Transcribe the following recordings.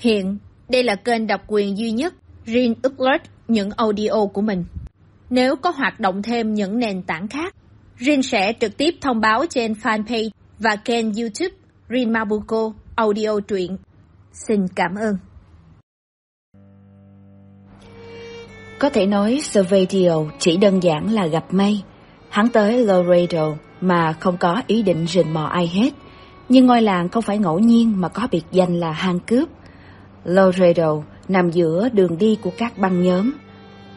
Hiện, đây là kênh độc quyền duy nhất Rin upload những audio của mình. Nếu có hoạt động thêm những nền tảng khác, Rin sẽ trực tiếp thông báo trên fanpage và kênh YouTube Rin Mabuko Audio truyện. Xin cảm ơn. Có thể nói Servatio chỉ đơn giản là gặp may. Hắn tới Laredo mà không có ý định rình mò ai hết. Nhưng ngôi làng không phải ngẫu nhiên mà có biệt danh là hang cướp. Laredo nằm giữa đường đi của các băng nhóm.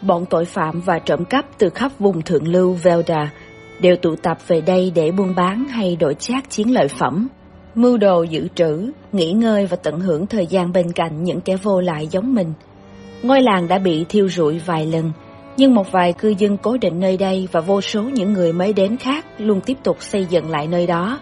Bọn tội phạm và trộm cắp từ khắp vùng thượng lưu Velda đều tụ tập về đây để buôn bán hay đổi chác chiến lợi phẩm. Mưu đồ dự trữ, nghỉ ngơi và tận hưởng thời gian bên cạnh những kẻ vô lại giống mình. Ngôi làng đã bị thiêu rụi vài lần, nhưng một vài cư dân cố định nơi đây và vô số những người mới đến khác luôn tiếp tục xây dựng lại nơi đó.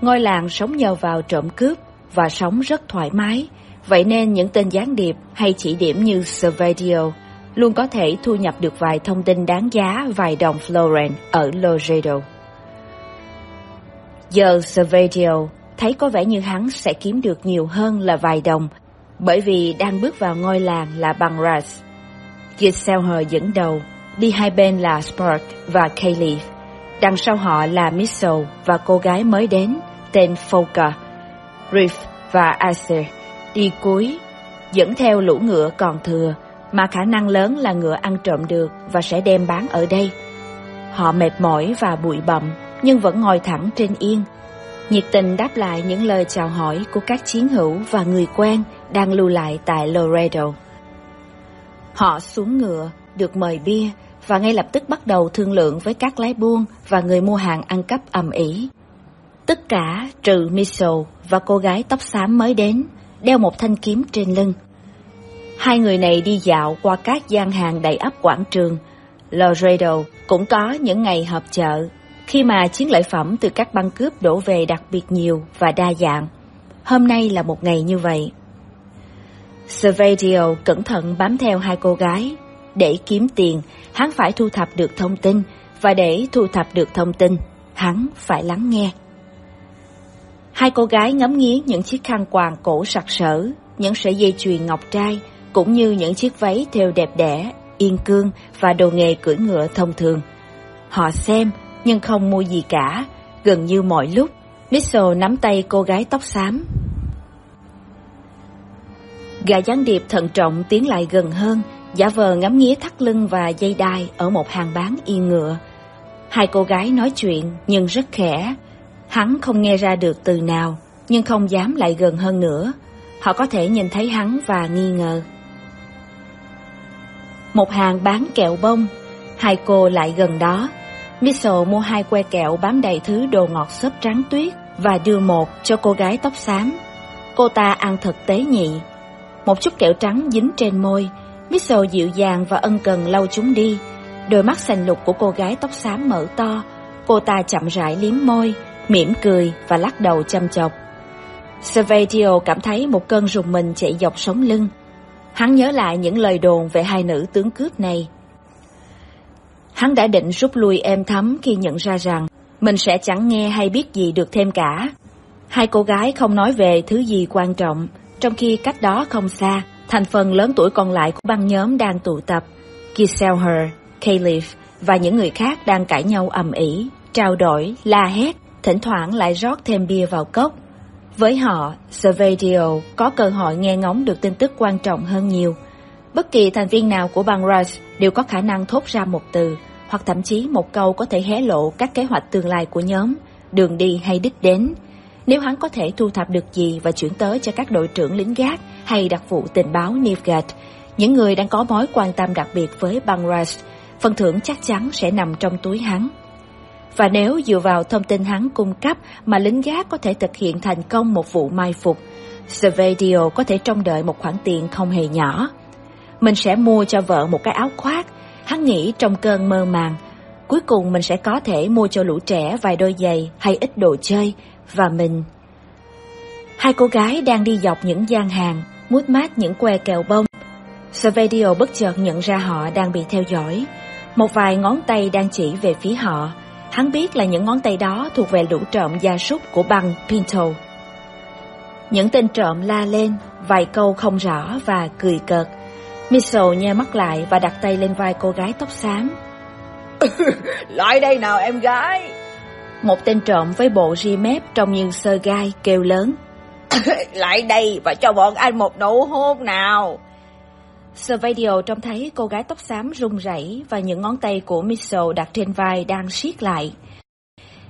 Ngôi làng sống nhờ vào trộm cướp và sống rất thoải mái, vậy nên những tên gián điệp hay chỉ điểm như Servadio luôn có thể thu nhập được vài thông tin đáng giá vài đồng Floren ở Loredo. Giờ Servadio thấy có vẻ như hắn sẽ kiếm được nhiều hơn là vài đồng, bởi vì đang bước vào ngôi làng là Bangras. Giselher dẫn đầu, đi hai bên là Spark và Caliph. Đằng sau họ là Missile và cô gái mới đến, tên Foka, Riff và Acer, đi cuối, dẫn theo lũ ngựa còn thừa, mà khả năng lớn là ngựa ăn trộm được và sẽ đem bán ở đây. Họ mệt mỏi và bụi bặm, nhưng vẫn ngồi thẳng trên yên. Nhiệt tình đáp lại những lời chào hỏi của các chiến hữu và người quen đang lưu lại tại Loredo. Họ xuống ngựa, được mời bia và ngay lập tức bắt đầu thương lượng với các lái buôn và người mua hàng ăn cắp ầm ĩ. Tất cả trừ Miso và cô gái tóc xám mới đến, đeo một thanh kiếm trên lưng. Hai người này đi dạo qua các gian hàng đầy ắp quảng trường. Laredo cũng có những ngày họp chợ, khi mà chiến lợi phẩm từ các băng cướp đổ về đặc biệt nhiều và đa dạng. Hôm nay là một ngày như vậy. Servadio cẩn thận bám theo hai cô gái. Để kiếm tiền, hắn phải thu thập được thông tin, và để thu thập được thông tin, hắn phải lắng nghe. Hai cô gái ngắm nghía những chiếc khăn quàng cổ sặc sỡ, những sợi dây chuyền ngọc trai, cũng như những chiếc váy thêu đẹp đẽ, yên cương và đồ nghề cưỡi ngựa thông thường. Họ xem, nhưng không mua gì cả, gần như mọi lúc. Mitchell nắm tay cô gái tóc xám. Gà gián điệp thận trọng tiến lại gần hơn, giả vờ ngắm nghía thắt lưng và dây đai ở một hàng bán yên ngựa. Hai cô gái nói chuyện nhưng rất khẽ. Hắn không nghe ra được từ nào, nhưng không dám lại gần hơn nữa. Họ có thể nhìn thấy hắn và nghi ngờ. Một hàng bán kẹo bông, hai cô lại gần đó. Mitchell mua hai que kẹo bám đầy thứ đồ ngọt xốp trắng tuyết và đưa một cho cô gái tóc xám. Cô ta ăn thật tế nhị. Một chút kẹo trắng dính trên môi, Mitchell dịu dàng và ân cần lau chúng đi. Đôi mắt xanh lục của cô gái tóc xám mở to, cô ta chậm rãi liếm môi, mỉm cười và lắc đầu chăm chọc. Servatio cảm thấy một cơn rùng mình chạy dọc sống lưng. Hắn nhớ lại những lời đồn về hai nữ tướng cướp này. Hắn đã định rút lui êm thấm khi nhận ra rằng mình sẽ chẳng nghe hay biết gì được thêm cả. Hai cô gái không nói về thứ gì quan trọng, trong khi cách đó không xa, thành phần lớn tuổi còn lại của băng nhóm đang tụ tập. Giselher, Caliph và những người khác đang cãi nhau ầm ĩ, trao đổi, la hét, thỉnh thoảng lại rót thêm bia vào cốc. Với họ, Servadio có cơ hội nghe ngóng được tin tức quan trọng hơn nhiều. Bất kỳ thành viên nào của bang Rush đều có khả năng thốt ra một từ, hoặc thậm chí một câu có thể hé lộ các kế hoạch tương lai của nhóm, đường đi hay đích đến. Nếu hắn có thể thu thập được gì và chuyển tới cho các đội trưởng lính gác hay đặc vụ tình báo Nivgard, những người đang có mối quan tâm đặc biệt với bang Rush, phần thưởng chắc chắn sẽ nằm trong túi hắn. Và nếu dựa vào thông tin hắn cung cấp mà lính gác có thể thực hiện thành công một vụ mai phục, Servadio có thể trông đợi một khoản tiền không hề nhỏ. Mình sẽ mua cho vợ một cái áo khoác, hắn nghĩ trong cơn mơ màng. Cuối cùng mình sẽ có thể mua cho lũ trẻ vài đôi giày hay ít đồ chơi, và mình... Hai cô gái đang đi dọc những gian hàng, mút mát những que kẹo bông. Servadio bất chợt nhận ra họ đang bị theo dõi. Một vài ngón tay đang chỉ về phía họ, Hắn biết là những ngón tay đó thuộc về lũ trộm gia súc của băng Pinto. Những tên trộm la lên, vài câu không rõ và cười cợt. Mitchell nhe mắt lại và đặt tay lên vai cô gái tóc xám. Lại đây nào em gái. Một tên trộm với bộ ri mép trông như sơ gai kêu lớn. Lại đây và cho bọn anh một nụ hôn nào. Servadio trông thấy cô gái tóc xám run rẩy và những ngón tay của Mitchell đặt trên vai đang siết lại.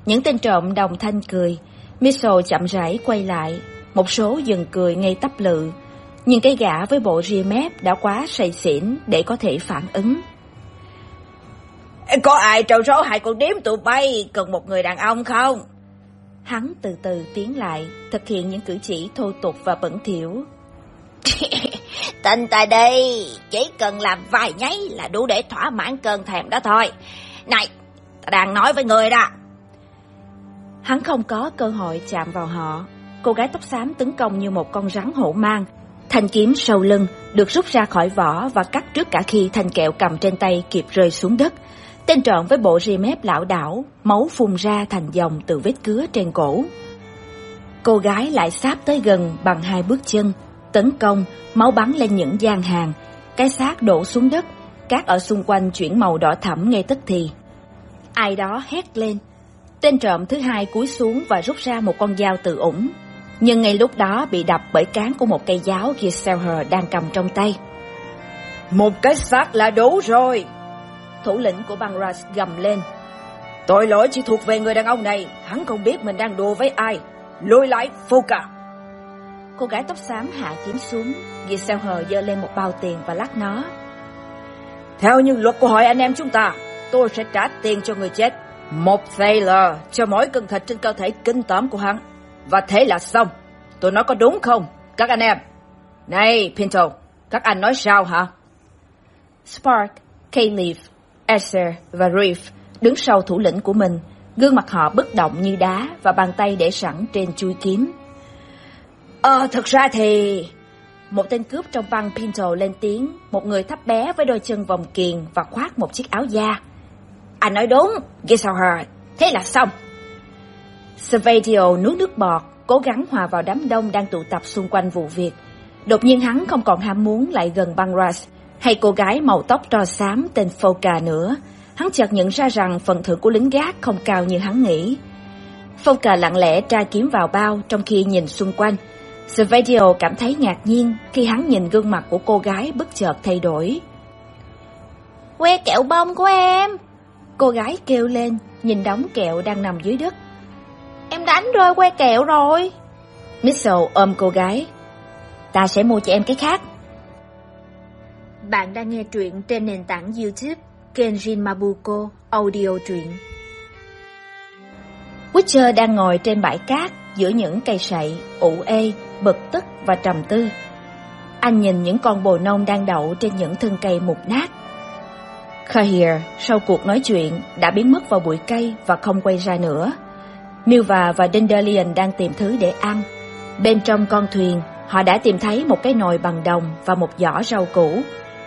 Những tên trộm đồng thanh cười. Mitchell chậm rãi quay lại. Một số dừng cười ngay tấp lự. Nhưng cái gã với bộ ria mép đã quá say xỉn để có thể phản ứng. Có ai trong số hai con điếm tụi bay cần một người đàn ông không? Hắn từ từ tiến lại, thực hiện những cử chỉ thô tục và bẩn thỉu. Tin ta đây, chỉ cần làm vài nháy là đủ để thỏa mãn cơn thèm đó thôi. Này, ta đang nói với người đó. Hắn không có cơ hội chạm vào họ. Cô gái tóc xám tấn công như một con rắn hổ mang. Thanh kiếm sâu lưng được rút ra khỏi vỏ và cắt trước cả khi thanh kẹo cầm trên tay kịp rơi xuống đất. Tên trọn với bộ ri mép lão đảo, máu phun ra thành dòng từ vết cứa trên cổ. Cô gái lại sáp tới gần bằng hai bước chân, tấn công, máu bắn lên những gian hàng, cái xác đổ xuống đất, cát ở xung quanh chuyển màu đỏ thẫm ngay tức thì. Ai đó hét lên. Tên trộm thứ hai cúi xuống và rút ra một con dao tự ủng. Nhưng ngay lúc đó bị đập bởi cán của một cây giáo Giselher đang cầm trong tay. Một cái xác là đủ rồi. Thủ lĩnh của băng Ras gầm lên. Tội lỗi chỉ thuộc về người đàn ông này, hắn không biết mình đang đùa với ai. Lùi lại, Fuka. Cô gái tóc xám hạ kiếm xuống, Giselher giơ lên một bao tiền và lắc nó. Theo như luật của hội anh em chúng ta, tôi sẽ trả tiền cho người chết. Một thaler cho mỗi cân thịt trên cơ thể kinh tởm của hắn. Và thế là xong. Tôi nói có đúng không, các anh em? Này, Pinto, các anh nói sao hả? Spark, Caleb, Esther và Reef đứng sau thủ lĩnh của mình, gương mặt họ bất động như đá và bàn tay để sẵn trên chui kiếm. Ờ, thực ra thì... Một tên cướp trong băng Pinto lên tiếng, một người thấp bé với đôi chân vòng kiền và khoác một chiếc áo da. Anh nói đúng, Gisauher, thế là xong. Servadio nuốt nước bọt, cố gắng hòa vào đám đông đang tụ tập xung quanh vụ việc. Đột nhiên hắn không còn ham muốn lại gần băng Ras, hay cô gái màu tóc tro xám tên Foka nữa. Hắn chợt nhận ra rằng phần thưởng của lính gác không cao như hắn nghĩ. Foka lặng lẽ tra kiếm vào bao trong khi nhìn xung quanh. Servadio cảm thấy ngạc nhiên khi hắn nhìn gương mặt của cô gái bất chợt thay đổi. Que kẹo bông của em! Cô gái kêu lên, nhìn đống kẹo đang nằm dưới đất. Em đánh rơi que kẹo rồi. Mitchell ôm cô gái. Ta sẽ mua cho em cái khác. Bạn đang nghe truyện trên nền tảng YouTube Kenjin Mabuko Audio truyện. Witcher đang ngồi trên bãi cát giữa những cây sậy, ủ ê, bực tức và trầm tư. Anh nhìn những con bồ nông đang đậu trên những thân cây mục nát. Khahir sau cuộc nói chuyện, đã biến mất vào bụi cây và không quay ra nữa. Milva và Dandelion đang tìm thứ để ăn. Bên trong con thuyền, họ đã tìm thấy một cái nồi bằng đồng và một giỏ rau củ.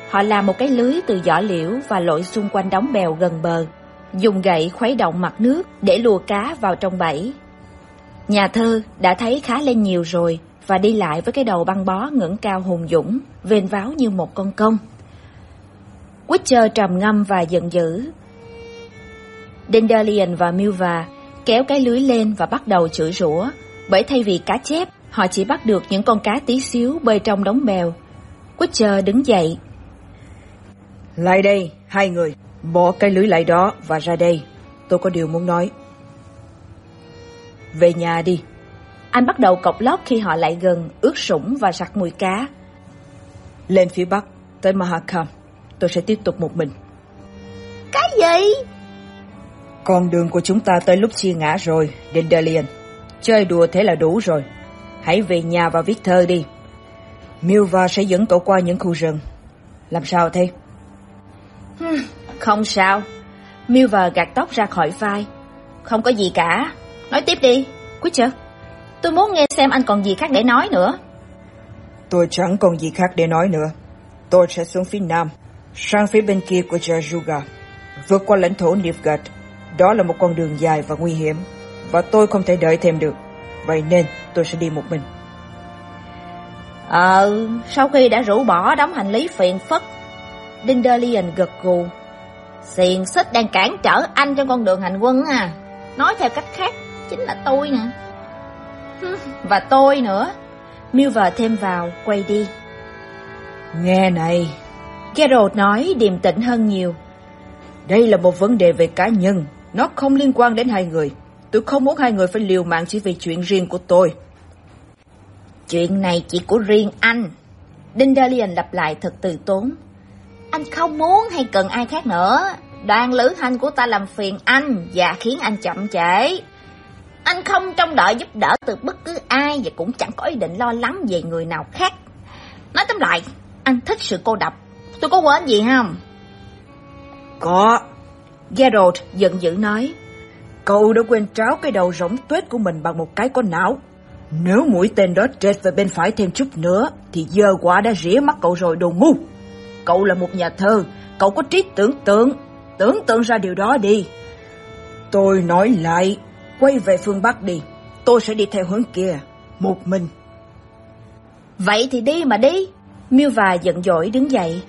Họ làm một cái lưới từ giỏ liễu và lội xung quanh đóng bèo gần bờ, dùng gậy khuấy động mặt nước để lùa cá vào trong bẫy. Nhà thơ đã thấy khá lên nhiều rồi và đi lại với cái đầu băng bó ngẩng cao hùng dũng, vênh váo như một con công. Witcher trầm ngâm và giận dữ. Dandelion và Milva kéo cái lưới lên và bắt đầu chửi rủa, bởi thay vì cá chép, họ chỉ bắt được những con cá tí xíu bơi trong đống bèo. Witcher đứng dậy. Lại đây, hai người, bỏ cái lưới lại đó và ra đây. Tôi có điều muốn nói. Về nhà đi. Anh bắt đầu cọc lóc khi họ lại gần, ướt sũng và sặc mùi cá. Lên phía bắc, tới Mahakam. Tôi sẽ tiếp tục một mình. Cái gì? Con đường của chúng ta tới lúc chia ngã rồi, Dandelion. Chơi đùa thế là đủ rồi. Hãy về nhà và viết thơ đi. Milva sẽ dẫn cậu qua những khu rừng. Làm sao thế? Không sao. Milva gạt tóc ra khỏi vai. Không có gì cả. Nói tiếp đi, Witcher. Tôi muốn nghe xem anh còn gì khác để nói nữa. Tôi chẳng còn gì khác để nói nữa. Tôi sẽ xuống phía nam, sang phía bên kia của Jajuga, vượt qua lãnh thổ Nilfgaard. Đó là một con đường dài và nguy hiểm, và tôi không thể đợi thêm được. Vậy nên tôi sẽ đi một mình. Ờ, sau khi đã rũ bỏ đóng hành lý phiền phức. Dindalian gật gù. Xiền xích đang cản trở anh trên con đường hành quân à. Nói theo cách khác, chính là tôi nè. Và tôi nữa. Milver thêm vào, quay đi. Nghe này, Geralt nói điềm tĩnh hơn nhiều. Đây là một vấn đề về cá nhân, nó không liên quan đến hai người. Tôi không muốn hai người phải liều mạng chỉ vì chuyện riêng của tôi. Chuyện này chỉ của riêng anh. Dindalian lặp lại thật từ tốn. Anh không muốn hay cần ai khác nữa. Đoàn lữ hành của ta làm phiền anh và khiến anh chậm trễ. Anh không trông đợi giúp đỡ từ bất cứ ai và cũng chẳng có ý định lo lắng về người nào khác. Nói tóm lại, anh thích sự cô độc. Tôi có quên gì không? Có. Geralt giận dữ nói. Cậu đã quên tráo cái đầu rỗng tuyết của mình bằng một cái có não. Nếu mũi tên đó trệt về bên phải thêm chút nữa, thì giờ quả đã rỉa mắt cậu rồi đồ ngu. Cậu là một nhà thơ, cậu có trí tưởng tượng, tưởng tượng ra điều đó đi. Tôi nói lại, quay về phương Bắc đi, tôi sẽ đi theo hướng kia, một mình. Vậy thì đi mà đi. Miêu và giận dỗi đứng dậy.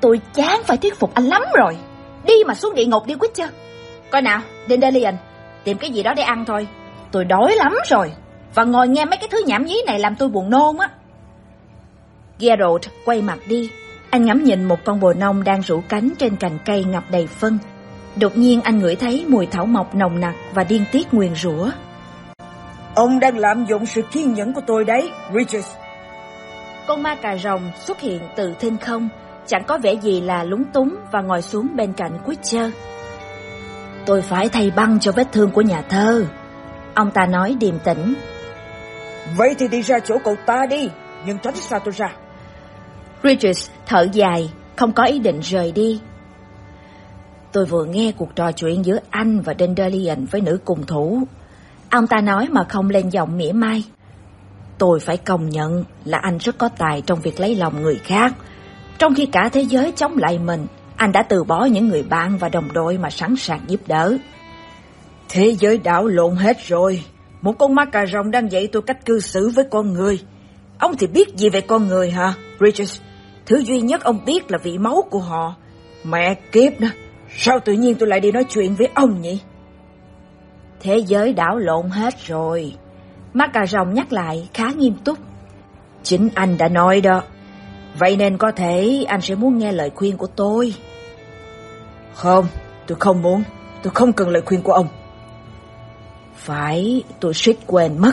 Tôi chán phải thuyết phục anh lắm rồi. Đi mà xuống địa ngục đi quýt chưa? Coi nào, Dandelion, tìm cái gì đó để ăn thôi. Tôi đói lắm rồi. Và ngồi nghe mấy cái thứ nhảm nhí này làm tôi buồn nôn á. Geralt quay mặt đi. Anh ngắm nhìn một con bồ nông đang rủ cánh trên cành cây ngập đầy phân. Đột nhiên anh ngửi thấy mùi thảo mộc nồng nặc và điên tiết nguyền rủa. Ông đang lạm dụng sự kiên nhẫn của tôi đấy, Regis. Con ma cà rồng xuất hiện từ thinh không, chẳng có vẻ gì là lúng túng và ngồi xuống bên cạnh Witcher. Tôi phải thay băng cho vết thương của nhà thơ. Ông ta nói điềm tĩnh. Vậy thì đi ra chỗ cậu ta đi, nhưng tránh xa tôi ra. Regis thở dài, không có ý định rời đi. Tôi vừa nghe cuộc trò chuyện giữa anh và Dandelion với nữ cùng thủ. Ông ta nói mà không lên giọng mỉa mai. Tôi phải công nhận là anh rất có tài trong việc lấy lòng người khác. Trong khi cả thế giới chống lại mình, anh đã từ bỏ những người bạn và đồng đội mà sẵn sàng giúp đỡ. Thế giới đảo lộn hết rồi. Một con ma cà rồng đang dạy tôi cách cư xử với con người. Ông thì biết gì về con người hả, richard Thứ duy nhất ông biết là vị máu của họ. Mẹ kiếp đó, sao tự nhiên tôi lại đi nói chuyện với ông nhỉ? Thế giới đảo lộn hết rồi. Má cà rồng nhắc lại khá nghiêm túc. Chính anh đã nói đó. Vậy nên có thể anh sẽ muốn nghe lời khuyên của tôi. Không, tôi không muốn. Tôi không cần lời khuyên của ông. Phải, tôi suýt quên mất.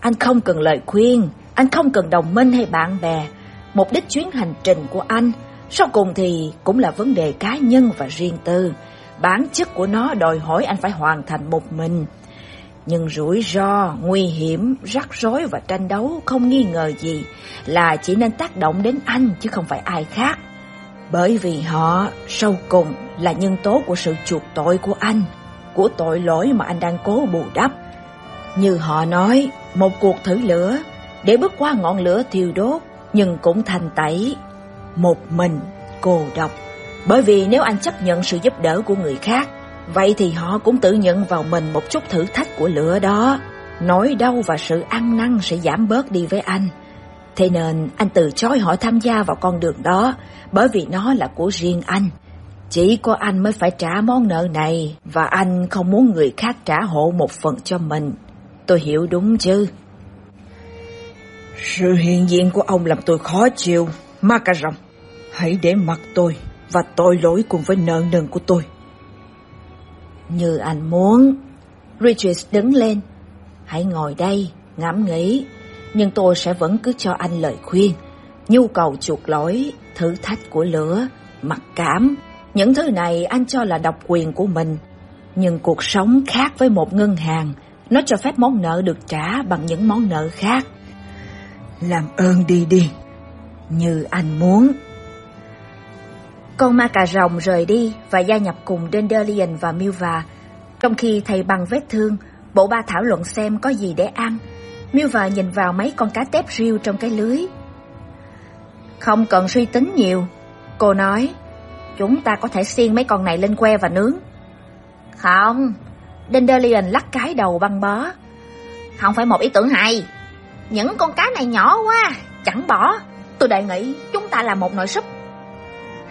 Anh không cần lời khuyên, anh không cần đồng minh hay bạn bè. Mục đích chuyến hành trình của anh, sau cùng thì cũng là vấn đề cá nhân và riêng tư. Bản chất của nó đòi hỏi anh phải hoàn thành một mình. Nhưng rủi ro, nguy hiểm, rắc rối và tranh đấu không nghi ngờ gì là chỉ nên tác động đến anh chứ không phải ai khác. Bởi vì họ, sau cùng, là nhân tố của sự chuộc tội của anh, của tội lỗi mà anh đang cố bù đắp. Như họ nói, một cuộc thử lửa, để bước qua ngọn lửa thiêu đốt, nhưng cũng thành tẩy. Một mình, cô độc. Bởi vì nếu anh chấp nhận sự giúp đỡ của người khác, vậy thì họ cũng tự nhận vào mình một chút thử thách của lửa đó. Nỗi đau và sự ăn năn sẽ giảm bớt đi với anh. Thế nên anh từ chối họ tham gia vào con đường đó, bởi vì nó là của riêng anh. Chỉ có anh mới phải trả món nợ này, và anh không muốn người khác trả hộ một phần cho mình. Tôi hiểu đúng chứ? Sự hiện diện của ông làm tôi khó chịu, Macaron. Hãy để mặc tôi và tội lỗi cùng với nợ nần của tôi. Như anh muốn. Richard đứng lên. Hãy ngồi đây, ngẫm nghĩ. Nhưng tôi sẽ vẫn cứ cho anh lời khuyên. Nhu cầu chuộc lỗi, thử thách của lửa, mặc cảm. Những thứ này anh cho là độc quyền của mình. Nhưng cuộc sống khác với một ngân hàng. Nó cho phép món nợ được trả bằng những món nợ khác. Làm ơn đi đi. Như anh muốn. Con ma cà rồng rời đi và gia nhập cùng Dandelion và Milva. Trong khi thầy bằng vết thương, bộ ba thảo luận xem có gì để ăn. Milva nhìn vào mấy con cá tép riêu trong cái lưới. Không cần suy tính nhiều, cô nói. Chúng ta có thể xiên mấy con này lên que và nướng. Không, Dandelion lắc cái đầu băng bó. Không phải một ý tưởng hay. Những con cá này nhỏ quá, Chẳng bỏ, tôi đề nghị chúng ta làm một nồi súp.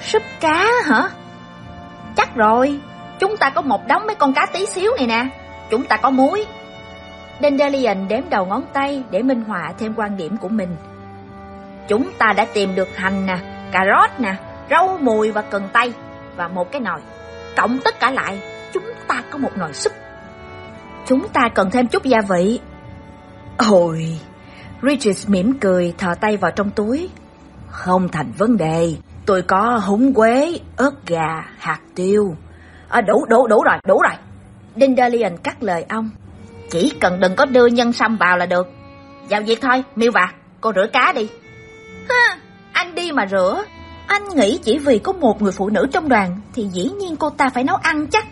Súp cá hả? Chắc rồi, chúng ta có một đống mấy con cá tí xíu này nè, chúng ta có muối. Dandelion đếm đầu ngón tay để minh họa thêm quan điểm của mình. Chúng ta đã tìm được hành nè, cà rốt nè, rau mùi và cần tây và một cái nồi. Cộng tất cả lại, chúng ta có một nồi súp. Chúng ta cần thêm chút gia vị. Ôi, Richard mỉm cười thò tay vào trong túi. Không thành vấn đề, tôi có húng quế, ớt gà, hạt tiêu. À, đủ, đủ, đủ rồi, đủ rồi. Dandelion cắt lời ông. Chỉ cần đừng có đưa nhân sâm vào là được. Vào việc thôi, miêu vạc, cô rửa cá đi. Ha, anh đi mà rửa. Anh nghĩ chỉ vì có một người phụ nữ trong đoàn thì dĩ nhiên cô ta phải nấu ăn chắc.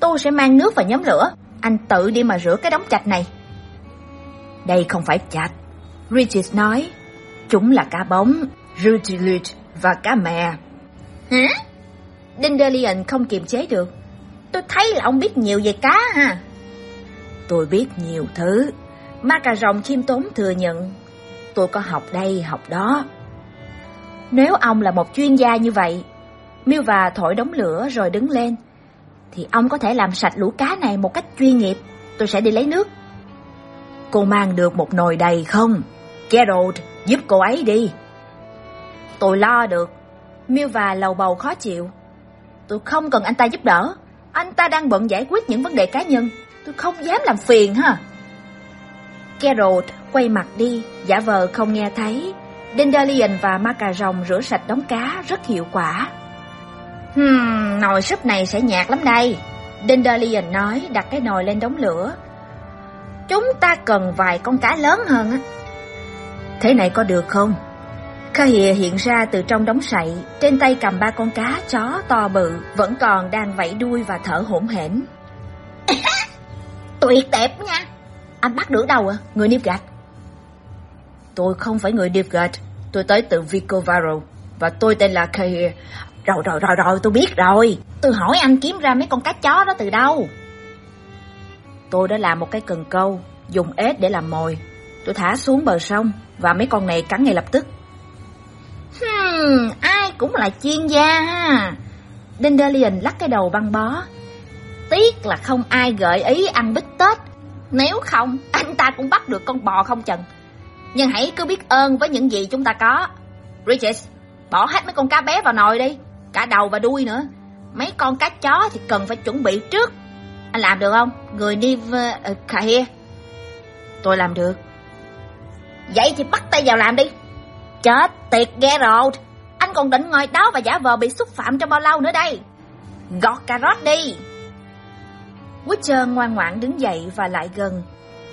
Tôi sẽ mang nước và nhóm lửa. Anh tự đi mà rửa cái đống chạch này. Đây không phải chạch. Richard nói. Chúng là cá bóng, rutilute và cá mè. Hả? Dandelion không kiềm chế được. Tôi thấy là ông biết nhiều về cá ha. Tôi biết nhiều thứ. Ma cà rồng khiêm tốn thừa nhận. Tôi có học đây, học đó. Nếu ông là một chuyên gia như vậy, Miêu và thổi đống lửa rồi đứng lên, thì ông có thể làm sạch lũ cá này một cách chuyên nghiệp. Tôi sẽ đi lấy nước. Cô mang được một nồi đầy không? Gerald, giúp cô ấy đi. Tôi lo được. Miêu và lầu bầu khó chịu. Tôi không cần anh ta giúp đỡ. Anh ta đang bận giải quyết những vấn đề cá nhân. Tôi không dám làm phiền ha. Gerald quay mặt đi, giả vờ không nghe thấy. Dandelion và ma cà rồng rửa sạch đống cá rất hiệu quả. Hmm, nồi súp này sẽ nhạt lắm đây. Dandelion nói đặt cái nồi lên đống lửa. Chúng ta cần vài con cá lớn hơn á. Thế này có được không? Kahia hiện ra từ trong đống sậy, trên tay cầm ba con cá chó to bự, vẫn còn đang vẫy đuôi và thở hổn hển. Tuyệt đẹp nha. Anh bắt được đâu à? Người Nilfgaard. Tôi không phải người Nilfgaard, tôi tới từ Vicovaro và tôi tên là Kahir. Rồi rồi rồi rồi, tôi biết rồi. Tôi hỏi anh kiếm ra mấy con cá chó đó từ đâu? Tôi đã làm một cái cần câu, dùng ếch để làm mồi. Tôi thả xuống bờ sông và mấy con này cắn ngay lập tức. Hmm, ai cũng là chuyên gia ha. Dandelion lắc cái đầu băng bó. Tiếc là không ai gợi ý ăn bít tết. Nếu không, anh ta cũng bắt được con bò không chừng. Nhưng hãy cứ biết ơn với những gì chúng ta có. Richard, bỏ hết mấy con cá bé vào nồi đi. Cả đầu và đuôi nữa. Mấy con cá chó thì cần phải chuẩn bị trước. Anh làm được không? Người đi uh, Kahir. Tôi làm được. Vậy thì bắt tay vào làm đi. Chết tiệt rồi Anh còn định ngồi đó và giả vờ bị xúc phạm trong bao lâu nữa đây? Gọt cà rốt đi. Witcher ngoan ngoãn đứng dậy và lại gần.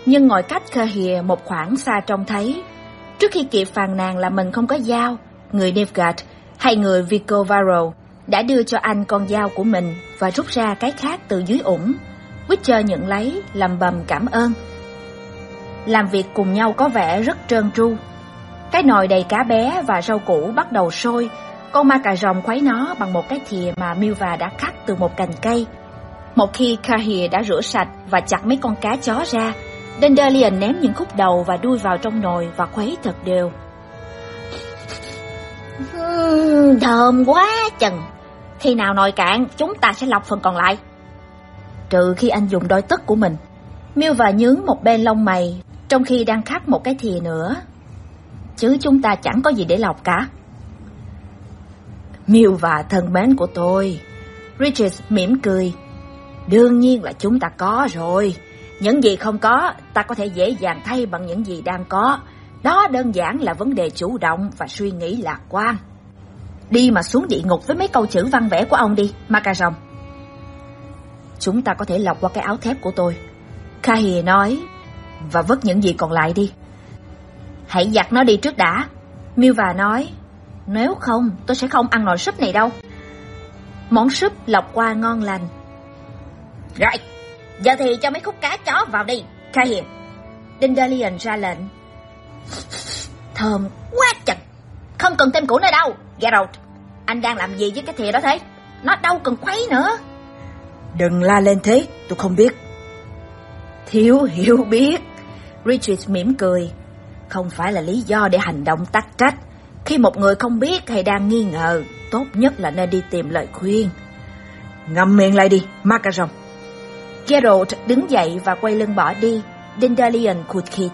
Nhưng ngồi cách khờ hìa một khoảng xa trông thấy. Trước khi kịp phàn nàn là mình không có dao, người Nilfgaard hay người Vicovaro đã đưa cho anh con dao của mình và rút ra cái khác từ dưới ủng. Witcher nhận lấy, lầm bầm cảm ơn. Làm việc cùng nhau có vẻ rất trơn tru. Cái nồi đầy cá bé và rau củ bắt đầu sôi. Con ma cà rồng khuấy nó bằng một cái thìa mà Milva đã cắt từ một cành cây. Một khi Kahir đã rửa sạch và chặt mấy con cá chó ra, Dandelion ném những khúc đầu và đuôi vào trong nồi và khuấy thật đều. Uhm, thơm quá chừng. Khi nào nồi cạn, chúng ta sẽ lọc phần còn lại. Trừ khi anh dùng đôi tất của mình. Miêu và nhướng một bên lông mày, trong khi đang khắc một cái thìa nữa. Chứ chúng ta chẳng có gì để lọc cả. Miêu và thân mến của tôi. Richard mỉm cười. Đương nhiên là chúng ta có rồi. Những gì không có, ta có thể dễ dàng thay bằng những gì đang có. Đó đơn giản là vấn đề chủ động và suy nghĩ lạc quan. Đi mà xuống địa ngục với mấy câu chữ văn vẽ của ông đi, ma cà rồng. Chúng ta có thể lọc qua cái áo thép của tôi. Kahi nói, và vứt những gì còn lại đi. Hãy giặt nó đi trước đã. Milva nói, nếu không tôi sẽ không ăn nồi súp này đâu. Món súp lọc qua ngon lành. Rồi, giờ thì cho mấy khúc cá chó vào đi, Kahir. Dandelion ra lệnh. Thơm quá chật. Không cần thêm củ nữa đâu, Geralt. Anh đang làm gì với cái thìa đó thế? Nó đâu cần khuấy nữa. Đừng la lên thế, tôi không biết. Thiếu hiểu biết. Richard mỉm cười không phải là lý do để hành động tắc trách. Khi một người không biết hay đang nghi ngờ, tốt nhất là nên đi tìm lời khuyên. Ngậm miệng lại đi, Macaron. Geralt đứng dậy và quay lưng bỏ đi. Dindalion khụt khịt.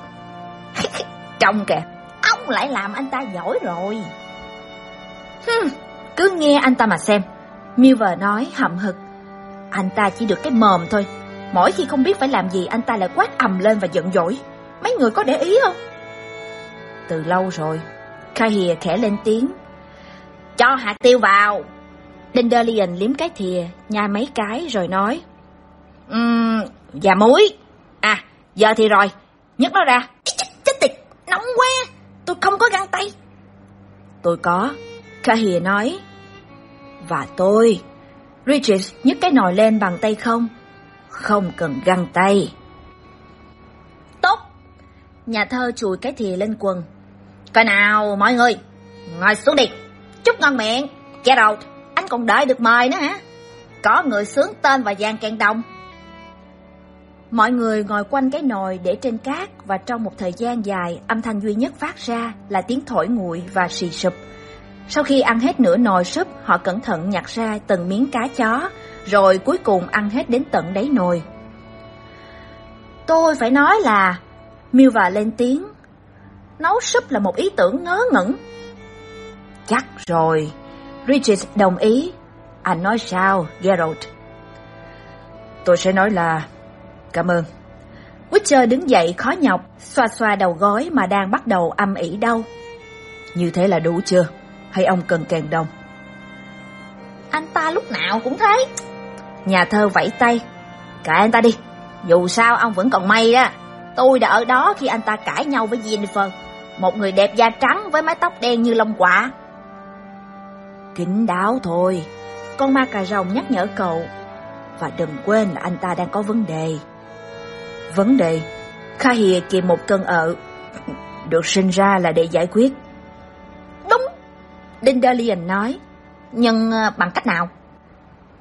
Trông kìa, ông lại làm anh ta giỏi rồi. Hừm, cứ nghe anh ta mà xem. Milver nói hậm hực. Anh ta chỉ được cái mồm thôi. Mỗi khi không biết phải làm gì anh ta lại quát ầm lên và giận dỗi. Mấy người có để ý không? Từ lâu rồi. Kahir khẽ lên tiếng. Cho hạt tiêu vào. Dandelion liếm cái thìa, nhai mấy cái rồi nói. um, và muối. À, giờ thì rồi, nhấc nó ra. Chết tiệt, nóng quá, tôi không có găng tay. Tôi có, Kahir nói. Và tôi, Richard nhấc cái nồi lên bằng tay không. Không cần găng tay. Tốt. Nhà thơ chùi cái thìa lên quần. Coi nào mọi người, ngồi xuống đi. Chúc ngon miệng. Gerald, anh còn đợi được mời nữa hả? Có người sướng tên và gian kèn đồng. Mọi người ngồi quanh cái nồi để trên cát và trong một thời gian dài âm thanh duy nhất phát ra là tiếng thổi nguội và xì sụp. Sau khi ăn hết nửa nồi súp, họ cẩn thận nhặt ra từng miếng cá chó, rồi cuối cùng ăn hết đến tận đáy nồi. Tôi phải nói là... Milva lên tiếng. Nấu súp là một ý tưởng ngớ ngẩn. Chắc rồi. Richard đồng ý. Anh nói sao, Geralt? Tôi sẽ nói là... Cảm ơn. Witcher đứng dậy khó nhọc, xoa xoa đầu gối mà đang bắt đầu âm ỉ đau. Như thế là đủ chưa? Hay ông cần kèn đồng? Anh ta lúc nào cũng thế. Nhà thơ vẫy tay. Kệ anh ta đi. Dù sao ông vẫn còn may đó. Tôi đã ở đó khi anh ta cãi nhau với Jennifer. Một người đẹp da trắng với mái tóc đen như lông quả. Kính đáo thôi. Con ma cà rồng nhắc nhở cậu. Và đừng quên là anh ta đang có vấn đề. Vấn đề? Kha Hìa kìm một cơn ợ. Được sinh ra là để giải quyết. Đúng. Dindalion nói. Nhưng à, bằng cách nào?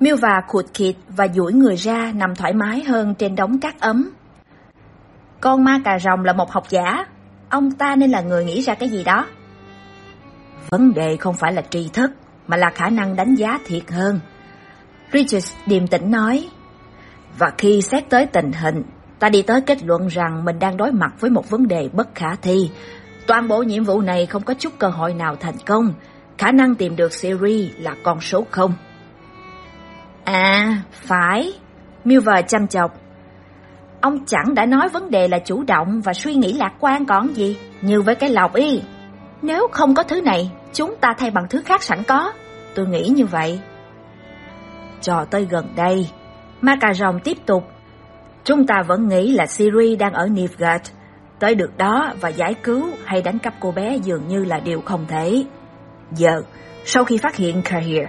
Miêu và khụt khịt và duỗi người ra nằm thoải mái hơn trên đống cát ấm. Con ma cà rồng là một học giả. Ông ta nên là người nghĩ ra cái gì đó. Vấn đề không phải là tri thức, mà là khả năng đánh giá thiệt hơn. Richard điềm tĩnh nói. Và khi xét tới tình hình, ta đi tới kết luận rằng mình đang đối mặt với một vấn đề bất khả thi. Toàn bộ nhiệm vụ này không có chút cơ hội nào thành công. Khả năng tìm được Siri là con số không. À, phải. Milver chăm chọc. Ông chẳng đã nói vấn đề là chủ động và suy nghĩ lạc quan còn gì, như với cái lọc y. Nếu không có thứ này, chúng ta thay bằng thứ khác sẵn có. Tôi nghĩ như vậy. Cho tới gần đây, ma cà rồng tiếp tục. Chúng ta vẫn nghĩ là Siri đang ở Nivgat. Tới được đó và giải cứu hay đánh cắp cô bé dường như là điều không thể. Giờ, sau khi phát hiện Kahir,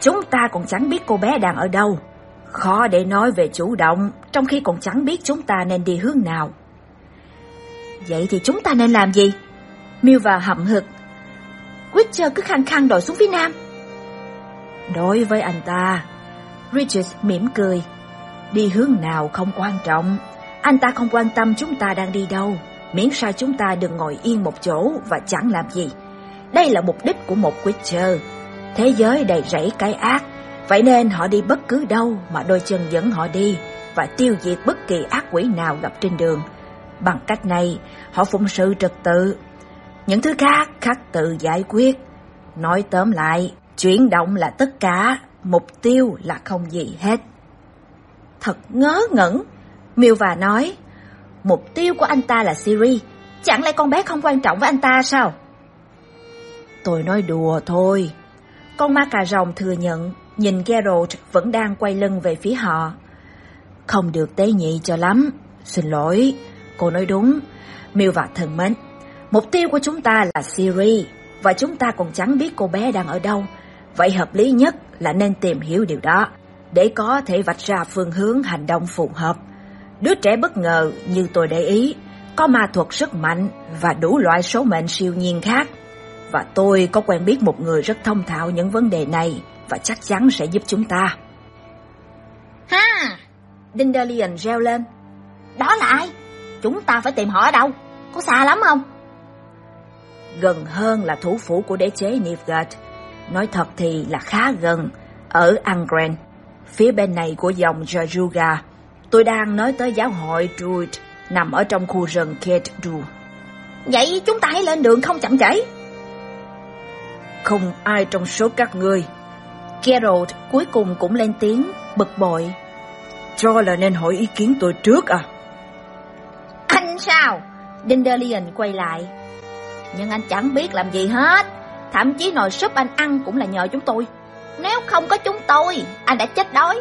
chúng ta còn chẳng biết cô bé đang ở đâu. Khó để nói về chủ động, trong khi còn chẳng biết chúng ta nên đi hướng nào. Vậy thì chúng ta nên làm gì? Milva hậm hực. Witcher cứ khăng khăng đòi xuống phía nam. Đối với anh ta, Richard mỉm cười. Đi hướng nào không quan trọng. Anh ta không quan tâm chúng ta đang đi đâu, miễn sao chúng ta đừng ngồi yên một chỗ và chẳng làm gì. Đây là mục đích của một Witcher. Thế giới đầy rẫy cái ác, vậy nên họ đi bất cứ đâu mà đôi chân dẫn họ đi và tiêu diệt bất kỳ ác quỷ nào gặp trên đường. Bằng cách này, họ phụng sự trật tự. Những thứ khác khắc tự giải quyết. Nói tóm lại, chuyển động là tất cả, mục tiêu là không gì hết. Thật ngớ ngẩn, Milva nói. Mục tiêu của anh ta là Siri, chẳng lẽ con bé không quan trọng với anh ta sao? Tôi nói đùa thôi. Con ma cà rồng thừa nhận, nhìn Geralt vẫn đang quay lưng về phía họ. Không được tế nhị cho lắm, xin lỗi, cô nói đúng. Milva thân mến, mục tiêu của chúng ta là Siri, và chúng ta còn chẳng biết cô bé đang ở đâu. Vậy hợp lý nhất là nên tìm hiểu điều đó, để có thể vạch ra phương hướng hành động phù hợp. Đứa trẻ bất ngờ như tôi để ý, có ma thuật rất mạnh và đủ loại số mệnh siêu nhiên khác. Và tôi có quen biết một người rất thông thạo những vấn đề này và chắc chắn sẽ giúp chúng ta. Ha! Dindalion reo lên. Đó là ai? Chúng ta phải tìm họ ở đâu? Có xa lắm không? gần hơn là thủ phủ của đế chế Nilfgaard. Nói thật thì là khá gần, ở Angren, phía bên này của dòng Jajuga. Tôi đang nói tới giáo hội Druid nằm ở trong khu rừng Kedru. Vậy chúng ta hãy lên đường không chậm trễ. Không ai trong số các ngươi. Geralt cuối cùng cũng lên tiếng, bực bội. Cho là nên hỏi ý kiến tôi trước à? Anh sao? Dindalion quay lại. Nhưng anh chẳng biết làm gì hết. Thậm chí nồi súp anh ăn cũng là nhờ chúng tôi. Nếu không có chúng tôi, anh đã chết đói.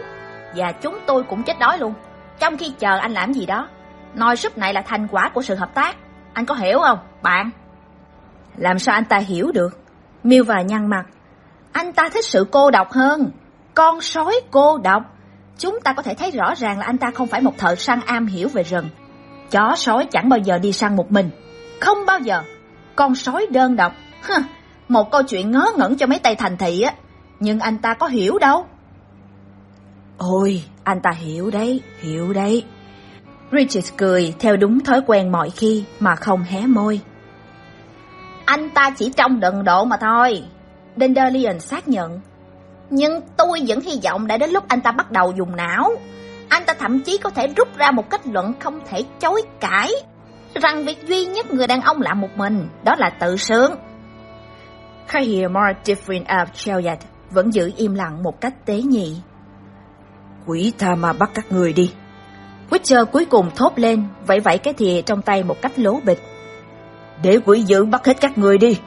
Và chúng tôi cũng chết đói luôn. Trong khi chờ anh làm gì đó. Nồi súp này là thành quả của sự hợp tác. Anh có hiểu không, bạn? Làm sao anh ta hiểu được? Miêu và nhăn mặt. Anh ta thích sự cô độc hơn. Con sói cô độc. Chúng ta có thể thấy rõ ràng là anh ta không phải một thợ săn am hiểu về rừng. Chó sói chẳng bao giờ đi săn một mình. Không bao giờ. Con sói đơn độc. Hừ, một câu chuyện ngớ ngẩn cho mấy tay thành thị á. Nhưng anh ta có hiểu đâu. Ôi, anh ta hiểu đấy, hiểu đấy. Richard cười theo đúng thói quen mọi khi mà không hé môi. Anh ta chỉ trong đần độ mà thôi. Dandelion xác nhận. Nhưng tôi vẫn hy vọng đã đến lúc anh ta bắt đầu dùng não. Anh ta thậm chí có thể rút ra một kết luận không thể chối cãi. Rằng việc duy nhất người đàn ông làm một mình, đó là tự sướng. Khahir different of à, Chelyat vẫn giữ im lặng một cách tế nhị. Quỷ tha mà bắt các người đi. Witcher cuối cùng thốt lên, vẫy vẫy cái thìa trong tay một cách lố bịch. Để quỷ dữ bắt hết các người đi.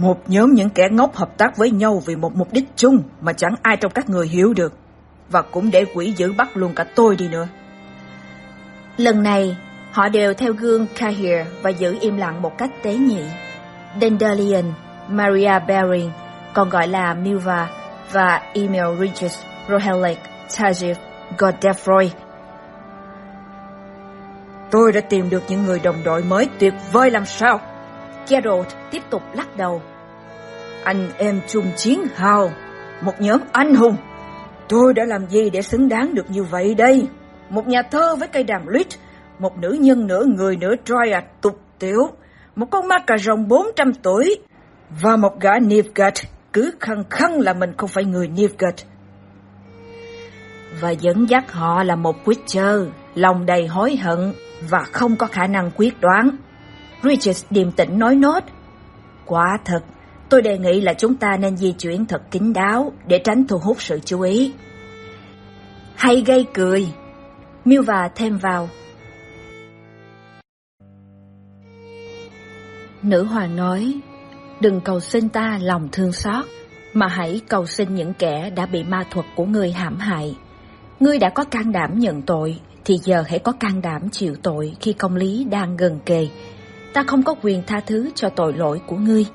Một nhóm những kẻ ngốc hợp tác với nhau vì một mục đích chung mà chẳng ai trong các người hiểu được. Và cũng để quỷ dữ bắt luôn cả tôi đi nữa. Lần này, họ đều theo gương Kahir và giữ im lặng một cách tế nhị. Dandelion, Maria Bering, còn gọi là Milva, và Emil Regis, Rohelic, Tajif, Godefroy. Tôi đã tìm được những người đồng đội mới tuyệt vời làm sao? Geralt tiếp tục lắc đầu. Anh em chung chiến hào, một nhóm anh hùng. Tôi đã làm gì để xứng đáng được như vậy đây? Một nhà thơ với cây đàn lute, một nữ nhân nửa người nửa Dryad tục tiểu, một con ma cà rồng 400 tuổi, và một gã Nilfgaard cứ khăng khăng là mình không phải người Nilfgaard. Và dẫn dắt họ là một Witcher, lòng đầy hối hận và không có khả năng quyết đoán. Richards điềm tĩnh nói nốt. Quả thật, tôi đề nghị là chúng ta nên di chuyển thật kín đáo để tránh thu hút sự chú ý. Hay gây cười. Milva thêm vào. Nữ hoàng nói, đừng cầu xin ta lòng thương xót, mà hãy cầu xin những kẻ đã bị ma thuật của ngươi hãm hại. Ngươi đã có can đảm nhận tội, thì giờ hãy có can đảm chịu tội khi công lý đang gần kề. Ta không có quyền tha thứ cho tội lỗi của ngươi.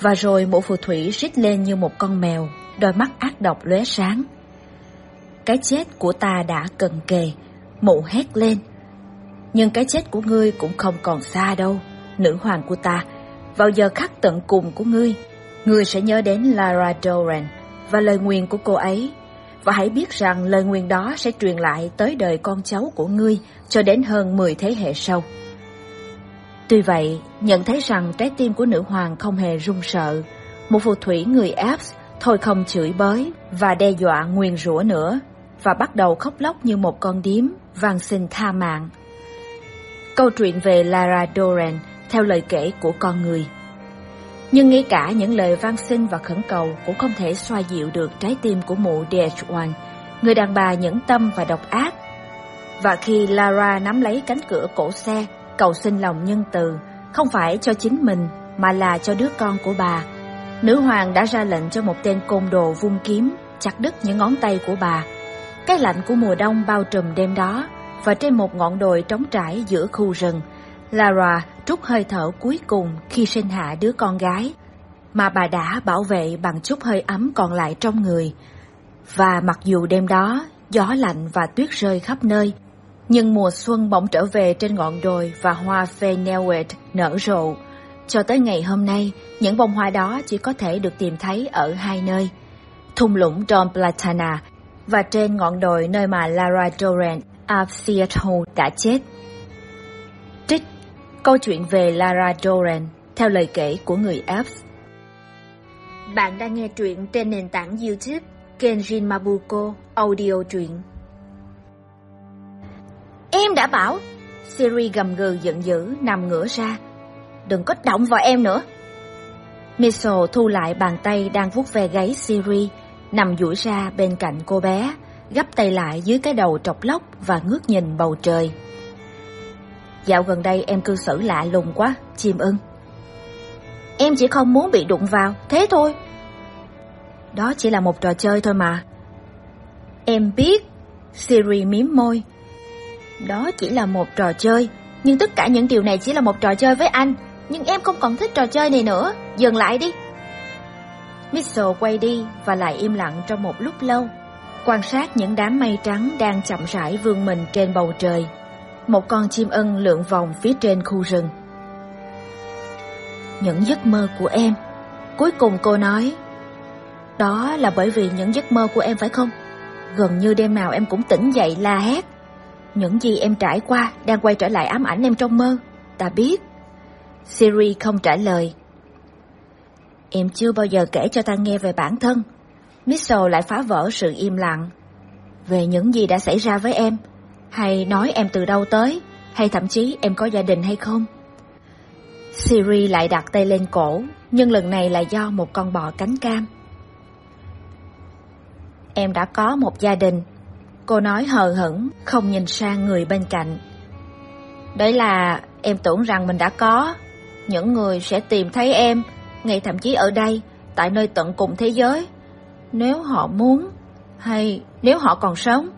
Và rồi mụ phù thủy rít lên như một con mèo, đôi mắt ác độc lóe sáng. Cái chết của ta đã cần kề, mụ hét lên. Nhưng cái chết của ngươi cũng không còn xa đâu, nữ hoàng của ta. Vào giờ khắc tận cùng của ngươi, ngươi sẽ nhớ đến Lara Doran và lời nguyền của cô ấy và hãy biết rằng lời nguyền đó sẽ truyền lại tới đời con cháu của ngươi cho đến hơn 10 thế hệ sau. Tuy vậy, nhận thấy rằng trái tim của nữ hoàng không hề run sợ, một phù thủy người Alps thôi không chửi bới và đe dọa nguyền rủa nữa và bắt đầu khóc lóc như một con điếm van xin tha mạng. Câu chuyện về Lara Doran theo lời kể của con người. Nhưng ngay cả những lời van xin và khẩn cầu cũng không thể xoa dịu được trái tim của mụ Dejuan, người đàn bà nhẫn tâm và độc ác. Và khi Lara nắm lấy cánh cửa cổ xe, cầu xin lòng nhân từ, không phải cho chính mình mà là cho đứa con của bà, nữ hoàng đã ra lệnh cho một tên côn đồ vung kiếm chặt đứt những ngón tay của bà. Cái lạnh của mùa đông bao trùm đêm đó, và trên một ngọn đồi trống trải giữa khu rừng, Lara trút hơi thở cuối cùng khi sinh hạ đứa con gái, mà bà đã bảo vệ bằng chút hơi ấm còn lại trong người. Và mặc dù đêm đó gió lạnh và tuyết rơi khắp nơi, nhưng mùa xuân bỗng trở về trên ngọn đồi và hoa phê Newet nở rộ. Cho tới ngày hôm nay, những bông hoa đó chỉ có thể được tìm thấy ở hai nơi. Thung lũng Don Platana và trên ngọn đồi nơi mà Lara Doran of đã chết. Trích Câu chuyện về Lara Doran theo lời kể của người Alps. Bạn đang nghe truyện trên nền tảng YouTube Kenjin Mabuko Audio truyện. Em đã bảo, Siri gầm gừ giận dữ nằm ngửa ra. Đừng có động vào em nữa. Miso thu lại bàn tay đang vuốt ve gáy Siri, nằm duỗi ra bên cạnh cô bé, gấp tay lại dưới cái đầu trọc lóc và ngước nhìn bầu trời. Dạo gần đây em cư xử lạ lùng quá, chim ưng. Em chỉ không muốn bị đụng vào, thế thôi. Đó chỉ là một trò chơi thôi mà. Em biết, Siri miếm môi. Đó chỉ là một trò chơi, nhưng tất cả những điều này chỉ là một trò chơi với anh. Nhưng em không còn thích trò chơi này nữa, dừng lại đi. Mitchell quay đi và lại im lặng trong một lúc lâu, quan sát những đám mây trắng đang chậm rãi vươn mình trên bầu trời. Một con chim ân lượn vòng phía trên khu rừng. Những giấc mơ của em. Cuối cùng cô nói, đó là bởi vì những giấc mơ của em phải không? Gần như đêm nào em cũng tỉnh dậy la hét. Những gì em trải qua đang quay trở lại ám ảnh em trong mơ. Ta biết. Siri không trả lời. Em chưa bao giờ kể cho ta nghe về bản thân. Mitchell lại phá vỡ sự im lặng. Về những gì đã xảy ra với em, hay nói em từ đâu tới, hay thậm chí em có gia đình hay không. Siri lại đặt tay lên cổ, nhưng lần này là do một con bò cánh cam. Em đã có một gia đình, cô nói hờ hững, không nhìn sang người bên cạnh. Đấy là em tưởng rằng mình đã có, những người sẽ tìm thấy em, ngay thậm chí ở đây, tại nơi tận cùng thế giới. Nếu họ muốn, hay nếu họ còn sống.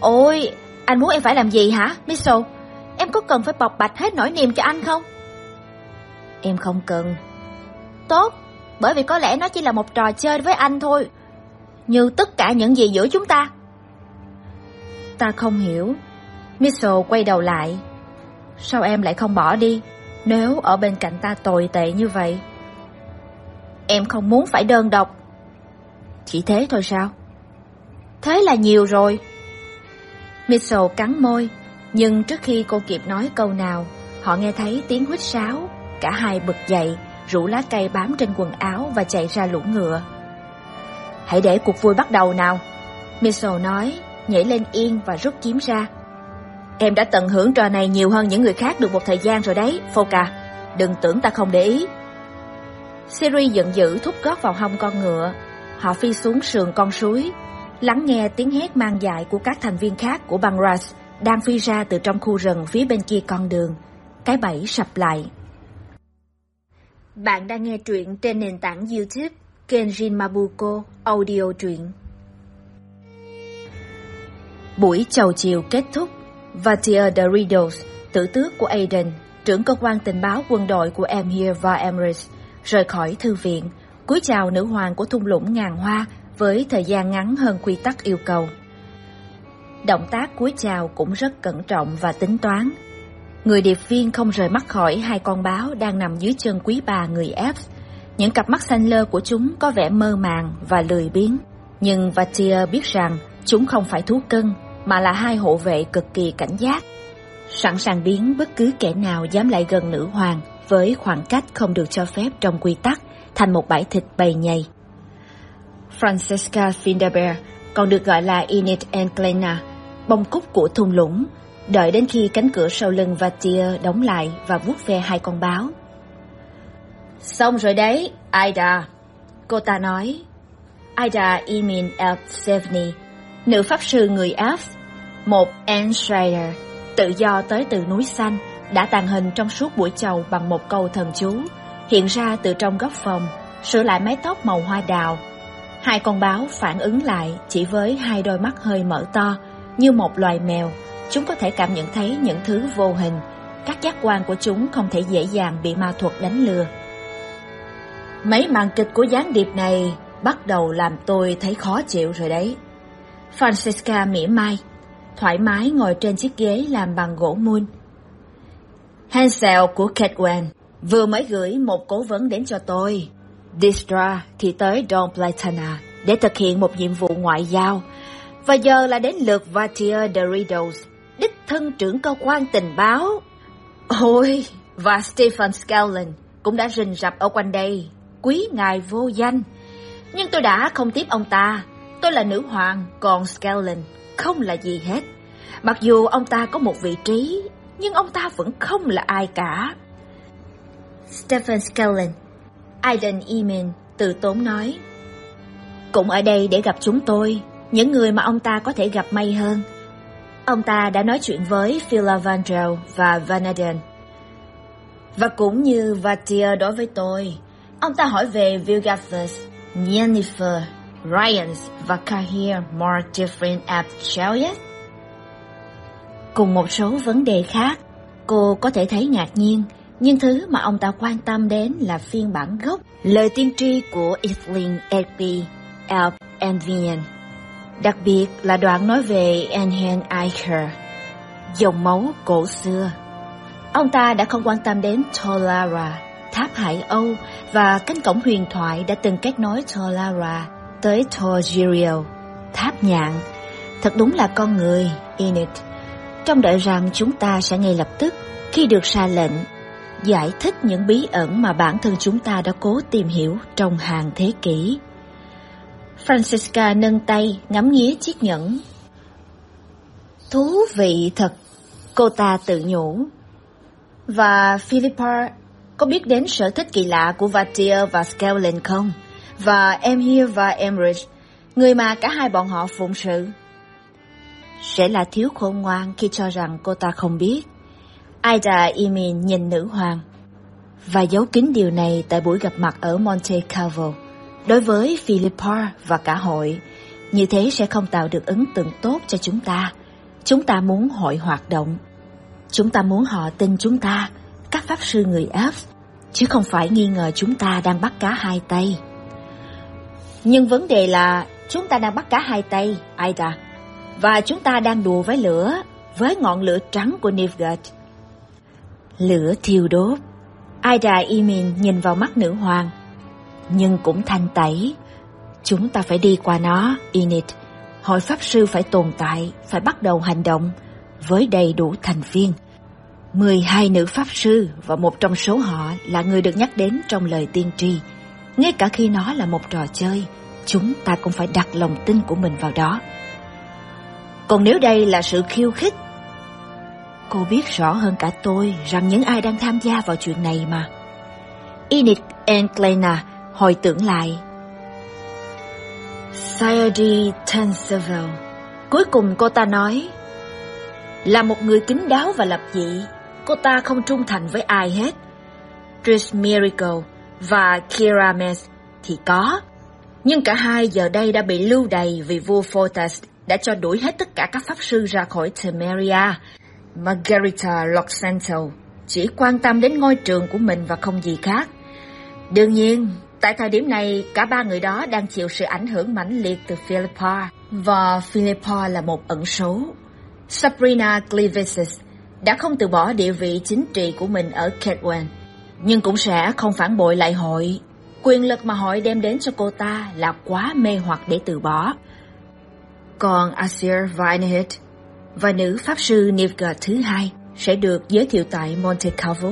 Ôi, anh muốn em phải làm gì hả, Mitchell? Em có cần phải bộc bạch hết nỗi niềm cho anh không? Em không cần. Tốt, bởi vì có lẽ nó chỉ là một trò chơi với anh thôi. Như tất cả những gì giữa chúng ta. Ta không hiểu. Mitchell quay đầu lại. Sao em lại không bỏ đi, nếu ở bên cạnh ta tồi tệ như vậy? Em không muốn phải đơn độc. Chỉ thế thôi sao? Thế là nhiều rồi. Mitchell cắn môi, nhưng trước khi cô kịp nói câu nào, họ nghe thấy tiếng huýt sáo. Cả hai bực dậy, rủ lá cây bám trên quần áo và chạy ra lũ ngựa. Hãy để cuộc vui bắt đầu nào. Mitchell nói, nhảy lên yên và rút kiếm ra. Em đã tận hưởng trò này nhiều hơn những người khác được một thời gian rồi đấy, Foka. Đừng tưởng ta không để ý. Siri giận dữ thúc gót vào hông con ngựa. Họ phi xuống sườn con suối, lắng nghe tiếng hét mang dại của các thành viên khác của băng Ras đang phi ra từ trong khu rừng phía bên kia con đường. Cái bẫy sập lại. Bạn đang nghe truyện trên nền tảng YouTube kênh Mabuko Audio truyện. Buổi chầu chiều kết thúc, Vatir Doridos, tử tước của Aiden, trưởng cơ quan tình báo quân đội của Emir và Emrys, rời khỏi thư viện, cúi chào nữ hoàng của thung lũng ngàn hoa với thời gian ngắn hơn quy tắc yêu cầu. Động tác cúi chào cũng rất cẩn trọng và tính toán. Người điệp viên không rời mắt khỏi hai con báo đang nằm dưới chân quý bà người F. Những cặp mắt xanh lơ của chúng có vẻ mơ màng và lười biếng. Nhưng Vatia biết rằng chúng không phải thú cưng, mà là hai hộ vệ cực kỳ cảnh giác. Sẵn sàng biến bất cứ kẻ nào dám lại gần nữ hoàng với khoảng cách không được cho phép trong quy tắc thành một bãi thịt bầy nhầy. Francesca Finderbeer còn được gọi là Enid Enklena, bông cúc của thung lũng, đợi đến khi cánh cửa sau lưng Vatia đóng lại và vuốt ve hai con báo. Xong rồi đấy, Aida. Cô ta nói. Aida Emin Eltsevny, nữ pháp sư người Áp một Enschreider, tự do tới từ núi xanh, đã tàn hình trong suốt buổi chầu bằng một câu thần chú, hiện ra từ trong góc phòng, sửa lại mái tóc màu hoa đào. Hai con báo phản ứng lại chỉ với hai đôi mắt hơi mở to, như một loài mèo, chúng có thể cảm nhận thấy những thứ vô hình, các giác quan của chúng không thể dễ dàng bị ma thuật đánh lừa. Mấy màn kịch của gián điệp này bắt đầu làm tôi thấy khó chịu rồi đấy. Francesca mỉa mai, thoải mái ngồi trên chiếc ghế làm bằng gỗ mun. Hansel của Catwan vừa mới gửi một cố vấn đến cho tôi. Distra thì tới Don Platana để thực hiện một nhiệm vụ ngoại giao. Và giờ là đến lượt Vatia de Riddles, đích thân trưởng cơ quan tình báo. Ôi, và Stephen Scanlon cũng đã rình rập ở quanh đây, quý ngài vô danh. Nhưng tôi đã không tiếp ông ta. Tôi là nữ hoàng, còn Skellen không là gì hết. Mặc dù ông ta có một vị trí, nhưng ông ta vẫn không là ai cả. Stephen Skellen Aidan Emin từ tốn nói Cũng ở đây để gặp chúng tôi, những người mà ông ta có thể gặp may hơn. Ông ta đã nói chuyện với Philavandrel và Vanaden. Và cũng như Vatir đối với tôi, ông ta hỏi về Vilgathus, Yennefer, Ryans và Kahir more different at Chariot. Cùng một số vấn đề khác, cô có thể thấy ngạc nhiên, nhưng thứ mà ông ta quan tâm đến là phiên bản gốc, lời tiên tri của Evelyn Edby, Alp Envian. Đặc biệt là đoạn nói về Enhan Eicher, dòng máu cổ xưa. Ông ta đã không quan tâm đến Tolara, tháp Hải Âu và cánh cổng huyền thoại đã từng kết nối Tolara tới Torgirio, tháp nhạn. Thật đúng là con người, Enid. Trông đợi rằng chúng ta sẽ ngay lập tức, khi được ra lệnh, giải thích những bí ẩn mà bản thân chúng ta đã cố tìm hiểu trong hàng thế kỷ. Francisca nâng tay ngắm nghía chiếc nhẫn. Thú vị thật, cô ta tự nhủ. Và Philippa có biết đến sở thích kỳ lạ của Vatir và Skellen không? Và Emir và Emrich, người mà cả hai bọn họ phụng sự. Sẽ là thiếu khôn ngoan khi cho rằng cô ta không biết. Aida Emin nhìn nữ hoàng và giấu kín điều này tại buổi gặp mặt ở Monte Carlo. Đối với Philippa và cả hội, như thế sẽ không tạo được ấn tượng tốt cho chúng ta. Chúng ta muốn hội hoạt động. Chúng ta muốn họ tin chúng ta, các pháp sư người Áp, chứ không phải nghi ngờ chúng ta đang bắt cá hai tay. Nhưng vấn đề là chúng ta đang bắt cá hai tay, Aida, và chúng ta đang đùa với lửa, với ngọn lửa trắng của Nilfgaard. Lửa thiêu đốt. Aida Emin nhìn vào mắt nữ hoàng, nhưng cũng thanh tẩy. Chúng ta phải đi qua nó, Init Hội Pháp Sư phải tồn tại, phải bắt đầu hành động với đầy đủ thành viên. mười hai nữ Pháp Sư và một trong số họ là người được nhắc đến trong lời tiên tri. Ngay cả khi nó là một trò chơi, chúng ta cũng phải đặt lòng tin của mình vào đó. Còn nếu đây là sự khiêu khích, cô biết rõ hơn cả tôi rằng những ai đang tham gia vào chuyện này mà. Enid Enklena hồi tưởng lại. Sayadi Tanserville. Cuối cùng cô ta nói, là một người kín đáo và lập dị, cô ta không trung thành với ai hết. Trish Miracle và Kira Mes thì có. Nhưng cả hai giờ đây đã bị lưu đày vì vua Fortas đã cho đuổi hết tất cả các pháp sư ra khỏi Temeria. Margarita Loxanto chỉ quan tâm đến ngôi trường của mình và không gì khác. Đương nhiên, tại thời điểm này, cả ba người đó đang chịu sự ảnh hưởng mãnh liệt từ Philippa, và Philippa là một ẩn số. Sabrina Clevesis đã không từ bỏ địa vị chính trị của mình ở Kedwen, nhưng cũng sẽ không phản bội lại hội. Quyền lực mà hội đem đến cho cô ta là quá mê hoặc để từ bỏ. Còn Asir Vinehit và nữ pháp sư Nivgard thứ hai sẽ được giới thiệu tại Monte Carlo.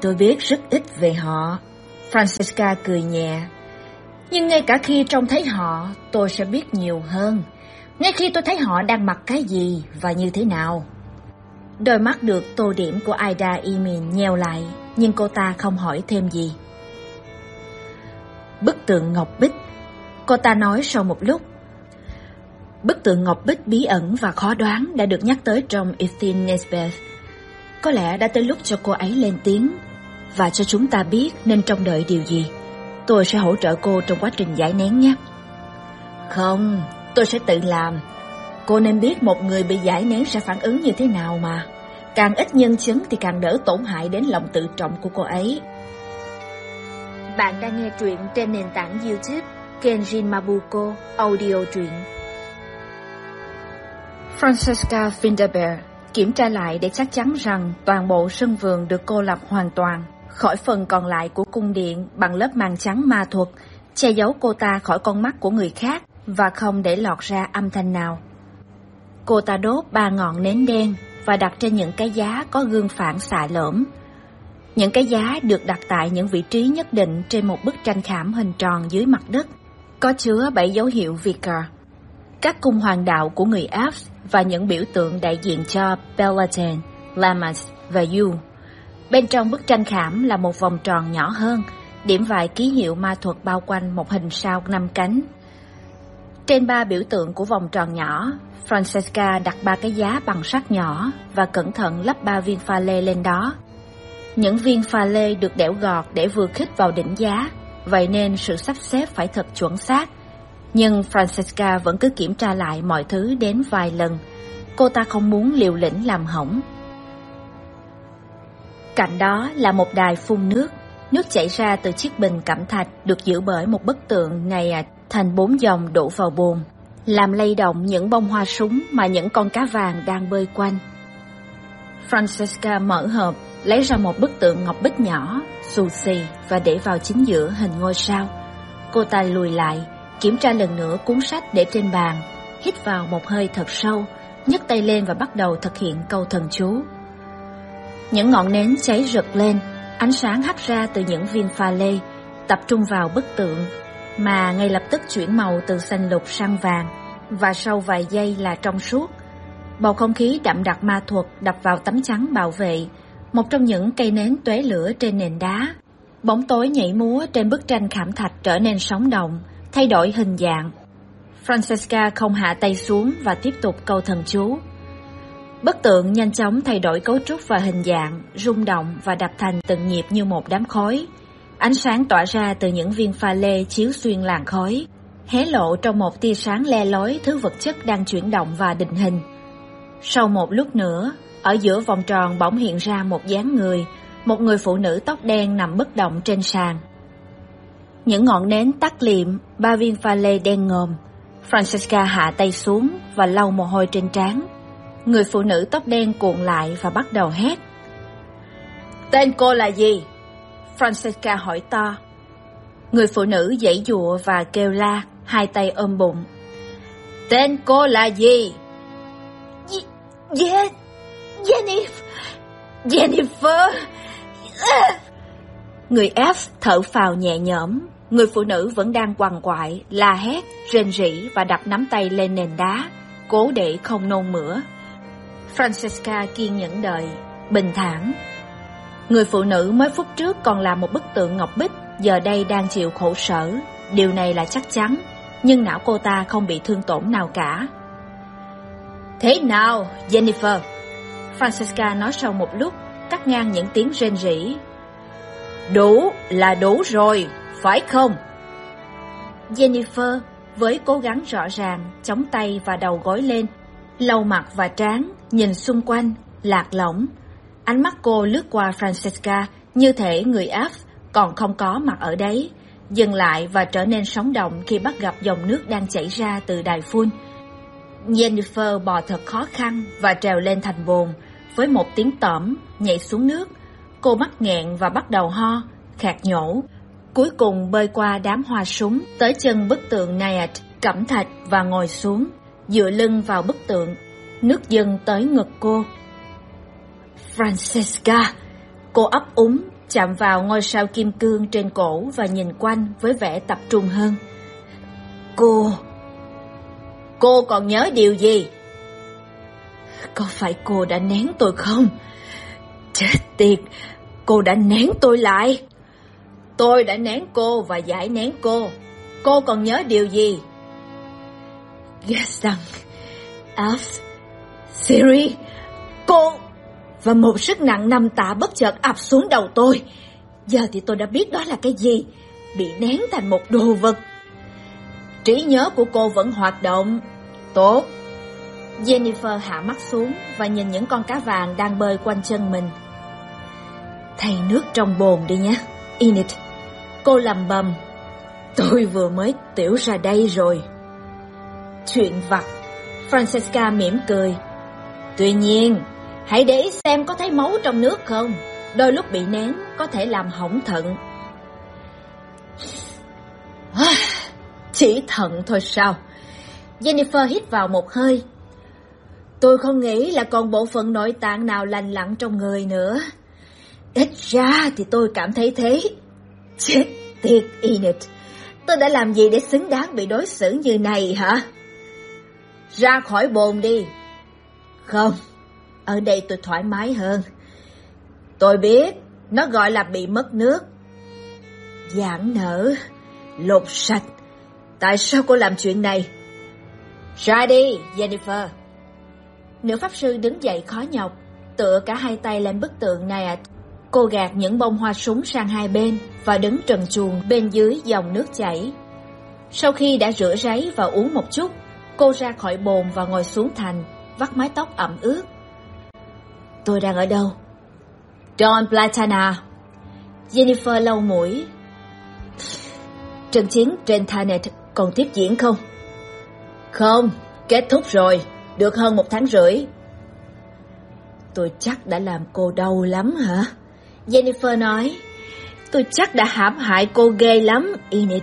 Tôi biết rất ít về họ. Francisca cười nhẹ. Nhưng ngay cả khi trông thấy họ, tôi sẽ biết nhiều hơn. Ngay khi tôi thấy họ đang mặc cái gì và như thế nào. Đôi mắt được tô điểm của Aida Emin nheo lại, nhưng cô ta không hỏi thêm gì. Bức tượng ngọc bích, cô ta nói sau một lúc. Bức tượng ngọc bích bí ẩn và khó đoán đã được nhắc tới trong Ethin Nesbeth. Có lẽ đã tới lúc cho cô ấy lên tiếng và cho chúng ta biết nên trông đợi điều gì. Tôi sẽ hỗ trợ cô trong quá trình giải nén nhé. Không, tôi sẽ tự làm. Cô nên biết một người bị giải nén sẽ phản ứng như thế nào mà. Càng ít nhân chứng thì càng đỡ tổn hại đến lòng tự trọng của cô ấy. Bạn đang nghe truyện trên nền tảng YouTube Kenjin Mabuko Audio truyện. Francesca Finderberg kiểm tra lại để chắc chắn rằng toàn bộ sân vườn được cô lập hoàn toàn khỏi phần còn lại của cung điện bằng lớp màn trắng ma thuật, che giấu cô ta khỏi con mắt của người khác và không để lọt ra âm thanh nào. Cô ta đốt ba ngọn nến đen và đặt trên những cái giá có gương phản xạ lõm. Những cái giá được đặt tại những vị trí nhất định trên một bức tranh khảm hình tròn dưới mặt đất, có chứa bảy dấu hiệu Vicar. Các cung hoàng đạo của người Áp và những biểu tượng đại diện cho Belladone, Lamas và Yu. Bên trong bức tranh khảm là một vòng tròn nhỏ hơn, điểm vài ký hiệu ma thuật bao quanh một hình sao năm cánh. Trên ba biểu tượng của vòng tròn nhỏ, Francesca đặt ba cái giá bằng sắt nhỏ và cẩn thận lắp ba viên pha lê lên đó. Những viên pha lê được đẽo gọt để vừa khít vào đỉnh giá, vậy nên sự sắp xếp phải thật chuẩn xác. Nhưng Francesca vẫn cứ kiểm tra lại mọi thứ đến vài lần. Cô ta không muốn liều lĩnh làm hỏng. Cạnh đó là một đài phun nước. Nước chảy ra từ chiếc bình cẩm thạch được giữ bởi một bức tượng ngày à, thành bốn dòng đổ vào bồn, làm lay động những bông hoa súng mà những con cá vàng đang bơi quanh. Francesca mở hộp, lấy ra một bức tượng ngọc bích nhỏ, xù xì và để vào chính giữa hình ngôi sao. Cô ta lùi lại, kiểm tra lần nữa cuốn sách để trên bàn, hít vào một hơi thật sâu, nhấc tay lên và bắt đầu thực hiện câu thần chú. Những ngọn nến cháy rực lên, ánh sáng hắt ra từ những viên pha lê, tập trung vào bức tượng, mà ngay lập tức chuyển màu từ xanh lục sang vàng, và sau vài giây là trong suốt. Bầu không khí đậm đặc ma thuật đập vào tấm chắn bảo vệ, một trong những cây nến tuế lửa trên nền đá. Bóng tối nhảy múa trên bức tranh khảm thạch trở nên sống động, thay đổi hình dạng. Francesca không hạ tay xuống và tiếp tục câu thần chú. Bức tượng nhanh chóng thay đổi cấu trúc và hình dạng, rung động và đập thành từng nhịp như một đám khói. Ánh sáng tỏa ra từ những viên pha lê chiếu xuyên làn khói, hé lộ trong một tia sáng le lói thứ vật chất đang chuyển động và định hình. Sau một lúc nữa, ở giữa vòng tròn bỗng hiện ra một dáng người, một người phụ nữ tóc đen nằm bất động trên sàn. Những ngọn nến tắt liệm, ba viên pha lê đen ngòm. Francesca hạ tay xuống và lau mồ hôi trên trán. Người phụ nữ tóc đen cuộn lại và bắt đầu hét. Tên cô là gì? Francesca hỏi to. Người phụ nữ dãy dụa và kêu la, hai tay ôm bụng. Tên cô là gì? Yeah, Jennifer, Jennifer. Người F thở phào nhẹ nhõm, người phụ nữ vẫn đang quằn quại, la hét, rên rỉ và đập nắm tay lên nền đá, cố để không nôn mửa. Francesca kiên nhẫn đợi, bình thản. Người phụ nữ mới phút trước còn là một bức tượng ngọc bích, giờ đây đang chịu khổ sở. Điều này là chắc chắn, nhưng não cô ta không bị thương tổn nào cả. Thế nào, Jennifer? Francesca nói sau một lúc, cắt ngang những tiếng rên rỉ. Đủ là đủ rồi, phải không? Jennifer với cố gắng rõ ràng, chống tay và đầu gối lên, lau mặt và trán, nhìn xung quanh, lạc lõng. Ánh mắt cô lướt qua Francesca như thể người Áp còn không có mặt ở đấy, dừng lại và trở nên sống động khi bắt gặp dòng nước đang chảy ra từ đài phun. Jennifer bò thật khó khăn và trèo lên thành bồn, với một tiếng tỏm, nhảy xuống nước. Cô mắc nghẹn và bắt đầu ho, khạc nhổ. Cuối cùng bơi qua đám hoa súng, tới chân bức tượng Nayat, cẩm thạch và ngồi xuống, dựa lưng vào bức tượng. Nước dâng tới ngực cô. Francesca! Cô ấp úng, chạm vào ngôi sao kim cương trên cổ và nhìn quanh với vẻ tập trung hơn. Cô... Cô còn nhớ điều gì? Có phải cô đã nén tôi không? Chết tiệt, cô đã nén tôi lại. Tôi đã nén cô và giải nén cô. Cô còn nhớ điều gì? Ghét rằng, um, Alf, Siri, cô và một sức nặng năm tạ bất chợt ập xuống đầu tôi. Giờ thì tôi đã biết đó là cái gì, bị nén thành một đồ vật. Trí nhớ của cô vẫn hoạt động. Tốt. Jennifer hạ mắt xuống và nhìn những con cá vàng đang bơi quanh chân mình. Thay nước trong bồn đi nhé, Init. Cô lầm bầm. Tôi vừa mới tiểu ra đây rồi. Chuyện vặt. Francesca mỉm cười. Tuy nhiên, hãy để ý xem có thấy máu trong nước không. Đôi lúc bị nén có thể làm hỏng thận. Chỉ thận thôi sao? Jennifer hít vào một hơi. Tôi không nghĩ là còn bộ phận nội tạng nào lành lặn trong người nữa. Ít ra thì tôi cảm thấy thế. Chết tiệt Enid, tôi đã làm gì để xứng đáng bị đối xử như này hả? Ra khỏi bồn đi. Không, ở đây tôi thoải mái hơn. Tôi biết, nó gọi là bị mất nước. giãn nở, lột sạch. Tại sao cô làm chuyện này? Ra đi, Jennifer. Nữ pháp sư đứng dậy khó nhọc, tựa cả hai tay lên bức tượng này Cô gạt những bông hoa súng sang hai bên và đứng trần truồng bên dưới dòng nước chảy. Sau khi đã rửa ráy và uống một chút, cô ra khỏi bồn và ngồi xuống thành, vắt mái tóc ẩm ướt. Tôi đang ở đâu? Don Platana. Jennifer lau mũi. Trận chiến trên Thanet còn tiếp diễn không? Không, kết thúc rồi, được hơn một tháng rưỡi. Tôi chắc đã làm cô đau lắm hả? Jennifer nói, tôi chắc đã hãm hại cô ghê lắm, Enid.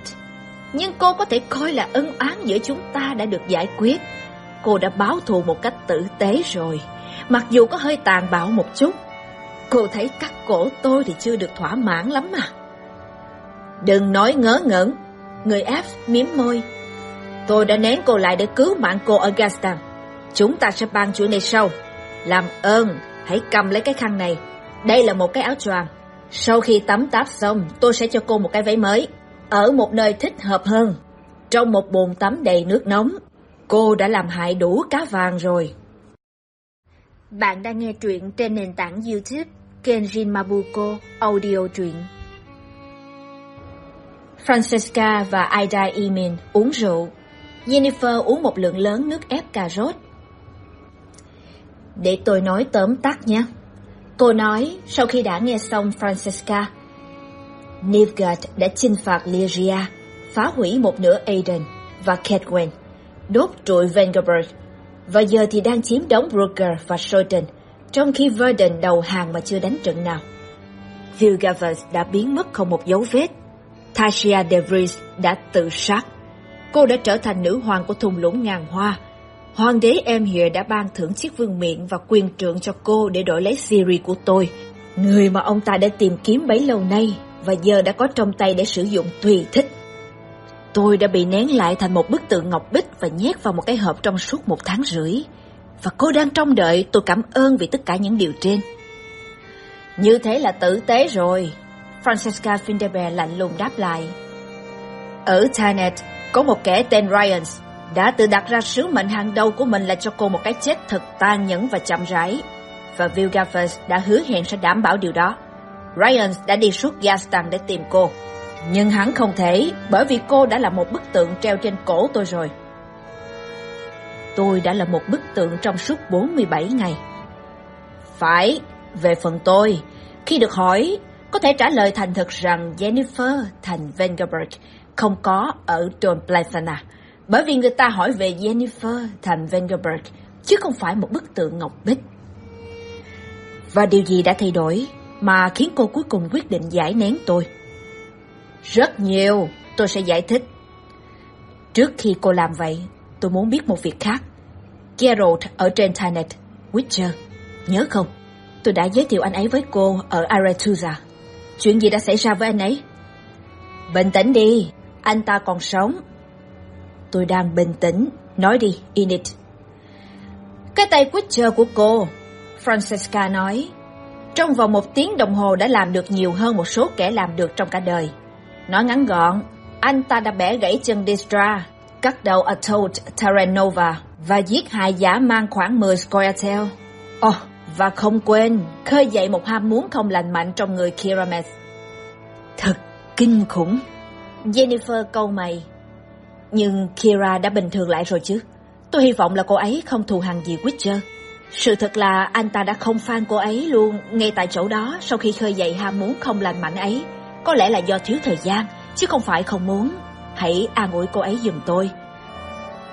Nhưng cô có thể coi là ân oán giữa chúng ta đã được giải quyết. Cô đã báo thù một cách tử tế rồi, mặc dù có hơi tàn bạo một chút. Cô thấy cắt cổ tôi thì chưa được thỏa mãn lắm mà. Đừng nói ngớ ngẩn. Người F miếm môi. Tôi đã nén cô lại để cứu mạng cô ở Gaston. Chúng ta sẽ ban chuyện này sau. Làm ơn, hãy cầm lấy cái khăn này đây là một cái áo choàng. Sau khi tắm táp xong, tôi sẽ cho cô một cái váy mới. Ở một nơi thích hợp hơn. Trong một bồn tắm đầy nước nóng. Cô đã làm hại đủ cá vàng rồi. Bạn đang nghe truyện trên nền tảng YouTube kênh Jin Mabuko Audio truyện. Francesca và Ida Emin uống rượu. Jennifer uống một lượng lớn nước ép cà rốt. Để tôi nói tóm tắt nhé. Cô nói sau khi đã nghe xong Francesca. Nilfgaard đã chinh phạt Lyria, phá hủy một nửa Aden và Kedwen, đốt trụi Vengerberg, và giờ thì đang chiếm đóng Brugger và Schoten, trong khi Verden đầu hàng mà chưa đánh trận nào. Vilgavers đã biến mất không một dấu vết. Tasia de Vries đã tự sát. Cô đã trở thành nữ hoàng của thung lũng ngàn hoa, Hoàng đế em here đã ban thưởng chiếc vương miện và quyền trượng cho cô để đổi lấy Siri của tôi, người mà ông ta đã tìm kiếm bấy lâu nay và giờ đã có trong tay để sử dụng tùy thích. Tôi đã bị nén lại thành một bức tượng ngọc bích và nhét vào một cái hộp trong suốt một tháng rưỡi. Và cô đang trông đợi tôi cảm ơn vì tất cả những điều trên. Như thế là tử tế rồi, Francesca Finderbeer lạnh lùng đáp lại. Ở Tanet có một kẻ tên Ryans đã tự đặt ra sứ mệnh hàng đầu của mình là cho cô một cái chết thật tàn nhẫn và chậm rãi. Và Vilgaffers đã hứa hẹn sẽ đảm bảo điều đó. Ryan đã đi suốt Gaston để tìm cô. Nhưng hắn không thể, bởi vì cô đã là một bức tượng treo trên cổ tôi rồi. Tôi đã là một bức tượng trong suốt 47 ngày. Phải, về phần tôi, khi được hỏi, có thể trả lời thành thật rằng Jennifer thành Vengerberg không có ở Don Plaisana bởi vì người ta hỏi về Jennifer thành Vengerberg, chứ không phải một bức tượng ngọc bích. Và điều gì đã thay đổi mà khiến cô cuối cùng quyết định giải nén tôi? Rất nhiều, tôi sẽ giải thích. Trước khi cô làm vậy, tôi muốn biết một việc khác. Geralt ở trên Tynet, Witcher, nhớ không? Tôi đã giới thiệu anh ấy với cô ở Aretusa. Chuyện gì đã xảy ra với anh ấy? Bình tĩnh đi, anh ta còn sống Tôi đang bình tĩnh. Nói đi, Init Cái tay Witcher của cô, Francesca nói, trong vòng một tiếng đồng hồ đã làm được nhiều hơn một số kẻ làm được trong cả đời. Nói ngắn gọn, anh ta đã bẻ gãy chân Distra, cắt đầu Atold Terranova và giết hại giả mang khoảng 10 Scoia'tael. Ồ, oh, và không quên, khơi dậy một ham muốn không lành mạnh trong người Kiramet. Thật kinh khủng. Jennifer câu mày, nhưng Kira đã bình thường lại rồi chứ. Tôi hy vọng là cô ấy không thù hằn gì Witcher. Sự thật là anh ta đã không fan cô ấy luôn ngay tại chỗ đó sau khi khơi dậy ham muốn không lành mạnh ấy. Có lẽ là do thiếu thời gian, chứ không phải không muốn. Hãy an ủi cô ấy giùm tôi.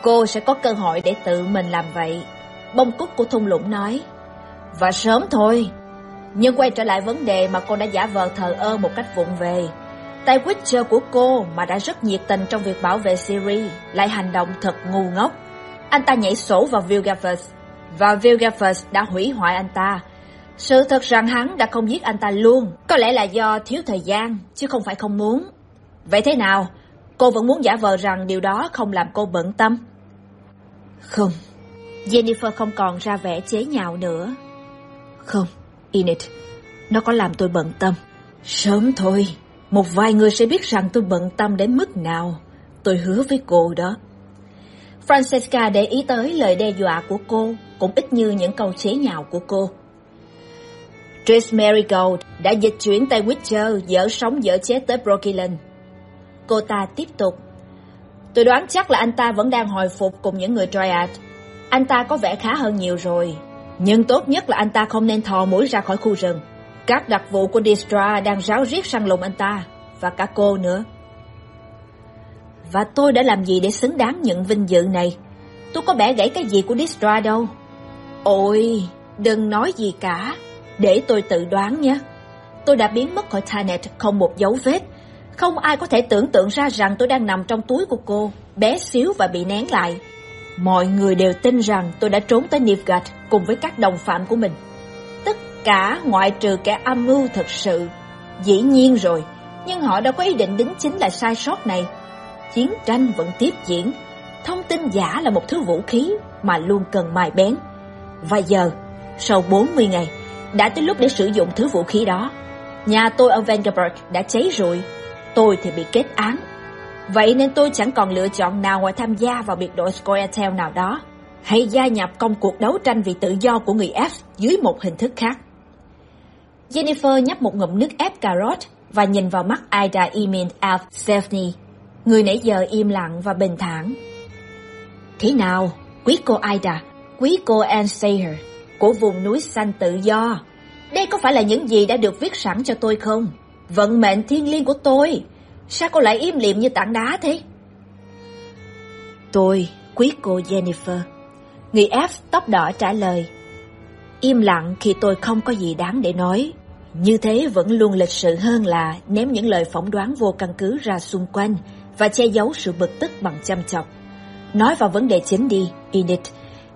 Cô sẽ có cơ hội để tự mình làm vậy. Bông cúc của thung lũng nói. Và sớm thôi. Nhưng quay trở lại vấn đề mà cô đã giả vờ thờ ơ một cách vụng về. Tay Witcher của cô mà đã rất nhiệt tình trong việc bảo vệ Siri lại hành động thật ngu ngốc. Anh ta nhảy sổ vào Vilgaffers và Vilgaffers đã hủy hoại anh ta. Sự thật rằng hắn đã không giết anh ta luôn, có lẽ là do thiếu thời gian, chứ không phải không muốn. Vậy thế nào? Cô vẫn muốn giả vờ rằng điều đó không làm cô bận tâm? Không. Jennifer không còn ra vẻ chế nhạo nữa. Không, Enid, nó có làm tôi bận tâm. Sớm thôi, một vài người sẽ biết rằng tôi bận tâm đến mức nào. Tôi hứa với cô đó. Francesca để ý tới lời đe dọa của cô, cũng ít như những câu chế nhạo của cô. Trish Marigold đã dịch chuyển tay Witcher dở sống dở chết tới Brooklyn. Cô ta tiếp tục. Tôi đoán chắc là anh ta vẫn đang hồi phục cùng những người Dryad. Anh ta có vẻ khá hơn nhiều rồi. Nhưng tốt nhất là anh ta không nên thò mũi ra khỏi khu rừng. Các đặc vụ của Distra đang ráo riết săn lùng anh ta. Và cả cô nữa. Và tôi đã làm gì để xứng đáng nhận vinh dự này? Tôi có bẻ gãy cái gì của Distra đâu. Ôi, đừng nói gì cả. Để tôi tự đoán nhé. Tôi đã biến mất khỏi Tanet không một dấu vết. Không ai có thể tưởng tượng ra rằng tôi đang nằm trong túi của cô, bé xíu và bị nén lại. Mọi người đều tin rằng tôi đã trốn tới Nivgat cùng với các đồng phạm của mình. Tất cả ngoại trừ kẻ âm mưu thật sự. Dĩ nhiên rồi, nhưng họ đã có ý định đính chính lại sai sót này. Chiến tranh vẫn tiếp diễn. Thông tin giả là một thứ vũ khí mà luôn cần mài bén. Và giờ, sau 40 ngày, đã tới lúc để sử dụng thứ vũ khí đó. Nhà tôi ở Vandenberg đã cháy rồi, tôi thì bị kết án. Vậy nên tôi chẳng còn lựa chọn nào ngoài tham gia vào biệt đội Scoia'tael nào đó, hay gia nhập công cuộc đấu tranh vì tự do của người F dưới một hình thức khác. Jennifer nhấp một ngụm nước ép cà rốt và nhìn vào mắt Ida Emin Alf Stephanie, người nãy giờ im lặng và bình thản. Thế nào, quý cô Ida, quý cô Anne Sayer, của vùng núi xanh tự do. Đây có phải là những gì đã được viết sẵn cho tôi không? Vận mệnh thiên liêng của tôi. Sao cô lại im lìm như tảng đá thế? Tôi, quý cô Jennifer. Người F tóc đỏ trả lời. Im lặng khi tôi không có gì đáng để nói. Như thế vẫn luôn lịch sự hơn là ném những lời phỏng đoán vô căn cứ ra xung quanh và che giấu sự bực tức bằng chăm chọc. Nói vào vấn đề chính đi, Enid.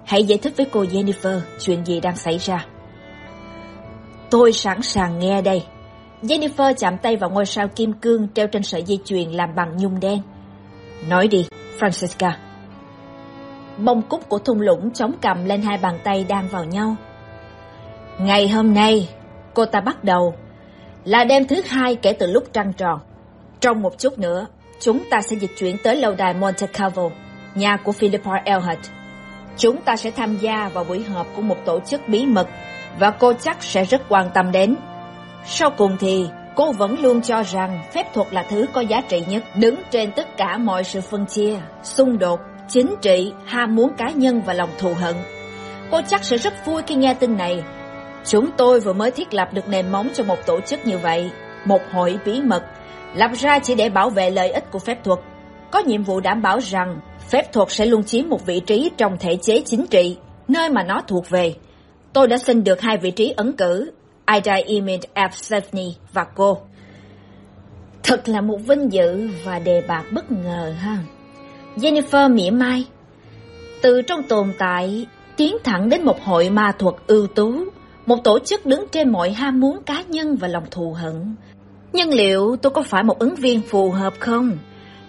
Hãy giải thích với cô Jennifer chuyện gì đang xảy ra. Tôi sẵn sàng nghe đây. Jennifer chạm tay vào ngôi sao kim cương treo trên sợi dây chuyền làm bằng nhung đen. Nói đi, Francesca. Bông cúc của thung lũng chống cầm lên hai bàn tay đang vào nhau. Ngày hôm nay, cô ta bắt đầu, là đêm thứ hai kể từ lúc trăng tròn. Trong một chút nữa, chúng ta sẽ dịch chuyển tới lâu đài Monte Carlo, nhà của Philippa Elhart Chúng ta sẽ tham gia vào buổi họp của một tổ chức bí mật và cô chắc sẽ rất quan tâm đến. Sau cùng thì, cô vẫn luôn cho rằng phép thuật là thứ có giá trị nhất, đứng trên tất cả mọi sự phân chia, xung đột, chính trị, ham muốn cá nhân và lòng thù hận. Cô chắc sẽ rất vui khi nghe tin này. Chúng tôi vừa mới thiết lập được nền móng cho một tổ chức như vậy, một hội bí mật, lập ra chỉ để bảo vệ lợi ích của phép thuật, có nhiệm vụ đảm bảo rằng Phép thuật sẽ luôn chiếm một vị trí trong thể chế chính trị, nơi mà nó thuộc về. Tôi đã xin được hai vị trí ấn cử, Ida imid F. và cô. Thật là một vinh dự và đề bạc bất ngờ ha. Jennifer mỉa mai. Từ trong tồn tại, tiến thẳng đến một hội ma thuật ưu tú, một tổ chức đứng trên mọi ham muốn cá nhân và lòng thù hận. Nhưng liệu tôi có phải một ứng viên phù hợp không?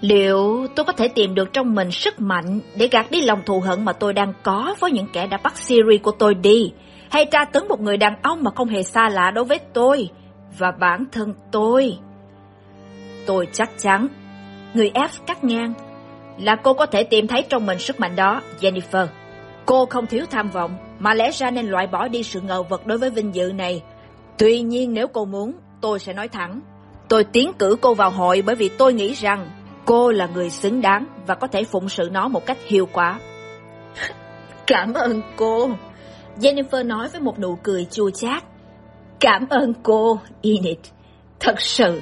Liệu tôi có thể tìm được trong mình sức mạnh để gạt đi lòng thù hận mà tôi đang có với những kẻ đã bắt Siri của tôi đi, hay tra tấn một người đàn ông mà không hề xa lạ đối với tôi và bản thân tôi? Tôi chắc chắn, người F cắt ngang, là cô có thể tìm thấy trong mình sức mạnh đó, Jennifer. Cô không thiếu tham vọng, mà lẽ ra nên loại bỏ đi sự ngờ vật đối với vinh dự này. Tuy nhiên nếu cô muốn, tôi sẽ nói thẳng. Tôi tiến cử cô vào hội bởi vì tôi nghĩ rằng Cô là người xứng đáng và có thể phụng sự nó một cách hiệu quả. Cảm ơn cô. Jennifer nói với một nụ cười chua chát. Cảm ơn cô, Enid. Thật sự,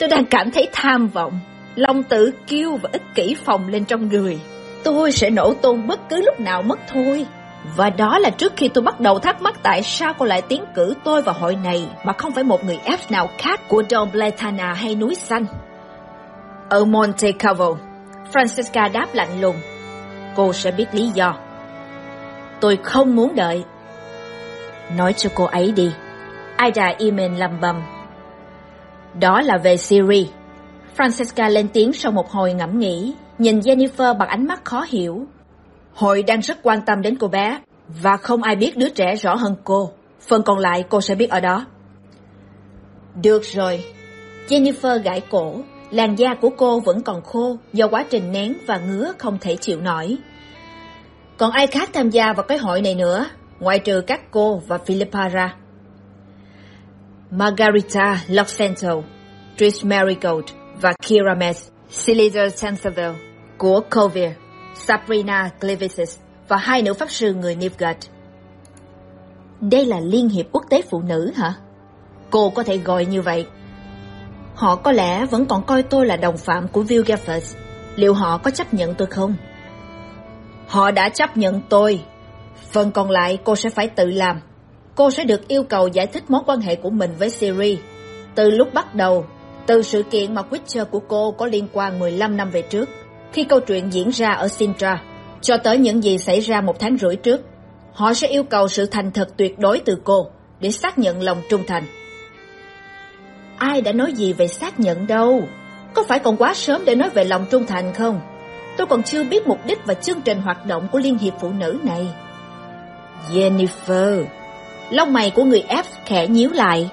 tôi đang cảm thấy tham vọng, lòng tự kiêu và ích kỷ phồng lên trong người. Tôi sẽ nổ tung bất cứ lúc nào mất thôi. Và đó là trước khi tôi bắt đầu thắc mắc tại sao cô lại tiến cử tôi vào hội này mà không phải một người F nào khác của Don Bletana hay núi xanh. Ở Monte Carlo, Francesca đáp lạnh lùng. Cô sẽ biết lý do. Tôi không muốn đợi. Nói cho cô ấy đi. Ida Imen lầm bầm. Đó là về Siri. Francesca lên tiếng sau một hồi ngẫm nghĩ, nhìn Jennifer bằng ánh mắt khó hiểu. Hội đang rất quan tâm đến cô bé, và không ai biết đứa trẻ rõ hơn cô. Phần còn lại cô sẽ biết ở đó. Được rồi. Jennifer gãi cổ, làn da của cô vẫn còn khô do quá trình nén và ngứa không thể chịu nổi. Còn ai khác tham gia vào cái hội này nữa, ngoại trừ các cô và Philippa ra? Margarita Loxento, Trish Marigold và Kira Mess, Celida Sansaville của Colville, Sabrina Glevisis và hai nữ pháp sư người Nivgard. Đây là Liên hiệp quốc tế phụ nữ hả? Cô có thể gọi như vậy. Họ có lẽ vẫn còn coi tôi là đồng phạm của Will Gaffers. Liệu họ có chấp nhận tôi không? Họ đã chấp nhận tôi. Phần còn lại cô sẽ phải tự làm. Cô sẽ được yêu cầu giải thích mối quan hệ của mình với Siri. Từ lúc bắt đầu, từ sự kiện mà Witcher của cô có liên quan 15 năm về trước, khi câu chuyện diễn ra ở Sintra, cho tới những gì xảy ra một tháng rưỡi trước. Họ sẽ yêu cầu sự thành thật tuyệt đối từ cô để xác nhận lòng trung thành. Ai đã nói gì về xác nhận đâu? Có phải còn quá sớm để nói về lòng trung thành không? Tôi còn chưa biết mục đích và chương trình hoạt động của Liên hiệp Phụ nữ này. Jennifer, lông mày của người F khẽ nhíu lại.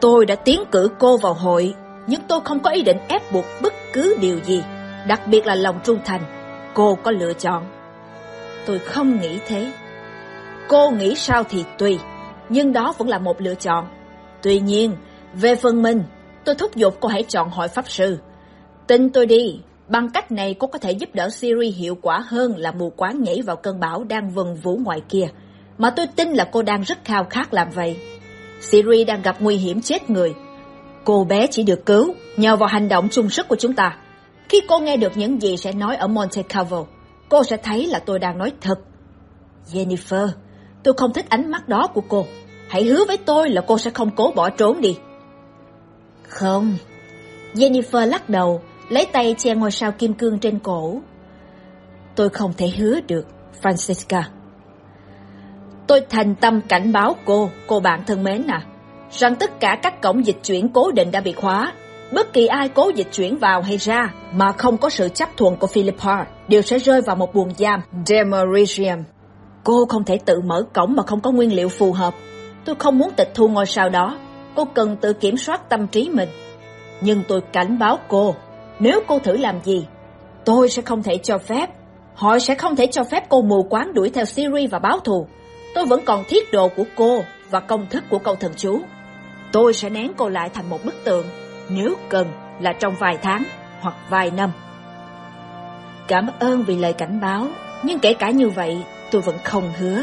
Tôi đã tiến cử cô vào hội, nhưng tôi không có ý định ép buộc bất cứ điều gì, đặc biệt là lòng trung thành. Cô có lựa chọn. Tôi không nghĩ thế. Cô nghĩ sao thì tùy, nhưng đó vẫn là một lựa chọn. Tuy nhiên, về phần mình, tôi thúc giục cô hãy chọn hội pháp sư. Tin tôi đi, bằng cách này cô có thể giúp đỡ Siri hiệu quả hơn là mù quáng nhảy vào cơn bão đang vần vũ ngoài kia. Mà tôi tin là cô đang rất khao khát làm vậy. Siri đang gặp nguy hiểm chết người. Cô bé chỉ được cứu nhờ vào hành động chung sức của chúng ta. Khi cô nghe được những gì sẽ nói ở Monte Carlo, cô sẽ thấy là tôi đang nói thật. Jennifer, tôi không thích ánh mắt đó của cô. Hãy hứa với tôi là cô sẽ không cố bỏ trốn đi. Không. Jennifer lắc đầu, lấy tay che ngôi sao kim cương trên cổ. Tôi không thể hứa được, Francisca. Tôi thành tâm cảnh báo cô, cô bạn thân mến à, rằng tất cả các cổng dịch chuyển cố định đã bị khóa. Bất kỳ ai cố dịch chuyển vào hay ra mà không có sự chấp thuận của Philippa đều sẽ rơi vào một buồng giam Demeritium. Cô không thể tự mở cổng mà không có nguyên liệu phù hợp. Tôi không muốn tịch thu ngôi sao đó. Cô cần tự kiểm soát tâm trí mình. Nhưng tôi cảnh báo cô, nếu cô thử làm gì, tôi sẽ không thể cho phép. Họ sẽ không thể cho phép cô mù quáng đuổi theo Siri và báo thù. Tôi vẫn còn thiết đồ của cô và công thức của câu thần chú. Tôi sẽ nén cô lại thành một bức tượng, nếu cần là trong vài tháng hoặc vài năm. Cảm ơn vì lời cảnh báo, nhưng kể cả như vậy, tôi vẫn không hứa.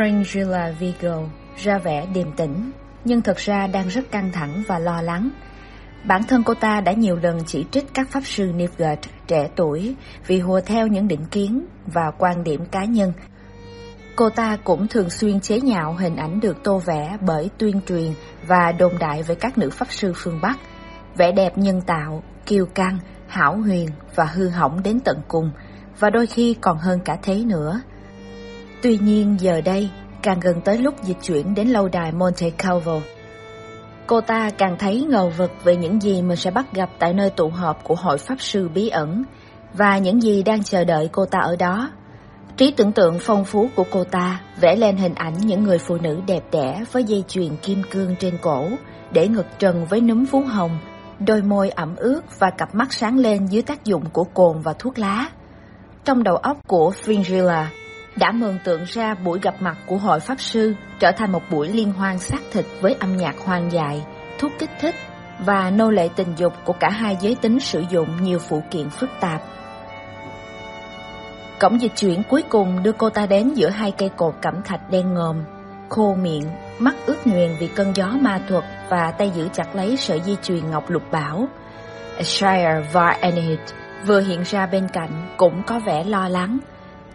Frangela Vigo ra vẻ điềm tĩnh, nhưng thật ra đang rất căng thẳng và lo lắng. Bản thân cô ta đã nhiều lần chỉ trích các pháp sư Nilfgaard trẻ tuổi vì hùa theo những định kiến và quan điểm cá nhân. Cô ta cũng thường xuyên chế nhạo hình ảnh được tô vẽ bởi tuyên truyền và đồn đại về các nữ pháp sư phương Bắc. Vẻ đẹp nhân tạo, kiêu căng, hảo huyền và hư hỏng đến tận cùng, và đôi khi còn hơn cả thế nữa. Tuy nhiên giờ đây, càng gần tới lúc dịch chuyển đến lâu đài Monte Calvo, cô ta càng thấy ngầu vực về những gì mình sẽ bắt gặp tại nơi tụ họp của hội pháp sư bí ẩn và những gì đang chờ đợi cô ta ở đó. Trí tưởng tượng phong phú của cô ta vẽ lên hình ảnh những người phụ nữ đẹp đẽ với dây chuyền kim cương trên cổ, để ngực trần với núm vú hồng, đôi môi ẩm ướt và cặp mắt sáng lên dưới tác dụng của cồn và thuốc lá. Trong đầu óc của Fringilla đã mường tượng ra buổi gặp mặt của hội pháp sư trở thành một buổi liên hoan xác thịt với âm nhạc hoang dại, thuốc kích thích và nô lệ tình dục của cả hai giới tính sử dụng nhiều phụ kiện phức tạp. Cổng dịch chuyển cuối cùng đưa cô ta đến giữa hai cây cột cẩm thạch đen ngòm, khô miệng, mắt ướt nhuyền vì cơn gió ma thuật và tay giữ chặt lấy sợi dây chuyền ngọc lục bảo. Shire Var Enid vừa hiện ra bên cạnh cũng có vẻ lo lắng.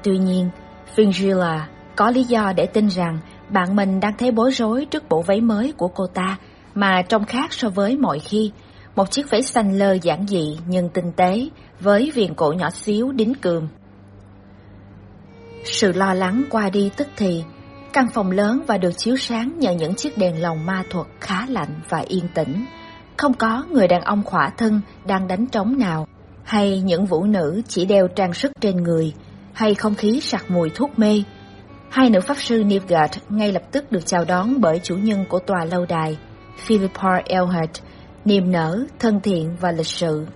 Tuy nhiên, Fingilla có lý do để tin rằng bạn mình đang thấy bối rối trước bộ váy mới của cô ta mà trông khác so với mọi khi. Một chiếc váy xanh lơ giản dị nhưng tinh tế với viền cổ nhỏ xíu đính cườm. Sự lo lắng qua đi tức thì, căn phòng lớn và được chiếu sáng nhờ những chiếc đèn lồng ma thuật khá lạnh và yên tĩnh. Không có người đàn ông khỏa thân đang đánh trống nào, hay những vũ nữ chỉ đeo trang sức trên người, hay không khí sặc mùi thuốc mê. Hai nữ pháp sư Nilfgaard ngay lập tức được chào đón bởi chủ nhân của tòa lâu đài, Philippa Elhart, niềm nở, thân thiện và lịch sự.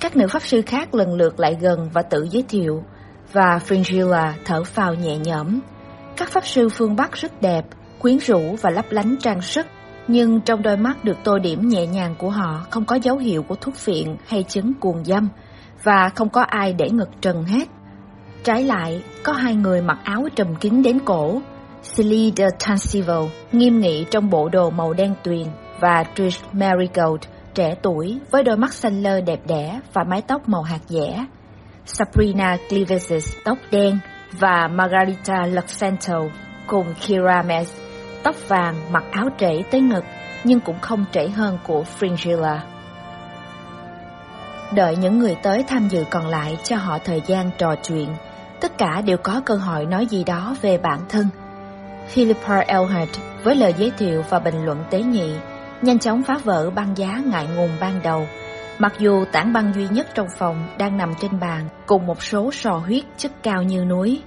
Các nữ pháp sư khác lần lượt lại gần và tự giới thiệu, và Fringilla thở phào nhẹ nhõm. Các pháp sư phương Bắc rất đẹp, quyến rũ và lấp lánh trang sức, nhưng trong đôi mắt được tô điểm nhẹ nhàng của họ không có dấu hiệu của thuốc phiện hay chứng cuồng dâm, và không có ai để ngực trần hết. Trái lại, có hai người mặc áo trùm kín đến cổ, Celie de Tansivel, nghiêm nghị trong bộ đồ màu đen tuyền, và Trish Marigold, trẻ tuổi với đôi mắt xanh lơ đẹp đẽ và mái tóc màu hạt dẻ. Sabrina Cleveses tóc đen, và Margarita Luxento cùng Kira Mes, tóc vàng mặc áo trễ tới ngực nhưng cũng không trễ hơn của Fringilla. Đợi những người tới tham dự còn lại cho họ thời gian trò chuyện, tất cả đều có cơ hội nói gì đó về bản thân. Philippa Elhart với lời giới thiệu và bình luận tế nhị nhanh chóng phá vỡ băng giá ngại ngùng ban đầu. Mặc dù tảng băng duy nhất trong phòng đang nằm trên bàn cùng một số sò huyết chất cao như núi,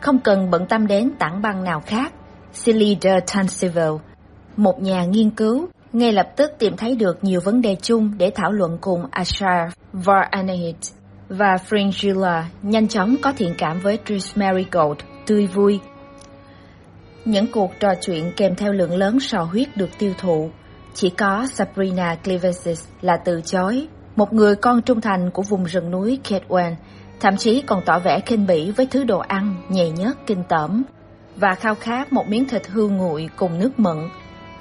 không cần bận tâm đến tảng băng nào khác. Silly de Tansivel, một nhà nghiên cứu, ngay lập tức tìm thấy được nhiều vấn đề chung để thảo luận cùng Ashar Varanahit và Fringilla nhanh chóng có thiện cảm với Trish Marigold, tươi vui. Những cuộc trò chuyện kèm theo lượng lớn sò huyết được tiêu thụ. Chỉ có Sabrina Clevesis là từ chối, một người con trung thành của vùng rừng núi Ketwen, thậm chí còn tỏ vẻ khinh bỉ với thứ đồ ăn nhầy nhớt kinh tởm. Và khao khát một miếng thịt hư nguội cùng nước mận.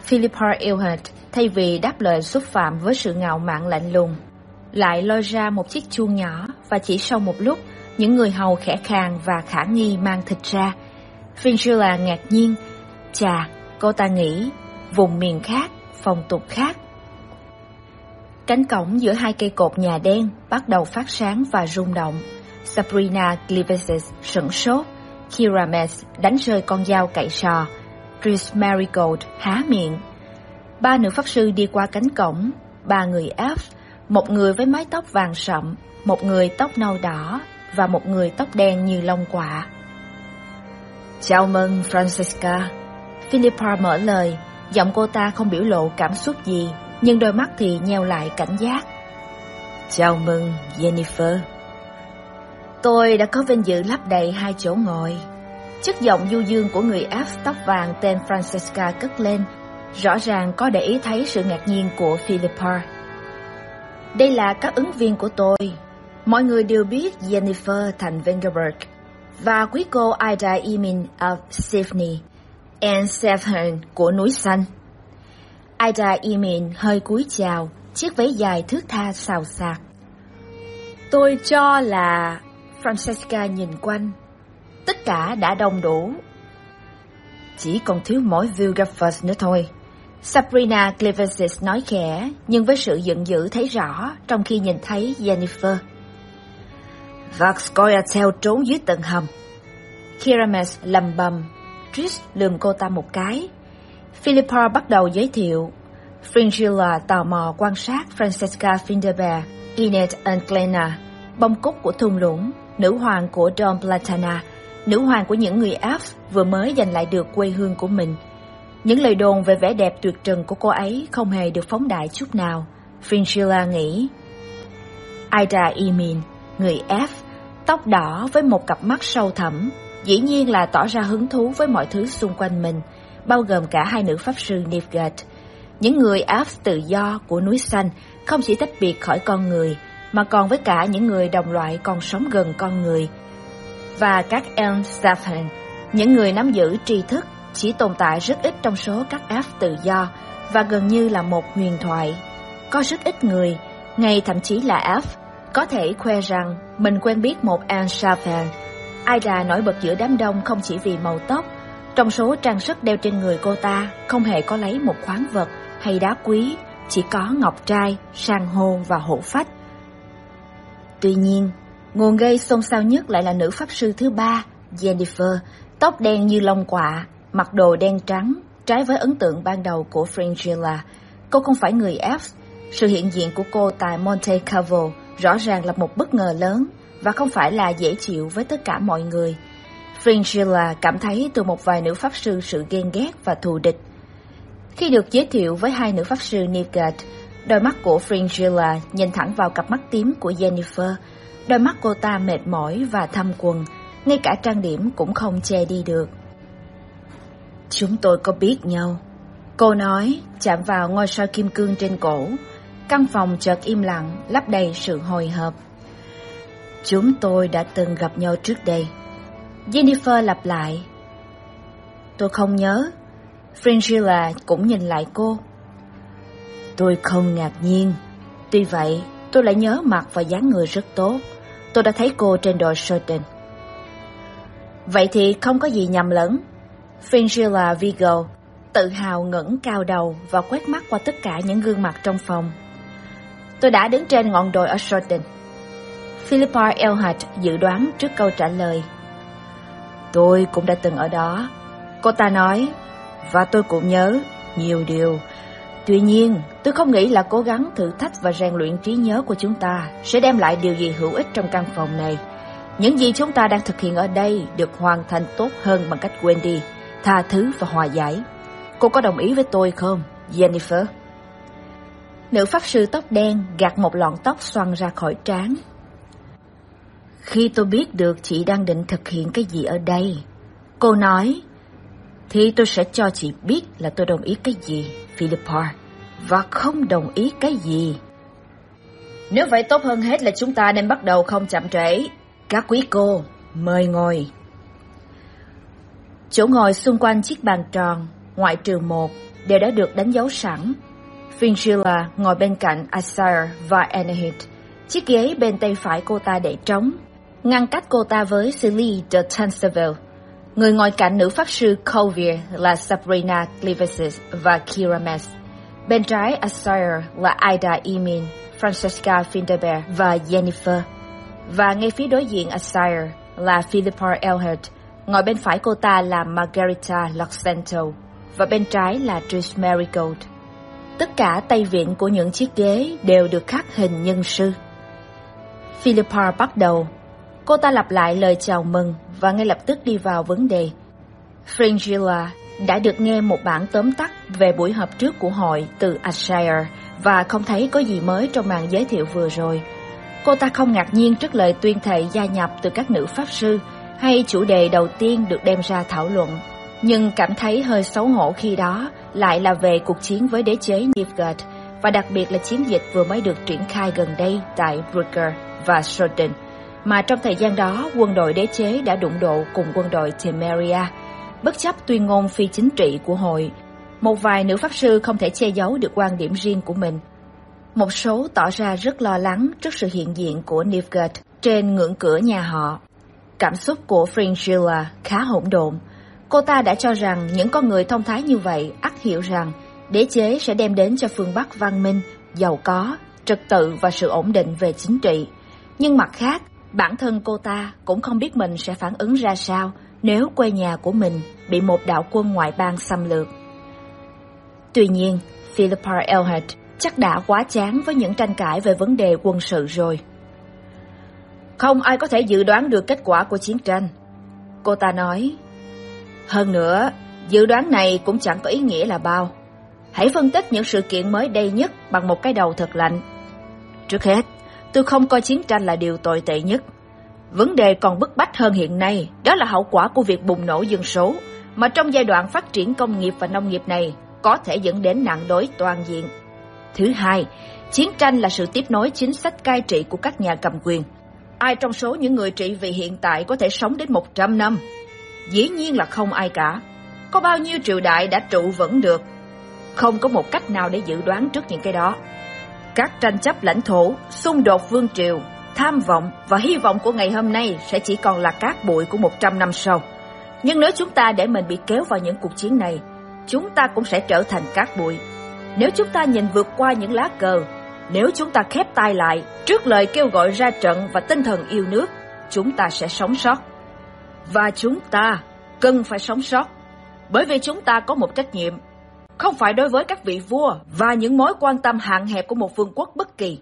Philippa Ilhart thay vì đáp lời xúc phạm với sự ngạo mạn lạnh lùng, lại lôi ra một chiếc chuông nhỏ và chỉ sau một lúc, những người hầu khẽ khàng và khả nghi mang thịt ra. Fingula ngạc nhiên, chà, cô ta nghĩ, vùng miền khác phong tục khác. Cánh cổng giữa hai cây cột nhà đen bắt đầu phát sáng và rung động. Sabrina Glivesis sửng sốt. Kira Mess đánh rơi con dao cậy sò. Chris Marigold há miệng. Ba nữ pháp sư đi qua cánh cổng. Ba người F, một người với mái tóc vàng sậm, một người tóc nâu đỏ và một người tóc đen như lông quạ. Chào mừng Francesca. Philippa mở lời, Giọng cô ta không biểu lộ cảm xúc gì, nhưng đôi mắt thì nheo lại cảnh giác. Chào mừng, Jennifer. Tôi đã có vinh dự lấp đầy hai chỗ ngồi. Chất giọng du dương của người Áp tóc vàng tên Francesca cất lên, rõ ràng có để ý thấy sự ngạc nhiên của Philippa. Đây là các ứng viên của tôi. Mọi người đều biết Jennifer thành Vengerberg và quý cô Ida Emin of Sydney and Severn của núi xanh. Ida Emin hơi cúi chào, chiếc váy dài thước tha xào xạc. Tôi cho là... Francesca nhìn quanh. Tất cả đã đông đủ. Chỉ còn thiếu mỗi Vilgaffers nữa thôi. Sabrina Clevesis nói khẽ, nhưng với sự giận dữ thấy rõ trong khi nhìn thấy Jennifer. Vax Coyatel trốn dưới tầng hầm. Kirames lầm bầm Trish lườm cô ta một cái. Philippa bắt đầu giới thiệu. Fringilla tò mò quan sát Francesca Finderberg, Inet Anglena, bông cúc của thung lũng, nữ hoàng của Don Platana, nữ hoàng của những người Alp vừa mới giành lại được quê hương của mình. Những lời đồn về vẻ đẹp tuyệt trần của cô ấy không hề được phóng đại chút nào. Fringilla nghĩ. Ida Emin, người F, tóc đỏ với một cặp mắt sâu thẳm, dĩ nhiên là tỏ ra hứng thú với mọi thứ xung quanh mình, bao gồm cả hai nữ pháp sư Nilfgaard. Những người F tự do của núi xanh không chỉ tách biệt khỏi con người, mà còn với cả những người đồng loại còn sống gần con người. Và các Elm Stephen, những người nắm giữ tri thức, chỉ tồn tại rất ít trong số các f tự do và gần như là một huyền thoại. Có rất ít người, ngay thậm chí là f có thể khoe rằng mình quen biết một Anne Chapin Aida nổi bật giữa đám đông không chỉ vì màu tóc, trong số trang sức đeo trên người cô ta không hề có lấy một khoáng vật hay đá quý, chỉ có ngọc trai, san hô và hổ phách. Tuy nhiên, nguồn gây xôn xao nhất lại là nữ pháp sư thứ ba, Jennifer, tóc đen như lông quạ, mặc đồ đen trắng, trái với ấn tượng ban đầu của Fringilla. Cô không phải người F. Sự hiện diện của cô tại Monte Carlo rõ ràng là một bất ngờ lớn và không phải là dễ chịu với tất cả mọi người. Fringilla cảm thấy từ một vài nữ pháp sư sự ghen ghét và thù địch. Khi được giới thiệu với hai nữ pháp sư Nilgard, đôi mắt của Fringilla nhìn thẳng vào cặp mắt tím của Jennifer. Đôi mắt cô ta mệt mỏi và thâm quần, ngay cả trang điểm cũng không che đi được. Chúng tôi có biết nhau. Cô nói, chạm vào ngôi sao kim cương trên cổ. Căn phòng chợt im lặng, lấp đầy sự hồi hộp. Chúng tôi đã từng gặp nhau trước đây. Jennifer lặp lại. Tôi không nhớ. Fringilla cũng nhìn lại cô. Tôi không ngạc nhiên. Tuy vậy, tôi lại nhớ mặt và dáng người rất tốt. Tôi đã thấy cô trên đồi Sheridan. Vậy thì không có gì nhầm lẫn. Fingilla Vigo tự hào ngẩng cao đầu và quét mắt qua tất cả những gương mặt trong phòng. Tôi đã đứng trên ngọn đồi ở Shorten. Philippa Elhart dự đoán trước câu trả lời. Tôi cũng đã từng ở đó. Cô ta nói, và tôi cũng nhớ nhiều điều. Tuy nhiên, tôi không nghĩ là cố gắng thử thách và rèn luyện trí nhớ của chúng ta sẽ đem lại điều gì hữu ích trong căn phòng này. Những gì chúng ta đang thực hiện ở đây được hoàn thành tốt hơn bằng cách quên đi, tha thứ và hòa giải. Cô có đồng ý với tôi không, Jennifer? Nữ pháp sư tóc đen gạt một lọn tóc xoăn ra khỏi trán. Khi tôi biết được chị đang định thực hiện cái gì ở đây, cô nói, thì tôi sẽ cho chị biết là tôi đồng ý cái gì, Philippa, và không đồng ý cái gì. Nếu vậy tốt hơn hết là chúng ta nên bắt đầu không chậm trễ. Các quý cô, mời ngồi. Chỗ ngồi xung quanh chiếc bàn tròn, ngoại trừ một, đều đã được đánh dấu sẵn. Fingilla ngồi bên cạnh asair và Anahit. Chiếc ghế bên tay phải cô ta để trống, ngăn cách cô ta với Celie de Tanserville. Người ngồi cạnh nữ pháp sư Colvier là Sabrina clevesis và Kira Mess. Bên trái asair là Ida Emin, Francesca Finderberg và Jennifer. Và ngay phía đối diện asair là Philippa Elhert. Ngồi bên phải cô ta là Margarita Luxento và bên trái là Trish Marigold. Tất cả tay vịn của những chiếc ghế đều được khắc hình nhân sư. Philippa bắt đầu. Cô ta lặp lại lời chào mừng và ngay lập tức đi vào vấn đề. Fringilla đã được nghe một bản tóm tắt về buổi họp trước của hội từ Ashire và không thấy có gì mới trong màn giới thiệu vừa rồi. Cô ta không ngạc nhiên trước lời tuyên thệ gia nhập từ các nữ pháp sư hay chủ đề đầu tiên được đem ra thảo luận, nhưng cảm thấy hơi xấu hổ khi đó lại là về cuộc chiến với đế chế Nilfgaard và đặc biệt là chiến dịch vừa mới được triển khai gần đây tại Brugger và Schoten, mà trong thời gian đó quân đội đế chế đã đụng độ cùng quân đội Temeria. Bất chấp tuyên ngôn phi chính trị của hội, một vài nữ pháp sư không thể che giấu được quan điểm riêng của mình. Một số tỏ ra rất lo lắng trước sự hiện diện của Nilfgaard trên ngưỡng cửa nhà họ. Cảm xúc của Fringilla khá hỗn độn. Cô ta đã cho rằng những con người thông thái như vậy ắt hiểu rằng đế chế sẽ đem đến cho phương Bắc văn minh, giàu có, trật tự và sự ổn định về chính trị. Nhưng mặt khác, bản thân cô ta cũng không biết mình sẽ phản ứng ra sao nếu quê nhà của mình bị một đạo quân ngoại bang xâm lược. Tuy nhiên, Philippa Elhart chắc đã quá chán với những tranh cãi về vấn đề quân sự rồi. Không ai có thể dự đoán được kết quả của chiến tranh. Cô ta nói. Hơn nữa, dự đoán này cũng chẳng có ý nghĩa là bao. Hãy phân tích những sự kiện mới đây nhất bằng một cái đầu thật lạnh. Trước hết, tôi không coi chiến tranh là điều tồi tệ nhất. Vấn đề còn bức bách hơn hiện nay, đó là hậu quả của việc bùng nổ dân số, mà trong giai đoạn phát triển công nghiệp và nông nghiệp này có thể dẫn đến nạn đói toàn diện. Thứ hai, chiến tranh là sự tiếp nối chính sách cai trị của các nhà cầm quyền. Ai trong số những người trị vì hiện tại có thể sống đến một trăm năm? Dĩ nhiên là không ai cả. Có bao nhiêu triều đại đã trụ vững được? Không có một cách nào để dự đoán trước những cái đó. Các tranh chấp lãnh thổ, xung đột vương triều, tham vọng và hy vọng của ngày hôm nay sẽ chỉ còn là cát bụi của một trăm năm sau. Nhưng nếu chúng ta để mình bị kéo vào những cuộc chiến này, chúng ta cũng sẽ trở thành cát bụi. Nếu chúng ta nhìn vượt qua những lá cờ, nếu chúng ta khép tay lại trước lời kêu gọi ra trận và tinh thần yêu nước, chúng ta sẽ sống sót. Và chúng ta cần phải sống sót, bởi vì chúng ta có một trách nhiệm, không phải đối với các vị vua và những mối quan tâm hạn hẹp của một vương quốc bất kỳ.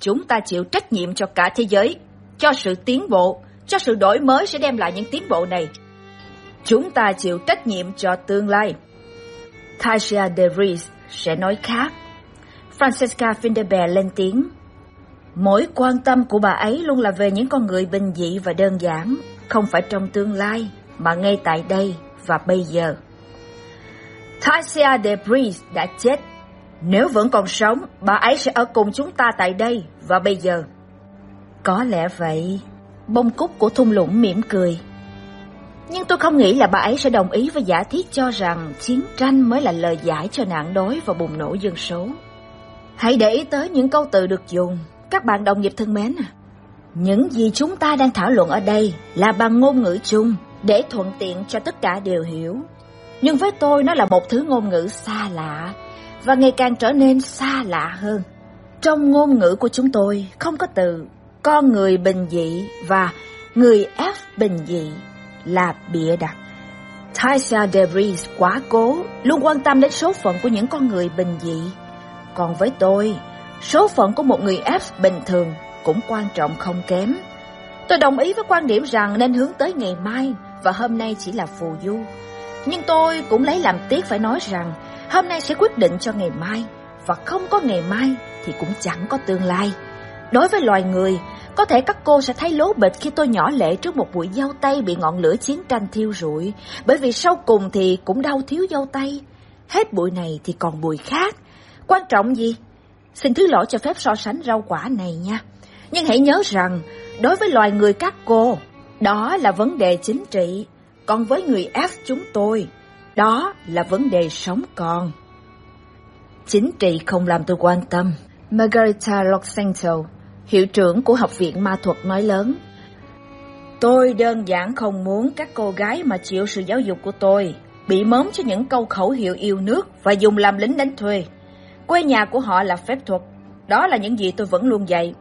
Chúng ta chịu trách nhiệm cho cả thế giới, cho sự tiến bộ, cho sự đổi mới sẽ đem lại những tiến bộ này. Chúng ta chịu trách nhiệm cho tương lai. Kasia de Vries sẽ nói khác. Francesca Finderbeer lên tiếng. Mối quan tâm của bà ấy luôn là về những con người bình dị và đơn giản, không phải trong tương lai, mà ngay tại đây và bây giờ. Tasia de Vries đã chết. Nếu vẫn còn sống, bà ấy sẽ ở cùng chúng ta tại đây và bây giờ. Có lẽ vậy. Bông cúc của thung lũng mỉm cười. Nhưng tôi không nghĩ là bà ấy sẽ đồng ý với giả thiết cho rằng chiến tranh mới là lời giải cho nạn đói và bùng nổ dân số. Hãy để ý tới những câu từ được dùng, các bạn đồng nghiệp thân mến. Những gì chúng ta đang thảo luận ở đây là bằng ngôn ngữ chung để thuận tiện cho tất cả đều hiểu. Nhưng với tôi nó là một thứ ngôn ngữ xa lạ và ngày càng trở nên xa lạ hơn. Trong ngôn ngữ của chúng tôi không có từ con người bình dị và người F bình dị là bịa đặt. Tysia DeVries quá cố, luôn quan tâm đến số phận của những con người bình dị. Còn với tôi, số phận của một người Apps bình thường cũng quan trọng không kém. Tôi đồng ý với quan điểm rằng nên hướng tới ngày mai và hôm nay chỉ là phù du. Nhưng tôi cũng lấy làm tiếc phải nói rằng hôm nay sẽ quyết định cho ngày mai và không có ngày mai thì cũng chẳng có tương lai. Đối với loài người, có thể các cô sẽ thấy lố bịch khi tôi nhỏ lệ trước một bụi dâu tây bị ngọn lửa chiến tranh thiêu rụi, bởi vì sau cùng thì cũng đau thiếu dâu tây. Hết bụi này thì còn bụi khác. Quan trọng gì? Xin thứ lỗi cho phép so sánh rau quả này nha. Nhưng hãy nhớ rằng, đối với loài người các cô, đó là vấn đề chính trị. Còn với người F chúng tôi, đó là vấn đề sống còn. Chính trị không làm tôi quan tâm. Margarita Loxento hiệu trưởng của Học viện Ma thuật nói lớn. Tôi đơn giản không muốn các cô gái mà chịu sự giáo dục của tôi bị mớm cho những câu khẩu hiệu yêu nước và dùng làm lính đánh thuê. Quê nhà của họ là phép thuật, đó là những gì tôi vẫn luôn dạy.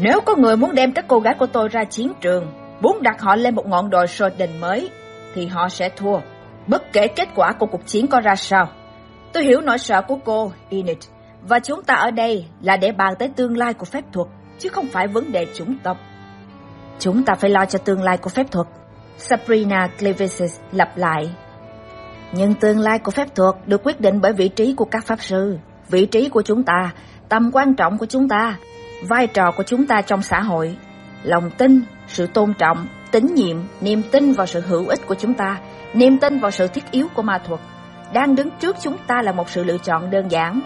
Nếu có người muốn đem các cô gái của tôi ra chiến trường, muốn đặt họ lên một ngọn đồi sôi đình mới, thì họ sẽ thua, bất kể kết quả của cuộc chiến có ra sao. Tôi hiểu nỗi sợ của cô, Enid, và chúng ta ở đây là để bàn tới tương lai của phép thuật chứ không phải vấn đề chủng tộc. Chúng ta phải lo cho tương lai của phép thuật. Sabrina Clevesis lặp lại. Nhưng tương lai của phép thuật được quyết định bởi vị trí của các pháp sư, vị trí của chúng ta, tầm quan trọng của chúng ta, vai trò của chúng ta trong xã hội, lòng tin, sự tôn trọng, tín nhiệm, niềm tin vào sự hữu ích của chúng ta, niềm tin vào sự thiết yếu của ma thuật. Đang đứng trước chúng ta là một sự lựa chọn đơn giản,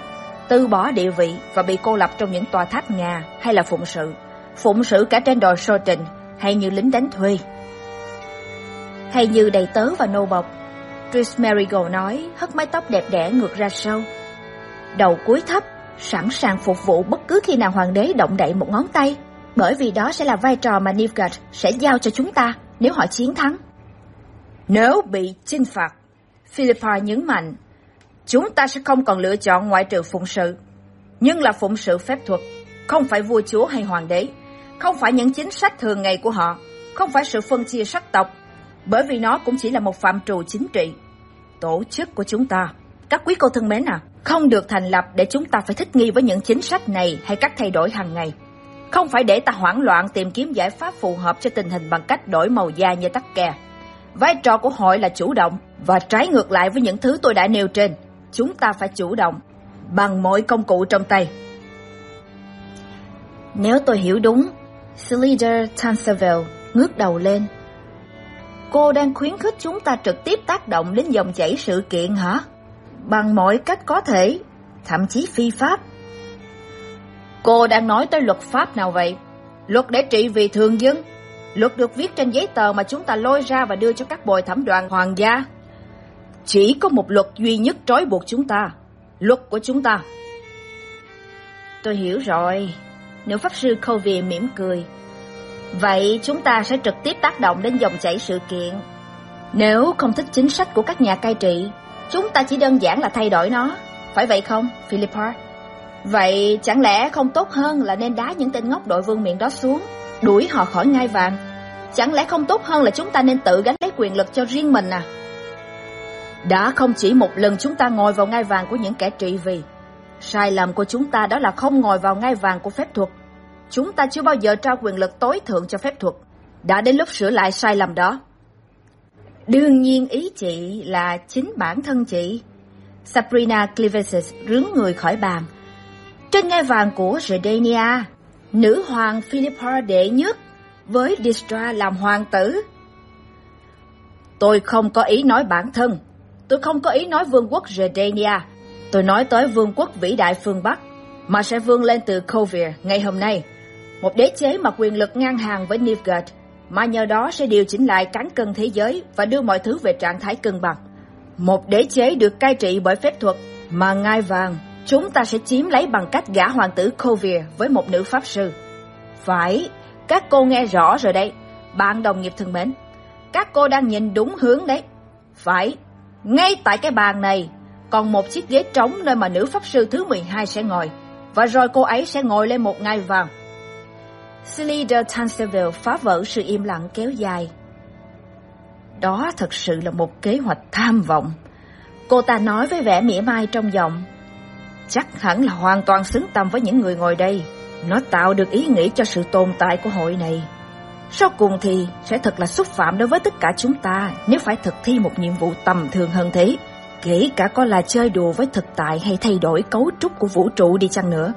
từ bỏ địa vị và bị cô lập trong những tòa tháp nhà hay là phụng sự, phụng sự cả trên đồi sô trình hay như lính đánh thuê. Hay như đầy tớ và nô bộc, Tris Marigold nói hất mái tóc đẹp đẽ ngược ra sau. Đầu cúi thấp, sẵn sàng phục vụ bất cứ khi nào hoàng đế động đậy một ngón tay, bởi vì đó sẽ là vai trò mà Nilfgaard sẽ giao cho chúng ta nếu họ chiến thắng. Nếu bị chinh phạt, Philippa nhấn mạnh Chúng ta sẽ không còn lựa chọn ngoại trừ phụng sự. Nhưng là phụng sự phép thuật, không phải vua chúa hay hoàng đế, không phải những chính sách thường ngày của họ, không phải sự phân chia sắc tộc, bởi vì nó cũng chỉ là một phạm trù chính trị. Tổ chức của chúng ta, các quý cô thân mến à, không được thành lập để chúng ta phải thích nghi với những chính sách này hay các thay đổi hàng ngày. Không phải để ta hoảng loạn tìm kiếm giải pháp phù hợp cho tình hình bằng cách đổi màu da như tắc kè. Vai trò của hội là chủ động và trái ngược lại với những thứ tôi đã nêu trên chúng ta phải chủ động bằng mọi công cụ trong tay. Nếu tôi hiểu đúng, Slider Tanserville ngước đầu lên. Cô đang khuyến khích chúng ta trực tiếp tác động đến dòng chảy sự kiện hả? Bằng mọi cách có thể, thậm chí phi pháp. Cô đang nói tới luật pháp nào vậy? Luật để trị vì thường dân? Luật được viết trên giấy tờ mà chúng ta lôi ra và đưa cho các bồi thẩm đoàn hoàng gia? Chỉ có một luật duy nhất trói buộc chúng ta, luật của chúng ta. Tôi hiểu rồi, nếu Pháp Sư Covey mỉm cười. Vậy chúng ta sẽ trực tiếp tác động đến dòng chảy sự kiện. Nếu không thích chính sách của các nhà cai trị, chúng ta chỉ đơn giản là thay đổi nó. Phải vậy không, Philippa? Vậy chẳng lẽ không tốt hơn là nên đá những tên ngốc đội vương miện đó xuống, đuổi họ khỏi ngai vàng? Chẳng lẽ không tốt hơn là chúng ta nên tự gánh lấy quyền lực cho riêng mình à? Đã không chỉ một lần chúng ta ngồi vào ngai vàng của những kẻ trị vì. Sai lầm của chúng ta đó là không ngồi vào ngai vàng của phép thuật. Chúng ta chưa bao giờ trao quyền lực tối thượng cho phép thuật. Đã đến lúc sửa lại sai lầm đó. Đương nhiên ý chị là chính bản thân chị. Sabrina Cleveses rướng người khỏi bàn. Trên ngai vàng của Redania, nữ hoàng Philippa đệ nhất với Distra làm hoàng tử. Tôi không có ý nói bản thân. Tôi không có ý nói vương quốc Redania. Tôi nói tới vương quốc vĩ đại phương Bắc, mà sẽ vươn lên từ Kovir ngày hôm nay. Một đế chế mà quyền lực ngang hàng với Nivgard mà nhờ đó sẽ điều chỉnh lại cán cân thế giới và đưa mọi thứ về trạng thái cân bằng. Một đế chế được cai trị bởi phép thuật, mà ngai vàng chúng ta sẽ chiếm lấy bằng cách gả hoàng tử Kovir với một nữ pháp sư. Phải, các cô nghe rõ rồi đấy, bạn đồng nghiệp thân mến. Các cô đang nhìn đúng hướng đấy. Phải, ngay tại cái bàn này, còn một chiếc ghế trống nơi mà nữ pháp sư thứ mười hai sẽ ngồi, và rồi cô ấy sẽ ngồi lên một ngai vàng. Silly de Tanseville phá vỡ sự im lặng kéo dài. Đó thật sự là một kế hoạch tham vọng. Cô ta nói với vẻ mỉa mai trong giọng. Chắc hẳn là hoàn toàn xứng tầm với những người ngồi đây. Nó tạo được ý nghĩ cho sự tồn tại của hội này. Sau cùng thì sẽ thật là xúc phạm đối với tất cả chúng ta nếu phải thực thi một nhiệm vụ tầm thường hơn thế. Kể cả có là chơi đùa với thực tại hay thay đổi cấu trúc của vũ trụ đi chăng nữa.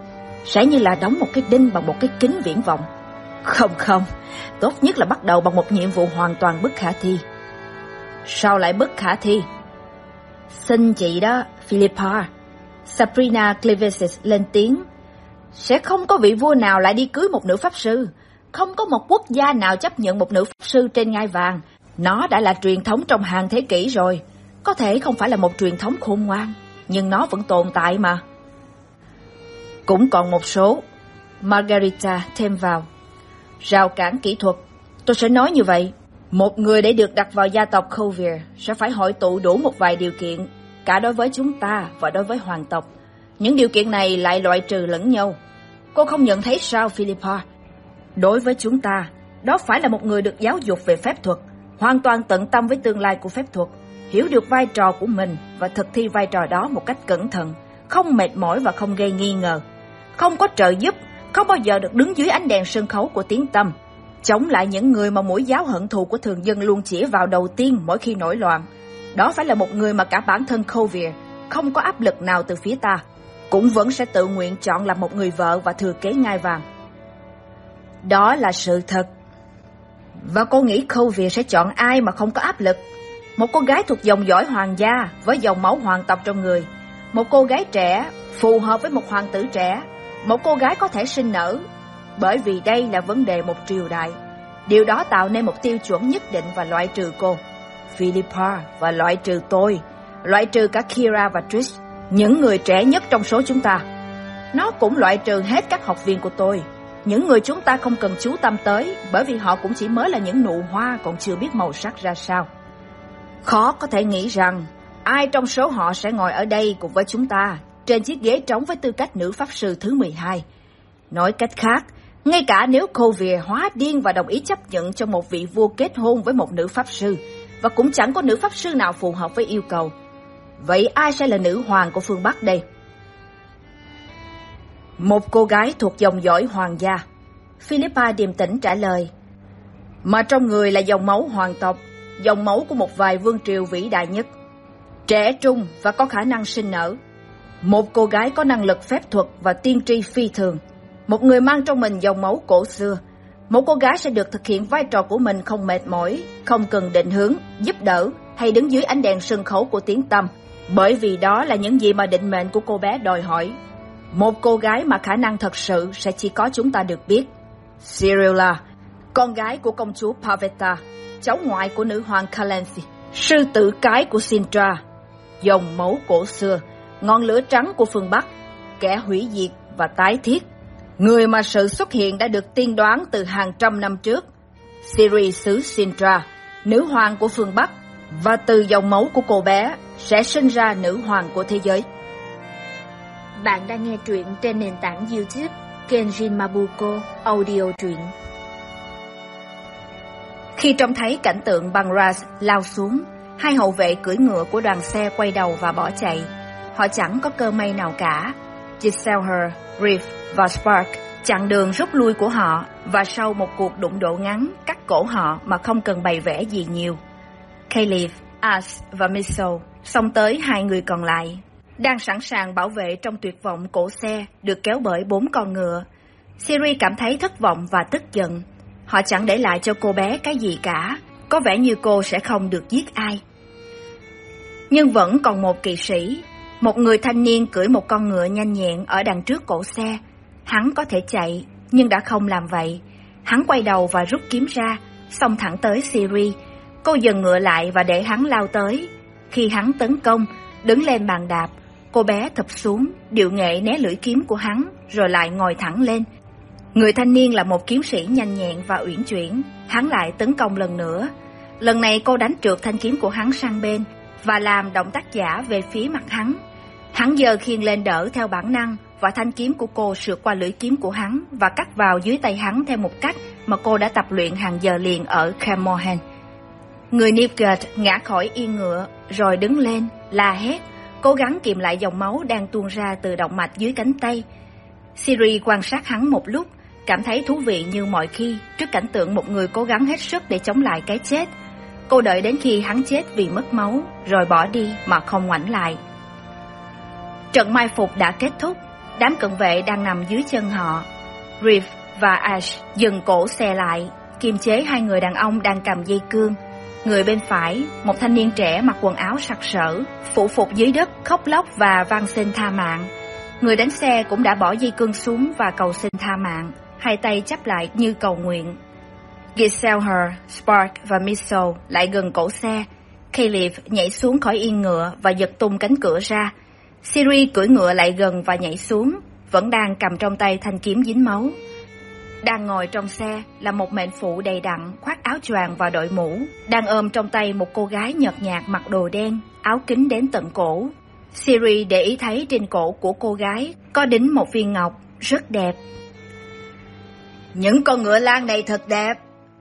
Sẽ như là đóng một cái đinh bằng một cái kính viễn vọng. Không không, tốt nhất là bắt đầu bằng một nhiệm vụ hoàn toàn bất khả thi. Sao lại bất khả thi? Xin chị đó, Philippa. Sabrina clevesis lên tiếng sẽ không có vị vua nào lại đi cưới một nữ pháp sư. Không có một quốc gia nào chấp nhận một nữ pháp sư trên ngai vàng. Nó đã là truyền thống trong hàng thế kỷ rồi. Có thể không phải là một truyền thống khôn ngoan, nhưng nó vẫn tồn tại mà. Cũng còn một số. Margarita thêm vào. Rào cản kỹ thuật. Tôi sẽ nói như vậy. Một người để được đặt vào gia tộc Kovir sẽ phải hội tụ đủ một vài điều kiện, cả đối với chúng ta và đối với hoàng tộc những điều kiện này lại loại trừ lẫn nhau. Cô không nhận thấy sao Philippa? Đối với chúng ta, đó phải là một người được giáo dục về phép thuật, hoàn toàn tận tâm với tương lai của phép thuật, hiểu được vai trò của mình và thực thi vai trò đó một cách cẩn thận, không mệt mỏi và không gây nghi ngờ. Không có trợ giúp, không bao giờ được đứng dưới ánh đèn sân khấu của tiếng tâm, chống lại những người mà mũi giáo hận thù của thường dân luôn chỉ vào đầu tiên mỗi khi nổi loạn. Đó phải là một người mà cả bản thân Khâu Kovir không có áp lực nào từ phía ta cũng vẫn sẽ tự nguyện chọn làm một người vợ và thừa kế ngai vàng. Đó là sự thật. Và cô nghĩ Khâu Việt sẽ chọn ai mà không có áp lực? Một cô gái thuộc dòng dõi hoàng gia với dòng máu hoàng tộc trong người. Một cô gái trẻ phù hợp với một hoàng tử trẻ. Một cô gái có thể sinh nở. Bởi vì đây là vấn đề một triều đại. Điều đó tạo nên một tiêu chuẩn nhất định và loại trừ cô. Philippa và loại trừ tôi. Loại trừ cả Kira và Trish, những người trẻ nhất trong số chúng ta. Nó cũng loại trừ hết các học viên của tôi. Những người chúng ta không cần chú tâm tới, bởi vì họ cũng chỉ mới là những nụ hoa còn chưa biết màu sắc ra sao. Khó có thể nghĩ rằng, ai trong số họ sẽ ngồi ở đây cùng với chúng ta trên chiếc ghế trống với tư cách nữ pháp sư thứ mười hai. Nói cách khác, ngay cả nếu cô Vìa hóa điên và đồng ý chấp nhận cho một vị vua kết hôn với một nữ pháp sư, và cũng chẳng có nữ pháp sư nào phù hợp với yêu cầu, Vậy ai sẽ là nữ hoàng của phương Bắc đây? Một cô gái thuộc dòng dõi hoàng gia. Philippa điềm tĩnh trả lời. Mà trong người là dòng máu hoàng tộc, dòng máu của một vài vương triều vĩ đại nhất. Trẻ trung và có khả năng sinh nở. Một cô gái có năng lực phép thuật và tiên tri phi thường. Một người mang trong mình dòng máu cổ xưa. Một cô gái sẽ được thực hiện vai trò của mình không mệt mỏi, không cần định hướng, giúp đỡ hay đứng dưới ánh đèn sân khấu của tiếng tâm bởi vì đó là những gì mà định mệnh của cô bé đòi hỏi. Một cô gái mà khả năng thật sự sẽ chỉ có chúng ta được biết. Cirilla, con gái của công chúa Pavetta, cháu ngoại của nữ hoàng Kalensi, sư tử cái của Sintra, dòng máu cổ xưa, ngọn lửa trắng của phương Bắc, kẻ hủy diệt và tái thiết. Người mà sự xuất hiện đã được tiên đoán từ hàng trăm năm trước. Siri xứ Sintra, nữ hoàng của phương Bắc, và từ dòng máu của cô bé sẽ sinh ra nữ hoàng của thế giới. Bạn đang nghe truyện trên nền tảng YouTube Kenjin Mabuko Audio truyện. Khi trông thấy cảnh tượng băng Ras lao xuống, hai hậu vệ cưỡi ngựa của đoàn xe quay đầu và bỏ chạy. Họ chẳng có cơ may nào cả. Giselher, Reef và Spark chặn đường rút lui của họ và sau một cuộc đụng độ ngắn cắt cổ họ mà không cần bày vẽ gì nhiều. Caleb, As và Mitchell xông tới hai người còn lại, đang sẵn sàng bảo vệ trong tuyệt vọng cổ xe được kéo bởi bốn con ngựa. Siri cảm thấy thất vọng và tức giận. Họ chẳng để lại cho cô bé cái gì cả, có vẻ như cô sẽ không được giết ai. Nhưng vẫn còn một kỵ sĩ, một người thanh niên cưỡi một con ngựa nhanh nhẹn ở đằng trước cổ xe. Hắn có thể chạy, nhưng đã không làm vậy. Hắn quay đầu và rút kiếm ra, xông thẳng tới Siri. Cô dừng ngựa lại và để hắn lao tới. Khi hắn tấn công, đứng lên bàn đạp, cô bé thập xuống, điệu nghệ né lưỡi kiếm của hắn, rồi lại ngồi thẳng lên. Người thanh niên là một kiếm sĩ nhanh nhẹn và uyển chuyển, hắn lại tấn công lần nữa. Lần này cô đánh trượt thanh kiếm của hắn sang bên và làm động tác giả về phía mặt hắn. Hắn giờ khiên lên đỡ theo bản năng và thanh kiếm của cô sượt qua lưỡi kiếm của hắn và cắt vào dưới tay hắn theo một cách mà cô đã tập luyện hàng giờ liền ở Camohan. Người Nilfgaard ngã khỏi yên ngựa, rồi đứng lên, la hét, cố gắng kiềm lại dòng máu đang tuôn ra từ động mạch dưới cánh tay. Siri quan sát hắn một lúc, cảm thấy thú vị như mọi khi trước cảnh tượng một người cố gắng hết sức để chống lại cái chết. Cô đợi đến khi hắn chết vì mất máu, rồi bỏ đi mà không ngoảnh lại. Trận mai phục đã kết thúc, đám cận vệ đang nằm dưới chân họ. Riff và Ash dừng cổ xe lại, kiềm chế hai người đàn ông đang cầm dây cương. Người bên phải, một thanh niên trẻ mặc quần áo sặc sỡ, phủ phục dưới đất, khóc lóc và van xin tha mạng. Người đánh xe cũng đã bỏ dây cương xuống và cầu xin tha mạng, hai tay chắp lại như cầu nguyện. Giselher, Spark và Missou lại gần cổ xe. Caleb nhảy xuống khỏi yên ngựa và giật tung cánh cửa ra. Siri cưỡi ngựa lại gần và nhảy xuống, vẫn đang cầm trong tay thanh kiếm dính máu. Đang ngồi trong xe là một mệnh phụ đầy đặn, khoác áo choàng và đội mũ, đang ôm trong tay một cô gái nhợt nhạt mặc đồ đen, áo kính đến tận cổ. Siri để ý thấy trên cổ của cô gái có đính một viên ngọc, rất đẹp. Những con ngựa lan này thật đẹp.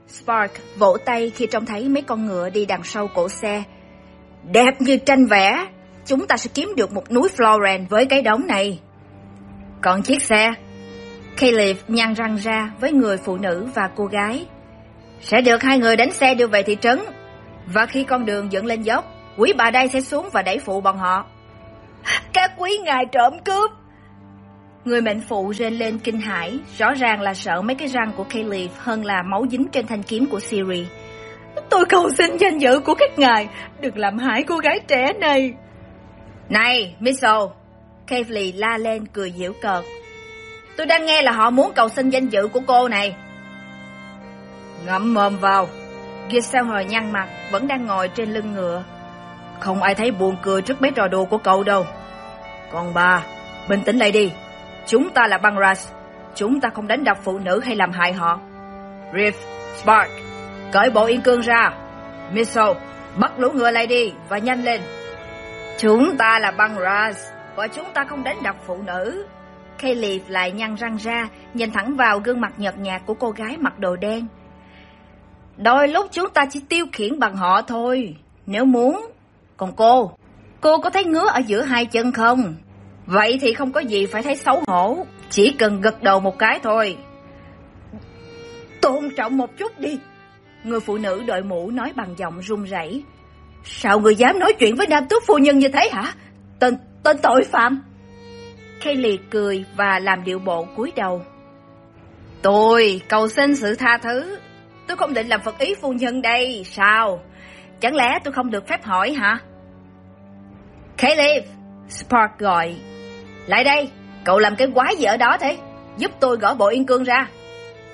Spark vỗ tay khi trông thấy mấy con ngựa đi đằng sau cổ xe. Đẹp như tranh vẽ, chúng ta sẽ kiếm được một núi Florence với cái đống này. Còn chiếc xe? Caleb nhăn răng ra với người phụ nữ và cô gái. Sẽ được hai người đánh xe đưa về thị trấn. Và khi con đường dựng lên dốc, quý bà đây sẽ xuống và đẩy phụ bọn họ. Các quý ngài trộm cướp! Người mệnh phụ rên lên kinh hãi, rõ ràng là sợ mấy cái răng của Caleb hơn là máu dính trên thanh kiếm của Siri. Tôi cầu xin danh dự của các ngài, đừng làm hại cô gái trẻ này. Này, Mitchell! kavli la lên cười giễu cợt. Tôi đang nghe là họ muốn cầu xin danh dự của cô này. Ngậm mồm vào. Giselle nhăn mặt, vẫn đang ngồi trên lưng ngựa. Không ai thấy buồn cười trước mấy trò đùa của cậu đâu. Còn bà, bình tĩnh lại đi. Chúng ta là băng Ras. Chúng ta không đánh đập phụ nữ hay làm hại họ. Riff, Spark, cởi bộ yên cương ra. missile, bắt lũ ngựa lại đi và nhanh lên. Chúng ta là băng Raz, và chúng ta không đánh đập phụ nữ. Caleb lại nhăn răng ra, nhìn thẳng vào gương mặt nhợt nhạt của cô gái mặc đồ đen. Đôi lúc chúng ta chỉ tiêu khiển bằng họ thôi, nếu muốn. Còn cô, cô có thấy ngứa ở giữa hai chân không? Vậy thì không có gì phải thấy xấu hổ, chỉ cần gật đầu một cái thôi. Tôn trọng một chút đi. Người phụ nữ đội mũ nói bằng giọng run rẩy. Sao người dám nói chuyện với nam tước phu nhân như thế hả? Tên, tên tội phạm. Kaylee cười và làm điệu bộ cúi đầu. Tôi cầu xin sự tha thứ. Tôi không định làm phật ý phu nhân đây, sao? Chẳng lẽ tôi không được phép hỏi hả? Kaylee, Spark gọi. Lại đây, cậu làm cái quái gì ở đó thế? Giúp tôi gỡ bộ yên cương ra.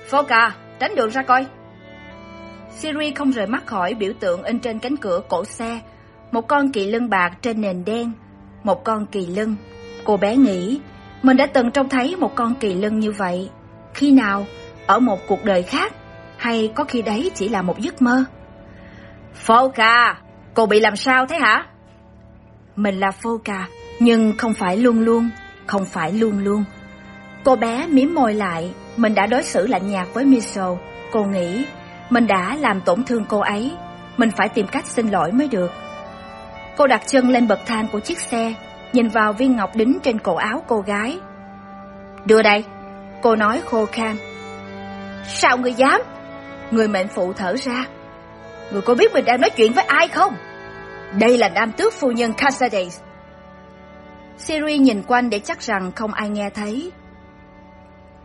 Foka, tránh đường ra coi. Siri không rời mắt khỏi biểu tượng in trên cánh cửa cổ xe. Một con kỳ lân bạc trên nền đen. Một con kỳ lân. Cô bé nghĩ, mình đã từng trông thấy một con kỳ lân như vậy. Khi nào? Ở một cuộc đời khác? Hay có khi đấy chỉ là một giấc mơ? Foka, cô bị làm sao thế hả? Mình là Foka, nhưng không phải luôn luôn, không phải luôn luôn. Cô bé miếm môi lại, mình đã đối xử lạnh nhạt với Mitchell. Cô nghĩ, mình đã làm tổn thương cô ấy, mình phải tìm cách xin lỗi mới được. Cô đặt chân lên bậc thang của chiếc xe, nhìn vào viên ngọc đính trên cổ áo cô gái. Đưa đây, cô nói khô khan. Sao người dám? Người mệnh phụ thở ra. Người có biết mình đang nói chuyện với ai không? Đây là nam tước phu nhân Casades. Siri nhìn quanh để chắc rằng không ai nghe thấy.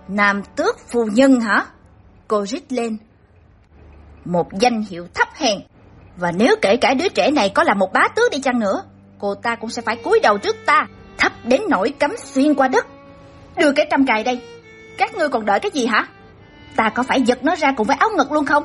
Nam tước phu nhân hả? Cô rít lên. Một danh hiệu thấp hèn. Và nếu kể cả đứa trẻ này có là một bá tước đi chăng nữa, cô ta cũng sẽ phải cúi đầu trước ta, thấp đến nỗi cắm xuyên qua đất. Đưa cái trăm cài đây. Các ngươi còn đợi cái gì hả? Ta có phải giật nó ra cùng với áo ngực luôn không?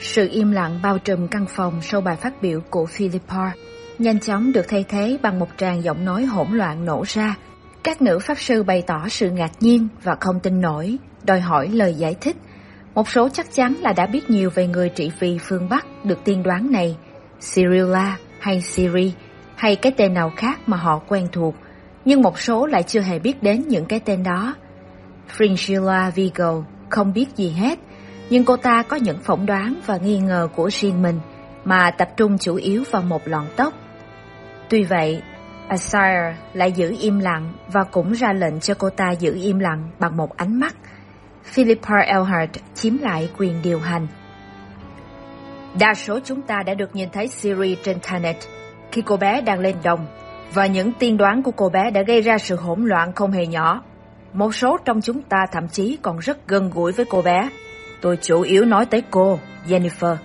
Sự im lặng bao trùm căn phòng sau bài phát biểu của Philippa, nhanh chóng được thay thế bằng một tràng giọng nói hỗn loạn nổ ra. Các nữ pháp sư bày tỏ sự ngạc nhiên và không tin nổi, đòi hỏi lời giải thích. Một số chắc chắn là đã biết nhiều về người trị vì phương Bắc được tiên đoán này, Cyrilla hay Siri, hay cái tên nào khác mà họ quen thuộc, nhưng một số lại chưa hề biết đến những cái tên đó. Fringilla Vigo không biết gì hết, nhưng cô ta có những phỏng đoán và nghi ngờ của riêng mình mà tập trung chủ yếu vào một lọn tóc. Tuy vậy, Asire lại giữ im lặng và cũng ra lệnh cho cô ta giữ im lặng bằng một ánh mắt. Philippa Elhart chiếm lại quyền điều hành. Đa số chúng ta đã được nhìn thấy Siri trên Internet khi cô bé đang lên đồng và những tiên đoán của cô bé đã gây ra sự hỗn loạn không hề nhỏ. Một số trong chúng ta thậm chí còn rất gần gũi với cô bé. Tôi chủ yếu nói tới cô, Jennifer.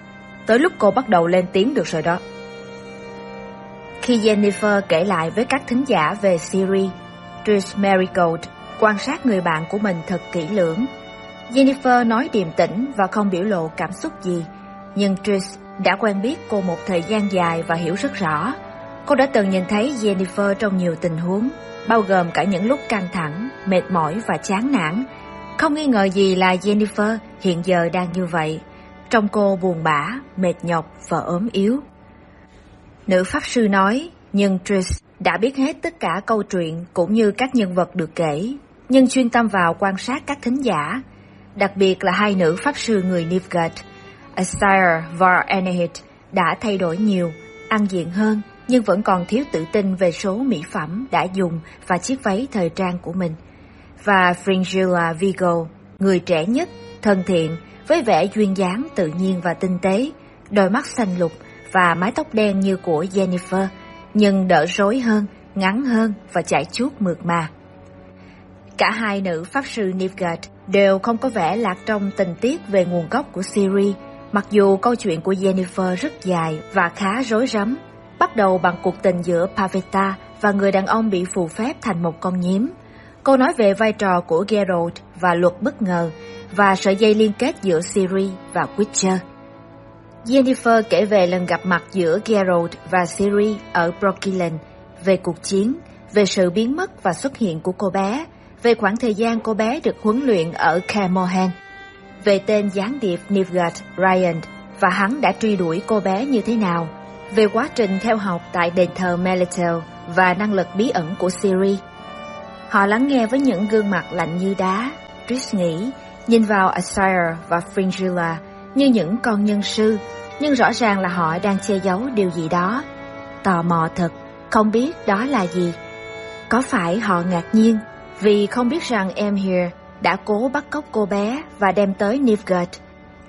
Tới lúc cô bắt đầu lên tiếng được rồi đó. Khi Jennifer kể lại với các thính giả về Siri, Trish Marigold quan sát người bạn của mình thật kỹ lưỡng. Jennifer nói điềm tĩnh và không biểu lộ cảm xúc gì, nhưng Trish đã quen biết cô một thời gian dài và hiểu rất rõ. Cô đã từng nhìn thấy Jennifer trong nhiều tình huống, bao gồm cả những lúc căng thẳng, mệt mỏi và chán nản. Không nghi ngờ gì là Jennifer hiện giờ đang như vậy. Trong cô buồn bã, mệt nhọc và ốm yếu. Nữ pháp sư nói, nhưng Trish đã biết hết tất cả câu chuyện cũng như các nhân vật được kể, nhưng chuyên tâm vào quan sát các thính giả, đặc biệt là hai nữ pháp sư người Nivgard. Asire và Anahit đã thay đổi nhiều, ăn diện hơn, nhưng vẫn còn thiếu tự tin về số mỹ phẩm đã dùng và chiếc váy thời trang của mình. Và Fringilla Vigo, người trẻ nhất, thân thiện, với vẻ duyên dáng tự nhiên và tinh tế, đôi mắt xanh lục và mái tóc đen như của Jennifer, nhưng đỡ rối hơn, ngắn hơn và chảy chuốt mượt mà. Cả hai nữ pháp sư Nivgard đều không có vẻ lạc trong tình tiết về nguồn gốc của Siri, mặc dù câu chuyện của Jennifer rất dài và khá rối rắm, bắt đầu bằng cuộc tình giữa Pavetta và người đàn ông bị phù phép thành một con nhím. Cô nói về vai trò của Geralt và luật bất ngờ và sợi dây liên kết giữa Siri và Witcher. Jennifer kể về lần gặp mặt giữa Geralt và Siri ở Brooklyn, về cuộc chiến, về sự biến mất và xuất hiện của cô bé, về khoảng thời gian cô bé được huấn luyện ở Camohan, về tên gián điệp Nilfgaard Ryan và hắn đã truy đuổi cô bé như thế nào, về quá trình theo học tại đền thờ Melitel và năng lực bí ẩn của Siri. Họ lắng nghe với những gương mặt lạnh như đá, Trish nghĩ, nhìn vào Asire và Fringilla như những con nhân sư, nhưng rõ ràng là họ đang che giấu điều gì đó. Tò mò thật, không biết đó là gì. Có phải họ ngạc nhiên vì không biết rằng em Here đã cố bắt cóc cô bé và đem tới Nilfgaard?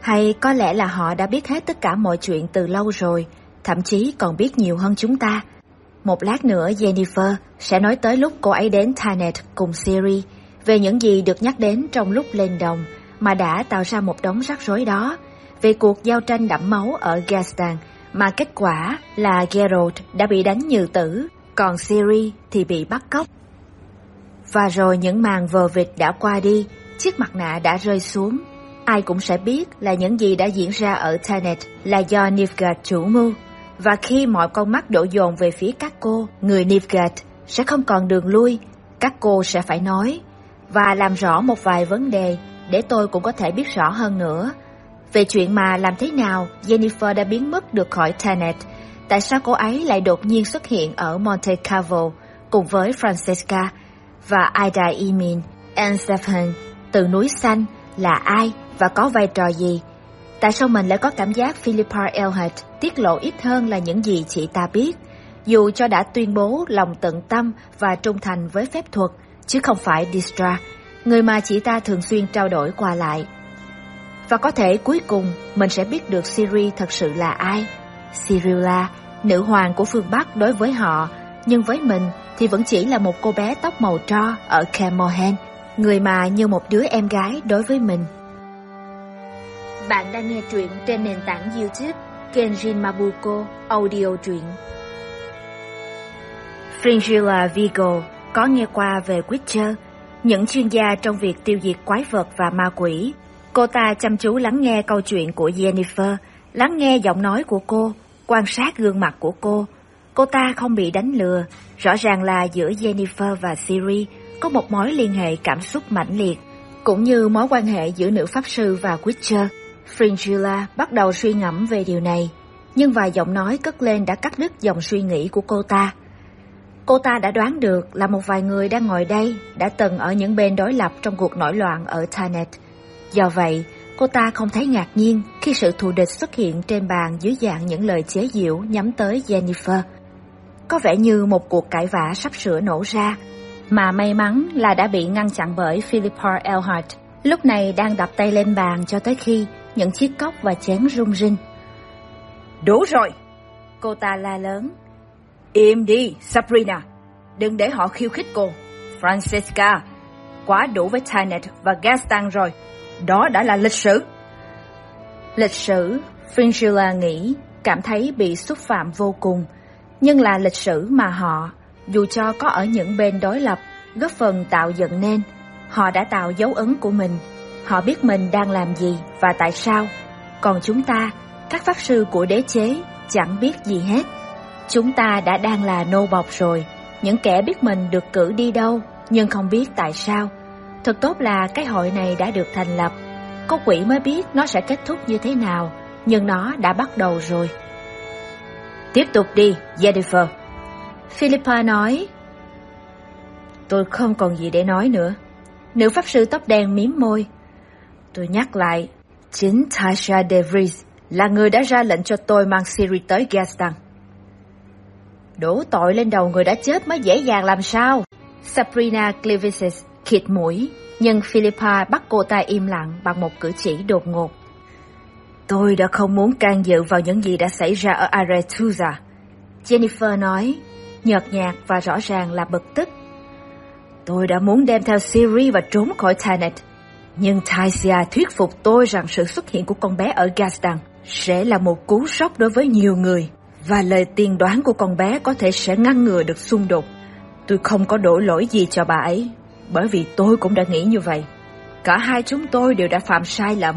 Hay có lẽ là họ đã biết hết tất cả mọi chuyện từ lâu rồi, thậm chí còn biết nhiều hơn chúng ta. Một lát nữa Jennifer sẽ nói tới lúc cô ấy đến Tanet cùng Siri về những gì được nhắc đến trong lúc lên đồng mà đã tạo ra một đống rắc rối đó, về cuộc giao tranh đẫm máu ở Gaston mà kết quả là Geralt đã bị đánh như tử, còn Siri thì bị bắt cóc. Và rồi những màn vờ vịt đã qua đi, chiếc mặt nạ đã rơi xuống. Ai cũng sẽ biết là những gì đã diễn ra ở Tanet là do Nilfgaard chủ mưu. Và khi mọi con mắt đổ dồn về phía các cô, người Nilfgaard sẽ không còn đường lui. Các cô sẽ phải nói và làm rõ một vài vấn đề để tôi cũng có thể biết rõ hơn nữa. Về chuyện mà làm thế nào Jennifer đã biến mất được khỏi Tanet, tại sao cô ấy lại đột nhiên xuất hiện ở Monte Carlo cùng với Francesca và Ida Emin, Anne Stephen Từ núi xanh là ai và có vai trò gì? Tại sao mình lại có cảm giác Philippa Elhart tiết lộ ít hơn là những gì chị ta biết, dù cho đã tuyên bố lòng tận tâm và trung thành với phép thuật, chứ không phải Distra, người mà chị ta thường xuyên trao đổi qua lại. Và có thể cuối cùng mình sẽ biết được Siri thật sự là ai. Cyrilla, nữ hoàng của phương Bắc đối với họ, nhưng với mình thì vẫn chỉ là một cô bé tóc màu tro ở Camohen, người mà như một đứa em gái đối với mình. Bạn đang nghe truyện trên nền tảng YouTube Kenjin Mabuko Audio truyện. Fringilla Vigo có nghe qua về Witcher, những chuyên gia trong việc tiêu diệt quái vật và ma quỷ. Cô ta chăm chú lắng nghe câu chuyện của Jennifer, lắng nghe giọng nói của cô, quan sát gương mặt của cô. Cô ta không bị đánh lừa, rõ ràng là giữa Jennifer và Siri có một mối liên hệ cảm xúc mãnh liệt, cũng như mối quan hệ giữa nữ pháp sư và Witcher. Fringilla bắt đầu suy ngẫm về điều này, nhưng vài giọng nói cất lên đã cắt đứt dòng suy nghĩ của cô ta. Cô ta đã đoán được là một vài người đang ngồi đây đã từng ở những bên đối lập trong cuộc nổi loạn ở Tanet. Do vậy, cô ta không thấy ngạc nhiên khi sự thù địch xuất hiện trên bàn dưới dạng những lời chế giễu nhắm tới Jennifer. Có vẻ như một cuộc cãi vã sắp sửa nổ ra, mà may mắn là đã bị ngăn chặn bởi Philippa Earhart, lúc này đang đập tay lên bàn cho tới khi những chiếc cốc và chén rung rinh. Đủ rồi! Cô ta la lớn. Im đi, Sabrina! Đừng để họ khiêu khích cô. Francesca, quá đủ với Tynet và Gaston rồi. Đó đã là lịch sử. Lịch sử, Fringilla nghĩ, cảm thấy bị xúc phạm vô cùng. Nhưng là lịch sử mà họ, dù cho có ở những bên đối lập, góp phần tạo dựng nên. Họ đã tạo dấu ấn của mình. Họ biết mình đang làm gì và tại sao. Còn chúng ta, các pháp sư của đế chế, chẳng biết gì hết. Chúng ta đã đang là nô bọc rồi, những kẻ biết mình được cử đi đâu, nhưng không biết tại sao. Thật tốt là cái hội này đã được thành lập. Có quỷ mới biết nó sẽ kết thúc như thế nào, nhưng nó đã bắt đầu rồi. Tiếp tục đi, Jennifer. Philippa nói. Tôi không còn gì để nói nữa. Nữ pháp sư tóc đen mím môi. Tôi nhắc lại, chính Tasha DeVries là người đã ra lệnh cho tôi mang Siri tới Gaston. Đổ tội lên đầu người đã chết mới dễ dàng làm sao? Sabrina Clevises khịt mũi, nhưng Philippa bắt cô ta im lặng bằng một cử chỉ đột ngột. Tôi đã không muốn can dự vào những gì đã xảy ra ở Aretusa. Jennifer nói, nhợt nhạt và rõ ràng là bực tức. Tôi đã muốn đem theo Siri và trốn khỏi Tanet. Nhưng Taisia thuyết phục tôi rằng sự xuất hiện của con bé ở Gaston sẽ là một cú sốc đối với nhiều người và lời tiên đoán của con bé có thể sẽ ngăn ngừa được xung đột. Tôi không có đổ lỗi gì cho bà ấy, bởi vì tôi cũng đã nghĩ như vậy. Cả hai chúng tôi đều đã phạm sai lầm,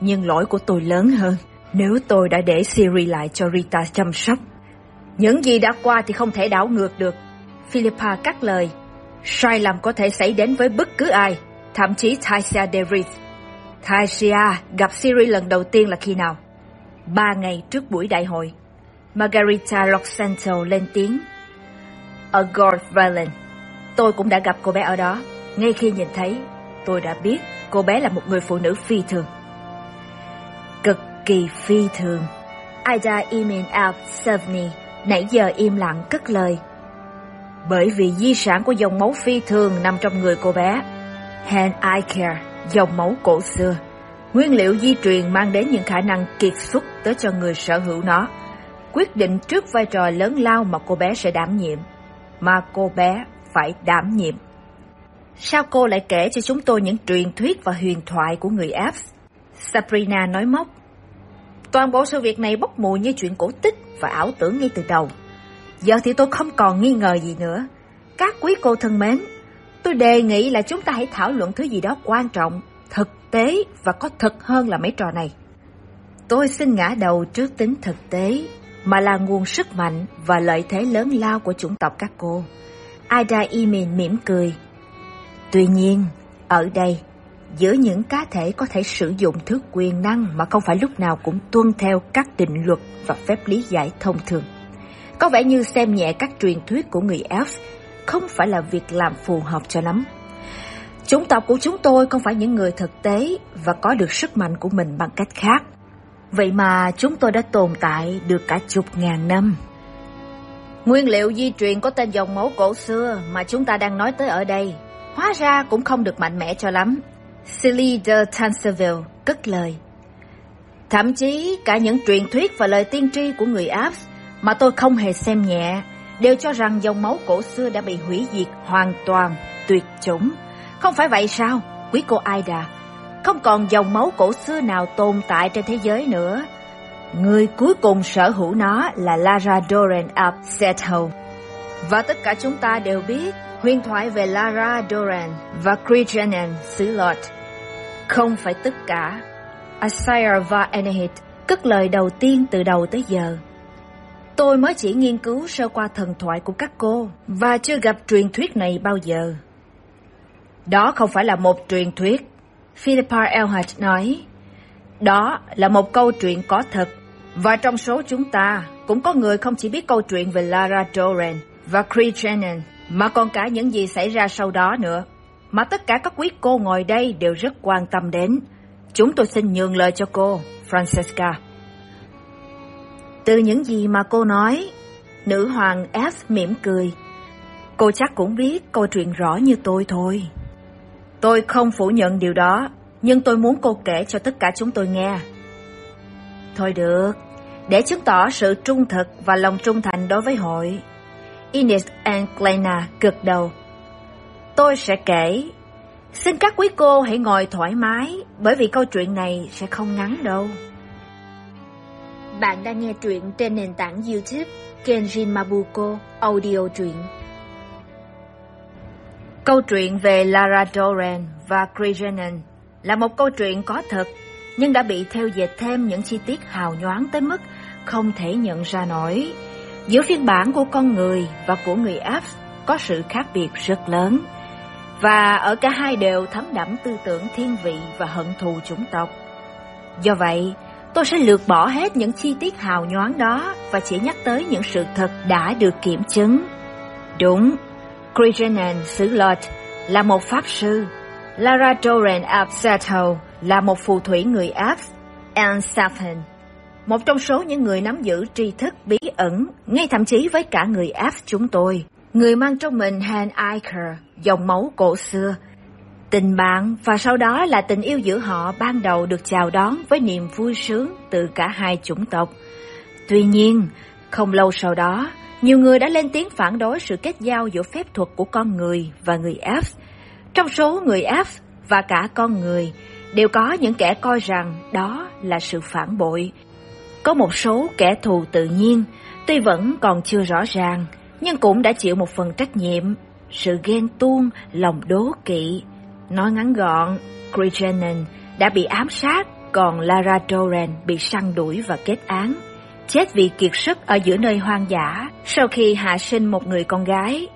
nhưng lỗi của tôi lớn hơn nếu tôi đã để Siri lại cho Rita chăm sóc. Những gì đã qua thì không thể đảo ngược được. Philippa cắt lời. Sai lầm có thể xảy đến với bất cứ ai, thậm chí Taisia Devries. Taisia gặp Siri lần đầu tiên là khi nào? Ba ngày trước buổi đại hội. Margarita Loxanto lên tiếng. Ở Gorth Valley, tôi cũng đã gặp cô bé ở đó. Ngay khi nhìn thấy, tôi đã biết cô bé là một người phụ nữ phi thường. Kỳ phi thường. Ida Imin Al-Savni nãy giờ im lặng cất lời. Bởi vì di sản của dòng máu phi thường nằm trong người cô bé. Hand Eye Care, dòng máu cổ xưa. Nguyên liệu di truyền mang đến những khả năng kiệt xuất tới cho người sở hữu nó quyết định trước vai trò lớn lao mà cô bé sẽ đảm nhiệm, mà cô bé phải đảm nhiệm. Sao cô lại kể cho chúng tôi những truyền thuyết và huyền thoại của người Alps? Sabrina nói móc. Toàn bộ sự việc này bốc mùi như chuyện cổ tích và ảo tưởng ngay từ đầu. Giờ thì tôi không còn nghi ngờ gì nữa. Các quý cô thân mến, tôi đề nghị là chúng ta hãy thảo luận thứ gì đó quan trọng, thực tế và có thật hơn là mấy trò này. Tôi xin ngã đầu trước tính thực tế mà là nguồn sức mạnh và lợi thế lớn lao của chủng tộc các cô. Aida imin mỉm cười. Tuy nhiên, ở đây, giữa những cá thể có thể sử dụng thứ quyền năng mà không phải lúc nào cũng tuân theo các định luật và phép lý giải thông thường. Có vẻ như xem nhẹ các truyền thuyết của người Elf không phải là việc làm phù hợp cho lắm. Chủng tộc của chúng tôi không phải những người thực tế và có được sức mạnh của mình bằng cách khác. Vậy mà chúng tôi đã tồn tại được cả chục ngàn năm. Nguyên liệu di truyền có tên dòng máu cổ xưa mà chúng ta đang nói tới ở đây, hóa ra cũng không được mạnh mẽ cho lắm. Silly de Tanserville cất lời. Thậm chí cả những truyền thuyết và lời tiên tri của người Alps mà tôi không hề xem nhẹ đều cho rằng dòng máu cổ xưa đã bị hủy diệt hoàn toàn, tuyệt chủng. Không phải vậy sao, quý cô Aida? Không còn dòng máu cổ xưa nào tồn tại trên thế giới nữa. Người cuối cùng sở hữu nó là Lara Doran ap Và tất cả chúng ta đều biết huyền thoại về Lara Doran và Krijanen xứ Lot. Không phải tất cả. Asire và Enehit cất lời đầu tiên từ đầu tới giờ. Tôi mới chỉ nghiên cứu sơ qua thần thoại của các cô và chưa gặp truyền thuyết này bao giờ. Đó không phải là một truyền thuyết, Philippa Elhart nói. Đó là một câu chuyện có thật, và trong số chúng ta cũng có người không chỉ biết câu chuyện về Lara Doran và Cree Shannon, mà còn cả những gì xảy ra sau đó nữa, mà tất cả các quý cô ngồi đây đều rất quan tâm đến. Chúng tôi xin nhường lời cho cô, Francesca. Từ những gì mà cô nói, nữ hoàng F mỉm cười. Cô chắc cũng biết câu chuyện rõ như tôi thôi. Tôi không phủ nhận điều đó, nhưng tôi muốn cô kể cho tất cả chúng tôi nghe. Thôi được, để chứng tỏ sự trung thực và lòng trung thành đối với hội. Ines and Glena gật đầu. Tôi sẽ kể. Xin các quý cô hãy ngồi thoải mái, bởi vì câu chuyện này sẽ không ngắn đâu. Bạn đang nghe truyện trên nền tảng YouTube Kenjin Mabuko Audio truyện. Câu chuyện về Lara Doran và Krijanen là một câu chuyện có thật, nhưng đã bị theo dệt thêm những chi tiết hào nhoáng tới mức không thể nhận ra nổi. Giữa phiên bản của con người và của người Alps có sự khác biệt rất lớn, và ở cả hai đều thấm đẫm tư tưởng thiên vị và hận thù chủng tộc. Do vậy, tôi sẽ lược bỏ hết những chi tiết hào nhoáng đó và chỉ nhắc tới những sự thật đã được kiểm chứng. Đúng, Krijanen xứ Lot là một pháp sư, Lara Doran Absato là một phù thủy người Alps, Anne Safin, một trong số những người nắm giữ tri thức bí ẩn, ngay thậm chí với cả người Alps chúng tôi, người mang trong mình Han Iker dòng máu cổ xưa. Tình bạn và sau đó là tình yêu giữa họ ban đầu được chào đón với niềm vui sướng từ cả hai chủng tộc. Tuy nhiên, không lâu sau đó, nhiều người đã lên tiếng phản đối sự kết giao giữa phép thuật của con người và người F. Trong số người F và cả con người, đều có những kẻ coi rằng đó là sự phản bội. Có một số kẻ thù tự nhiên, tuy vẫn còn chưa rõ ràng, nhưng cũng đã chịu một phần trách nhiệm, sự ghen tuông, lòng đố kỵ. Nói ngắn gọn, Krijanen đã bị ám sát, còn Lara Doran bị săn đuổi và kết án chết vì kiệt sức ở giữa nơi hoang dã sau khi hạ sinh một người con gái.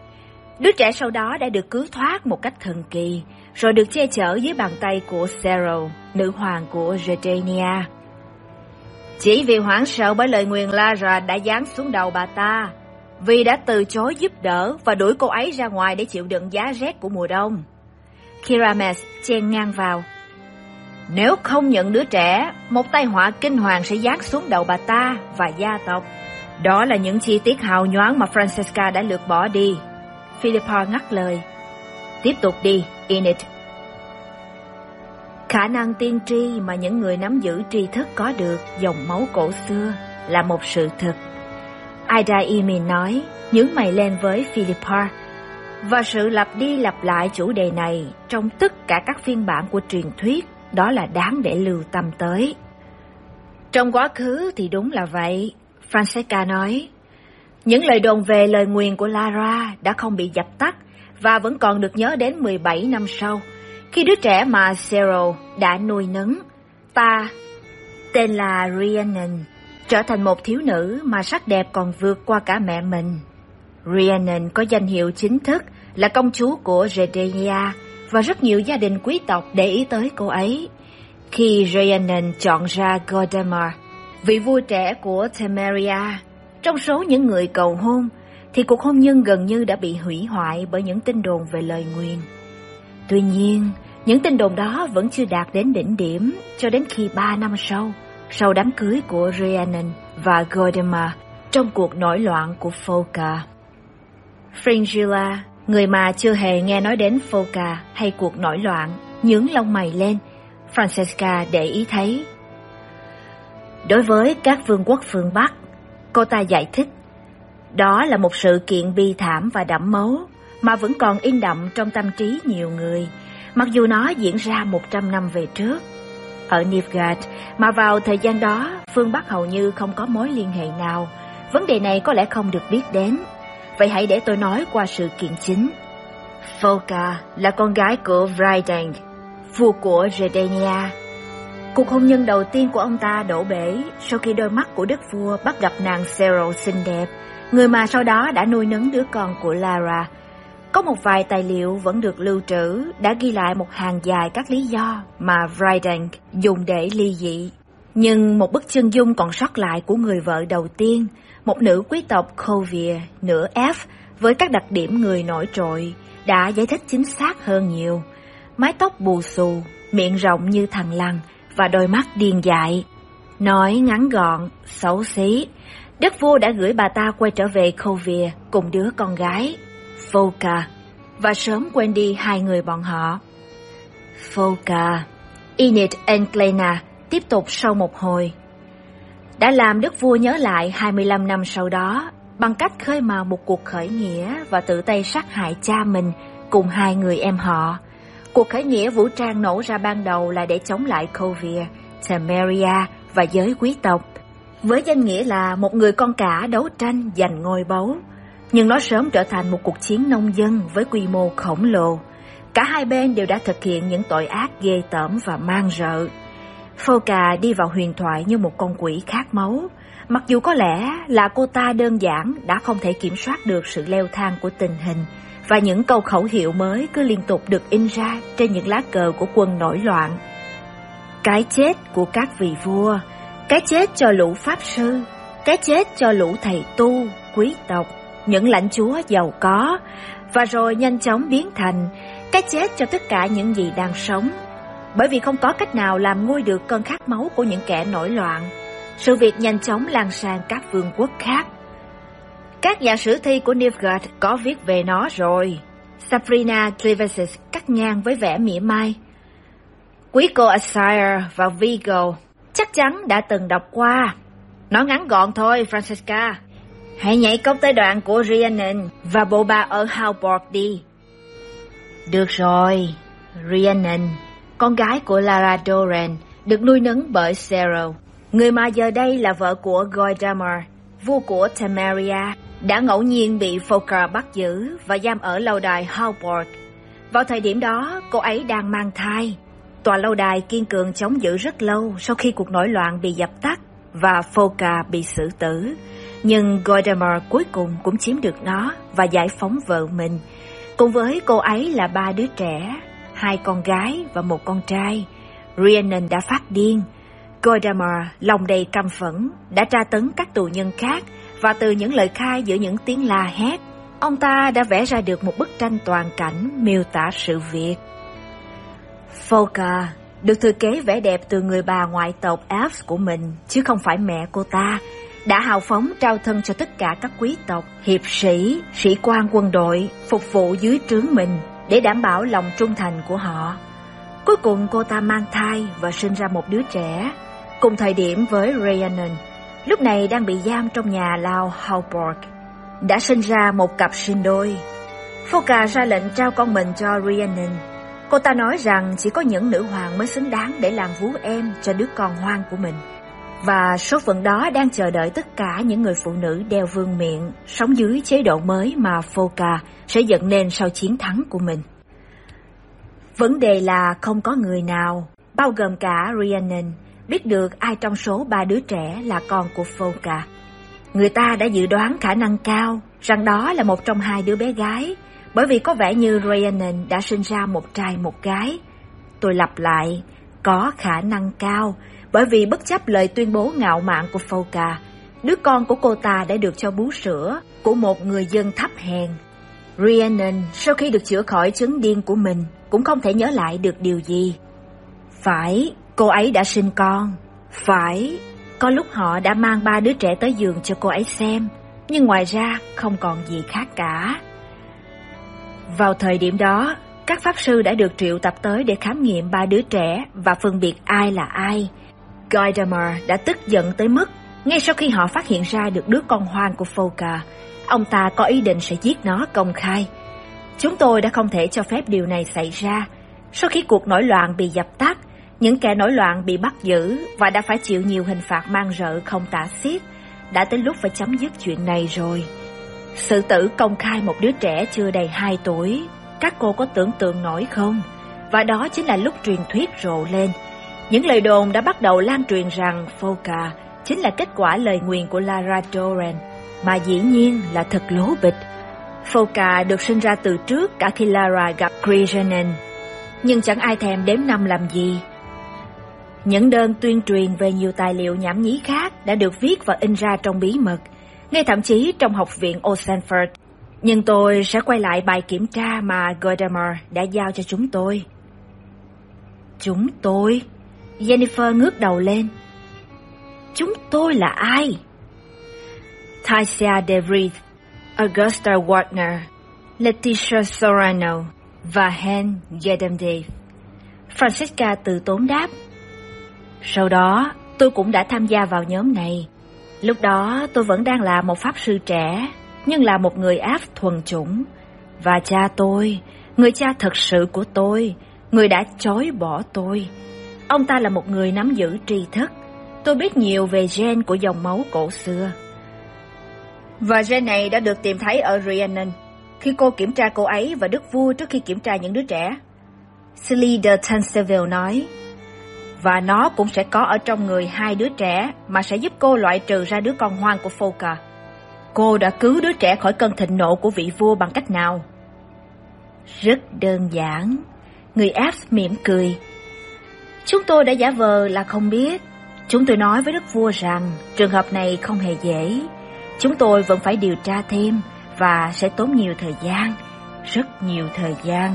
Đứa trẻ sau đó đã được cứu thoát một cách thần kỳ, rồi được che chở dưới bàn tay của Cero, nữ hoàng của Redania. Chỉ vì hoảng sợ bởi lời nguyền Lara đã giáng xuống đầu bà ta, vì đã từ chối giúp đỡ và đuổi cô ấy ra ngoài để chịu đựng giá rét của mùa đông. Kirames chen ngang vào, nếu không nhận đứa trẻ, một tai họa kinh hoàng sẽ giáng xuống đầu bà ta và gia tộc. Đó là những chi tiết hào nhoáng mà Francesca đã lược bỏ đi. Philippa ngắt lời. Tiếp tục đi, Enid. Khả năng tiên tri mà những người nắm giữ tri thức có được dòng máu cổ xưa là một sự thật. Ida Emin nói, nhướng mày lên với Philippa, và sự lặp đi lặp lại chủ đề này trong tất cả các phiên bản của truyền thuyết đó là đáng để lưu tâm tới. Trong quá khứ thì đúng là vậy, Francesca nói. Những lời đồn về lời nguyền của Lara đã không bị dập tắt và vẫn còn được nhớ đến 17 năm sau, khi đứa trẻ mà Cyril đã nuôi nấng. Ta, tên là Rhiannon, trở thành một thiếu nữ mà sắc đẹp còn vượt qua cả mẹ mình. Rhiannon có danh hiệu chính thức là công chúa của Redenia, và rất nhiều gia đình quý tộc để ý tới cô ấy. Khi Rhiannon chọn ra Godemar, vị vua trẻ của Temeria, trong số những người cầu hôn, thì cuộc hôn nhân gần như đã bị hủy hoại bởi những tin đồn về lời nguyền. Tuy nhiên, những tin đồn đó vẫn chưa đạt đến đỉnh điểm cho đến khi ba năm sau, sau đám cưới của Rhiannon và Goldemar trong cuộc nổi loạn của Folka. Fringilla, người mà chưa hề nghe nói đến Folka hay cuộc nổi loạn, nhướng lông mày lên. Francesca để ý thấy. Đối với các vương quốc phương Bắc, cô ta giải thích, đó là một sự kiện bi thảm và đẫm máu mà vẫn còn in đậm trong tâm trí nhiều người, mặc dù nó diễn ra 100 năm về trước. Ở Nivgard, mà vào thời gian đó, phương Bắc hầu như không có mối liên hệ nào, vấn đề này có lẽ không được biết đến. Vậy hãy để tôi nói qua sự kiện chính. Volka là con gái của Vrydang, vua của Redania. Cuộc hôn nhân đầu tiên của ông ta đổ bể sau khi đôi mắt của đức vua bắt gặp nàng Cero xinh đẹp, người mà sau đó đã nuôi nấng đứa con của Lara. Có một vài tài liệu vẫn được lưu trữ đã ghi lại một hàng dài các lý do mà Vrydang dùng để ly dị. Nhưng một bức chân dung còn sót lại của người vợ đầu tiên, một nữ quý tộc Kovir, nửa F, với các đặc điểm người nổi trội, đã giải thích chính xác hơn nhiều. Mái tóc bù xù, miệng rộng như thằng lằn và đôi mắt điên dại. Nói ngắn gọn, xấu xí, đức vua đã gửi bà ta quay trở về Kovir cùng đứa con gái, Volka, và sớm quên đi hai người bọn họ. Volka, Enid Enklena tiếp tục sau một hồi. Đã làm đức vua nhớ lại 25 năm sau đó bằng cách khơi mào một cuộc khởi nghĩa và tự tay sát hại cha mình cùng hai người em họ. Cuộc khởi nghĩa vũ trang nổ ra ban đầu là để chống lại Covia, Temeria và giới quý tộc, với danh nghĩa là một người con cả đấu tranh giành ngôi báu. Nhưng nó sớm trở thành một cuộc chiến nông dân với quy mô khổng lồ. Cả hai bên đều đã thực hiện những tội ác ghê tởm và man rợ. Folka đi vào huyền thoại như một con quỷ khát máu, mặc dù có lẽ là cô ta đơn giản đã không thể kiểm soát được sự leo thang của tình hình và những câu khẩu hiệu mới cứ liên tục được in ra trên những lá cờ của quân nổi loạn. Cái chết của các vị vua, cái chết cho lũ pháp sư, cái chết cho lũ thầy tu, quý tộc, những lãnh chúa giàu có, và rồi nhanh chóng biến thành cái chết cho tất cả những gì đang sống. Bởi vì không có cách nào làm nguôi được cơn khát máu của những kẻ nổi loạn, sự việc nhanh chóng lan sang các vương quốc khác. Các nhà sử thi của Nilfgaard có viết về nó rồi. Sabrina Clevesis cắt ngang với vẻ mỉa mai. Quý cô Asire và Vigo chắc chắn đã từng đọc qua. Nó ngắn gọn thôi, Francesca. Hãy nhảy cốc tới đoạn của Rhiannon và bộ ba ở Halborg đi. Được rồi, Rhiannon, con gái của Lara Doran, được nuôi nấng bởi Cero, người mà giờ đây là vợ của Goidamar, vua của Tamaria, đã ngẫu nhiên bị Folker bắt giữ và giam ở lâu đài Halborg. Vào thời điểm đó, cô ấy đang mang thai. Tòa lâu đài kiên cường chống giữ rất lâu sau khi cuộc nổi loạn bị dập tắt và Folker bị xử tử. Nhưng Goidamar cuối cùng cũng chiếm được nó và giải phóng vợ mình. Cùng với cô ấy là ba đứa trẻ, hai con gái và một con trai. Rhiannon đã phát điên. Goidamar, lòng đầy căm phẫn, đã tra tấn các tù nhân khác và từ những lời khai giữa những tiếng la hét, ông ta đã vẽ ra được một bức tranh toàn cảnh miêu tả sự việc. Folka được thừa kế vẻ đẹp từ người bà ngoại tộc Elves của mình, chứ không phải mẹ cô ta, đã hào phóng trao thân cho tất cả các quý tộc, hiệp sĩ, sĩ quan quân đội, phục vụ dưới trướng mình để đảm bảo lòng trung thành của họ. Cuối cùng cô ta mang thai và sinh ra một đứa trẻ, cùng thời điểm với Rhiannon, lúc này đang bị giam trong nhà lao Halborg. Đã sinh ra một cặp sinh đôi. Folka ra lệnh trao con mình cho Rhiannon. Cô ta nói rằng chỉ có những nữ hoàng mới xứng đáng để làm vú em cho đứa con hoang của mình. Và số phận đó đang chờ đợi tất cả những người phụ nữ đeo vương miện sống dưới chế độ mới mà Foca sẽ dựng nên sau chiến thắng của mình. Vấn đề là không có người nào, bao gồm cả Rhiannon, biết được ai trong số ba đứa trẻ là con của Foca. Người ta đã dự đoán khả năng cao rằng đó là một trong hai đứa bé gái, bởi vì có vẻ như Rhiannon đã sinh ra một trai một gái. Tôi lặp lại, có khả năng cao, bởi vì bất chấp lời tuyên bố ngạo mạn của Folka, đứa con của cô ta đã được cho bú sữa của một người dân thấp hèn. Rhiannon sau khi được chữa khỏi chứng điên của mình cũng không thể nhớ lại được điều gì. Phải, cô ấy đã sinh con. Phải, có lúc họ đã mang ba đứa trẻ tới giường cho cô ấy xem, nhưng ngoài ra không còn gì khác cả. Vào thời điểm đó, các pháp sư đã được triệu tập tới để khám nghiệm ba đứa trẻ và phân biệt ai là ai. Guydamer đã tức giận tới mức, ngay sau khi họ phát hiện ra được đứa con hoang của Foka, ông ta có ý định sẽ giết nó công khai. Chúng tôi đã không thể cho phép điều này xảy ra. Sau khi cuộc nổi loạn bị dập tắt, những kẻ nổi loạn bị bắt giữ và đã phải chịu nhiều hình phạt mang rợ không tả xiết. Đã tới lúc phải chấm dứt chuyện này rồi. Sự tử công khai một đứa trẻ chưa đầy 2 tuổi, các cô có tưởng tượng nổi không? Và đó chính là lúc truyền thuyết rộ lên. Những lời đồn đã bắt đầu lan truyền rằng Foca chính là kết quả lời nguyền của Lara Doran, mà dĩ nhiên là thật lố bịch. Foca được sinh ra từ trước cả khi Lara gặp Krijanen, nhưng chẳng ai thèm đếm năm làm gì. Những đơn tuyên truyền về nhiều tài liệu nhảm nhí khác đã được viết và in ra trong bí mật, ngay thậm chí trong học viện Oxenford. Nhưng tôi sẽ quay lại bài kiểm tra mà Gadamer đã giao cho chúng tôi. Chúng tôi? Jennifer ngước đầu lên. Chúng tôi là ai? Tysia DeVries, Augusta Wagner, Letitia Sorano và Hen Gedemdave. Francesca từ tốn đáp. Sau đó, tôi cũng đã tham gia vào nhóm này. Lúc đó tôi vẫn đang là một pháp sư trẻ, nhưng là một người áp thuần chủng. Và cha tôi, người cha thật sự của tôi, người đã chối bỏ tôi. Ông ta là một người nắm giữ tri thức. Tôi biết nhiều về gen của dòng máu cổ xưa. Và gen này đã được tìm thấy ở Rhiannon khi cô kiểm tra cô ấy và đức vua trước khi kiểm tra những đứa trẻ. Silly de Tanserville nói, và nó cũng sẽ có ở trong người hai đứa trẻ mà sẽ giúp cô loại trừ ra đứa con hoang của Foka. Cô đã cứu đứa trẻ khỏi cơn thịnh nộ của vị vua bằng cách nào? Rất đơn giản. Người áp mỉm cười. Chúng tôi đã giả vờ là không biết. Chúng tôi nói với đức vua rằng trường hợp này không hề dễ. Chúng tôi vẫn phải điều tra thêm và sẽ tốn nhiều thời gian, rất nhiều thời gian.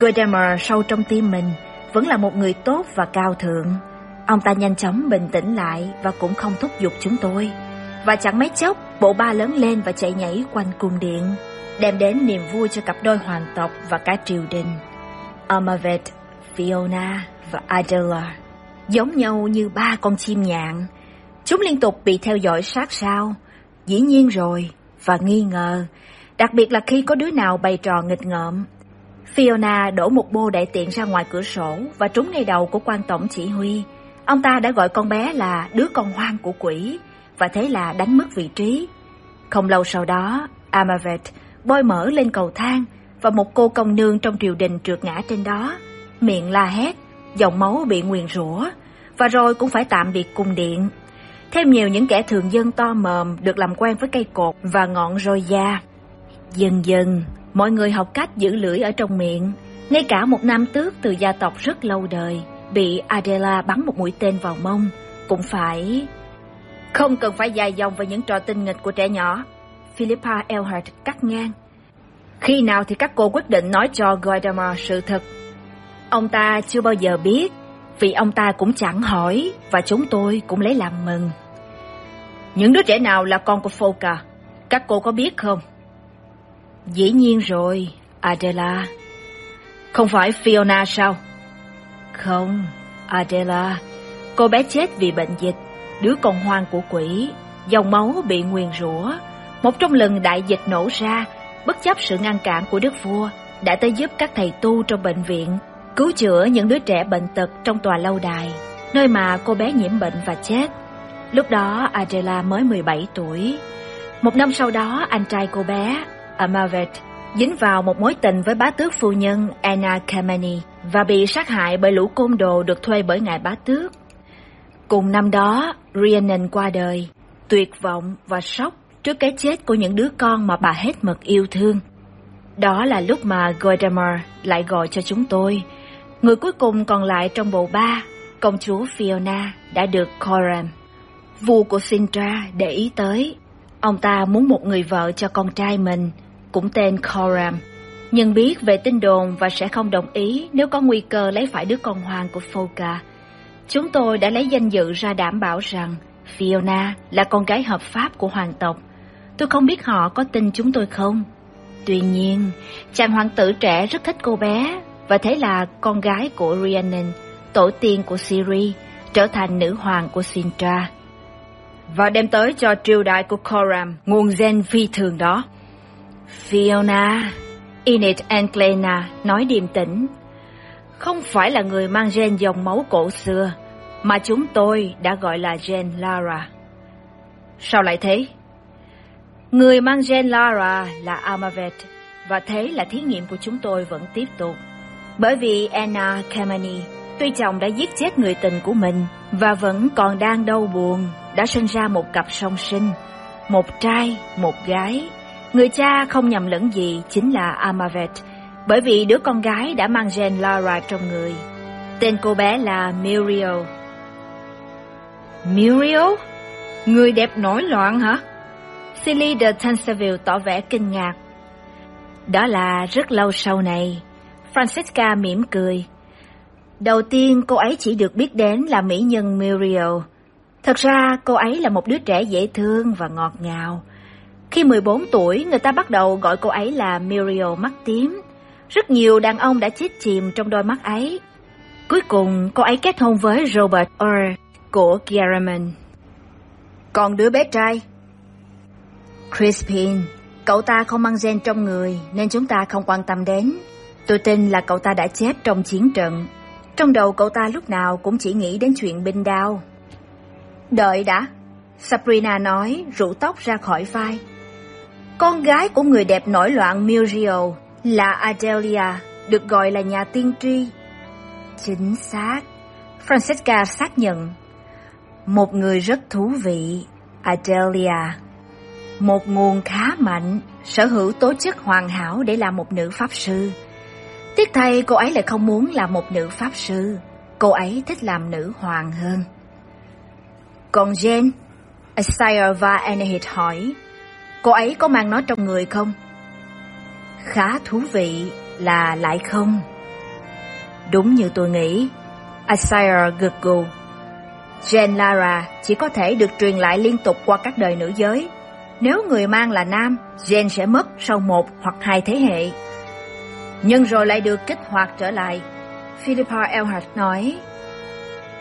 Gadamer sâu trong tim mình vẫn là một người tốt và cao thượng. Ông ta nhanh chóng bình tĩnh lại và cũng không thúc giục chúng tôi. Và chẳng mấy chốc, bộ ba lớn lên và chạy nhảy quanh cung điện, đem đến niềm vui cho cặp đôi hoàng tộc và cả triều đình. Amavet, Fiona và Adela giống nhau như ba con chim nhạn. Chúng liên tục bị theo dõi sát sao, dĩ nhiên rồi, và nghi ngờ, đặc biệt là khi có đứa nào bày trò nghịch ngợm Fiona đổ một bô đại tiện ra ngoài cửa sổ và trúng ngay đầu của quan tổng chỉ huy. Ông ta đã gọi con bé là đứa con hoang của quỷ và thế là đánh mất vị trí. Không lâu sau đó, Amavet bôi mở lên cầu thang và một cô công nương trong triều đình trượt ngã trên đó, miệng la hét, dòng máu bị nguyền rủa và rồi cũng phải tạm biệt cung điện. Thêm nhiều những kẻ thường dân to mồm được làm quen với cây cột và ngọn roi da. Dần dần, Mọi người học cách giữ lưỡi ở trong miệng. Ngay cả một nam tước từ gia tộc rất lâu đời bị Adela bắn một mũi tên vào mông cũng phải... Không cần phải dài dòng về những trò tinh nghịch của trẻ nhỏ. Philippa Elhart cắt ngang. Khi nào thì các cô quyết định nói cho Guadamar sự thật? Ông ta chưa bao giờ biết, vì ông ta cũng chẳng hỏi và chúng tôi cũng lấy làm mừng. Những đứa trẻ nào là con của Foka? Các cô có biết không? Dĩ nhiên rồi, Adela. Không phải Fiona sao? Không, Adela. Cô bé chết vì bệnh dịch, đứa con hoang của quỷ, dòng máu bị nguyền rủa. Một trong lần đại dịch nổ ra, bất chấp sự ngăn cản của đức vua, đã tới giúp các thầy tu trong bệnh viện, cứu chữa những đứa trẻ bệnh tật trong tòa lâu đài, nơi mà cô bé nhiễm bệnh và chết. Lúc đó Adela mới 17 tuổi. Một năm sau đó, anh trai cô bé, Amavet dính vào một mối tình với bá tước phu nhân Anna Kameni và bị sát hại bởi lũ côn đồ được thuê bởi ngài bá tước. Cùng năm đó, Rhiannon qua đời, tuyệt vọng và sốc trước cái chết của những đứa con mà bà hết mực yêu thương. Đó là lúc mà Gordamer lại gọi cho chúng tôi. Người cuối cùng còn lại trong bộ ba, công chúa Fiona đã được Coram, vua của Sintra để ý tới. Ông ta muốn một người vợ cho con trai mình, cũng tên Coram. Nhưng biết về tin đồn và sẽ không đồng ý nếu có nguy cơ lấy phải đứa con hoàng của Foka. Chúng tôi đã lấy danh dự ra đảm bảo rằng Fiona là con gái hợp pháp của hoàng tộc. Tôi không biết họ có tin chúng tôi không. Tuy nhiên, chàng hoàng tử trẻ rất thích cô bé và thế là con gái của Rhiannon, tổ tiên của Siri, trở thành nữ hoàng của Sintra. Và đem tới cho triều đại của Coram nguồn gen phi thường đó. Fiona, Enid Anglena nói điềm tĩnh, không phải là người mang gen dòng máu cổ xưa, mà chúng tôi đã gọi là gen Lara. Sao lại thế? Người mang gen Lara là Amavet, và thế là thí nghiệm của chúng tôi vẫn tiếp tục. Bởi vì Anna Kamani, tuy chồng đã giết chết người tình của mình và vẫn còn đang đau buồn, đã sinh ra một cặp song sinh, một trai, một gái. Người cha không nhầm lẫn gì chính là Amavet, bởi vì đứa con gái đã mang gen Lara trong người. Tên cô bé là Muriel. Muriel? Người đẹp nổi loạn hả? Silly de Tanserville tỏ vẻ kinh ngạc. Đó là rất lâu sau này. Francesca mỉm cười. Đầu tiên cô ấy chỉ được biết đến là mỹ nhân Muriel. Thật ra cô ấy là một đứa trẻ dễ thương và ngọt ngào. Khi 14 tuổi, người ta bắt đầu gọi cô ấy là Muriel mắt tím. Rất nhiều đàn ông đã chết chìm trong đôi mắt ấy. Cuối cùng, cô ấy kết hôn với Robert Earl của Garaman. Còn đứa bé trai? Crispin, cậu ta không mang gen trong người nên chúng ta không quan tâm đến. Tôi tin là cậu ta đã chết trong chiến trận. Trong đầu cậu ta lúc nào cũng chỉ nghĩ đến chuyện binh đao. Đợi đã, Sabrina nói, rủ tóc ra khỏi vai. Con gái của người đẹp nổi loạn Muriel là Adelia, được gọi là nhà tiên tri. Chính xác, Francesca xác nhận. Một người rất thú vị, Adelia. Một nguồn khá mạnh, sở hữu tố chất hoàn hảo để làm một nữ pháp sư. Tiếc thay cô ấy lại không muốn làm một nữ pháp sư, cô ấy thích làm nữ hoàng hơn. Còn Jane, Asire và Anahit hỏi, cô ấy có mang nó trong người không? Khá thú vị là lại không. Đúng như tôi nghĩ, Asire gật gù. Jane Lara chỉ có thể được truyền lại liên tục qua các đời nữ giới. Nếu người mang là nam, Jane sẽ mất sau một hoặc hai thế hệ. Nhưng rồi lại được kích hoạt trở lại. Philippa Elhart nói,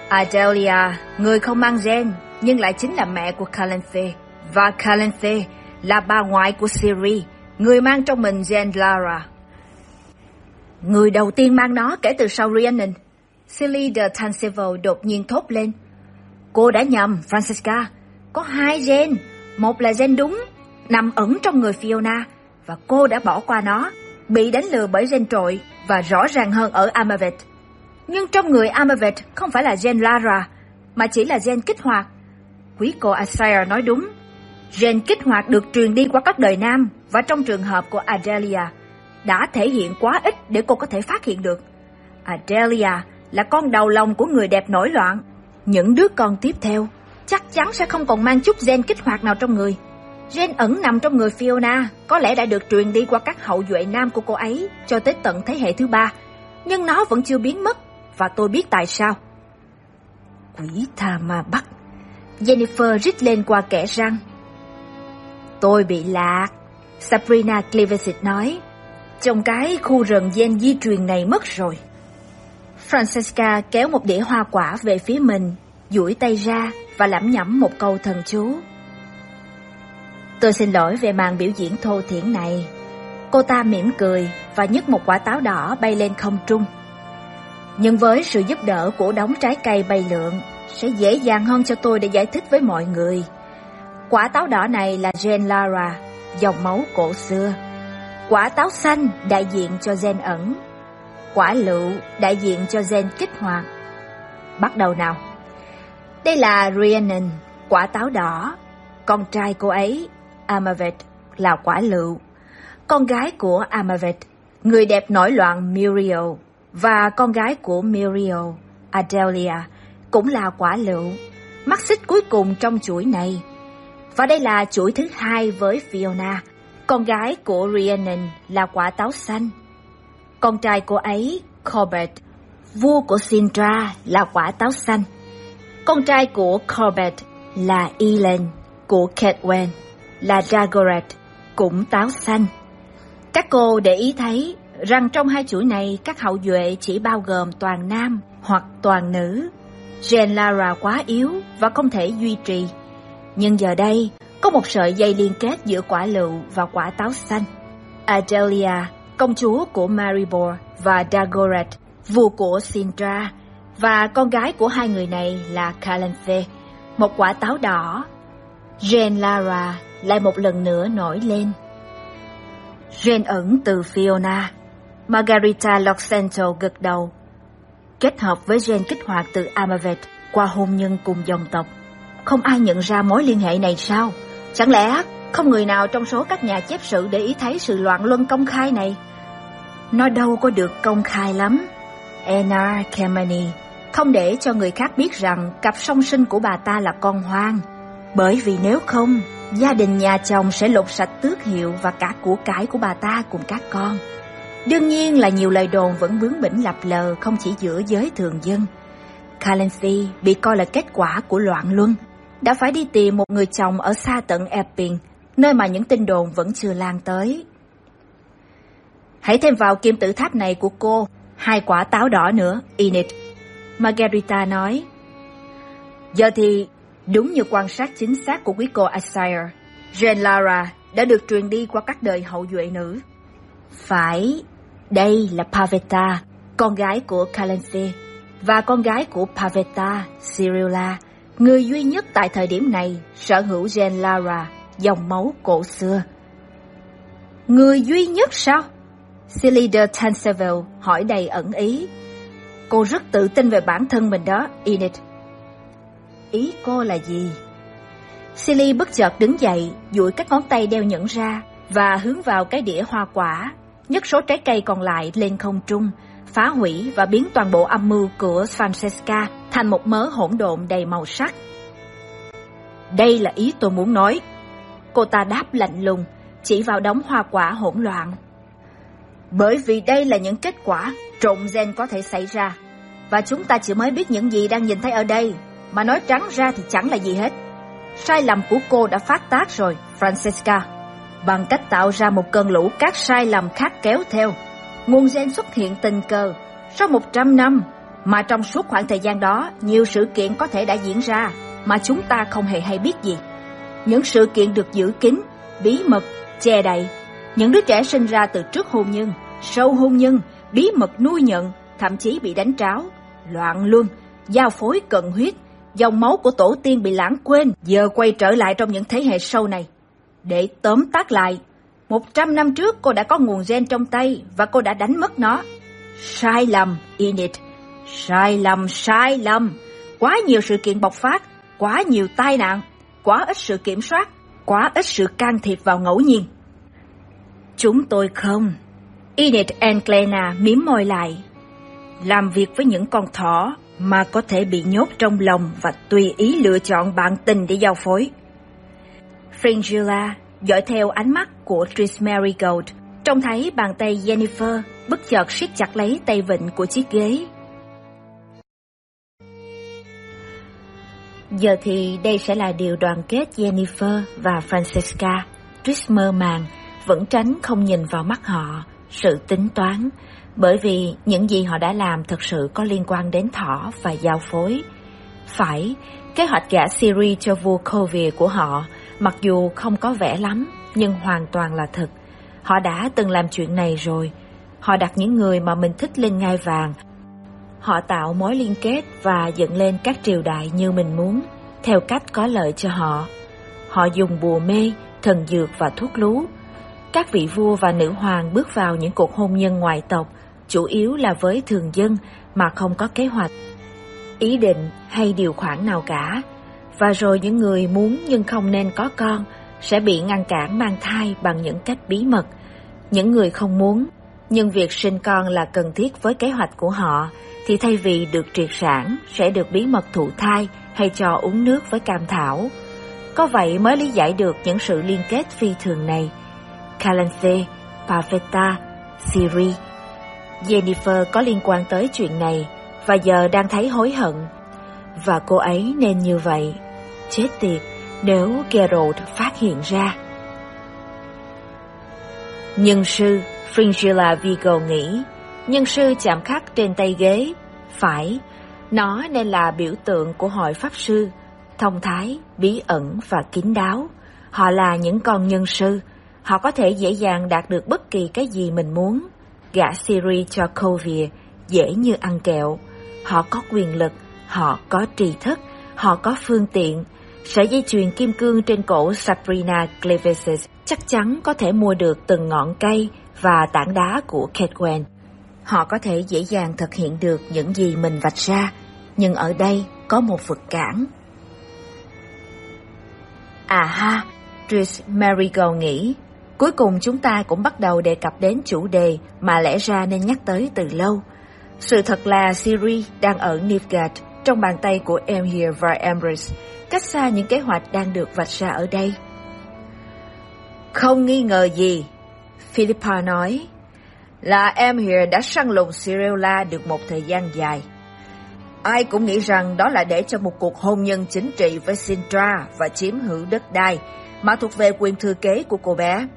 Adelia, người không mang gen, nhưng lại chính là mẹ của Calenthe, Và Calenthe là bà ngoại của Siri, người mang trong mình gen Lara. Người đầu tiên mang nó kể từ sau Rhiannon. Silly de Tansevo đột nhiên thốt lên. Cô đã nhầm, Francesca. Có hai gen. Một là gen đúng, nằm ẩn trong người Fiona, và cô đã bỏ qua nó, bị đánh lừa bởi gen trội và rõ ràng hơn ở Amavet. Nhưng trong người Amavet không phải là gen Lara, mà chỉ là gen kích hoạt. Quý cô Asire nói đúng. Gen kích hoạt được truyền đi qua các đời nam và trong trường hợp của Adelia đã thể hiện quá ít để cô có thể phát hiện được. Adelia là con đầu lòng của người đẹp nổi loạn. Những đứa con tiếp theo chắc chắn sẽ không còn mang chút gen kích hoạt nào trong người. Gen ẩn nằm trong người Fiona có lẽ đã được truyền đi qua các hậu duệ nam của cô ấy cho tới tận thế hệ thứ ba, nhưng nó vẫn chưa biến mất và tôi biết tại sao. Quỷ tha ma bắt. Jennifer rít lên qua kẻ răng. Tôi bị lạc. Sabrina Clevesit nói. Trong cái khu rừng gen di truyền này mất rồi. Francesca kéo một đĩa hoa quả về phía mình, duỗi tay ra và lẩm nhẩm một câu thần chú. Tôi xin lỗi về màn biểu diễn thô thiển này. Cô ta mỉm cười và nhấc một quả táo đỏ bay lên không trung. Nhưng với sự giúp đỡ của đống trái cây bay lượn, sẽ dễ dàng hơn cho tôi để giải thích với mọi người. Quả táo đỏ này là gen Lara, dòng máu cổ xưa. Quả táo xanh đại diện cho gen ẩn. Quả lựu đại diện cho gen kích hoạt. Bắt đầu nào. Đây là Rhiannon, quả táo đỏ. Con trai cô ấy, Amavet, là quả lựu. Con gái của Amavet, người đẹp nổi loạn Muriel, và con gái của Muriel, Adelia, cũng là quả lựu, mắt xích cuối cùng trong chuỗi này. Và đây là chuỗi thứ hai với Fiona, con gái của Rhiannon là quả táo xanh. Con trai cô ấy, Corbett, vua của Sintra là quả táo xanh. Con trai của Corbett là Elen của Kedwen là Dagoret, cũng táo xanh. Các cô để ý thấy rằng trong hai chuỗi này các hậu duệ chỉ bao gồm toàn nam hoặc toàn nữ. Gen Lara quá yếu và không thể duy trì. Nhưng giờ đây, có một sợi dây liên kết giữa quả lựu và quả táo xanh. Adelia, công chúa của Maribor và Dagoret, vua của Sintra, và con gái của hai người này là Calanthe, một quả táo đỏ. Jane Lara lại một lần nữa nổi lên. Gen ẩn từ Fiona. Margarita Loxento gật đầu. Kết hợp với gen kích hoạt từ Amavet qua hôn nhân cùng dòng tộc. Không ai nhận ra mối liên hệ này sao? Chẳng lẽ không người nào trong số các nhà chép sự để ý thấy sự loạn luân công khai này? Nó đâu có được công khai lắm. Anna Kemeny không để cho người khác biết rằng cặp song sinh của bà ta là con hoang. Bởi vì nếu không, gia đình nhà chồng sẽ lột sạch tước hiệu và cả của cải của bà ta cùng các con. Đương nhiên là nhiều lời đồn vẫn bướng bỉnh lập lờ không chỉ giữa giới thường dân. Calency bị coi là kết quả của loạn luân, đã phải đi tìm một người chồng ở xa tận Epping, nơi mà những tin đồn vẫn chưa lan tới. Hãy thêm vào kim tự tháp này của cô, hai quả táo đỏ nữa, Enid. Margarita nói. Giờ thì, đúng như quan sát chính xác của quý cô Asire, Jane Lara đã được truyền đi qua các đời hậu duệ nữ. Phải, đây là Pavetta, con gái của Calenthe, và con gái của Pavetta, Cyrilla, người duy nhất tại thời điểm này sở hữu gen Lara, dòng máu cổ xưa. Người duy nhất sao? Celida Tanseville hỏi đầy ẩn ý. Cô rất tự tin về bản thân mình đó, Enid. Ý cô là gì? Silly bất chợt đứng dậy, duỗi các ngón tay đeo nhẫn ra và hướng vào cái đĩa hoa quả nhấc số trái cây còn lại lên không trung, phá hủy và biến toàn bộ âm mưu của Francesca thành một mớ hỗn độn đầy màu sắc. Đây là ý tôi muốn nói. Cô ta đáp lạnh lùng, chỉ vào đống hoa quả hỗn loạn. Bởi vì đây là những kết quả trộn gen có thể xảy ra, và chúng ta chỉ mới biết những gì đang nhìn thấy ở đây, mà nói trắng ra thì chẳng là gì hết. Sai lầm của cô đã phát tác rồi, Francesca bằng cách tạo ra một cơn lũ các sai lầm khác kéo theo. Nguồn gen xuất hiện tình cờ sau một trăm năm, mà trong suốt khoảng thời gian đó, nhiều sự kiện có thể đã diễn ra mà chúng ta không hề hay biết gì. Những sự kiện được giữ kín, bí mật, che đậy. Những đứa trẻ sinh ra từ trước hôn nhân, sau hôn nhân, bí mật nuôi nhận, thậm chí bị đánh tráo, loạn luân, giao phối cận huyết, dòng máu của tổ tiên bị lãng quên, giờ quay trở lại trong những thế hệ sau này. Để tóm tắt lại, một trăm năm trước cô đã có nguồn gen trong tay và cô đã đánh mất nó. Sai lầm, Enid. Sai lầm, sai lầm. Quá nhiều sự kiện bộc phát, quá nhiều tai nạn, quá ít sự kiểm soát, quá ít sự can thiệp vào ngẫu nhiên. Chúng tôi không. Enid Anglena miếm môi lại. Làm việc với những con thỏ mà có thể bị nhốt trong lòng và tùy ý lựa chọn bạn tình để giao phối. Fringilla dõi theo ánh mắt của Trish Marigold, trông thấy bàn tay Jennifer bất chợt siết chặt lấy tay vịn của chiếc ghế. Giờ thì đây sẽ là điều đoàn kết Jennifer và Francesca. Trish mơ màng, vẫn tránh không nhìn vào mắt họ, sự tính toán, bởi vì những gì họ đã làm thực sự có liên quan đến thỏ và giao phối. Phải, kế hoạch gả Siri cho vua Kovir của họ Mặc dù không có vẻ lắm, nhưng hoàn toàn là thật. Họ đã từng làm chuyện này rồi. Họ đặt những người mà mình thích lên ngai vàng. Họ tạo mối liên kết và dựng lên các triều đại như mình muốn, theo cách có lợi cho họ. Họ dùng bùa mê, thần dược và thuốc lú. Các vị vua và nữ hoàng bước vào những cuộc hôn nhân ngoại tộc, chủ yếu là với thường dân mà không có kế hoạch, ý định hay điều khoản nào cả và rồi những người muốn nhưng không nên có con sẽ bị ngăn cản mang thai bằng những cách bí mật. Những người không muốn, nhưng việc sinh con là cần thiết với kế hoạch của họ, thì thay vì được triệt sản, sẽ được bí mật thụ thai hay cho uống nước với cam thảo. Có vậy mới lý giải được những sự liên kết phi thường này. Calanthe, Pavetta, Siri. Jennifer có liên quan tới chuyện này và giờ đang thấy hối hận. Và cô ấy nên như vậy. Chết tiệt nếu Geralt phát hiện ra. Nhân sư Fringilla Vigo nghĩ, nhân sư chạm khắc trên tay ghế, phải, nó nên là biểu tượng của hội pháp sư, thông thái, bí ẩn và kín đáo. Họ là những con nhân sư, họ có thể dễ dàng đạt được bất kỳ cái gì mình muốn. Gã Siri cho Covia dễ như ăn kẹo. Họ có quyền lực, họ có tri thức, họ có phương tiện. Sợi dây chuyền kim cương trên cổ Sabrina Clevesis chắc chắn có thể mua được từng ngọn cây và tảng đá của Kedwen. Họ có thể dễ dàng thực hiện được những gì mình vạch ra, nhưng ở đây có một vực cản. À ha, Trish Marigold nghĩ, cuối cùng chúng ta cũng bắt đầu đề cập đến chủ đề mà lẽ ra nên nhắc tới từ lâu. Sự thật là Siri đang ở Nilfgaard, trong bàn tay của Emir và Emrys, cách xa những kế hoạch đang được vạch ra ở đây. Không nghi ngờ gì, Philippa nói, là Emir đã săn lùng Cirilla được một thời gian dài. Ai cũng nghĩ rằng đó là để cho một cuộc hôn nhân chính trị với Sintra và chiếm hữu đất đai mà thuộc về quyền thừa kế của cô bé.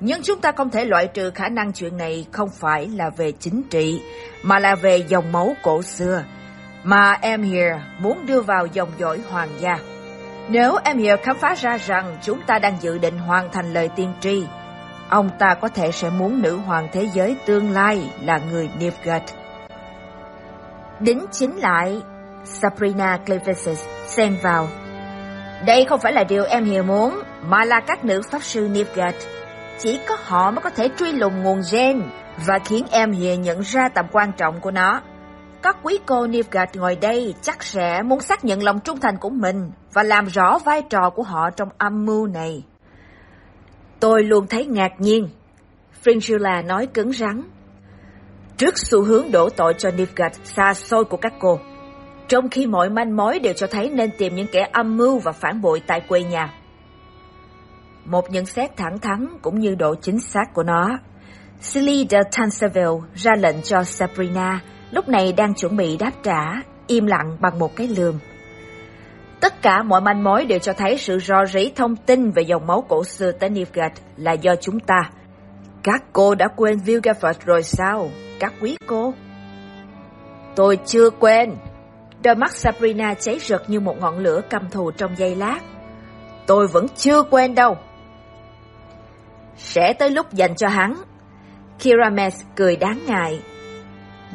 Nhưng chúng ta không thể loại trừ khả năng chuyện này không phải là về chính trị, mà là về dòng máu cổ xưa, mà em here muốn đưa vào dòng dõi hoàng gia. Nếu em here khám phá ra rằng chúng ta đang dự định hoàn thành lời tiên tri, ông ta có thể sẽ muốn nữ hoàng thế giới tương lai là người Nilfgaard. Đính chính lại, Sabrina Clevesis xen vào. Đây không phải là điều em hiểu muốn, mà là các nữ pháp sư Nilfgaard. Chỉ có họ mới có thể truy lùng nguồn gen và khiến em hiểu nhận ra tầm quan trọng của nó. Các quý cô Nilfgaard ngồi đây chắc sẽ muốn xác nhận lòng trung thành của mình và làm rõ vai trò của họ trong âm mưu này. Tôi luôn thấy ngạc nhiên. Fringilla nói cứng rắn trước xu hướng đổ tội cho Nilfgaard xa xôi của các cô, trong khi mọi manh mối đều cho thấy nên tìm những kẻ âm mưu và phản bội tại quê nhà. Một nhận xét thẳng thắn cũng như độ chính xác của nó. Silly de Tanserville ra lệnh cho Sabrina, lúc này đang chuẩn bị đáp trả, im lặng bằng một cái lườm. Tất cả mọi manh mối đều cho thấy sự rò rỉ thông tin về dòng máu cổ xưa tới là do chúng ta. Các cô đã quên Vilgaford rồi sao? các quý cô. Tôi chưa quên. Đôi mắt Sabrina cháy rực như một ngọn lửa căm thù trong giây lát. Tôi vẫn chưa quên đâu. Sẽ tới lúc dành cho hắn. Kirames cười đáng ngại.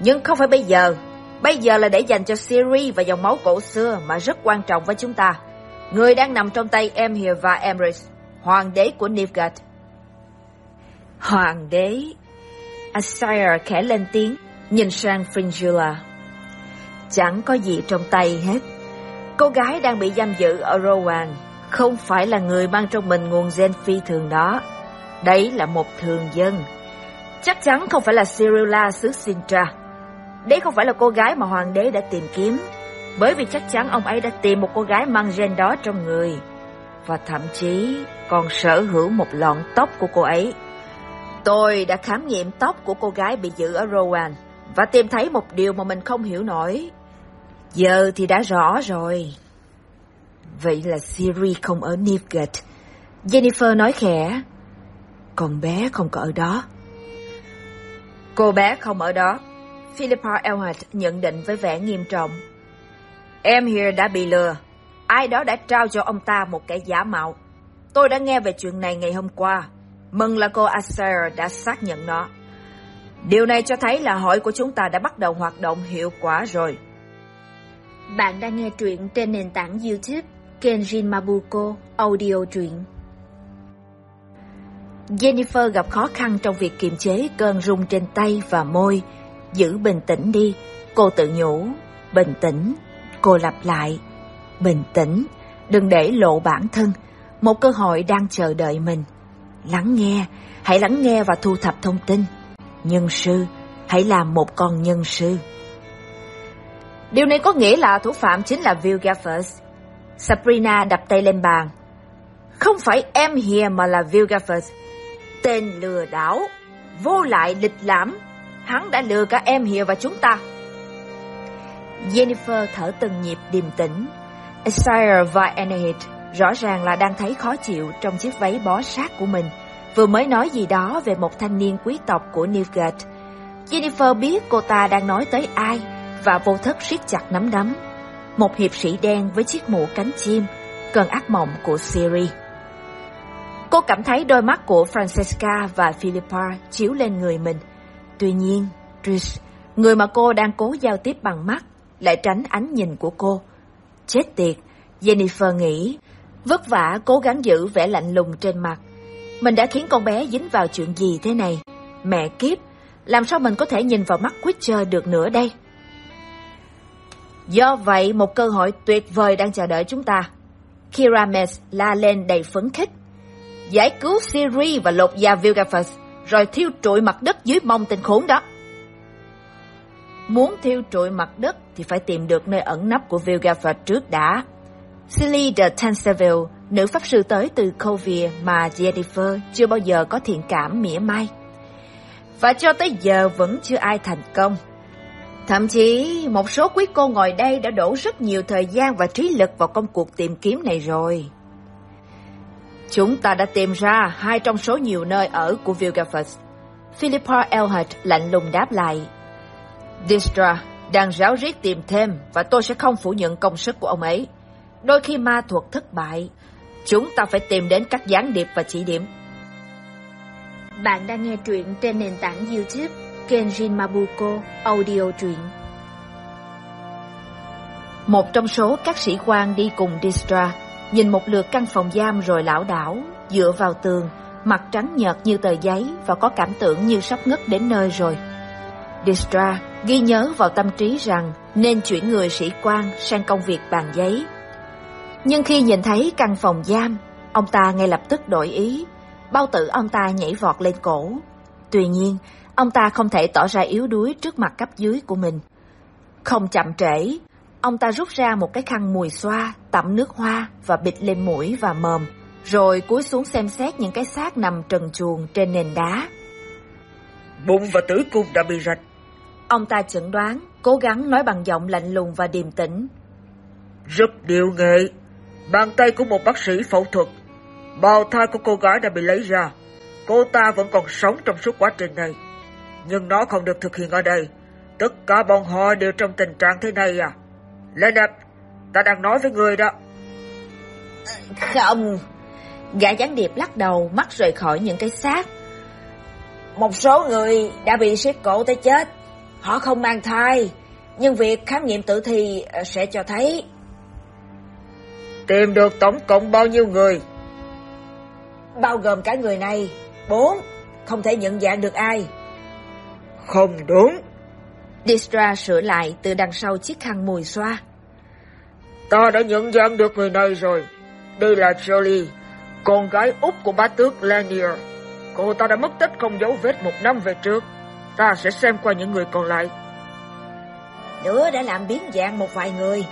Nhưng không phải bây giờ. Bây giờ là để dành cho Siri và dòng máu cổ xưa mà rất quan trọng với chúng ta. Người đang nằm trong tay Emhyr và Emrys, hoàng đế của Nilfgaard. Hoàng đế Asire khẽ lên tiếng, nhìn sang Fringilla. Chẳng có gì trong tay hết. Cô gái đang bị giam giữ ở Rowan không phải là người mang trong mình nguồn gen phi thường đó. Đấy là một thường dân. Chắc chắn không phải là Cirilla xứ Sintra. Đấy không phải là cô gái mà hoàng đế đã tìm kiếm. Bởi vì chắc chắn ông ấy đã tìm một cô gái mang gen đó trong người. Và thậm chí còn sở hữu một lọn tóc của cô ấy. Tôi đã khám nghiệm tóc của cô gái bị giữ ở Rowan và tìm thấy một điều mà mình không hiểu nổi. Giờ thì đã rõ rồi. Vậy là Siri không ở Nilfgaard. Jennifer nói khẽ. Con bé không có ở đó. Cô bé không ở đó. Philippa Elhart nhận định với vẻ nghiêm trọng. Em here đã bị lừa. Ai đó đã trao cho ông ta một cái giả mạo. Tôi đã nghe về chuyện này ngày hôm qua, Mừng là cô Asher đã xác nhận nó. Điều này cho thấy là hội của chúng ta đã bắt đầu hoạt động hiệu quả rồi. Bạn đang nghe truyện trên nền tảng YouTube Kenjin Mabuko Audio truyện. Jennifer gặp khó khăn trong việc kiềm chế cơn rung trên tay và môi. Giữ bình tĩnh đi, cô tự nhủ. Bình tĩnh, cô lặp lại. Bình tĩnh, đừng để lộ bản thân. Một cơ hội đang chờ đợi mình. Lắng nghe, hãy lắng nghe và thu thập thông tin. Nhân sư, hãy làm một con nhân sư. Điều này có nghĩa là thủ phạm chính là Will Gaffers. Sabrina đập tay lên bàn. Không phải em here mà là Will Gaffers. Tên lừa đảo, vô lại lịch lãm. hắn đã lừa cả em Hiền và chúng ta. Jennifer thở từng nhịp điềm tĩnh. Sire và Enid rõ ràng là đang thấy khó chịu trong chiếc váy bó sát của mình. Vừa mới nói gì đó về một thanh niên quý tộc của Newgate. Jennifer biết cô ta đang nói tới ai và vô thức siết chặt nắm đấm. Một hiệp sĩ đen với chiếc mũ cánh chim, cơn ác mộng của Siri. Cô cảm thấy đôi mắt của Francesca và Philippa chiếu lên người mình. Tuy nhiên, Trish, người mà cô đang cố giao tiếp bằng mắt, lại tránh ánh nhìn của cô. Chết tiệt, Jennifer nghĩ, vất vả cố gắng giữ vẻ lạnh lùng trên mặt. Mình đã khiến con bé dính vào chuyện gì thế này? Mẹ kiếp, làm sao mình có thể nhìn vào mắt Witcher được nữa đây? Do vậy, một cơ hội tuyệt vời đang chờ đợi chúng ta. Kirames la lên đầy phấn khích. Giải cứu Siri và lột da Vilgaphus, rồi thiêu trụi mặt đất dưới mông tên khốn đó. Muốn thiêu trụi mặt đất thì phải tìm được nơi ẩn nấp của Vilgaphus trước đã. Silly de Tanserville, nữ pháp sư tới từ Covia mà Jennifer chưa bao giờ có thiện cảm mỉa mai. Và cho tới giờ vẫn chưa ai thành công. Thậm chí một số quý cô ngồi đây đã đổ rất nhiều thời gian và trí lực vào công cuộc tìm kiếm này rồi. Chúng ta đã tìm ra hai trong số nhiều nơi ở của Vilgaphus. Philippa Elhart lạnh lùng đáp lại. Distra đang ráo riết tìm thêm và tôi sẽ không phủ nhận công sức của ông ấy. Đôi khi ma thuật thất bại, chúng ta phải tìm đến các gián điệp và chỉ điểm. Bạn đang nghe truyện trên nền tảng YouTube Kenjin Mabuko Audio truyện. Một trong số các sĩ quan đi cùng Distra nhìn một lượt căn phòng giam rồi lảo đảo, dựa vào tường, mặt trắng nhợt như tờ giấy và có cảm tưởng như sắp ngất đến nơi rồi. Distra ghi nhớ vào tâm trí rằng nên chuyển người sĩ quan sang công việc bàn giấy. Nhưng khi nhìn thấy căn phòng giam, ông ta ngay lập tức đổi ý, bao tử ông ta nhảy vọt lên cổ. Tuy nhiên, ông ta không thể tỏ ra yếu đuối trước mặt cấp dưới của mình. Không chậm trễ, ông ta rút ra một cái khăn mùi xoa, tẩm nước hoa và bịt lên mũi và mồm, rồi cúi xuống xem xét những cái xác nằm trần truồng trên nền đá. Bụng và tử cung đã bị rạch. Ông ta chẩn đoán, cố gắng nói bằng giọng lạnh lùng và điềm tĩnh. Rất điệu nghệ, bàn tay của một bác sĩ phẫu thuật. Bào thai của cô gái đã bị lấy ra. Cô ta vẫn còn sống trong suốt quá trình này. Nhưng nó không được thực hiện ở đây. Tất cả bọn họ đều trong tình trạng thế này à? Lên đập, ta đang nói với người đó. Không, gã gián điệp lắc đầu mắt rời khỏi những cái xác. Một số người đã bị siết cổ tới chết. Họ không mang thai, nhưng việc khám nghiệm tử thi sẽ cho thấy. Tìm được tổng cộng bao nhiêu người? Bao gồm cả người này, bốn, không thể nhận dạng được ai. Không đúng. Distra sửa lại từ đằng sau chiếc khăn mùi xoa. Ta đã nhận dạng được người này rồi. Đây là Jolie, con gái út của bá tước Lanier. Cô ta đã mất tích không dấu vết một năm về trước. Ta sẽ xem qua những người còn lại. Nữa đã làm biến dạng một vài người.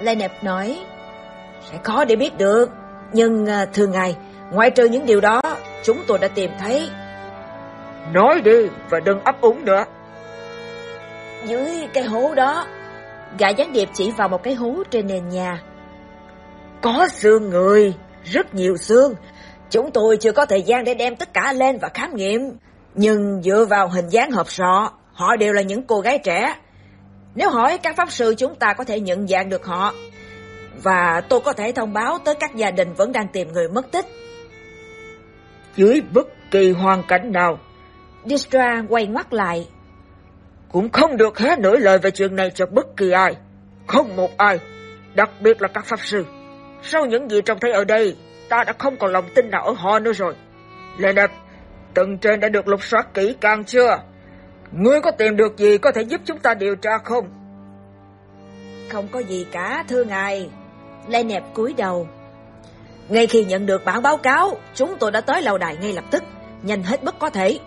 Lennep nói, sẽ khó để biết được. Nhưng à, thưa ngài, ngoại trừ những điều đó, chúng tôi đã tìm thấy. Nói đi và đừng ấp úng nữa. Dưới cái hố đó, gã gián điệp chỉ vào một cái hố trên nền nhà. Có xương người, rất nhiều xương. Chúng tôi chưa có thời gian để đem tất cả lên và khám nghiệm. Nhưng dựa vào hình dáng hộp sọ, họ đều là những cô gái trẻ. Nếu hỏi các pháp sư chúng ta có thể nhận dạng được họ. Và tôi có thể thông báo tới các gia đình vẫn đang tìm người mất tích. Dưới bất kỳ hoàn cảnh nào. Distra quay ngoắt lại. Cũng không được hé nửa lời về chuyện này cho bất kỳ ai. Không một ai. Đặc biệt là các pháp sư. Sau những gì trông thấy ở đây, ta đã không còn lòng tin nào ở họ nữa rồi. Lê Đẹp, tầng trên đã được lục soát kỹ càng chưa? Ngươi có tìm được gì có thể giúp chúng ta điều tra không? Không có gì cả, thưa ngài. Lê nẹp cúi đầu. Ngay khi nhận được bản báo cáo, chúng tôi đã tới lâu đài ngay lập tức, nhanh hết mức có thể.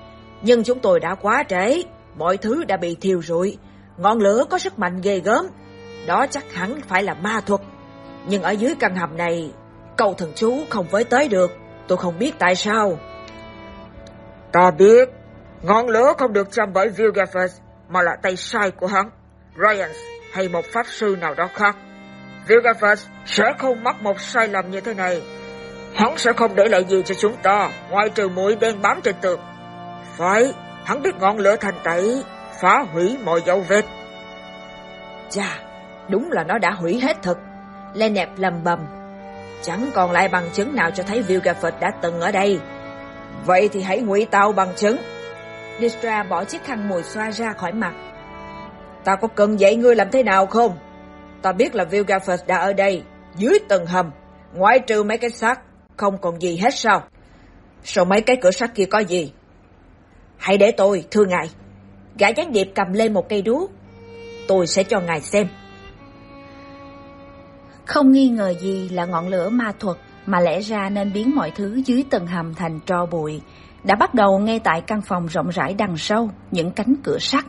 Nhưng chúng tôi đã quá trễ, mọi thứ đã bị thiêu rụi. Ngọn lửa có sức mạnh ghê gớm, đó chắc hẳn phải là ma thuật. Nhưng ở dưới căn hầm này, câu thần chú không với tới được, tôi không biết tại sao. Ta biết, Ngọn lửa không được châm bởi Vilgaffers, mà là tay sai của hắn, Ryans hay một pháp sư nào đó khác. Vilgaffers sẽ không mắc một sai lầm như thế này. Hắn sẽ không để lại gì cho chúng ta, ngoài trừ mũi đen bám trên tường. Phải, hắn biết ngọn lửa thành tẩy, phá hủy mọi dấu vết. Chà, đúng là nó đã hủy hết thật. Lennep lầm bầm. Chẳng còn lại bằng chứng nào cho thấy Vilgafford đã từng ở đây. Vậy thì hãy ngụy tạo bằng chứng. Distra bỏ chiếc khăn mùi xoa ra khỏi mặt. Ta có cần dạy ngươi làm thế nào không? Ta biết là Vilgafford đã ở đây, dưới tầng hầm, ngoại trừ mấy cái xác, không còn gì hết sao? Sau mấy cái cửa sắt kia có gì? Hãy để tôi, thưa ngài. Gã gián điệp cầm lên một cây đuốc. Tôi sẽ cho ngài xem. Không nghi ngờ gì là ngọn lửa ma thuật mà lẽ ra nên biến mọi thứ dưới tầng hầm thành tro bụi, đã bắt đầu ngay tại căn phòng rộng rãi đằng sau, những cánh cửa sắt.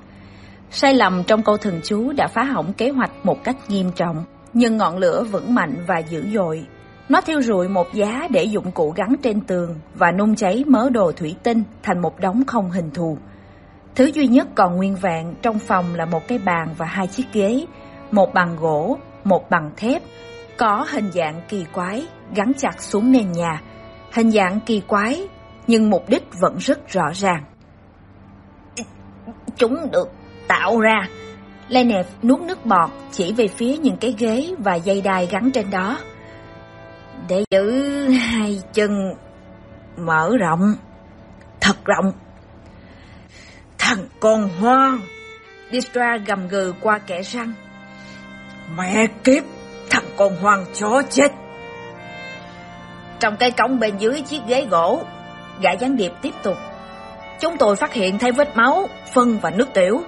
Sai lầm trong câu thần chú đã phá hỏng kế hoạch một cách nghiêm trọng, nhưng ngọn lửa vững mạnh và dữ dội. Nó thiêu rụi một giá để dụng cụ gắn trên tường và nung cháy mớ đồ thủy tinh thành một đống không hình thù. Thứ duy nhất còn nguyên vẹn trong phòng là một cái bàn và hai chiếc ghế, một bằng gỗ, một bằng thép, có hình dạng kỳ quái gắn chặt xuống nền nhà. Hình dạng kỳ quái, nhưng mục đích vẫn rất rõ ràng. Chúng được tạo ra. Lenev nuốt nước bọt chỉ về phía những cái ghế và dây đai gắn trên đó. Để giữ hai chân mở rộng, thật rộng. Thằng con hoang! Distra gầm gừ qua kẻ răng. Mẹ kiếp, thằng con hoang chó chết! Trong cái cổng bên dưới chiếc ghế gỗ, gã gián điệp tiếp tục. Chúng tôi phát hiện thấy vết máu, phân và nước tiểu.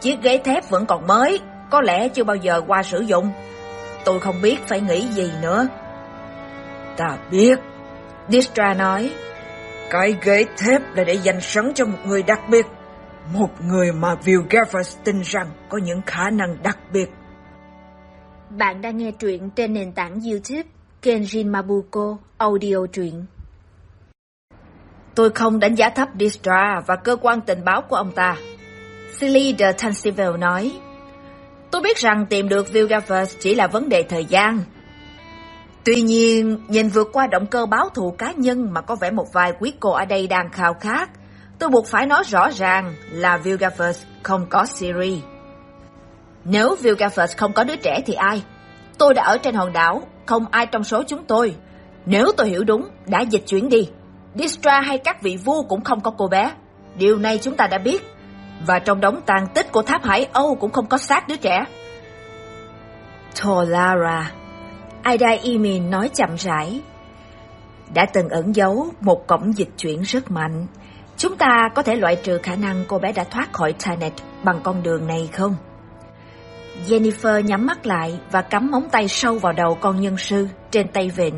Chiếc ghế thép vẫn còn mới, có lẽ chưa bao giờ qua sử dụng. Tôi không biết phải nghĩ gì nữa. Ta biết, Distra nói. Cái ghế thép là để dành sẵn cho một người đặc biệt. Một người mà Vilgaffers tin rằng có những khả năng đặc biệt. Bạn đang nghe truyện trên nền tảng YouTube Kenjin Mabuko Audio truyện. Tôi không đánh giá thấp Distra và cơ quan tình báo của ông ta. Silly de Tansivel nói. Tôi biết rằng tìm được Vilgaffers chỉ là vấn đề thời gian. Tuy nhiên, nhìn vượt qua động cơ báo thù cá nhân mà có vẻ một vài quý cô ở đây đang khao khát, tôi buộc phải nói rõ ràng là Vilgaffers không có Siri. Nếu Vilgaffers không có đứa trẻ thì ai? Tôi đã ở trên hòn đảo, không ai trong số chúng tôi. Nếu tôi hiểu đúng, đã dịch chuyển đi. Distra hay các vị vua cũng không có cô bé. Điều này chúng ta đã biết. Và trong đống tàn tích của tháp Hải Âu cũng không có xác đứa trẻ. Tolara, Aida Imin nói chậm rãi. Đã từng ẩn giấu một cổng dịch chuyển rất mạnh. Chúng ta có thể loại trừ khả năng cô bé đã thoát khỏi Tanet bằng con đường này không? Jennifer nhắm mắt lại và cắm móng tay sâu vào đầu con nhân sư trên tay vịn.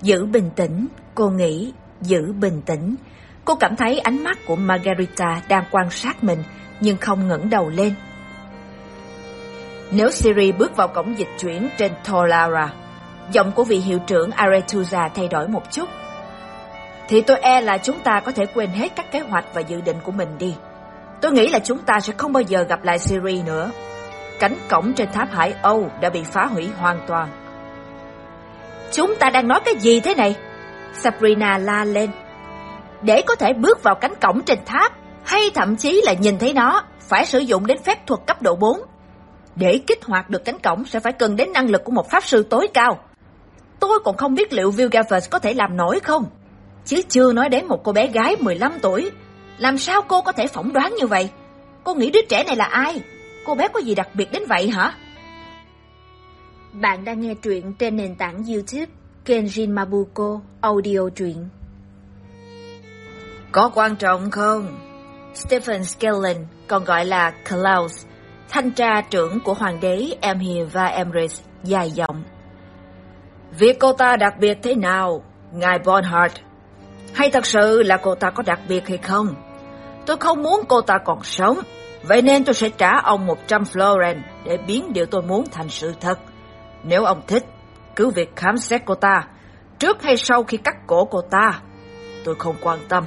Giữ bình tĩnh, cô nghĩ, giữ bình tĩnh. Cô cảm thấy ánh mắt của Margarita đang quan sát mình nhưng không ngẩng đầu lên. Nếu Siri bước vào cổng dịch chuyển trên Tolara, giọng của vị hiệu trưởng Aretuza thay đổi một chút, thì tôi e là chúng ta có thể quên hết các kế hoạch và dự định của mình đi. Tôi nghĩ là chúng ta sẽ không bao giờ gặp lại Siri nữa. Cánh cổng trên tháp Hải Âu đã bị phá hủy hoàn toàn. Chúng ta đang nói cái gì thế này? Sabrina la lên. Để có thể bước vào cánh cổng trên tháp, hay thậm chí là nhìn thấy nó, phải sử dụng đến phép thuật cấp độ 4. Để kích hoạt được cánh cổng sẽ phải cần đến năng lực của một pháp sư tối cao. Tôi còn không biết liệu Vilgaffers có thể làm nổi không. Chứ chưa nói đến một cô bé gái 15 tuổi. Làm sao cô có thể phỏng đoán như vậy? Cô nghĩ đứa trẻ này là ai? Cô bé có gì đặc biệt đến vậy hả? Bạn đang nghe truyện trên nền tảng YouTube Kenjin Mabuko Audio truyện. Có quan trọng không? Stephen Skellen, còn gọi là Klaus, thanh tra trưởng của hoàng đế Emhyr và Emrys, dài giọng. Việc cô ta đặc biệt thế nào, ngài Bonhart? Hay thật sự là cô ta có đặc biệt hay không? Tôi không muốn cô ta còn sống, vậy nên tôi sẽ trả ông 100 florin để biến điều tôi muốn thành sự thật. Nếu ông thích, cứ việc khám xét cô ta, trước hay sau khi cắt cổ cô ta, tôi không quan tâm.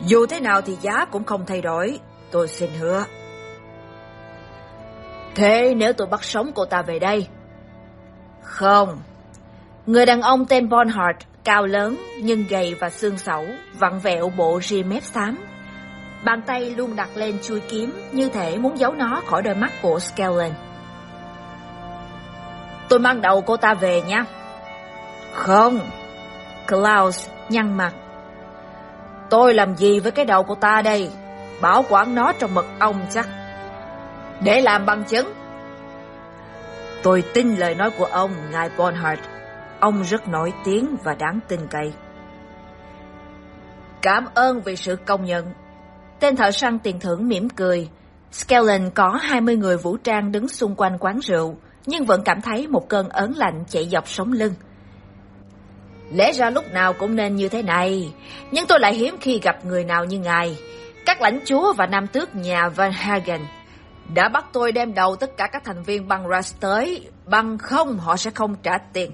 Dù thế nào thì giá cũng không thay đổi, tôi xin hứa. Thế nếu tôi bắt sống cô ta về đây? Không. Người đàn ông tên Bonhart, cao lớn nhưng gầy và xương xẩu, vặn vẹo bộ ri mép xám. Bàn tay luôn đặt lên chui kiếm như thể muốn giấu nó khỏi đôi mắt của Skellen. Tôi mang đầu cô ta về nha. Không. Klaus nhăn mặt. Tôi làm gì với cái đầu cô ta đây? Bảo quản nó trong mật ong chắc. Để làm bằng chứng. Tôi tin lời nói của ông, ngài Bonhart. Ông rất nổi tiếng và đáng tin cậy. Cảm ơn vì sự công nhận. Tên thợ săn tiền thưởng mỉm cười. Skellen có 20 người vũ trang đứng xung quanh quán rượu, nhưng vẫn cảm thấy một cơn ớn lạnh chạy dọc sống lưng. Lẽ ra lúc nào cũng nên như thế này, nhưng tôi lại hiếm khi gặp người nào như ngài. Các lãnh chúa và nam tước nhà Van Hagen đã bắt tôi đem đầu tất cả các thành viên băng Ras tới, bằng không họ sẽ không trả tiền.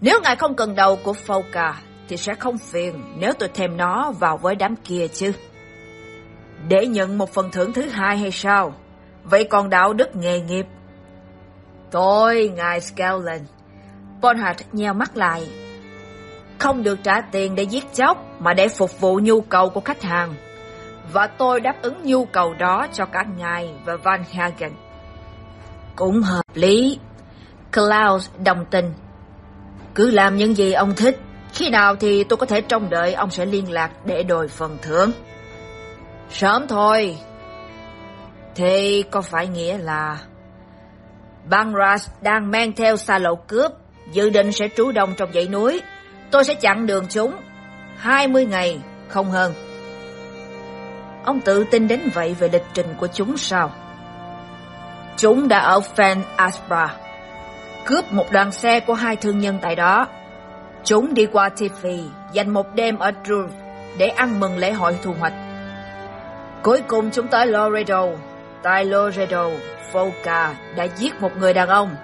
Nếu ngài không cần đầu của Fouca, thì sẽ không phiền nếu tôi thêm nó vào với đám kia chứ. Để nhận một phần thưởng thứ hai hay sao? Vậy còn đạo đức nghề nghiệp? Tôi, ngài Skellen. Bonhart nheo mắt lại. Không được trả tiền để giết chóc, mà để phục vụ nhu cầu của khách hàng. Và tôi đáp ứng nhu cầu đó cho cả ngài và Van Hagen. Cũng hợp lý. Klaus đồng tình. Cứ làm những gì ông thích. Khi nào thì tôi có thể trông đợi ông sẽ liên lạc để đòi phần thưởng. Sớm thôi. Thế có phải nghĩa là... băng Ras đang mang theo xa lộ cướp, dự định sẽ trú đông trong dãy núi. Tôi sẽ chặn đường chúng. hai mươi ngày, không hơn. Ông tự tin đến vậy về lịch trình của chúng sao? Chúng đã ở Fan Aspra, cướp một đoàn xe của hai thương nhân tại đó. Chúng đi qua Tiffy, dành một đêm ở Druve để ăn mừng lễ hội thu hoạch. Cuối cùng chúng tới Loredo. Tại Loredo, Foca đã giết một người đàn ông.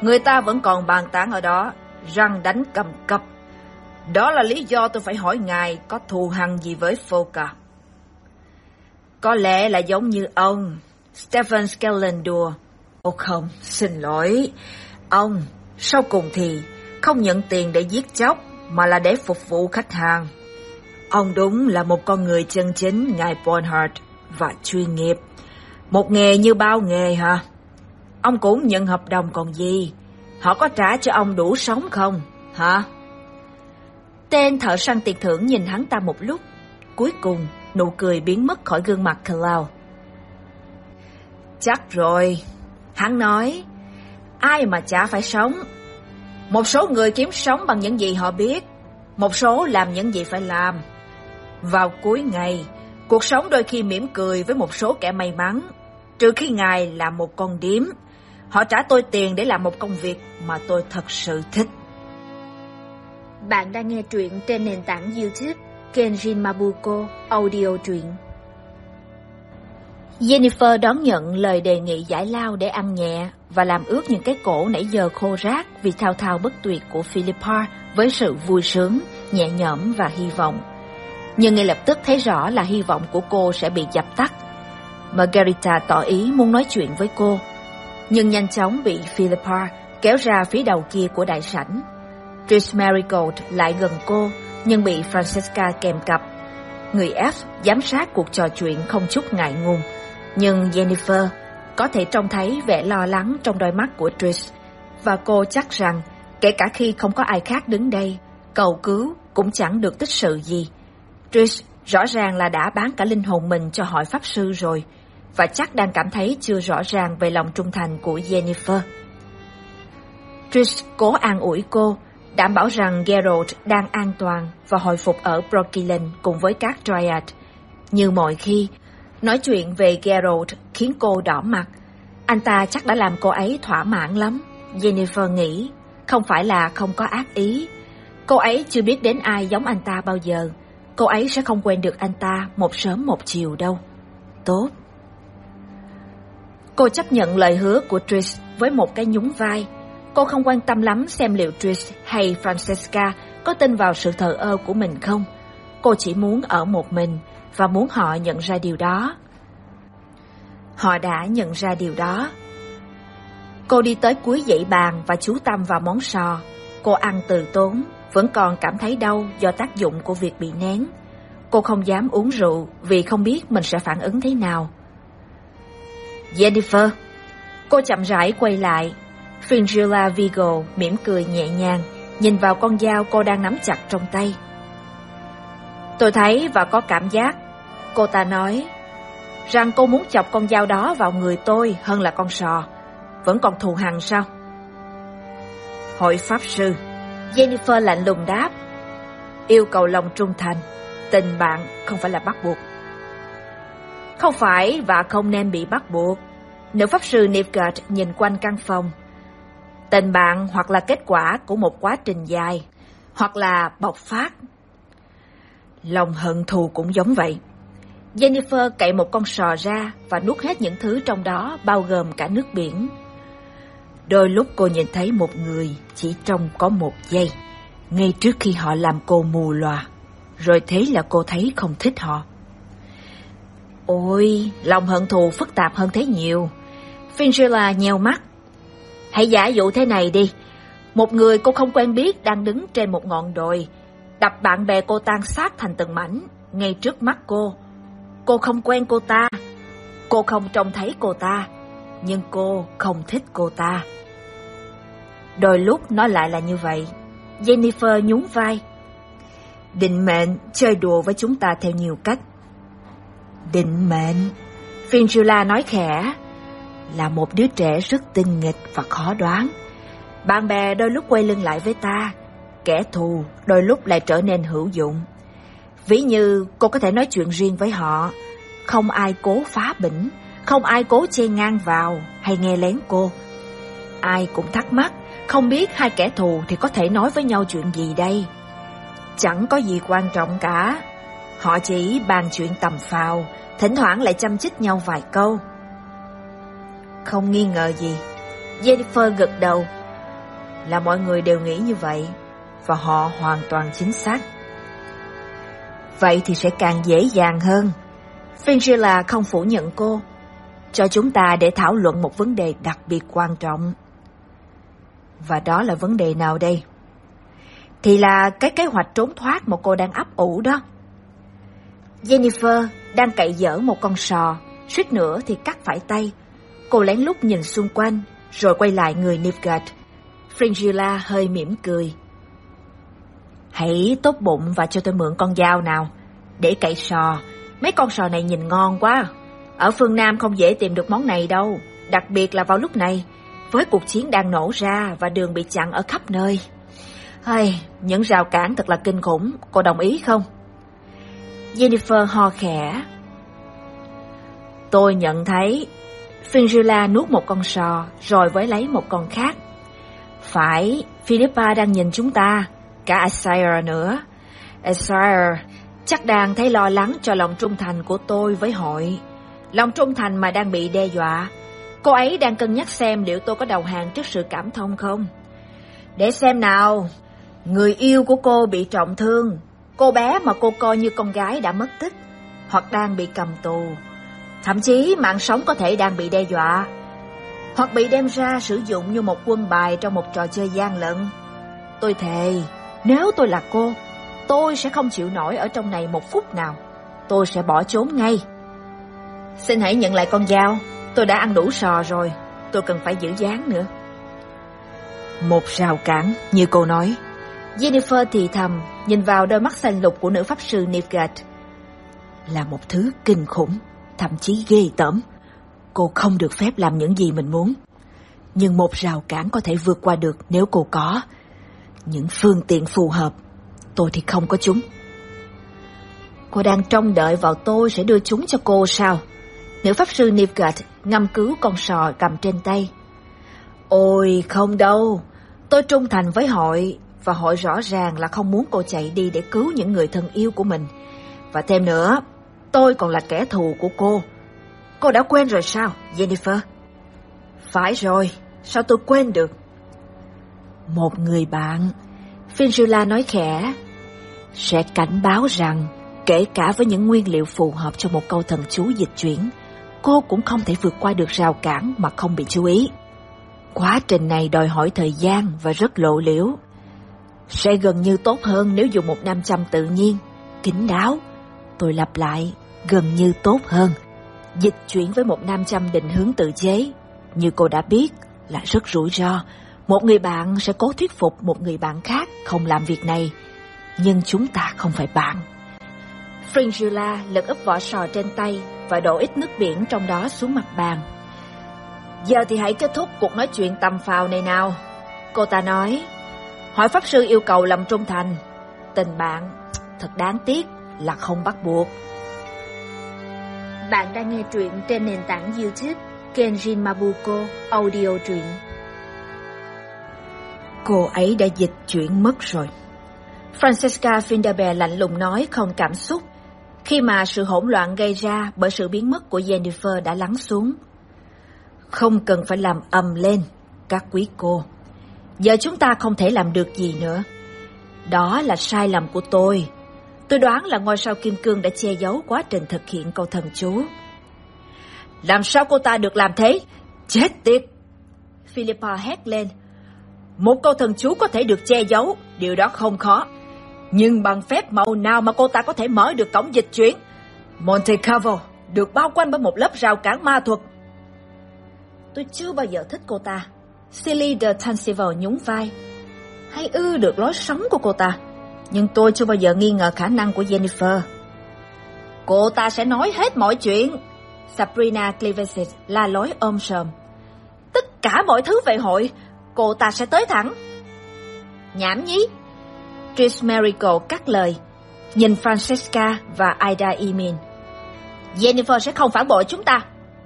Người ta vẫn còn bàn tán ở đó, răng đánh cầm cập. Đó là lý do tôi phải hỏi ngài có thù hằn gì với Foca. Có lẽ là giống như ông, Stephen Skellen đùa. ô không, xin lỗi. Ông, sau cùng thì không nhận tiền để giết chóc, mà là để phục vụ khách hàng. Ông đúng là một con người chân chính, ngài Bonhart, và chuyên nghiệp. Một nghề như bao nghề hả? Ông cũng nhận hợp đồng còn gì? Họ có trả cho ông đủ sống không? Hả? Tên thợ săn tiền thưởng nhìn hắn ta một lúc. Cuối cùng, nụ cười biến mất khỏi gương mặt Cloud. Chắc rồi. Hắn nói, ai mà chả phải sống. Một số người kiếm sống bằng những gì họ biết, một số làm những gì phải làm. Vào cuối ngày, cuộc sống đôi khi mỉm cười với một số kẻ may mắn, trừ khi ngài là một con điếm. Họ trả tôi tiền để làm một công việc mà tôi thật sự thích. Bạn đang nghe truyện trên nền tảng YouTube Kenjin Mabuko Audio truyện. Jennifer đón nhận lời đề nghị giải lao để ăn nhẹ và làm ướt những cái cổ nãy giờ khô rác vì thao thao bất tuyệt của Philippa với sự vui sướng, nhẹ nhõm và hy vọng. Nhưng ngay lập tức thấy rõ là hy vọng của cô sẽ bị dập tắt. Margarita tỏ ý muốn nói chuyện với cô, nhưng nhanh chóng bị Philippa kéo ra phía đầu kia của đại sảnh. Trish Marigold lại gần cô, nhưng bị Francesca kèm cặp. Người F giám sát cuộc trò chuyện không chút ngại ngùng, nhưng Jennifer có thể trông thấy vẻ lo lắng trong đôi mắt của Trish, và cô chắc rằng kể cả khi không có ai khác đứng đây, cầu cứu cũng chẳng được tích sự gì. Trish rõ ràng là đã bán cả linh hồn mình cho hội pháp sư rồi, và chắc đang cảm thấy chưa rõ ràng về lòng trung thành của Jennifer. Trish cố an ủi cô, đảm bảo rằng Geralt đang an toàn và hồi phục ở Brooklyn cùng với các Dryad. Như mọi khi, nói chuyện về Geralt khiến cô đỏ mặt. Anh ta chắc đã làm cô ấy thỏa mãn lắm. Jennifer nghĩ, không phải là không có ác ý. Cô ấy chưa biết đến ai giống anh ta bao giờ. Cô ấy sẽ không quên được anh ta một sớm một chiều đâu. Tốt. Cô chấp nhận lời hứa của Trish với một cái nhún vai. Cô không quan tâm lắm xem liệu Trish hay Francesca có tin vào sự thờ ơ của mình không. Cô chỉ muốn ở một mình và muốn họ nhận ra điều đó. Họ đã nhận ra điều đó. Cô đi tới cuối dãy bàn và chú tâm vào món sò. Cô ăn từ tốn, vẫn còn cảm thấy đau do tác dụng của việc bị nén. Cô không dám uống rượu vì không biết mình sẽ phản ứng thế nào. Jennifer, cô chậm rãi quay lại. Fringilla Vigo mỉm cười nhẹ nhàng, nhìn vào con dao cô đang nắm chặt trong tay. Tôi thấy và có cảm giác, cô ta nói, rằng cô muốn chọc con dao đó vào người tôi hơn là con sò. Vẫn còn thù hằn sao? Hội Pháp Sư Jennifer lạnh lùng đáp Yêu cầu lòng trung thành Tình bạn không phải là bắt buộc Không phải và không nên bị bắt buộc Nữ Pháp Sư Nivgard nhìn quanh căn phòng Tình bạn hoặc là kết quả của một quá trình dài Hoặc là bộc phát Lòng hận thù cũng giống vậy Jennifer cậy một con sò ra và nuốt hết những thứ trong đó bao gồm cả nước biển. Đôi lúc cô nhìn thấy một người chỉ trong có một giây, ngay trước khi họ làm cô mù lòa, rồi thế là cô thấy không thích họ. Ôi, lòng hận thù phức tạp hơn thế nhiều. Fingela nheo mắt. Hãy giả dụ thế này đi, một người cô không quen biết đang đứng trên một ngọn đồi, đập bạn bè cô tan xác thành từng mảnh, ngay trước mắt cô. Cô không quen cô ta, cô không trông thấy cô ta, nhưng cô không thích cô ta. Đôi lúc nó lại là như vậy. Jennifer nhún vai. Định mệnh chơi đùa với chúng ta theo nhiều cách. Định mệnh, Fingula nói khẽ, là một đứa trẻ rất tinh nghịch và khó đoán. Bạn bè đôi lúc quay lưng lại với ta, kẻ thù đôi lúc lại trở nên hữu dụng. Ví như cô có thể nói chuyện riêng với họ, không ai cố phá bỉnh, không ai cố che ngang vào hay nghe lén cô. Ai cũng thắc mắc, không biết hai kẻ thù thì có thể nói với nhau chuyện gì đây. Chẳng có gì quan trọng cả, họ chỉ bàn chuyện tầm phào, thỉnh thoảng lại chăm chích nhau vài câu. Không nghi ngờ gì, Jennifer gật đầu, là mọi người đều nghĩ như vậy, và họ hoàn toàn chính xác. Vậy thì sẽ càng dễ dàng hơn. Fingela không phủ nhận cô, cho chúng ta để thảo luận một vấn đề đặc biệt quan trọng. Và đó là vấn đề nào đây? Thì là cái kế hoạch trốn thoát mà cô đang ấp ủ đó. Jennifer đang cậy dở một con sò, suýt nữa thì cắt phải tay. Cô lén lút nhìn xung quanh, rồi quay lại người Nivgard. Fringilla hơi mỉm cười. Hãy tốt bụng và cho tôi mượn con dao nào, để cậy sò. Mấy con sò này nhìn ngon quá. Ở phương Nam không dễ tìm được món này đâu, đặc biệt là vào lúc này, với cuộc chiến đang nổ ra và đường bị chặn ở khắp nơi. Hay, những rào cản thật là kinh khủng, cô đồng ý không? Jennifer ho khẽ. Tôi nhận thấy Fingula nuốt một con sò rồi với lấy một con khác. Phải, Philippa đang nhìn chúng ta, cả Asire nữa. Asire chắc đang thấy lo lắng cho lòng trung thành của tôi với hội. Lòng trung thành mà đang bị đe dọa. Cô ấy đang cân nhắc xem liệu tôi có đầu hàng trước sự cảm thông không. Để xem nào, người yêu của cô bị trọng thương, cô bé mà cô coi như con gái đã mất tích, hoặc đang bị cầm tù. Thậm chí mạng sống có thể đang bị đe dọa, hoặc bị đem ra sử dụng như một quân bài trong một trò chơi gian lận. Tôi thề, nếu tôi là cô, tôi sẽ không chịu nổi ở trong này một phút nào. Tôi sẽ bỏ trốn ngay. Xin hãy nhận lại con dao. Tôi đã ăn đủ sò rồi. Tôi cần phải giữ dáng nữa. Một rào cản, như cô nói. Jennifer thì thầm, nhìn vào đôi mắt xanh lục của nữ pháp sư Nivgard. Là một thứ kinh khủng, thậm chí ghê tởm. Cô không được phép làm những gì mình muốn. Nhưng một rào cản có thể vượt qua được nếu cô có. Những phương tiện phù hợp. Tôi thì không có chúng. Cô đang trông đợi vào tôi sẽ đưa chúng cho cô sao? Nữ pháp sư nivgat ngâm cứu con sò cầm trên tay. Ôi không đâu, tôi trung thành với hội và hội rõ ràng là không muốn cô chạy đi để cứu những người thân yêu của mình. Và thêm nữa, tôi còn là kẻ thù của cô. Cô đã quên rồi sao, Jennifer? Phải rồi, sao tôi quên được? Một người bạn, Finjula nói khẽ, sẽ cảnh báo rằng Kể cả với những nguyên liệu phù hợp cho một câu thần chú dịch chuyển, cô cũng không thể vượt qua được rào cản mà không bị chú ý. Quá trình này đòi hỏi thời gian và rất lộ liễu. Sẽ gần như tốt hơn nếu dùng một nam châm tự nhiên, kín đáo. Tôi lặp lại, gần như tốt hơn. Dịch chuyển với một nam châm định hướng tự chế, như cô đã biết, là rất rủi ro. Một người bạn sẽ cố thuyết phục một người bạn khác không làm việc này, nhưng chúng ta không phải bạn. Fringula lật úp vỏ sò trên tay và đổ ít nước biển trong đó xuống mặt bàn. Giờ thì hãy kết thúc cuộc nói chuyện tầm phào này nào. Cô ta nói, hỏi pháp sư yêu cầu làm trung thành. Tình bạn thật đáng tiếc là không bắt buộc. Bạn đang nghe truyện trên nền tảng YouTube Kenjin Mabuko Audio truyện. Cô ấy đã dịch chuyển mất rồi. Francesca Finderbeer lạnh lùng nói không cảm xúc khi mà sự hỗn loạn gây ra bởi sự biến mất của Jennifer đã lắng xuống. Không cần phải làm ầm lên, các quý cô. Giờ chúng ta không thể làm được gì nữa. Đó là sai lầm của tôi. Tôi đoán là ngôi sao kim cương đã che giấu quá trình thực hiện câu thần chú. Làm sao cô ta được làm thế? Chết tiệt! Philippa hét lên. Một câu thần chú có thể được che giấu, điều đó không khó. Nhưng bằng phép màu nào mà cô ta có thể mở được cổng dịch chuyển? Monte Carlo được bao quanh bởi một lớp rào cản ma thuật. Tôi chưa bao giờ thích cô ta. Silly de Tansival nhún vai. Hay ư được lối sống của cô ta. Nhưng tôi chưa bao giờ nghi ngờ khả năng của Jennifer. Cô ta sẽ nói hết mọi chuyện. Sabrina Clevesit la lối ôm sờm. Tất cả mọi thứ về hội, cô ta sẽ tới thẳng. Nhảm nhí. Trish Miracle cắt lời, nhìn Francesca và Ida Emin. Jennifer sẽ không phản bội chúng ta.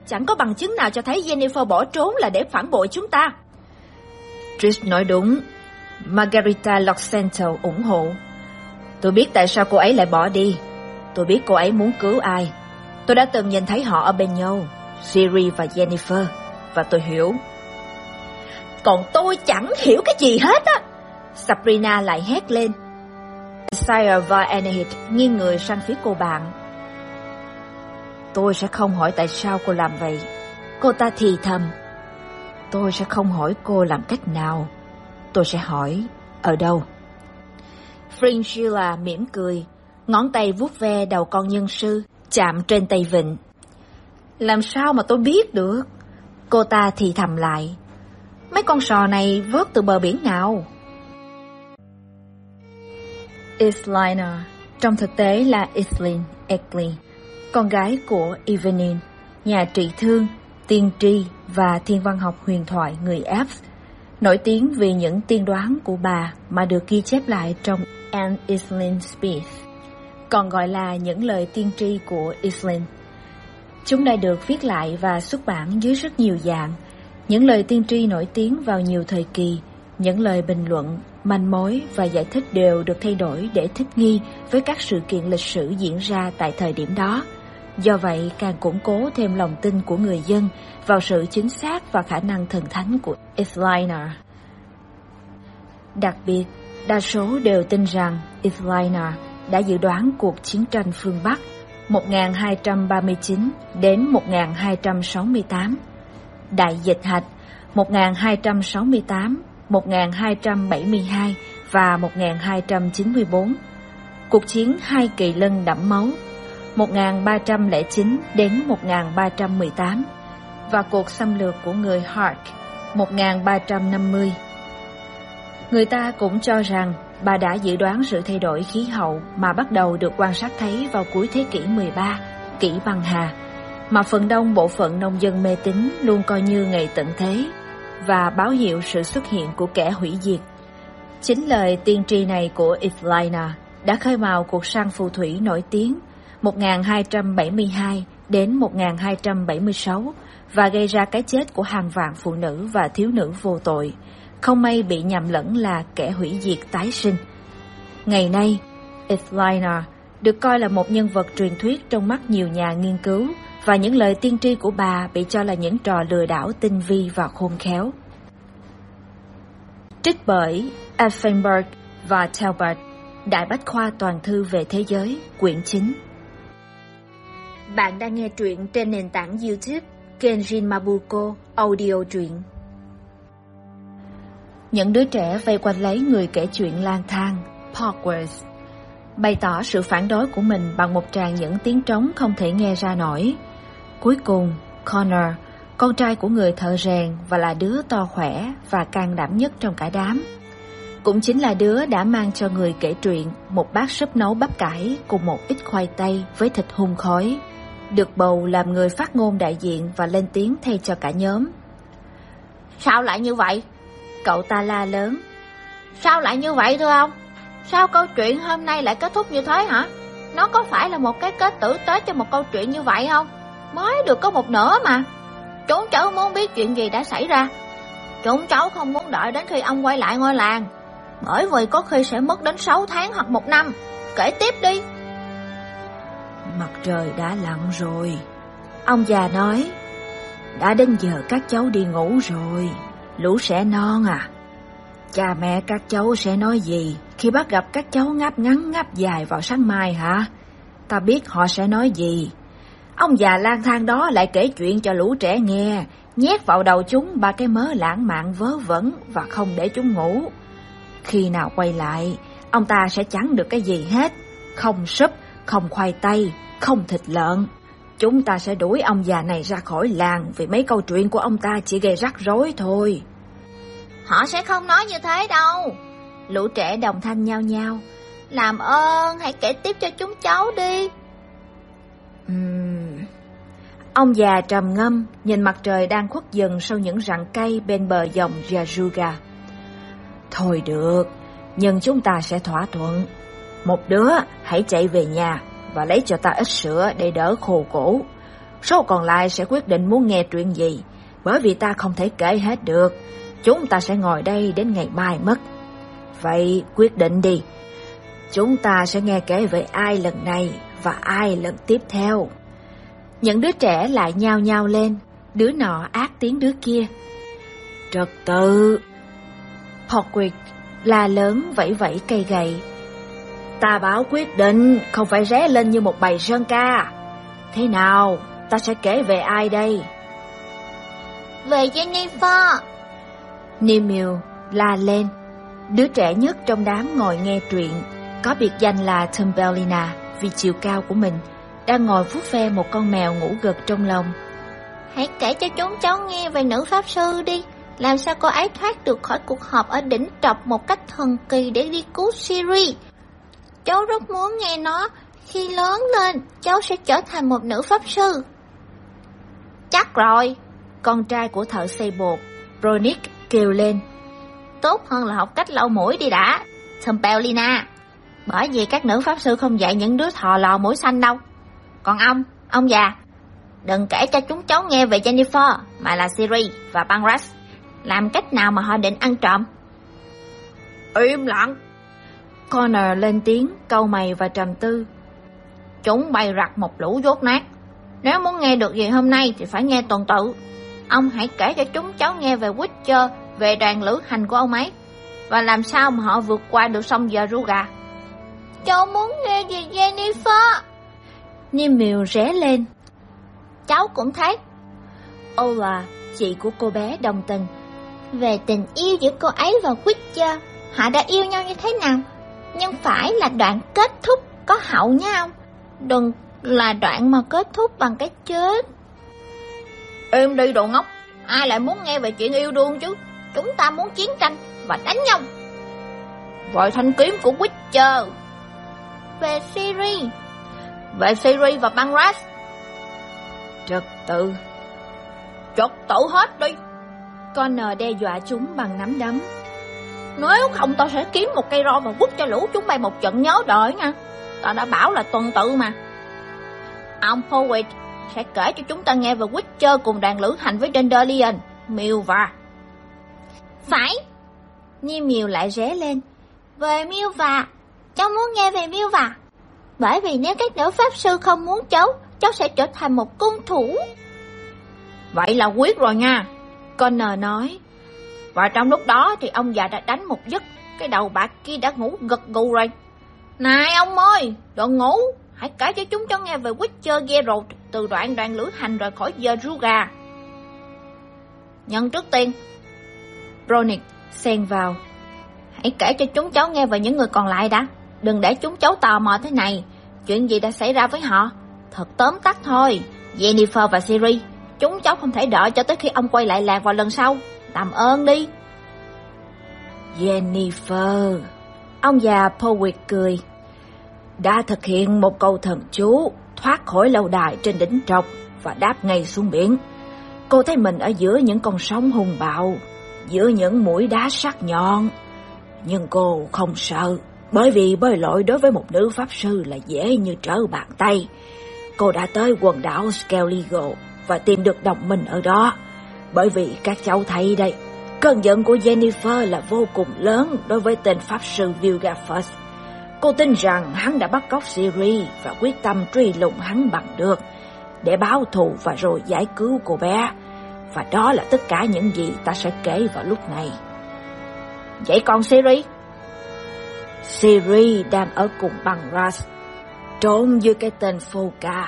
Chẳng có bằng chứng nào cho thấy Jennifer bỏ trốn là để phản bội chúng ta. Trish nói đúng. Margarita Loxento ủng hộ. Tôi biết tại sao cô ấy lại bỏ đi. Tôi biết cô ấy muốn cứu ai. Tôi đã từng nhìn thấy họ ở bên nhau, Siri và Jennifer, và tôi hiểu. Còn tôi chẳng hiểu cái gì hết á. Sabrina lại hét lên. Sire và Anahit nghiêng người sang phía cô bạn. Tôi sẽ không hỏi tại sao cô làm vậy. Cô ta thì thầm. Tôi sẽ không hỏi cô làm cách nào. Tôi sẽ hỏi ở đâu. Fringilla mỉm cười, ngón tay vuốt ve đầu con nhân sư, chạm trên tay vịnh. Làm sao mà tôi biết được? Cô ta thì thầm lại. Mấy con sò này vớt từ bờ biển nào? Islina, trong thực tế là Islin Eckley, con gái của Evening, nhà trị thương, tiên tri và thiên văn học huyền thoại người Alps, nổi tiếng vì những tiên đoán của bà mà được ghi chép lại trong An Islin Speech, còn gọi là những lời tiên tri của Islin. Chúng đã được viết lại và xuất bản dưới rất nhiều dạng, những lời tiên tri nổi tiếng vào nhiều thời kỳ, những lời bình luận, manh mối và giải thích đều được thay đổi để thích nghi với các sự kiện lịch sử diễn ra tại thời điểm đó. Do vậy, càng củng cố thêm lòng tin của người dân vào sự chính xác và khả năng thần thánh của Ithliner. Đặc biệt, đa số đều tin rằng Ithliner đã dự đoán cuộc chiến tranh phương Bắc 1239 đến 1268, Đại dịch hạch 1268 1272 và 1294. Cuộc chiến hai kỳ lân đẫm máu 1309 đến 1318 và cuộc xâm lược của người Hark 1350. Người ta cũng cho rằng bà đã dự đoán sự thay đổi khí hậu mà bắt đầu được quan sát thấy vào cuối thế kỷ 13, kỷ băng hà, mà phần đông bộ phận nông dân mê tín luôn coi như ngày tận thế và báo hiệu sự xuất hiện của kẻ hủy diệt. Chính lời tiên tri này của Ithlina đã khơi mào cuộc săn phù thủy nổi tiếng 1272 đến 1276 và gây ra cái chết của hàng vạn phụ nữ và thiếu nữ vô tội, không may bị nhầm lẫn là kẻ hủy diệt tái sinh. Ngày nay, Ithlina được coi là một nhân vật truyền thuyết trong mắt nhiều nhà nghiên cứu và những lời tiên tri của bà bị cho là những trò lừa đảo tinh vi và khôn khéo. Trích bởi Effenberg và Talbot Đại Bách Khoa Toàn Thư về Thế Giới, quyển 9 Bạn đang nghe truyện trên nền tảng YouTube Kenjin Mabuko Audio truyện. Những đứa trẻ vây quanh lấy người kể chuyện lang thang, Parkworth, bày tỏ sự phản đối của mình bằng một tràng những tiếng trống không thể nghe ra nổi. Cuối cùng, Connor, con trai của người thợ rèn và là đứa to khỏe và can đảm nhất trong cả đám, cũng chính là đứa đã mang cho người kể chuyện một bát súp nấu bắp cải cùng một ít khoai tây với thịt hun khói, được bầu làm người phát ngôn đại diện và lên tiếng thay cho cả nhóm. Sao lại như vậy? Cậu ta la lớn. Sao lại như vậy thưa ông? Sao câu chuyện hôm nay lại kết thúc như thế hả? Nó có phải là một cái kết tử tế cho một câu chuyện như vậy không? Mới được có một nửa mà. Chúng cháu muốn biết chuyện gì đã xảy ra. Chúng cháu không muốn đợi đến khi ông quay lại ngôi làng. Bởi vì có khi sẽ mất đến 6 tháng hoặc một năm. Kể tiếp đi. Mặt trời đã lặn rồi. Ông già nói. Đã đến giờ các cháu đi ngủ rồi. Lũ sẽ non à. Cha mẹ các cháu sẽ nói gì khi bắt gặp các cháu ngáp ngắn ngáp dài vào sáng mai hả? Ta biết họ sẽ nói gì. Ông già lang thang đó lại kể chuyện cho lũ trẻ nghe, nhét vào đầu chúng ba cái mớ lãng mạn vớ vẩn và không để chúng ngủ. Khi nào quay lại, ông ta sẽ chẳng được cái gì hết, không súp, không khoai tây, không thịt lợn. Chúng ta sẽ đuổi ông già này ra khỏi làng vì mấy câu chuyện của ông ta chỉ gây rắc rối thôi. Họ sẽ không nói như thế đâu. Lũ trẻ đồng thanh nhau nhau. Làm ơn, hãy kể tiếp cho chúng cháu đi. Uhm. Ông già trầm ngâm, nhìn mặt trời đang khuất dần sau những rặng cây bên bờ dòng Yajuga. Thôi được, nhưng chúng ta sẽ thỏa thuận. Một đứa hãy chạy về nhà và lấy cho ta ít sữa để đỡ khô cổ. Số còn lại sẽ quyết định muốn nghe chuyện gì, bởi vì ta không thể kể hết được. Chúng ta sẽ ngồi đây đến ngày mai mất. Vậy quyết định đi. Chúng ta sẽ nghe kể về ai lần này và ai lần tiếp theo. Những đứa trẻ lại nhao nhao lên, đứa nọ ác tiếng đứa kia. Trật tự! Hogwarts la lớn vẫy vẫy cây gậy. Ta báo quyết định, không phải ré lên như một bầy sơn ca. Thế nào, ta sẽ kể về ai đây? Về Jennifer! Nimil la lên. Đứa trẻ nhất trong đám ngồi nghe truyện, có biệt danh là Thumbelina vì chiều cao của mình, đang ngồi vuốt ve một con mèo ngủ gật trong lòng. Hãy kể cho chúng cháu nghe về nữ pháp sư đi. Làm sao cô ấy thoát được khỏi cuộc họp ở đỉnh trọc một cách thần kỳ để đi cứu Siri? Cháu rất muốn nghe nó. Khi lớn lên, cháu sẽ trở thành một nữ pháp sư. Chắc rồi. Con trai của thợ xây bột, Bronick kêu lên. Tốt hơn là học cách lau mũi đi đã, Thumbelina. Bởi vì các nữ pháp sư không dạy những đứa thò lò mũi xanh đâu. Còn ông, ông già, đừng kể cho chúng cháu nghe về Jennifer, mà là Siri và Bangras. Làm cách nào mà họ định ăn trộm? Im lặng! Connor lên tiếng, câu mày và trầm tư. Chúng bày rặt một lũ dốt nát. Nếu muốn nghe được gì hôm nay thì phải nghe tuần tự. Ông hãy kể cho chúng cháu nghe về Witcher, về đoàn lữ hành của ông ấy. Và làm sao mà họ vượt qua được sông Yaruga. Cháu muốn nghe về Jennifer. Nimil ré lên. Cháu cũng thế. Ola, chị của cô bé đồng tình. Về tình yêu giữa cô ấy và Witcher, họ đã yêu nhau như thế nào? Nhưng phải là đoạn kết thúc có hậu nha ông. Đừng là đoạn mà kết thúc bằng cái chết. Im đi đồ ngốc, ai lại muốn nghe về chuyện yêu đương chứ? Chúng ta muốn chiến tranh và đánh nhau. Vội thanh kiếm của Witcher. Về Siri. Về Siri và Bangras. Trật tự. Trật tự hết đi. Connor đe dọa chúng bằng nắm đấm. Nếu không tao sẽ kiếm một cây ro và quất cho lũ chúng bay một trận nhớ đời nha. Tao đã bảo là tuần tự mà. Ông Howard sẽ kể cho chúng ta nghe về Witcher cùng đoàn lữ hành với Dandelion, Milva. Phải. Nhiêu Miêu lại ré lên. Về Milva, cháu muốn nghe về miêu Milva. Bởi vì nếu các nữ pháp sư không muốn cháu, cháu sẽ trở thành một cung thủ. Vậy là quyết rồi nha. Connor nói. Và trong lúc đó thì ông già đã đánh một giấc, cái đầu bạc kia đã ngủ gật gù rồi. Này ông ơi, đừng ngủ, hãy kể cho chúng cháu nghe về Witcher Geralt từ đoạn đoàn lữ hành rời khỏi Yeruga. Nhân trước tiên, Bronick xen vào. Hãy kể cho chúng cháu nghe về những người còn lại đã. Đừng để chúng cháu tò mò thế này. Chuyện gì đã xảy ra với họ? Thật tóm tắt thôi. Jennifer và Siri, chúng cháu không thể đợi cho tới khi ông quay lại làng vào lần sau. Làm ơn đi. Jennifer. Ông già Powick cười. Đã thực hiện một câu thần chú thoát khỏi lâu đài trên đỉnh trọc và đáp ngay xuống biển. Cô thấy mình ở giữa những con sóng hung bạo, giữa những mũi đá sắc nhọn. Nhưng cô không sợ, bởi vì bơi lội đối với một nữ pháp sư là dễ như trở bàn tay. Cô đã tới quần đảo Skellige và tìm được đồng minh ở đó. Bởi vì các cháu thấy đây, cơn giận của Jennifer là vô cùng lớn đối với tên pháp sư Vilgaffus. Cô tin rằng hắn đã bắt cóc Siri và quyết tâm truy lùng hắn bằng được để báo thù và rồi giải cứu cô bé. Và đó là tất cả những gì ta sẽ kể vào lúc này. Vậy còn Siri? Siri đang ở cùng bằng Ras, trốn dưới cái tên Foka.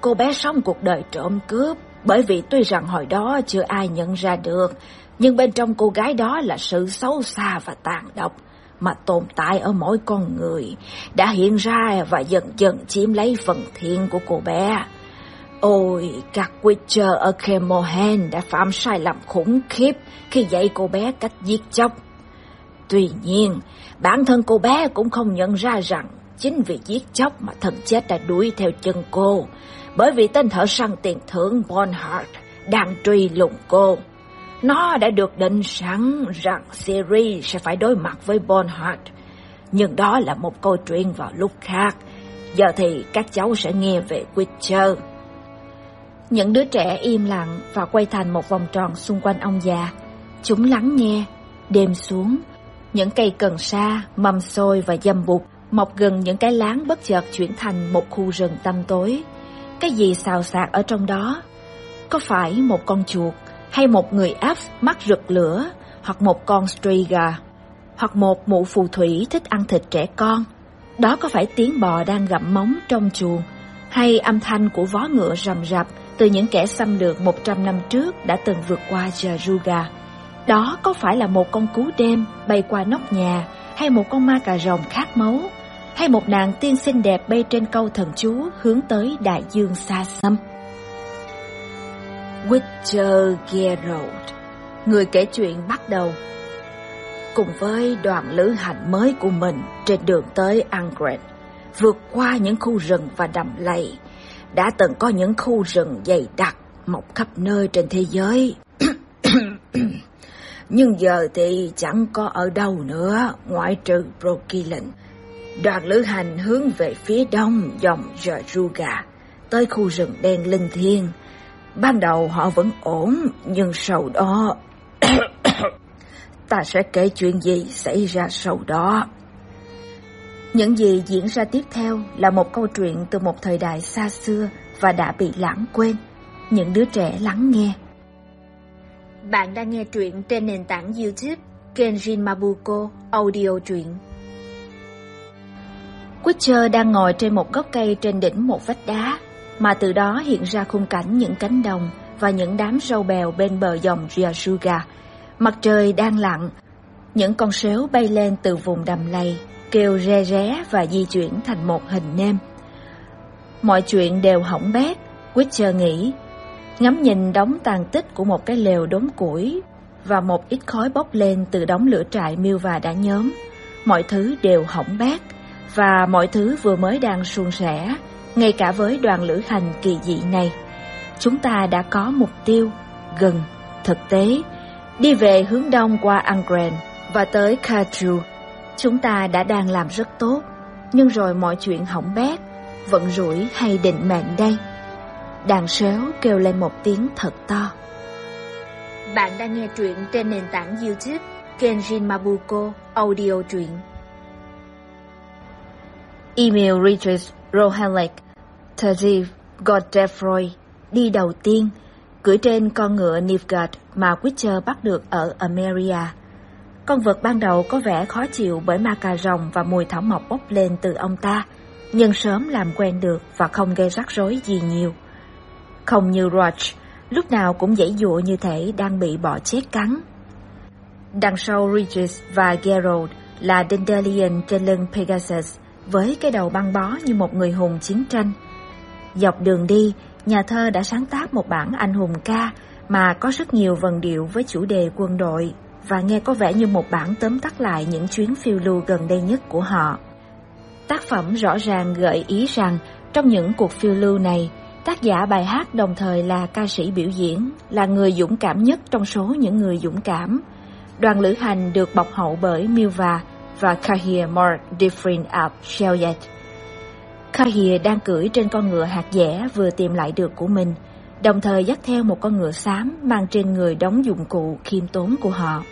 Cô bé sống cuộc đời trộm cướp, bởi vì tuy rằng hồi đó chưa ai nhận ra được, nhưng bên trong cô gái đó là sự xấu xa và tàn độc mà tồn tại ở mỗi con người, đã hiện ra và dần dần chiếm lấy phần thiện của cô bé. Ôi, các Witcher ở Kemohen đã phạm sai lầm khủng khiếp khi dạy cô bé cách giết chóc. Tuy nhiên, bản thân cô bé cũng không nhận ra rằng chính vì giết chóc mà thần chết đã đuổi theo chân cô, bởi vì tên thợ săn tiền thưởng Bonhart đang truy lùng cô. Nó đã được định sẵn rằng Siri sẽ phải đối mặt với Bonhart, nhưng đó là một câu chuyện vào lúc khác. Giờ thì các cháu sẽ nghe về Witcher. Những đứa trẻ im lặng và quay thành một vòng tròn xung quanh ông già. Chúng lắng nghe. Đêm xuống, những cây cần sa, mầm xôi và dâm bụt mọc gần những cái láng bất chợt chuyển thành một khu rừng tăm tối. Cái gì xào xạc ở trong đó? Có phải một con chuột hay một người áp mắt rực lửa hoặc một con striga hoặc một mụ phù thủy thích ăn thịt trẻ con? Đó có phải tiếng bò đang gặm móng trong chuồng hay âm thanh của vó ngựa rầm rập từ những kẻ xâm lược 100 năm trước đã từng vượt qua Jaruga. Đó có phải là một con cú đêm bay qua nóc nhà, hay một con ma cà rồng khát máu, hay một nàng tiên xinh đẹp bay trên câu thần chú hướng tới đại dương xa xăm? Witcher Geralt, người kể chuyện bắt đầu. Cùng với đoàn lữ hành mới của mình trên đường tới Angren, vượt qua những khu rừng và đầm lầy, đã từng có những khu rừng dày đặc mọc khắp nơi trên thế giới. Nhưng giờ thì chẳng có ở đâu nữa, ngoại trừ Brokilin. Đoàn lữ hành hướng về phía đông dòng Jaruga, tới khu rừng đen linh thiêng. Ban đầu họ vẫn ổn, nhưng sau đó... ta sẽ kể chuyện gì xảy ra sau đó. Những gì diễn ra tiếp theo là một câu chuyện từ một thời đại xa xưa và đã bị lãng quên. Những đứa trẻ lắng nghe. Bạn đang nghe truyện trên nền tảng YouTube Kenjin Mabuko Audio truyện. Witcher đang ngồi trên một gốc cây trên đỉnh một vách đá, mà từ đó hiện ra khung cảnh những cánh đồng và những đám râu bèo bên bờ dòng Ryasuga. Mặt trời đang lặn, những con sếu bay lên từ vùng đầm lầy, kêu re ré và di chuyển thành một hình nêm. Mọi chuyện đều hỏng bét, Witcher nghĩ, ngắm nhìn đống tàn tích của một cái lều đốn củi và một ít khói bốc lên từ đống lửa trại miêu và đã nhóm. Mọi thứ đều hỏng bét và mọi thứ vừa mới đang suôn sẻ, ngay cả với đoàn lữ hành kỳ dị này. Chúng ta đã có mục tiêu, gần, thực tế, đi về hướng đông qua Angren và tới Kaju. Chúng ta đã đang làm rất tốt, nhưng rồi mọi chuyện hỏng bét, vận rủi hay định mệnh đây. Đàn sếu kêu lên một tiếng thật to. Bạn đang nghe truyện trên nền tảng YouTube Kenjin Mabuko Audio truyện. Email Regis Rohalek Tadif Godefroy đi đầu tiên, cưỡi trên con ngựa Nilfgaard mà Witcher bắt được ở Ameria. Con vật ban đầu có vẻ khó chịu bởi ma cà rồng và mùi thảo mộc bốc lên từ ông ta, nhưng sớm làm quen được và không gây rắc rối gì nhiều. Không như Roach, lúc nào cũng dãy dụa như thể đang bị bọ chết cắn. Đằng sau Regis và Gerald là Dandelion trên lưng Pegasus, với cái đầu băng bó như một người hùng chiến tranh. Dọc đường đi, nhà thơ đã sáng tác một bản anh hùng ca mà có rất nhiều vần điệu với chủ đề quân đội và nghe có vẻ như một bản tóm tắt lại những chuyến phiêu lưu gần đây nhất của họ. Tác phẩm rõ ràng gợi ý rằng trong những cuộc phiêu lưu này, tác giả bài hát đồng thời là ca sĩ biểu diễn, là người dũng cảm nhất trong số những người dũng cảm. Đoàn lữ hành được bọc hậu bởi Milva và Kahir Mark Different Up Shelyet. Kahir đang cưỡi trên con ngựa hạt dẻ vừa tìm lại được của mình, đồng thời dắt theo một con ngựa xám mang trên người đóng dụng cụ khiêm tốn của họ.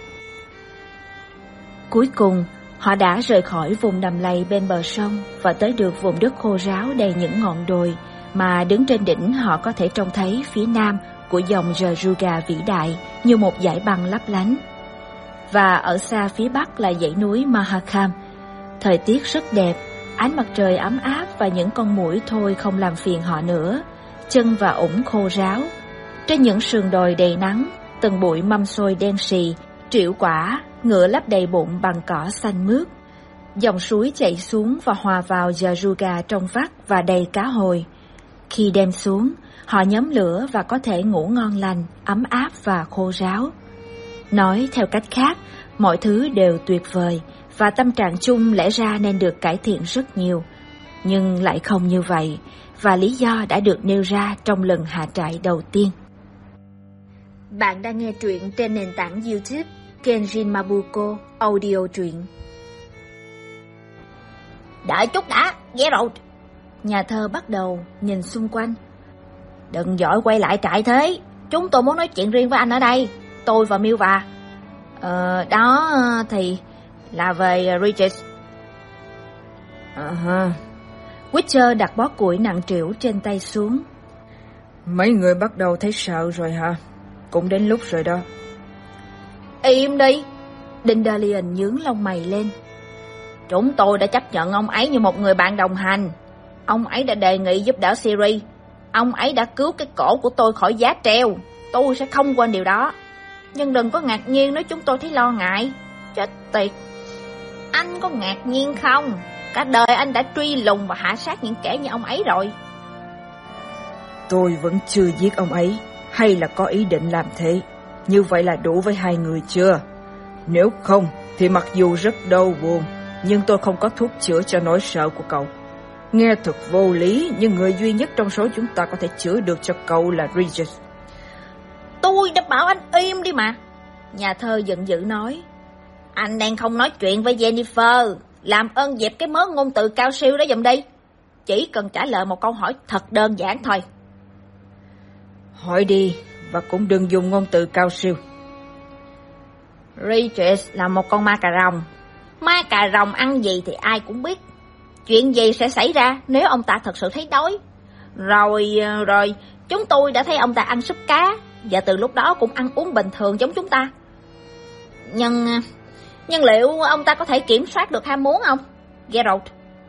Cuối cùng, họ đã rời khỏi vùng đầm lầy bên bờ sông và tới được vùng đất khô ráo đầy những ngọn đồi mà đứng trên đỉnh họ có thể trông thấy phía nam của dòng Jaruga vĩ đại như một dải băng lấp lánh. Và ở xa phía bắc là dãy núi Mahakam. Thời tiết rất đẹp, ánh mặt trời ấm áp và những con muỗi thôi không làm phiền họ nữa. Chân và ủng khô ráo. Trên những sườn đồi đầy nắng, từng bụi mâm xôi đen xì, triệu quả, ngựa lấp đầy bụng bằng cỏ xanh mướt. Dòng suối chảy xuống và hòa vào Jaruga trong vắt và đầy cá hồi. Khi đem xuống, họ nhóm lửa và có thể ngủ ngon lành, ấm áp và khô ráo. Nói theo cách khác, mọi thứ đều tuyệt vời và tâm trạng chung lẽ ra nên được cải thiện rất nhiều. Nhưng lại không như vậy, và lý do đã được nêu ra trong lần hạ trại đầu tiên. Bạn đang nghe truyện trên nền tảng YouTube Kenjin Mabuko Audio truyện. Đợi chút đã, ghé rồi. Nhà thơ bắt đầu nhìn xung quanh. Đừng giỏi quay lại trại thế, chúng tôi muốn nói chuyện riêng với anh ở đây, tôi và Miêu và. Ờ, đó thì là về Regis. À ha. Witcher đặt bó củi nặng trĩu trên tay xuống. Mấy người bắt đầu thấy sợ rồi hả? Cũng đến lúc rồi đó. Im đi. Dindalion nhướng lông mày lên. Chúng tôi đã chấp nhận ông ấy như một người bạn đồng hành. Ông ấy đã đề nghị giúp đỡ Siri. Ông ấy đã cứu cái cổ của tôi khỏi giá treo. Tôi sẽ không quên điều đó. Nhưng đừng có ngạc nhiên nếu chúng tôi thấy lo ngại. Chết tiệt. Anh có ngạc nhiên không? Cả đời anh đã truy lùng và hạ sát những kẻ như ông ấy rồi. Tôi vẫn chưa giết ông ấy, hay là có ý định làm thế. Như vậy là đủ với hai người chưa? Nếu không, thì mặc dù rất đau buồn, nhưng tôi không có thuốc chữa cho nỗi sợ của cậu. Nghe thật vô lý, nhưng người duy nhất trong số chúng ta có thể chữa được cho cậu là Regis. Tôi đã bảo anh im đi mà. Nhà thơ giận dữ nói. Anh đang không nói chuyện với Jennifer. Làm ơn dẹp cái mớ ngôn từ cao siêu đó giùm đi. Chỉ cần trả lời một câu hỏi thật đơn giản thôi. Hỏi đi, và cũng đừng dùng ngôn từ cao siêu. Regis là một con ma cà rồng. Ma cà rồng ăn gì thì ai cũng biết. Chuyện gì sẽ xảy ra nếu ông ta thật sự thấy đói. Rồi, ờ, rồi, chúng tôi đã thấy ông ta ăn súp cá, và từ lúc đó cũng ăn uống bình thường giống chúng ta. Nhưng, ờ, nhưng liệu ông ta có thể kiểm soát được ham muốn không? Geralt,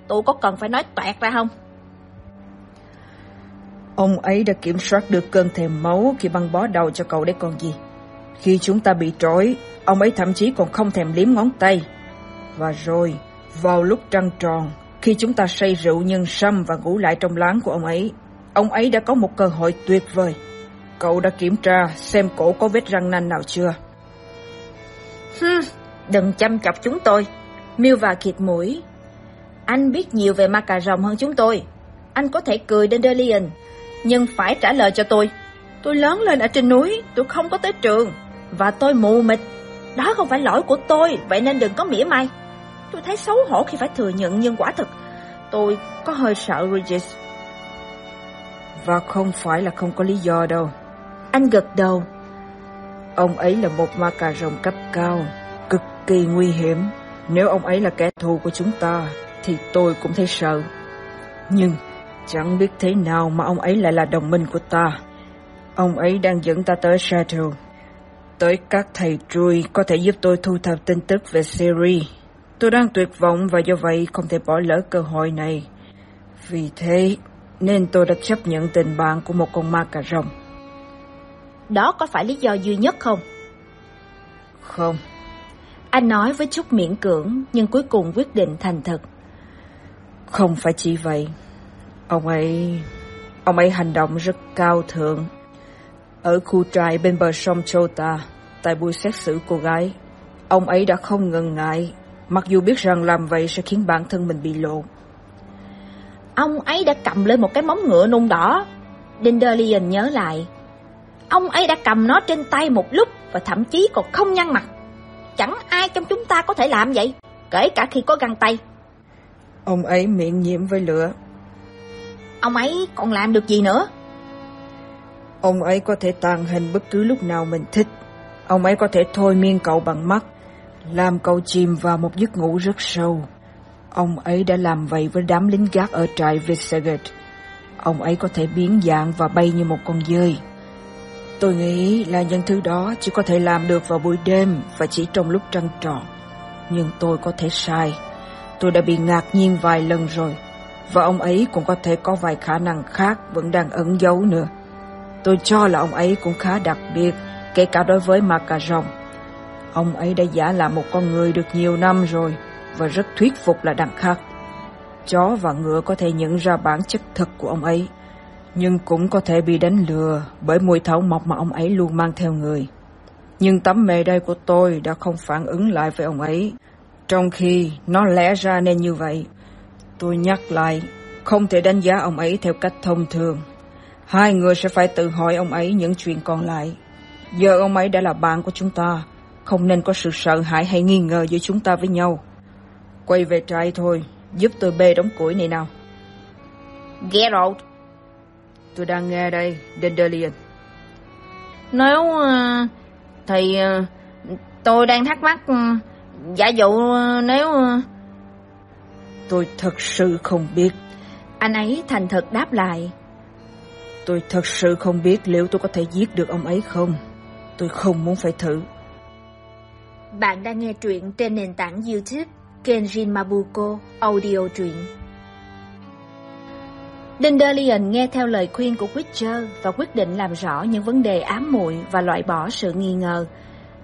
tôi có cần phải nói toẹt ra không? Ông ấy đã kiểm soát được cơn thèm máu khi băng bó đầu cho cậu đấy còn gì. Khi chúng ta bị trói, ông ấy thậm chí còn không thèm liếm ngón tay. Và rồi, vào lúc trăng tròn, khi chúng ta say rượu nhân sâm và ngủ lại trong láng của ông ấy, ông ấy đã có một cơ hội tuyệt vời. Cậu đã kiểm tra xem cổ có vết răng nanh nào chưa? Hừ, đừng chăm chọc chúng tôi. Miêu và khịt mũi. Anh biết nhiều về ma cà rồng hơn chúng tôi. Anh có thể cười Dandelion, nhưng phải trả lời cho tôi. Tôi lớn lên ở trên núi, tôi không có tới trường, và tôi mù mịt. Đó không phải lỗi của tôi, vậy nên đừng có mỉa mai. Tôi thấy xấu hổ khi phải thừa nhận nhưng quả thực, tôi có hơi sợ Regis. Và không phải là không có lý do đâu. Anh gật đầu. Ông ấy là một ma cà rồng cấp cao, cực kỳ nguy hiểm. Nếu ông ấy là kẻ thù của chúng ta, thì tôi cũng thấy sợ. Nhưng chẳng biết thế nào mà ông ấy lại là đồng minh của ta. Ông ấy đang dẫn ta tới Chateau. tới các thầy trui có thể giúp tôi thu thập tin tức về Siri. Tôi đang tuyệt vọng và do vậy không thể bỏ lỡ cơ hội này. Vì thế nên tôi đã chấp nhận tình bạn của một con ma cà rồng. Đó có phải lý do duy nhất không? Không. Anh nói với chút miễn cưỡng nhưng cuối cùng quyết định thành thật. Không phải chỉ vậy. Ông ấy... Ông ấy hành động rất cao thượng. Ở khu trại bên bờ sông Chota, tại buổi xét xử cô gái, ông ấy đã không ngần ngại, mặc dù biết rằng làm vậy sẽ khiến bản thân mình bị lộ. Ông ấy đã cầm lên một cái móng ngựa nung đỏ. Dindalion nhớ lại. Ông ấy đã cầm nó trên tay một lúc và thậm chí còn không nhăn mặt. Chẳng ai trong chúng ta có thể làm vậy, kể cả khi có găng tay. Ông ấy miệng nhiễm với lửa. Ông ấy còn làm được gì nữa? Ông ấy có thể tàn hình bất cứ lúc nào mình thích. Ông ấy có thể thôi miên cậu bằng mắt, làm cậu chìm vào một giấc ngủ rất sâu. Ông ấy đã làm vậy với đám lính gác ở trại Visegrad. Ông ấy có thể biến dạng và bay như một con dơi. Tôi nghĩ là những thứ đó chỉ có thể làm được vào buổi đêm và chỉ trong lúc trăng tròn. Nhưng tôi có thể sai. Tôi đã bị ngạc nhiên vài lần rồi. Và ông ấy cũng có thể có vài khả năng khác vẫn đang ẩn giấu nữa. Tôi cho là ông ấy cũng khá đặc biệt, kể cả đối với ma. Ông ấy đã giả làm một con người được nhiều năm rồi và rất thuyết phục là đằng khác. Chó và ngựa có thể nhận ra bản chất thật của ông ấy, nhưng cũng có thể bị đánh lừa bởi mùi thảo mộc mà ông ấy luôn mang theo người. Nhưng tấm mề đây của tôi đã không phản ứng lại với ông ấy, trong khi nó lẽ ra nên như vậy. Tôi nhắc lại, không thể đánh giá ông ấy theo cách thông thường. Hai người sẽ phải tự hỏi ông ấy những chuyện còn lại. Giờ ông ấy đã là bạn của chúng ta, không nên có sự sợ hãi hay nghi ngờ giữa chúng ta với nhau. Quay về trại thôi, giúp tôi bê đống củi này nào. Geralt. Tôi đang nghe đây, Dandelion. Nếu... Uh, thì... Uh, tôi đang thắc mắc... Uh, giả dụ nếu... Tôi thật sự không biết. Anh ấy thành thật đáp lại. Tôi thật sự không biết liệu tôi có thể giết được ông ấy không. Tôi không muốn phải thử. Bạn đang nghe truyện trên nền tảng YouTube Kenjin Mabuko Audio truyện. Dandelion nghe theo lời khuyên của Witcher và quyết định làm rõ những vấn đề ám muội và loại bỏ sự nghi ngờ.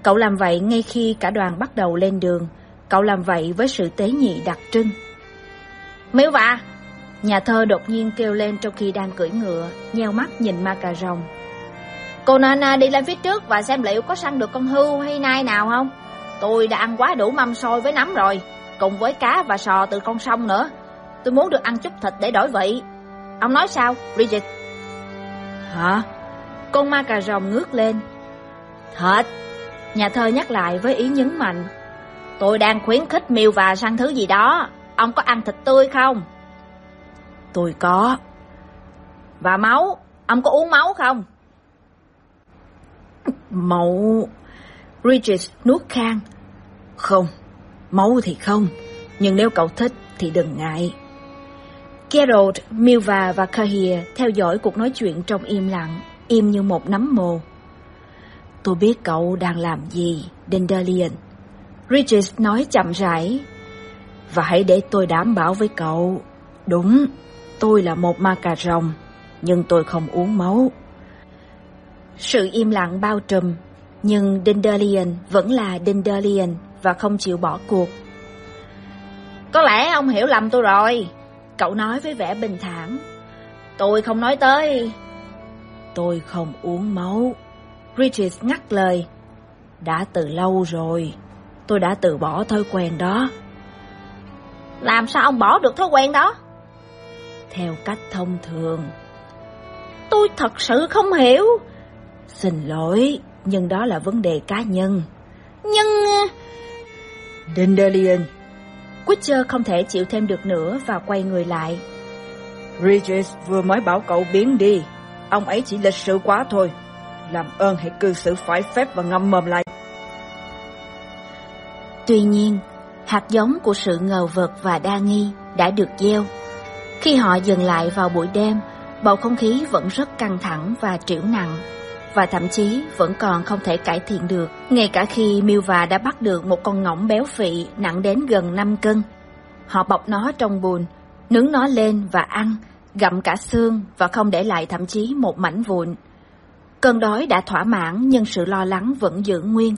Cậu làm vậy ngay khi cả đoàn bắt đầu lên đường. Cậu làm vậy với sự tế nhị đặc trưng. Miếu vạ! Nhà thơ đột nhiên kêu lên trong khi đang cưỡi ngựa, nheo mắt nhìn ma cà rồng. Cô Nana đi lên phía trước và xem liệu có săn được con hưu hay nai nào không? Tôi đã ăn quá đủ mâm xôi với nấm rồi, cùng với cá và sò từ con sông nữa. Tôi muốn được ăn chút thịt để đổi vị. Ông nói sao, Bridget? Hả? Con ma cà rồng ngước lên. Thịt! Nhà thơ nhắc lại với ý nhấn mạnh. Tôi đang khuyến khích miêu và săn thứ gì đó. Ông có ăn thịt tươi không? Tôi có. Và máu, ông có uống máu không? Máu... Bridget nuốt khang. Không, máu thì không, nhưng nếu cậu thích thì đừng ngại. Gerald, Milva và Kahir theo dõi cuộc nói chuyện trong im lặng, im như một nắm mồ. Tôi biết cậu đang làm gì, Dandelion. Regis nói chậm rãi. Và hãy để tôi đảm bảo với cậu. Đúng, tôi là một ma cà rồng, nhưng tôi không uống máu. Sự im lặng bao trùm, nhưng Dandelion vẫn là Dandelion và không chịu bỏ cuộc. Có lẽ ông hiểu lầm tôi rồi, cậu nói với vẻ bình thản. Tôi không nói tới. Tôi không uống máu. Richard ngắt lời. Đã từ lâu rồi, tôi đã từ bỏ thói quen đó. Làm sao ông bỏ được thói quen đó? Theo cách thông thường. Tôi thật sự không hiểu. Xin lỗi, nhưng đó là vấn đề cá nhân. Nhưng... Dandelion. Witcher không thể chịu thêm được nữa và quay người lại. Regis vừa mới bảo cậu biến đi. Ông ấy chỉ lịch sự quá thôi. Làm ơn hãy cư xử phải phép và ngậm mồm lại. Tuy nhiên, hạt giống của sự ngờ vực và đa nghi đã được gieo. Khi họ dừng lại vào buổi đêm, bầu không khí vẫn rất căng thẳng và trĩu nặng và thậm chí vẫn còn không thể cải thiện được, ngay cả khi Milva đã bắt được một con ngỗng béo phị nặng đến gần 5 cân. Họ bọc nó trong bùn, nướng nó lên và ăn, gặm cả xương và không để lại thậm chí một mảnh vụn. Cơn đói đã thỏa mãn nhưng sự lo lắng vẫn giữ nguyên.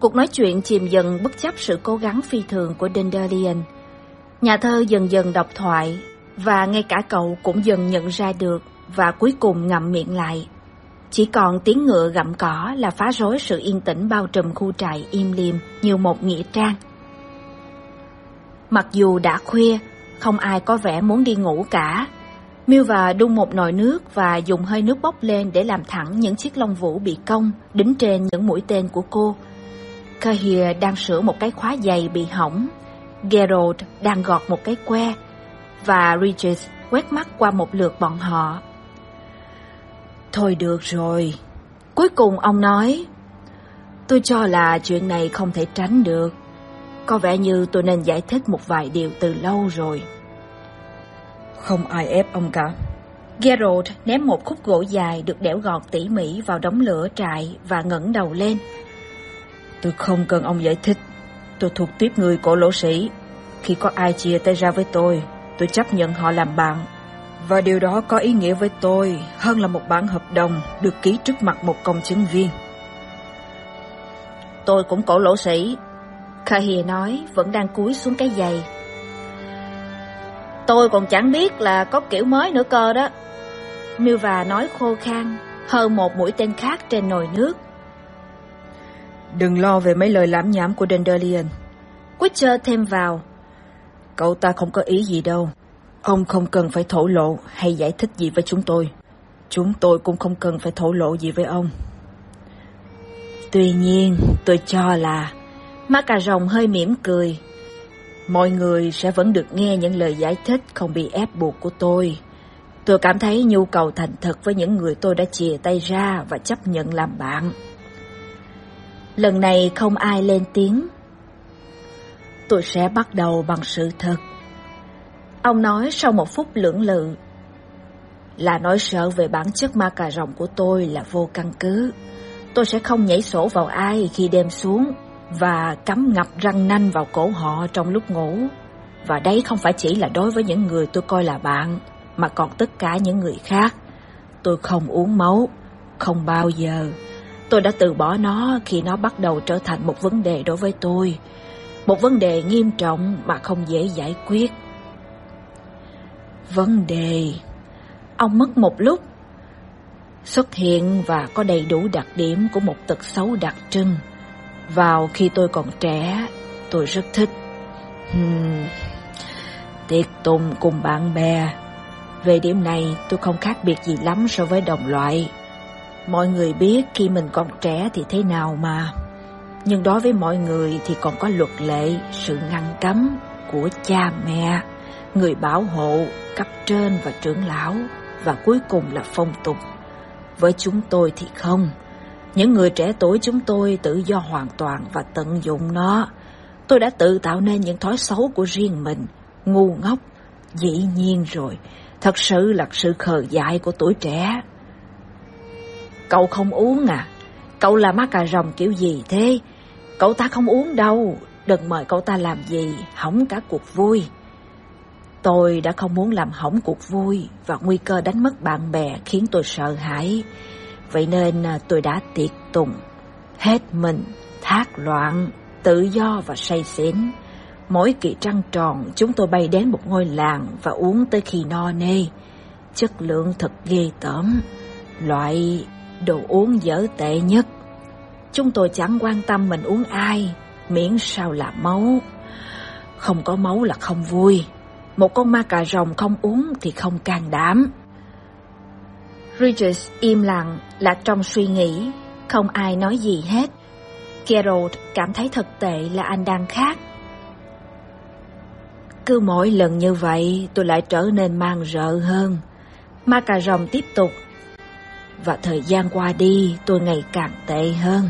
Cuộc nói chuyện chìm dần bất chấp sự cố gắng phi thường của Dandelion. Nhà thơ dần dần đọc thoại và ngay cả cậu cũng dần nhận ra được và cuối cùng ngậm miệng lại. Chỉ còn tiếng ngựa gặm cỏ là phá rối sự yên tĩnh bao trùm khu trại im liềm như một nghĩa trang. Mặc dù đã khuya, không ai có vẻ muốn đi ngủ cả. Milva đun một nồi nước và dùng hơi nước bốc lên để làm thẳng những chiếc lông vũ bị cong đính trên những mũi tên của cô. Kahir đang sửa một cái khóa giày bị hỏng. Gerald đang gọt một cái que và Regis quét mắt qua một lượt bọn họ. Thôi được rồi. Cuối cùng ông nói, tôi cho là chuyện này không thể tránh được. Có vẻ như tôi nên giải thích một vài điều từ lâu rồi. Không ai ép ông cả. Gerald ném một khúc gỗ dài được đẽo gọt tỉ mỉ vào đống lửa trại và ngẩng đầu lên. Tôi không cần ông giải thích. Tôi thuộc tiếp người cổ lỗ sĩ. Khi có ai chia tay ra với tôi, tôi chấp nhận họ làm bạn. Và điều đó có ý nghĩa với tôi hơn là một bản hợp đồng được ký trước mặt một công chứng viên. Tôi cũng cổ lỗ sĩ. Kahir nói vẫn đang cúi xuống cái giày. Tôi còn chẳng biết là có kiểu mới nữa cơ đó. Milva nói khô khan, hơn một mũi tên khác trên nồi nước. Đừng lo về mấy lời lãm nhảm của Dandelion. Witcher thêm vào. Cậu ta không có ý gì đâu. Ông không cần phải thổ lộ hay giải thích gì với chúng tôi. Chúng tôi cũng không cần phải thổ lộ gì với ông. Tuy nhiên, tôi cho là... Má cà rồng hơi mỉm cười. Mọi người sẽ vẫn được nghe những lời giải thích không bị ép buộc của tôi. Tôi cảm thấy nhu cầu thành thật với những người tôi đã chìa tay ra và chấp nhận làm bạn. Lần này không ai lên tiếng. Tôi sẽ bắt đầu bằng sự thật. Ông nói sau một phút lưỡng lự. Là nói sợ về bản chất ma cà rồng của tôi là vô căn cứ. Tôi sẽ không nhảy sổ vào ai khi đêm xuống và cắm ngập răng nanh vào cổ họ trong lúc ngủ. Và đấy không phải chỉ là đối với những người tôi coi là bạn, mà còn tất cả những người khác. Tôi không uống máu, không bao giờ. Tôi đã từ bỏ nó khi nó bắt đầu trở thành một vấn đề đối với tôi. Một vấn đề nghiêm trọng mà không dễ giải quyết. Vấn đề... Ông mất một lúc. Xuất hiện và có đầy đủ đặc điểm của một tật xấu đặc trưng. Vào khi tôi còn trẻ, tôi rất thích. Hmm, tiệc tùng cùng bạn bè. Về điểm này tôi không khác biệt gì lắm so với đồng loại. Mọi người biết khi mình còn trẻ thì thế nào mà. Nhưng đối với mọi người thì còn có luật lệ, sự ngăn cấm của cha mẹ, người bảo hộ, cấp trên và trưởng lão, và cuối cùng là phong tục. Với chúng tôi thì không. Những người trẻ tuổi chúng tôi tự do hoàn toàn và tận dụng nó. Tôi đã tự tạo nên những thói xấu của riêng mình, ngu ngốc, dĩ nhiên rồi, thật sự là sự khờ dại của tuổi trẻ. Cậu không uống à? Cậu là má cà rồng kiểu gì thế? Cậu ta không uống đâu, đừng mời cậu ta làm gì, hỏng cả cuộc vui. Tôi đã không muốn làm hỏng cuộc vui và nguy cơ đánh mất bạn bè khiến tôi sợ hãi. Vậy nên à, tôi đã tiệc tùng, hết mình, thác loạn, tự do và say xỉn. Mỗi kỳ trăng tròn chúng tôi bay đến một ngôi làng và uống tới khi no nê. Chất lượng thật ghê tởm, loại đồ uống dở tệ nhất. Chúng tôi chẳng quan tâm mình uống ai, miễn sao là máu. Không có máu là không vui. Một con ma cà rồng không uống thì không can đảm. Regis im lặng, lạc trong suy nghĩ, không ai nói gì hết. Gerald cảm thấy thật tệ là anh đang khác. Cứ mỗi lần như vậy tôi lại trở nên mang rợ hơn. Ma cà rồng tiếp tục. Và thời gian qua đi tôi ngày càng tệ hơn.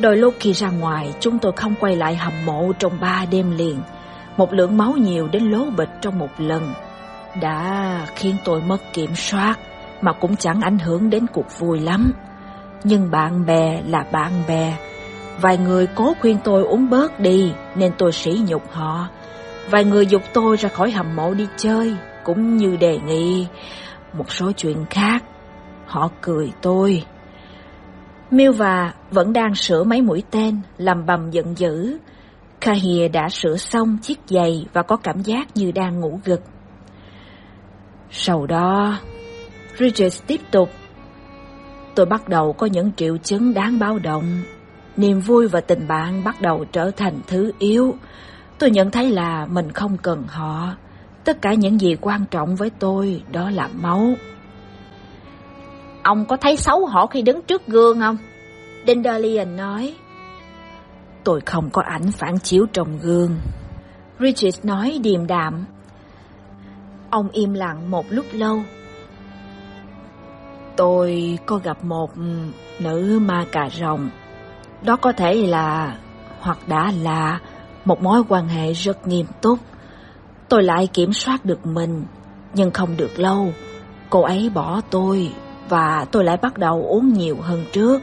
Đôi lúc khi ra ngoài chúng tôi không quay lại hầm mộ trong ba đêm liền. Một lượng máu nhiều đến lố bịch trong một lần. Đã khiến tôi mất kiểm soát mà cũng chẳng ảnh hưởng đến cuộc vui lắm. Nhưng bạn bè là bạn bè. Vài người cố khuyên tôi uống bớt đi nên tôi sỉ nhục họ. Vài người dục tôi ra khỏi hầm mộ đi chơi cũng như đề nghị một số chuyện khác. Họ cười tôi. Miêu và vẫn đang sửa mấy mũi tên, làm bầm giận dữ. Kahia đã sửa xong chiếc giày và có cảm giác như đang ngủ gật. Sau đó, Richard tiếp tục. Tôi bắt đầu có những triệu chứng đáng báo động. Niềm vui và tình bạn bắt đầu trở thành thứ yếu. Tôi nhận thấy là mình không cần họ. Tất cả những gì quan trọng với tôi đó là máu. Ông có thấy xấu hổ khi đứng trước gương không? Dandelion nói. Tôi không có ảnh phản chiếu trong gương. Richard nói điềm đạm. Ông im lặng một lúc lâu. Tôi có gặp một nữ ma cà rồng. Đó có thể là, hoặc đã là, một mối quan hệ rất nghiêm túc. Tôi lại kiểm soát được mình, nhưng không được lâu. Cô ấy bỏ tôi và tôi lại bắt đầu uống nhiều hơn trước.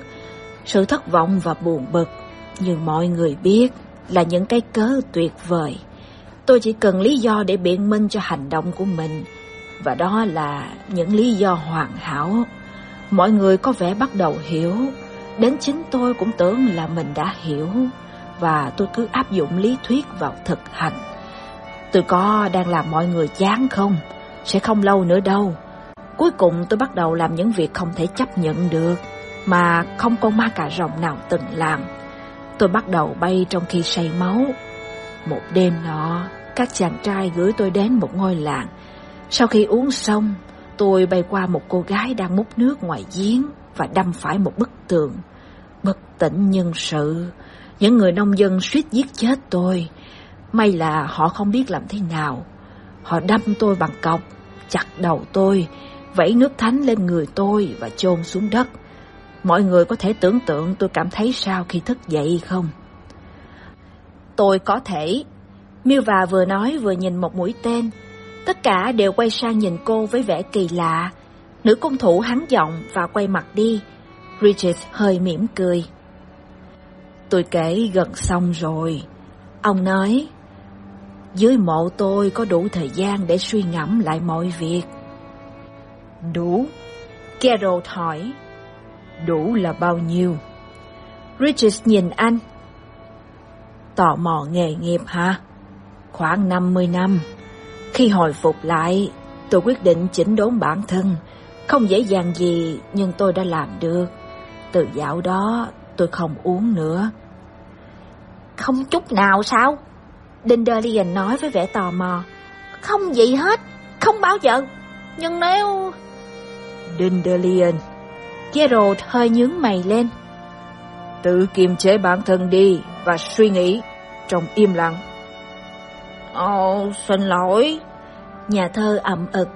Sự thất vọng và buồn bực, như mọi người biết, là những cái cớ tuyệt vời. Tôi chỉ cần lý do để biện minh cho hành động của mình, và đó là những lý do hoàn hảo. Mọi người có vẻ bắt đầu hiểu, đến chính tôi cũng tưởng là mình đã hiểu, và tôi cứ áp dụng lý thuyết vào thực hành. Tôi có đang làm mọi người chán không? Sẽ không lâu nữa đâu. Cuối cùng tôi bắt đầu làm những việc không thể chấp nhận được, mà không con ma cà rồng nào từng làm. Tôi bắt đầu bay trong khi say máu. Một đêm nọ, các chàng trai gửi tôi đến một ngôi làng. Sau khi uống xong, tôi bay qua một cô gái đang múc nước ngoài giếng và đâm phải một bức tường. Bất tỉnh nhân sự, những người nông dân suýt giết chết tôi. May là họ không biết làm thế nào. Họ đâm tôi bằng cọc, chặt đầu tôi, vẫy nước thánh lên người tôi và chôn xuống đất. Mọi người có thể tưởng tượng tôi cảm thấy sao khi thức dậy không? Tôi có thể. Miêu và vừa nói vừa nhìn một mũi tên. Tất cả đều quay sang nhìn cô với vẻ kỳ lạ. Nữ công thủ hắn giọng và quay mặt đi. Bridget hơi mỉm cười. Tôi kể gần xong rồi. Ông nói, dưới mộ tôi có đủ thời gian để suy ngẫm lại mọi việc. Đủ? Carol hỏi. Đủ là bao nhiêu? Richard nhìn anh. Tò mò nghề nghiệp hả? Khoảng 50 năm. Khi hồi phục lại, tôi quyết định chỉnh đốn bản thân. Không dễ dàng gì, nhưng tôi đã làm được. Từ dạo đó, tôi không uống nữa. Không chút nào sao? Dandelion nói với vẻ tò mò. Không gì hết, không bao giờ. Nhưng nếu... Dandelion. Gerald hơi nhướng mày lên. Tự kiềm chế bản thân đi và suy nghĩ trong im lặng. Ồ, xin lỗi. Nhà thơ ậm ực.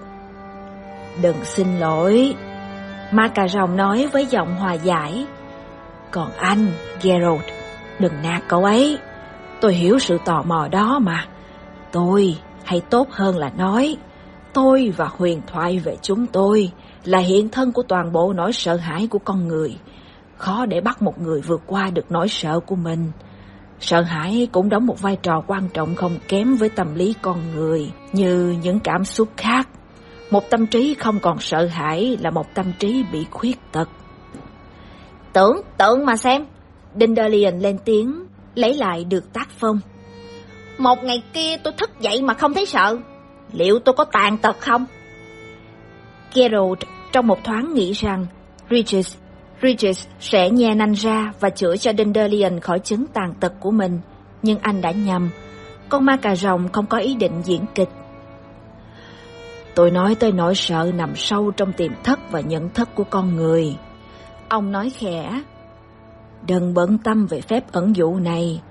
Đừng xin lỗi. Ma cà rồng nói với giọng hòa giải. Còn anh, Gerald, đừng nạt cậu ấy. Tôi hiểu sự tò mò đó mà. Tôi, hay tốt hơn là nói, tôi và huyền thoại về chúng tôi là hiện thân của toàn bộ nỗi sợ hãi của con người. Khó để bắt một người vượt qua được nỗi sợ của mình. Sợ hãi cũng đóng một vai trò quan trọng không kém với tâm lý con người, như những cảm xúc khác. Một tâm trí không còn sợ hãi là một tâm trí bị khuyết tật. Tưởng, tưởng mà xem. Dandelion lên tiếng, lấy lại được tác phong. Một ngày kia tôi thức dậy mà không thấy sợ. Liệu tôi có tàn tật không? Gerald trong một thoáng nghĩ rằng Regis, Regis sẽ nhe nanh ra và chữa cho Dandelion khỏi chứng tàn tật của mình. Nhưng anh đã nhầm. Con ma cà rồng không có ý định diễn kịch. Tôi nói tới nỗi sợ nằm sâu trong tiềm thức và nhận thức của con người. Ông nói khẽ. Đừng bận tâm về phép ẩn dụ này.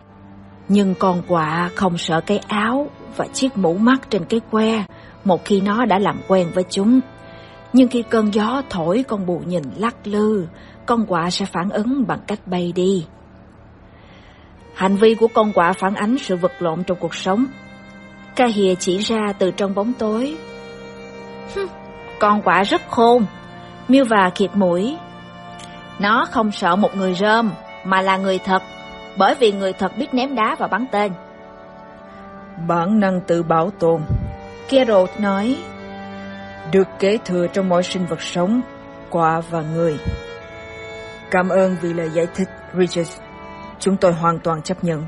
Nhưng con quạ không sợ cái áo và chiếc mũ mắt trên cái que một khi nó đã làm quen với chúng. Nhưng khi cơn gió thổi con bù nhìn lắc lư, con quạ sẽ phản ứng bằng cách bay đi. Hành vi của con quạ phản ánh sự vật lộn trong cuộc sống. Ca hìa chỉ ra từ trong bóng tối. con quạ rất khôn. Miêu và kiệt mũi. Nó không sợ một người rơm, mà là người thật, bởi vì người thật biết ném đá và bắn tên. Bản năng tự bảo tồn, Geralt nói, được kế thừa trong mọi sinh vật sống, quả và người. Cảm ơn vì lời giải thích, Regis. Chúng tôi hoàn toàn chấp nhận.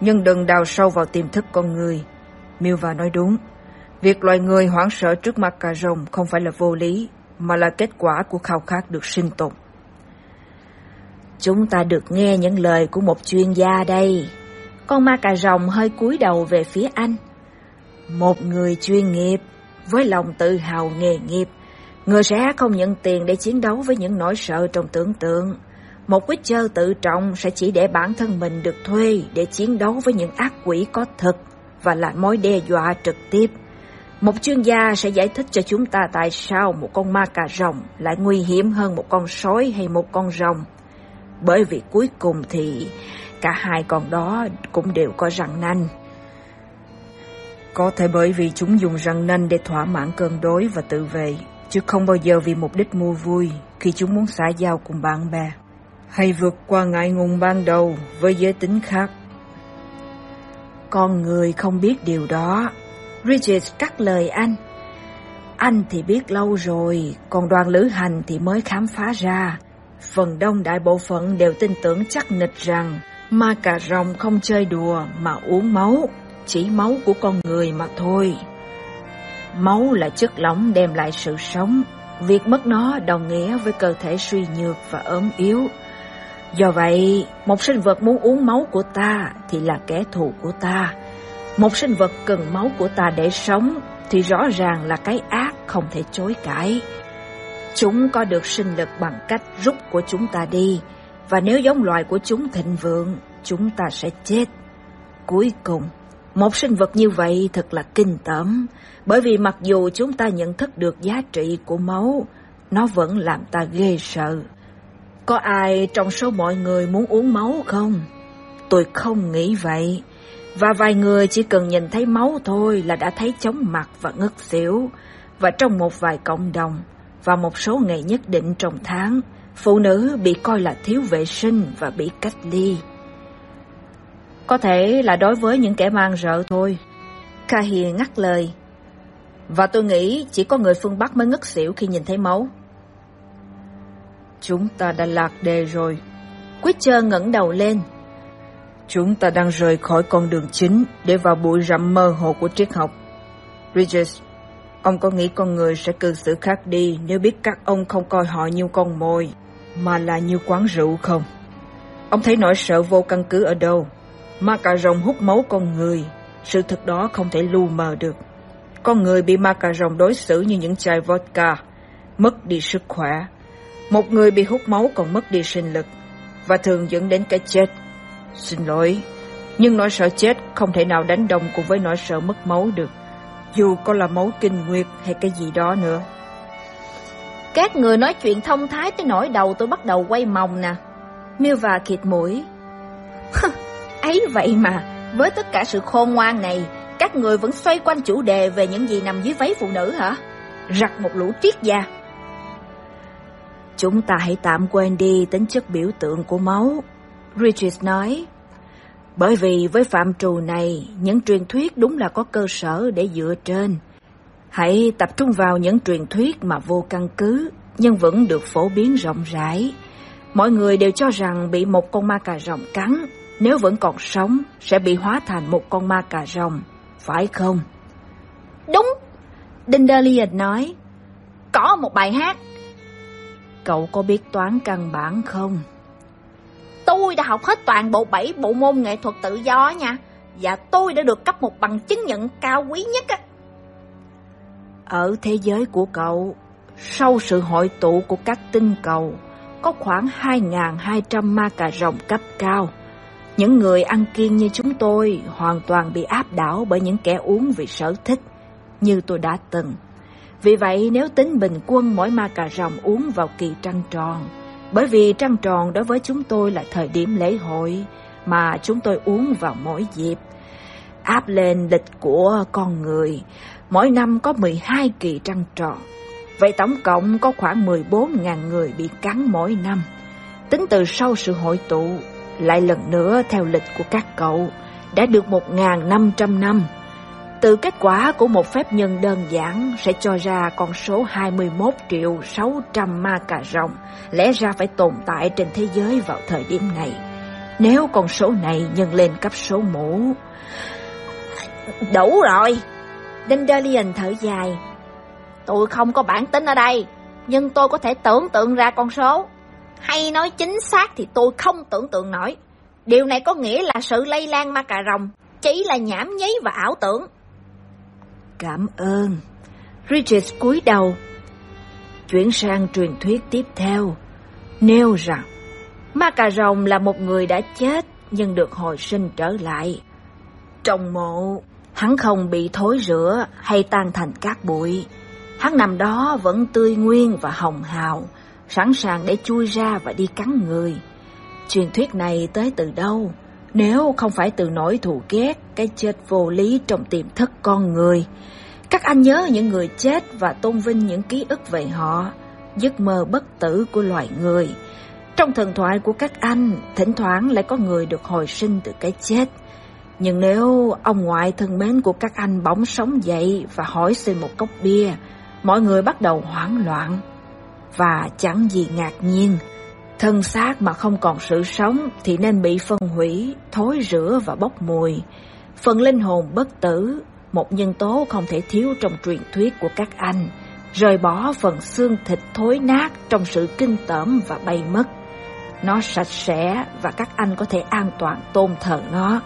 Nhưng đừng đào sâu vào tiềm thức con người. Milva nói đúng. Việc loài người hoảng sợ trước mặt cà rồng không phải là vô lý, mà là kết quả của khao khát được sinh tồn. Chúng ta được nghe những lời của một chuyên gia đây. Con ma cà rồng hơi cúi đầu về phía anh. Một người chuyên nghiệp, với lòng tự hào nghề nghiệp, người sẽ không nhận tiền để chiến đấu với những nỗi sợ trong tưởng tượng. Một Witcher tự trọng sẽ chỉ để bản thân mình được thuê để chiến đấu với những ác quỷ có thực và là mối đe dọa trực tiếp. Một chuyên gia sẽ giải thích cho chúng ta tại sao một con ma cà rồng lại nguy hiểm hơn một con sói hay một con rồng. Bởi vì cuối cùng thì cả hai con đó cũng đều có răng nanh. Có thể bởi vì chúng dùng răng nanh để thỏa mãn cơn đối và tự vệ, chứ không bao giờ vì mục đích mua vui khi chúng muốn xã giao cùng bạn bè, hay vượt qua ngại ngùng ban đầu với giới tính khác. Con người không biết điều đó. Richard cắt lời anh. Anh thì biết lâu rồi, còn đoàn lữ hành thì mới khám phá ra. Phần đông đại bộ phận đều tin tưởng chắc nịch rằng ma cà rồng không chơi đùa mà uống máu, chỉ máu của con người mà thôi. Máu là chất lỏng đem lại sự sống, việc mất nó đồng nghĩa với cơ thể suy nhược và ốm yếu. Do vậy, một sinh vật muốn uống máu của ta thì là kẻ thù của ta. Một sinh vật cần máu của ta để sống thì rõ ràng là cái ác không thể chối cãi. Chúng có được sinh lực bằng cách rút của chúng ta đi, và nếu giống loài của chúng thịnh vượng, chúng ta sẽ chết. Cuối cùng, một sinh vật như vậy thật là kinh tởm, bởi vì mặc dù chúng ta nhận thức được giá trị của máu, nó vẫn làm ta ghê sợ. Có ai trong số mọi người muốn uống máu không? Tôi không nghĩ vậy. Và vài người chỉ cần nhìn thấy máu thôi là đã thấy chóng mặt và ngất xỉu. Và trong một vài cộng đồng và một số ngày nhất định trong tháng, phụ nữ bị coi là thiếu vệ sinh và bị cách ly. Có thể là đối với những kẻ mang rợ thôi. Kahir ngắt lời. Và tôi nghĩ chỉ có người phương Bắc mới ngất xỉu khi nhìn thấy máu. Chúng ta đã lạc đề rồi. Witcher ngẩng đầu lên. Chúng ta đang rời khỏi con đường chính để vào bụi rậm mơ hồ của triết học. Regis, ông có nghĩ con người sẽ cư xử khác đi nếu biết các ông không coi họ như con mồi, mà là như quán rượu không? Ông thấy nỗi sợ vô căn cứ ở đâu? Ma cà rồng hút máu con người, sự thật đó không thể lu mờ được. Con người bị ma cà rồng đối xử như những chai vodka, mất đi sức khỏe. Một người bị hút máu còn mất đi sinh lực, và thường dẫn đến cái chết. Xin lỗi, nhưng nỗi sợ chết không thể nào đánh đồng cùng với nỗi sợ mất máu được, dù có là máu kinh nguyệt hay cái gì đó nữa. Các người nói chuyện thông thái tới nỗi đầu tôi bắt đầu quay mòng nè. Miêu và khịt mũi. ấy vậy mà, với tất cả sự khôn ngoan này, các người vẫn xoay quanh chủ đề về những gì nằm dưới váy phụ nữ hả? Rặt một lũ triết gia. Chúng ta hãy tạm quên đi tính chất biểu tượng của máu, richard nói. Bởi vì với phạm trù này, những truyền thuyết đúng là có cơ sở để dựa trên. Hãy tập trung vào những truyền thuyết mà vô căn cứ, nhưng vẫn được phổ biến rộng rãi. Mọi người đều cho rằng bị một con ma cà rồng cắn, nếu vẫn còn sống, sẽ bị hóa thành một con ma cà rồng, phải không? Đúng, Dindalian nói. Có một bài hát. Cậu có biết toán căn bản không? Tôi đã học hết toàn bộ bảy bộ môn nghệ thuật tự do nha, và tôi đã được cấp một bằng chứng nhận cao quý nhất á. Ở thế giới của cậu, sau sự hội tụ của các tinh cầu, có khoảng 2.200 ma cà rồng cấp cao. Những người ăn kiêng như chúng tôi hoàn toàn bị áp đảo bởi những kẻ uống vì sở thích, như tôi đã từng. Vì vậy nếu tính bình quân mỗi ma cà rồng uống vào kỳ trăng tròn, bởi vì trăng tròn đối với chúng tôi là thời điểm lễ hội mà chúng tôi uống vào mỗi dịp. Áp lên lịch của con người, mỗi năm có 12 kỳ trăng tròn. Vậy tổng cộng có khoảng 14.000 người bị cắn mỗi năm. tính từ sau sự hội tụ, lại lần nữa theo lịch của các cậu, đã được 1.500 năm. Từ kết quả của một phép nhân đơn giản sẽ cho ra con số 21 triệu 600 ma cà rồng lẽ ra phải tồn tại trên thế giới vào thời điểm này. Nếu con số này nhân lên cấp số mũ... Đủ rồi! Dandelion thở dài. Tôi không có bản tính ở đây, nhưng tôi có thể tưởng tượng ra con số. Hay nói chính xác thì tôi không tưởng tượng nổi. Điều này có nghĩa là sự lây lan ma cà rồng chỉ là nhảm nhí và ảo tưởng. Cảm ơn. Richard cúi đầu. Chuyển sang truyền thuyết tiếp theo, nêu rằng ma cà rồng là một người đã chết nhưng được hồi sinh trở lại. Trong mộ, hắn không bị thối rữa hay tan thành cát bụi. Hắn nằm đó vẫn tươi nguyên và hồng hào, sẵn sàng để chui ra và đi cắn người. Truyền thuyết này tới từ đâu? Nếu không phải từ nỗi thù ghét, cái chết vô lý trong tiềm thức con người. Các anh nhớ những người chết và tôn vinh những ký ức về họ, giấc mơ bất tử của loài người. Trong thần thoại của các anh, thỉnh thoảng lại có người được hồi sinh từ cái chết. Nhưng nếu ông ngoại thân mến của các anh bỗng sống dậy và hỏi xin một cốc bia, mọi người bắt đầu hoảng loạn. Và chẳng gì ngạc nhiên, thân xác mà không còn sự sống thì nên bị phân hủy, thối rửa và bốc mùi. Phần linh hồn bất tử, một nhân tố không thể thiếu trong truyền thuyết của các anh, rời bỏ phần xương thịt thối nát trong sự kinh tởm và bay mất. Nó sạch sẽ và các anh có thể an toàn tôn thờ nó.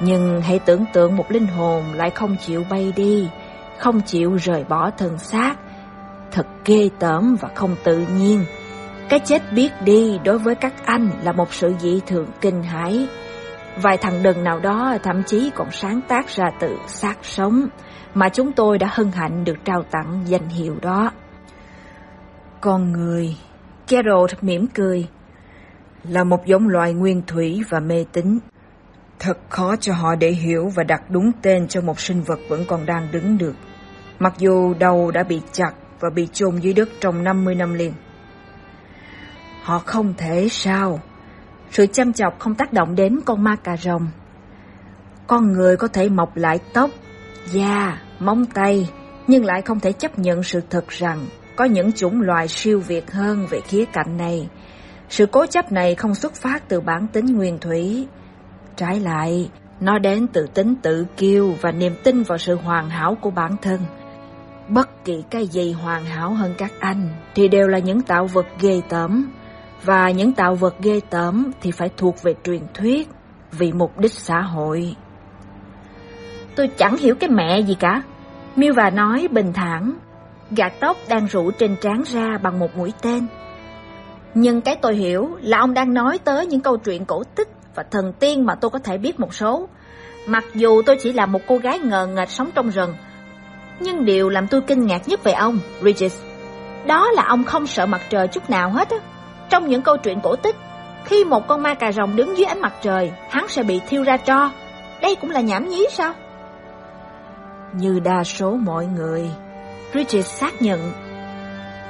Nhưng hãy tưởng tượng một linh hồn lại không chịu bay đi, không chịu rời bỏ thân xác. Thật ghê tởm và không tự nhiên. Cái chết biết đi đối với các anh là một sự dị thường kinh hãi. Vài thằng đừng nào đó thậm chí còn sáng tác ra tự sát sống, mà chúng tôi đã hân hạnh được trao tặng danh hiệu đó. Con người, Gerald mỉm cười, là một giống loài nguyên thủy và mê tín. Thật khó cho họ để hiểu và đặt đúng tên cho một sinh vật vẫn còn đang đứng được, mặc dù đầu đã bị chặt và bị chôn dưới đất trong 50 năm liền. Họ không thể sao? Sự chăm chọc không tác động đến con ma cà rồng. Con người có thể mọc lại tóc, da, móng tay, nhưng lại không thể chấp nhận sự thật rằng có những chủng loài siêu việt hơn về khía cạnh này. Sự cố chấp này không xuất phát từ bản tính nguyên thủy. Trái lại, nó đến từ tính tự kiêu và niềm tin vào sự hoàn hảo của bản thân. Bất kỳ cái gì hoàn hảo hơn các anh thì đều là những tạo vật ghê tởm. Và những tạo vật ghê tởm thì phải thuộc về truyền thuyết vì mục đích xã hội. Tôi chẳng hiểu cái mẹ gì cả. Miêu và nói bình thản, gạt tóc đang rủ trên trán ra bằng một mũi tên. Nhưng cái tôi hiểu là ông đang nói tới những câu chuyện cổ tích và thần tiên mà tôi có thể biết một số. Mặc dù tôi chỉ là một cô gái ngờ nghệch sống trong rừng. Nhưng điều làm tôi kinh ngạc nhất về ông, Regis, đó là ông không sợ mặt trời chút nào hết á. Trong những câu chuyện cổ tích, khi một con ma cà rồng đứng dưới ánh mặt trời, hắn sẽ bị thiêu ra tro. Đây cũng là nhảm nhí sao? Như đa số mọi người, Regis xác nhận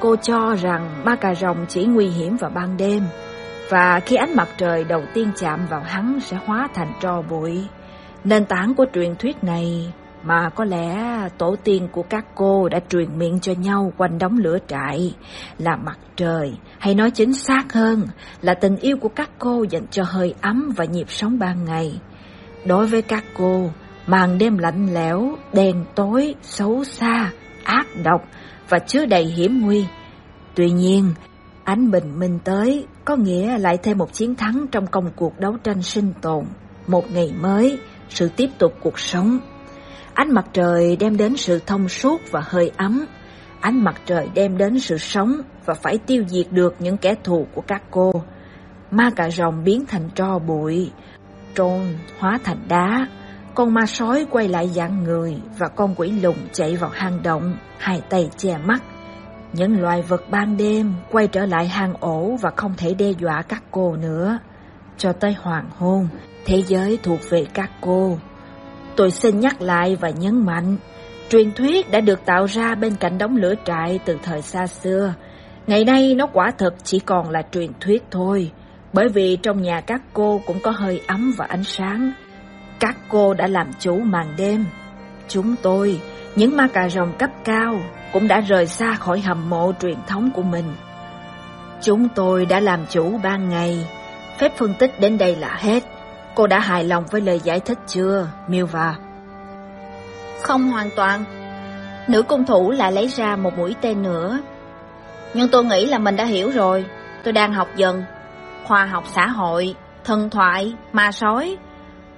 cô cho rằng ma cà rồng chỉ nguy hiểm vào ban đêm và khi ánh mặt trời đầu tiên chạm vào hắn sẽ hóa thành tro bụi. Nền tảng của truyền thuyết này mà có lẽ tổ tiên của các cô đã truyền miệng cho nhau quanh đống lửa trại là mặt trời, hay nói chính xác hơn là tình yêu của các cô dành cho hơi ấm và nhịp sống ban ngày. Đối với các cô, màn đêm lạnh lẽo, đen tối, xấu xa, ác độc và chứa đầy hiểm nguy. Tuy nhiên, ánh bình minh tới có nghĩa lại thêm một chiến thắng trong công cuộc đấu tranh sinh tồn, một ngày mới, sự tiếp tục cuộc sống. Ánh mặt trời đem đến sự thông suốt và hơi ấm. Ánh mặt trời đem đến sự sống và phải tiêu diệt được những kẻ thù của các cô. Ma cà rồng biến thành tro bụi, trôn hóa thành đá. Con ma sói quay lại dạng người và con quỷ lùng chạy vào hang động, hai tay che mắt. Những loài vật ban đêm quay trở lại hang ổ và không thể đe dọa các cô nữa. Cho tới hoàng hôn, thế giới thuộc về các cô. Tôi xin nhắc lại và nhấn mạnh, truyền thuyết đã được tạo ra bên cạnh đống lửa trại từ thời xa xưa. Ngày nay nó quả thật chỉ còn là truyền thuyết thôi, bởi vì trong nhà các cô cũng có hơi ấm và ánh sáng. Các cô đã làm chủ màn đêm. Chúng tôi, những ma cà rồng cấp cao, cũng đã rời xa khỏi hầm mộ truyền thống của mình. Chúng tôi đã làm chủ ban ngày. Phép phân tích đến đây là hết. Cô đã hài lòng với lời giải thích chưa, Milva? Không hoàn toàn. Nữ cung thủ lại lấy ra một mũi tên nữa. Nhưng tôi nghĩ là mình đã hiểu rồi. Tôi đang học dần. Khoa học xã hội, thần thoại, ma sói.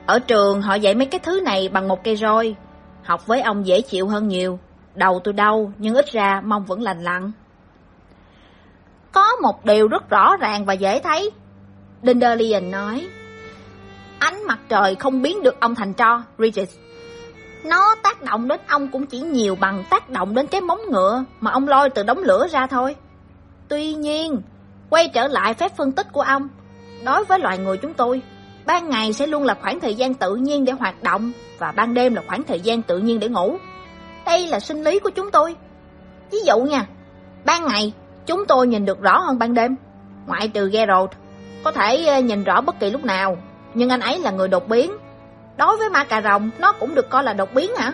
Ở trường họ dạy mấy cái thứ này bằng một cây roi. Học với ông dễ chịu hơn nhiều. Đầu tôi đau, nhưng ít ra mong vẫn lành lặn. Có một điều rất rõ ràng và dễ thấy. Dindalian nói. Ánh mặt trời không biến được ông thành tro, Regis. Nó tác động đến ông cũng chỉ nhiều bằng tác động đến cái móng ngựa mà ông lôi từ đống lửa ra thôi. Tuy nhiên, quay trở lại phép phân tích của ông, đối với loài người chúng tôi, ban ngày sẽ luôn là khoảng thời gian tự nhiên để hoạt động và ban đêm là khoảng thời gian tự nhiên để ngủ. Đây là sinh lý của chúng tôi. Ví dụ nha, ban ngày chúng tôi nhìn được rõ hơn ban đêm, ngoại trừ Geralt, có thể ờ, nhìn rõ bất kỳ lúc nào, nhưng anh ấy là người đột biến. Đối với ma cà rồng, nó cũng được coi là đột biến hả?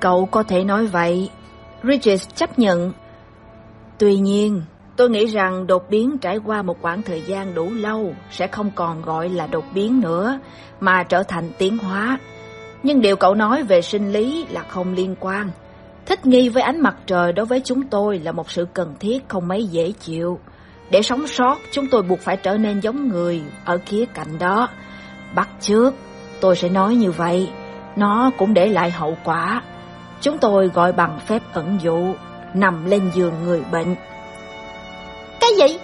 Cậu có thể nói vậy. Regis chấp nhận. Tuy nhiên, tôi nghĩ rằng đột biến trải qua một khoảng thời gian đủ lâu sẽ không còn gọi là đột biến nữa, mà trở thành tiến hóa. Nhưng điều cậu nói về sinh lý là không liên quan. Thích nghi với ánh mặt trời đối với chúng tôi là một sự cần thiết không mấy dễ chịu. Để sống sót, chúng tôi buộc phải trở nên giống người ở khía cạnh đó. Bắt trước, tôi sẽ nói như vậy, nó cũng để lại hậu quả. Chúng tôi gọi bằng phép ẩn dụ, nằm lên giường người bệnh. Cái gì?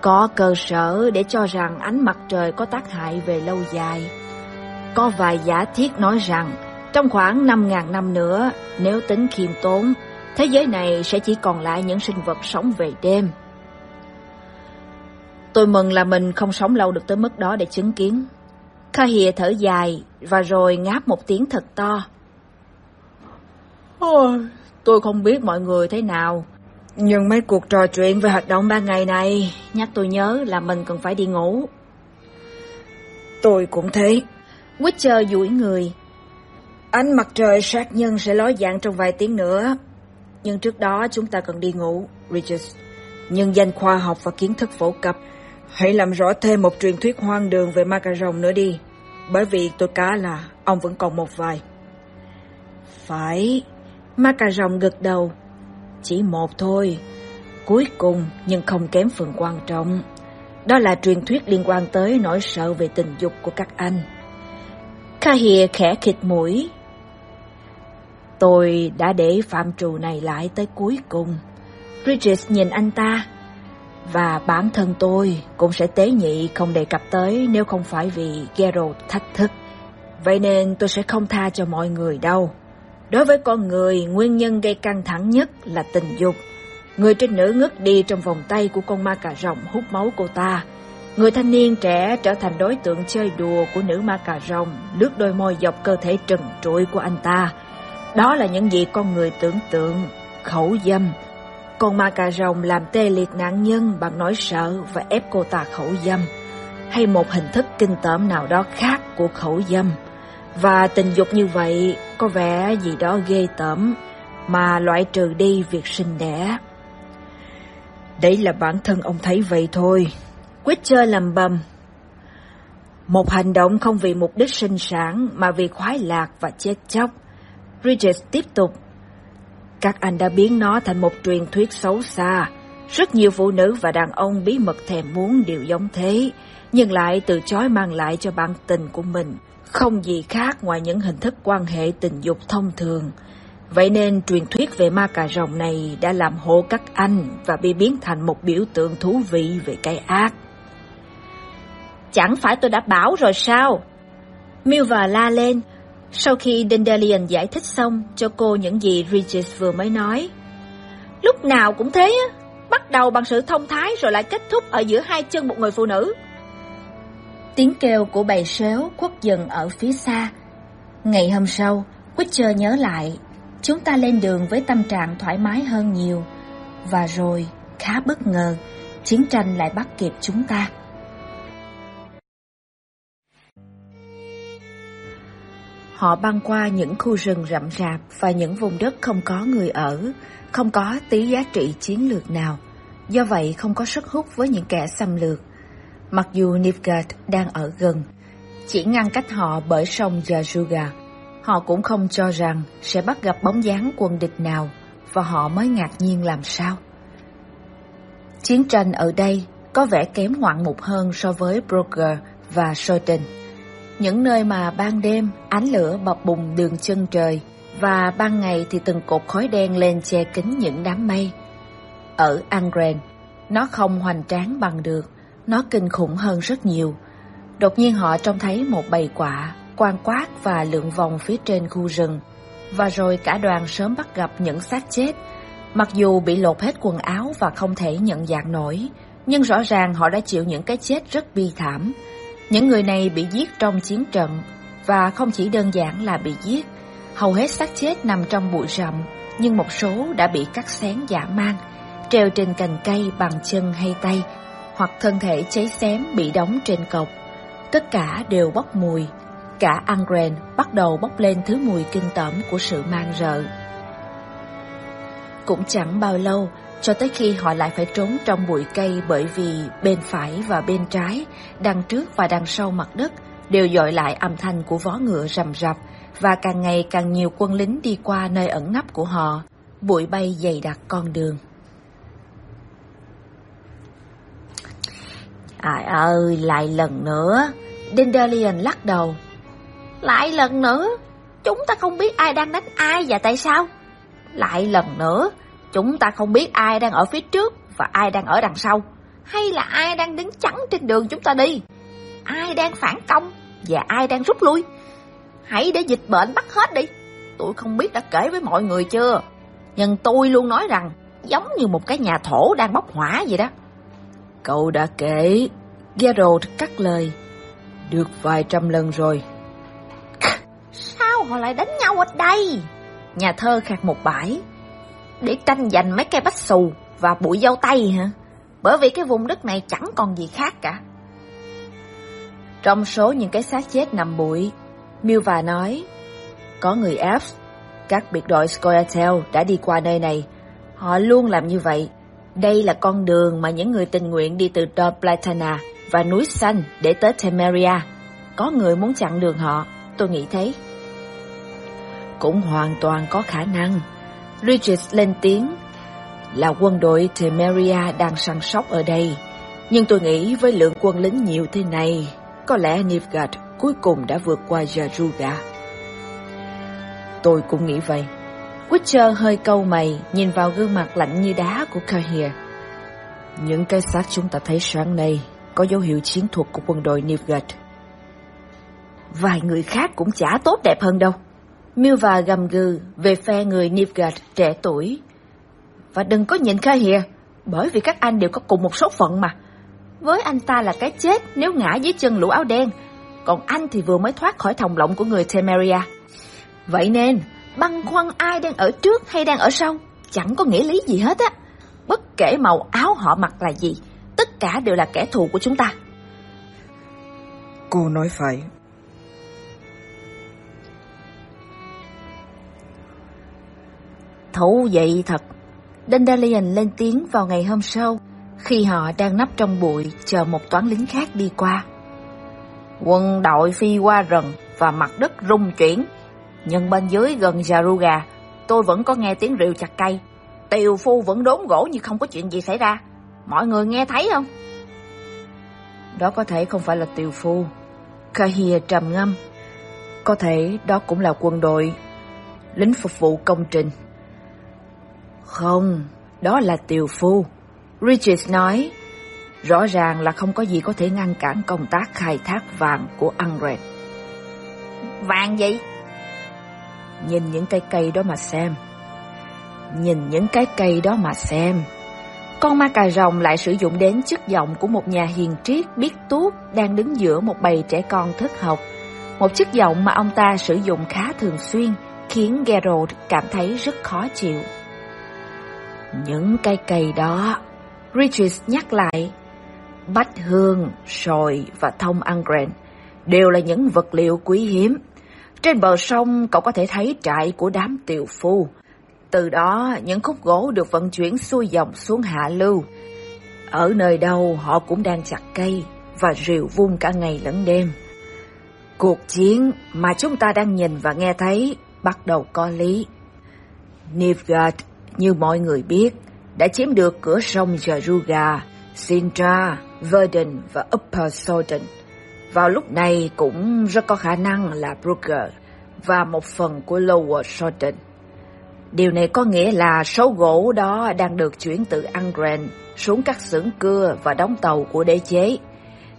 Có cơ sở để cho rằng ánh mặt trời có tác hại về lâu dài. Có vài giả thiết nói rằng, trong khoảng 5.000 năm nữa, nếu tính khiêm tốn, thế giới này sẽ chỉ còn lại những sinh vật sống về đêm. Tôi mừng là mình không sống lâu được tới mức đó để chứng kiến. Kahia thở dài và rồi ngáp một tiếng thật to. Ôi, tôi không biết mọi người thế nào, nhưng mấy cuộc trò chuyện về hoạt động ban ngày này nhắc tôi nhớ là mình cần phải đi ngủ. Tôi cũng thế. Witcher duỗi người. Ánh mặt trời sát nhân sẽ ló dạng trong vài tiếng nữa. Nhưng trước đó chúng ta cần đi ngủ, Regis. Nhưng danh khoa học và kiến thức phổ cập. Hãy làm rõ thêm một truyền thuyết hoang đường về ma cà rồng nữa đi. Bởi vì tôi cá là ông vẫn còn một vài. Phải, ma cà rồng gật đầu. Chỉ một thôi. Cuối cùng nhưng không kém phần quan trọng. Đó là truyền thuyết liên quan tới nỗi sợ về tình dục của các anh. Kahia khẽ khịt mũi. Tôi đã để phạm trù này lại tới cuối cùng. Bridget nhìn anh ta. Và bản thân tôi cũng sẽ tế nhị không đề cập tới nếu không phải vì Geralt thách thức. Vậy nên tôi sẽ không tha cho mọi người đâu. Đối với con người, nguyên nhân gây căng thẳng nhất là tình dục. Người trên nữ ngất đi trong vòng tay của con ma cà rồng hút máu cô ta. Người thanh niên trẻ trở thành đối tượng chơi đùa của nữ ma cà rồng, lướt đôi môi dọc cơ thể trần trụi của anh ta. Đó là những gì con người tưởng tượng, khẩu dâm. Còn ma cà rồng làm tê liệt nạn nhân bằng nỗi sợ và ép cô ta khẩu dâm. Hay một hình thức kinh tởm nào đó khác của khẩu dâm. Và tình dục như vậy có vẻ gì đó ghê tởm mà loại trừ đi việc sinh đẻ. Đấy là bản thân ông thấy vậy thôi. Witcher lầm bầm. Một hành động không vì mục đích sinh sản mà vì khoái lạc và chết chóc. Bridges tiếp tục. Các anh đã biến nó thành một truyền thuyết xấu xa. Rất nhiều phụ nữ và đàn ông bí mật thèm muốn điều giống thế, nhưng lại từ chối mang lại cho bạn tình của mình không gì khác ngoài những hình thức quan hệ tình dục thông thường. Vậy nên truyền thuyết về ma cà rồng này đã làm hộ các anh và bị biến thành một biểu tượng thú vị về cái ác. Chẳng phải tôi đã bảo rồi sao? Milva la lên, sau khi Dandelion giải thích xong cho cô những gì Regis vừa mới nói. Lúc nào cũng thế á, bắt đầu bằng sự thông thái rồi lại kết thúc ở giữa hai chân một người phụ nữ. Tiếng kêu của bầy sếu khuất dần ở phía xa. Ngày hôm sau, Witcher nhớ lại, chúng ta lên đường với tâm trạng thoải mái hơn nhiều. Và rồi, khá bất ngờ, chiến tranh lại bắt kịp chúng ta. Họ băng qua những khu rừng rậm rạp và những vùng đất không có người ở, không có tí giá trị chiến lược nào, do vậy không có sức hút với những kẻ xâm lược. Mặc dù Nivgard đang ở gần, chỉ ngăn cách họ bởi sông Jajuga, họ cũng không cho rằng sẽ bắt gặp bóng dáng quân địch nào và họ mới ngạc nhiên làm sao. Chiến tranh ở đây có vẻ kém ngoạn mục hơn so với Broker và Schoten. Những nơi mà ban đêm ánh lửa bập bùng đường chân trời và ban ngày thì từng cột khói đen lên che kín những đám mây. Ở Angren, nó không hoành tráng bằng được, nó kinh khủng hơn rất nhiều. Đột nhiên họ trông thấy một bầy quạ quan quát và lượn vòng phía trên khu rừng. Và rồi cả đoàn sớm bắt gặp những xác chết. Mặc dù bị lột hết quần áo và không thể nhận dạng nổi, nhưng rõ ràng họ đã chịu những cái chết rất bi thảm. Những người này bị giết trong chiến trận, và không chỉ đơn giản là bị giết, hầu hết xác chết nằm trong bụi rậm, nhưng một số đã bị cắt xén dã man, treo trên cành cây bằng chân hay tay, hoặc thân thể cháy xém bị đóng trên cọc. Tất cả đều bốc mùi, cả Angren bắt đầu bốc lên thứ mùi kinh tởm của sự mang rợ. Cũng chẳng bao lâu cho tới khi họ lại phải trốn trong bụi cây bởi vì bên phải và bên trái, đằng trước và đằng sau mặt đất đều dội lại âm thanh của vó ngựa rầm rập và càng ngày càng nhiều quân lính đi qua nơi ẩn nấp của họ, bụi bay dày đặc con đường. Trời ơi, lại lần nữa. Dandelion lắc đầu. Lại lần nữa, chúng ta không biết ai đang đánh ai và tại sao. Lại lần nữa, chúng ta không biết ai đang ở phía trước và ai đang ở đằng sau. Hay là ai đang đứng chắn trên đường chúng ta đi. Ai đang phản công và ai đang rút lui. Hãy để dịch bệnh bắt hết đi. Tôi không biết đã kể với mọi người chưa. Nhưng tôi luôn nói rằng giống như một cái nhà thổ đang bốc hỏa vậy đó. Cậu đã kể, Gerald cắt lời. Được vài trăm lần rồi. Sao họ lại đánh nhau ở đây? Nhà thơ khạc một bãi. Để tranh giành mấy cây bách xù và bụi dâu tây hả? Bởi vì cái vùng đất này chẳng còn gì khác cả. Trong số những cái xác chết nằm bụi, Milva nói, có người Alps, các biệt đội Scoia'tael đã đi qua nơi này. Họ luôn làm như vậy. Đây là con đường mà những người tình nguyện đi từ Dor Platana và núi xanh để tới Temeria. Có người muốn chặn đường họ, tôi nghĩ thế. Cũng hoàn toàn có khả năng. Regis lên tiếng là quân đội Temeria đang săn sóc ở đây. Nhưng tôi nghĩ với lượng quân lính nhiều thế này, có lẽ Nivgard cuối cùng đã vượt qua Jaruga. Tôi cũng nghĩ vậy. Witcher hơi câu mày, nhìn vào gương mặt lạnh như đá của Kahir Những cái xác chúng ta thấy sáng nay có dấu hiệu chiến thuật của quân đội Nivgard. Vài người khác cũng chả tốt đẹp hơn đâu. Milva gầm gừ về phe người Nilfgaard trẻ tuổi. Và đừng có nhìn Cahir, bởi vì các anh đều có cùng một số phận mà. Với anh ta là cái chết nếu ngã dưới chân lũ áo đen, còn anh thì vừa mới thoát khỏi thòng lọng của người Temeria. Vậy nên, băn khoăn ai đang ở trước hay đang ở sau, chẳng có nghĩa lý gì hết á. Bất kể màu áo họ mặc là gì, tất cả đều là kẻ thù của chúng ta. Cô nói phải. Thú vị thật. Dandelion lên tiếng vào ngày hôm sau, khi họ đang nấp trong bụi chờ một toán lính khác đi qua. Quân đội phi qua rừng và mặt đất rung chuyển, nhưng bên dưới gần Jaruga, tôi vẫn có nghe tiếng rìu chặt cây. Tiều phu vẫn đốn gỗ như không có chuyện gì xảy ra. Mọi người nghe thấy không? Đó có thể không phải là tiều phu. Kahia trầm ngâm. Có thể đó cũng là quân đội, lính phục vụ công trình. Không, đó là tiều phu. Richards nói, rõ ràng là không có gì có thể ngăn cản công tác khai thác vàng của Angred. Vàng gì? Nhìn những cây cây đó mà xem. Nhìn những cái cây đó mà xem. Con ma cà rồng lại sử dụng đến chất giọng của một nhà hiền triết biết tuốt đang đứng giữa một bầy trẻ con thất học. Một chất giọng mà ông ta sử dụng khá thường xuyên, khiến Geralt cảm thấy rất khó chịu. Những cái cây đó, Richards nhắc lại, bách hương, sồi và thông Angren đều là những vật liệu quý hiếm. Trên bờ sông cậu có thể thấy trại của đám tiều phu. Từ đó những khúc gỗ được vận chuyển xuôi dòng xuống hạ lưu. Ở nơi đâu họ cũng đang chặt cây và rìu vung cả ngày lẫn đêm. Cuộc chiến mà chúng ta đang nhìn và nghe thấy bắt đầu có lý. Nivgard, như mọi người biết, đã chiếm được cửa sông Jaruga, Sintra, Verdun và Upper Solden. Vào lúc này cũng rất có khả năng là Brugger và một phần của Lower Solden. Điều này có nghĩa là số gỗ đó đang được chuyển từ Angren xuống các xưởng cưa và đóng tàu của đế chế.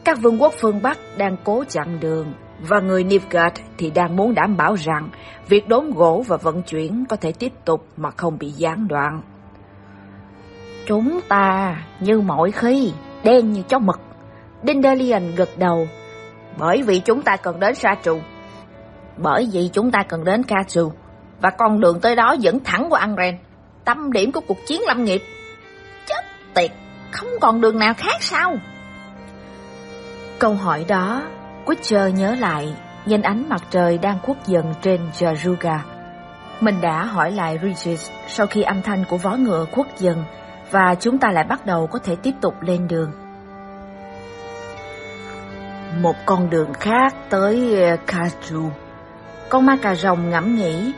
Các vương quốc phương Bắc đang cố chặn đường và người Nivgard thì đang muốn đảm bảo rằng việc đốn gỗ và vận chuyển có thể tiếp tục mà không bị gián đoạn. Chúng ta như mọi khi, đen như chó mực. Dindalian gật đầu. Bởi vì chúng ta cần đến Sa Trù. Bởi vì chúng ta cần đến Ca Trù. Và con đường tới đó dẫn thẳng qua Angren. Tâm điểm của cuộc chiến lâm nghiệp. Chết tiệt, không còn đường nào khác sao? Câu hỏi đó, Witcher nhớ lại, nhìn ánh mặt trời đang khuất dần trên Jaruga. Mình đã hỏi lại Regis sau khi âm thanh của vó ngựa khuất dần và chúng ta lại bắt đầu có thể tiếp tục lên đường. Một con đường khác tới eh, Kaju. Con ma cà rồng ngẫm nghĩ,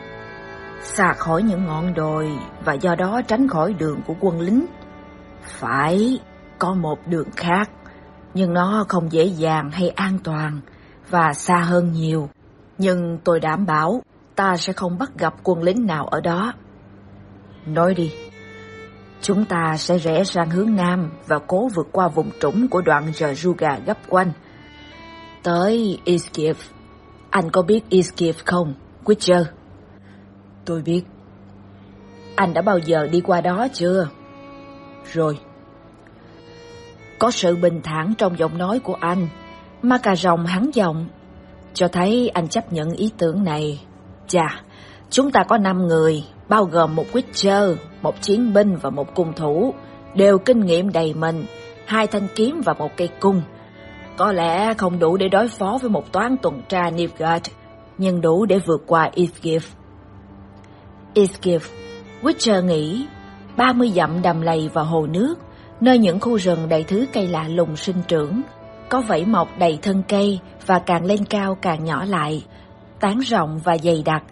xa khỏi những ngọn đồi và do đó tránh khỏi đường của quân lính. Phải, có một đường khác, nhưng nó không dễ dàng hay an toàn và xa hơn nhiều. Nhưng tôi đảm bảo ta sẽ không bắt gặp quân lính nào ở đó. Nói đi. Chúng ta sẽ rẽ sang hướng Nam và cố vượt qua vùng trũng của đoạn Jaruga gấp quanh. Tới Iskiv. Anh có biết Iskiv không, Witcher? Tôi biết. Anh đã bao giờ đi qua đó chưa? Rồi. Có sự bình thản trong giọng nói của anh. Ma cà rồng hắn giọng. Cho thấy anh chấp nhận ý tưởng này. Chà, chúng ta có 5 người, bao gồm một Witcher, một chiến binh và một cung thủ, đều kinh nghiệm đầy mình, hai thanh kiếm và một cây cung. Có lẽ không đủ để đối phó với một toán tuần tra Nilfgaard, nhưng đủ để vượt qua Isgiv. Isgiv, Witcher nghĩ, 30 dặm đầm lầy và hồ nước, nơi những khu rừng đầy thứ cây lạ lùng sinh trưởng, có vảy mọc đầy thân cây và càng lên cao càng nhỏ lại, tán rộng và dày đặc.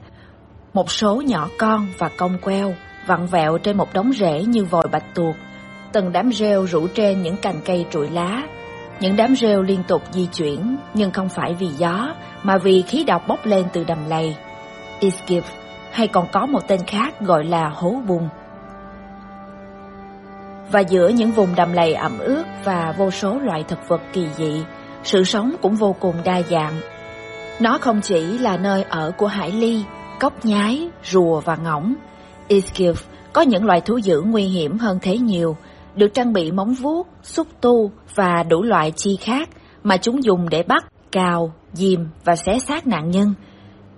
Một số nhỏ con và cong queo vặn vẹo trên một đống rễ như vòi bạch tuộc, từng đám rêu rủ trên những cành cây trụi lá. Những đám rêu liên tục di chuyển, nhưng không phải vì gió, mà vì khí độc bốc lên từ đầm lầy. Iskip, hay còn có một tên khác gọi là hố bùn. Và giữa những vùng đầm lầy ẩm ướt và vô số loại thực vật kỳ dị, sự sống cũng vô cùng đa dạng. Nó không chỉ là nơi ở của hải ly, cốc nhái, rùa và ngỗng. Iskif có những loài thú dữ nguy hiểm hơn thế nhiều, được trang bị móng vuốt, xúc tu và đủ loại chi khác mà chúng dùng để bắt, cào, dìm và xé xác nạn nhân.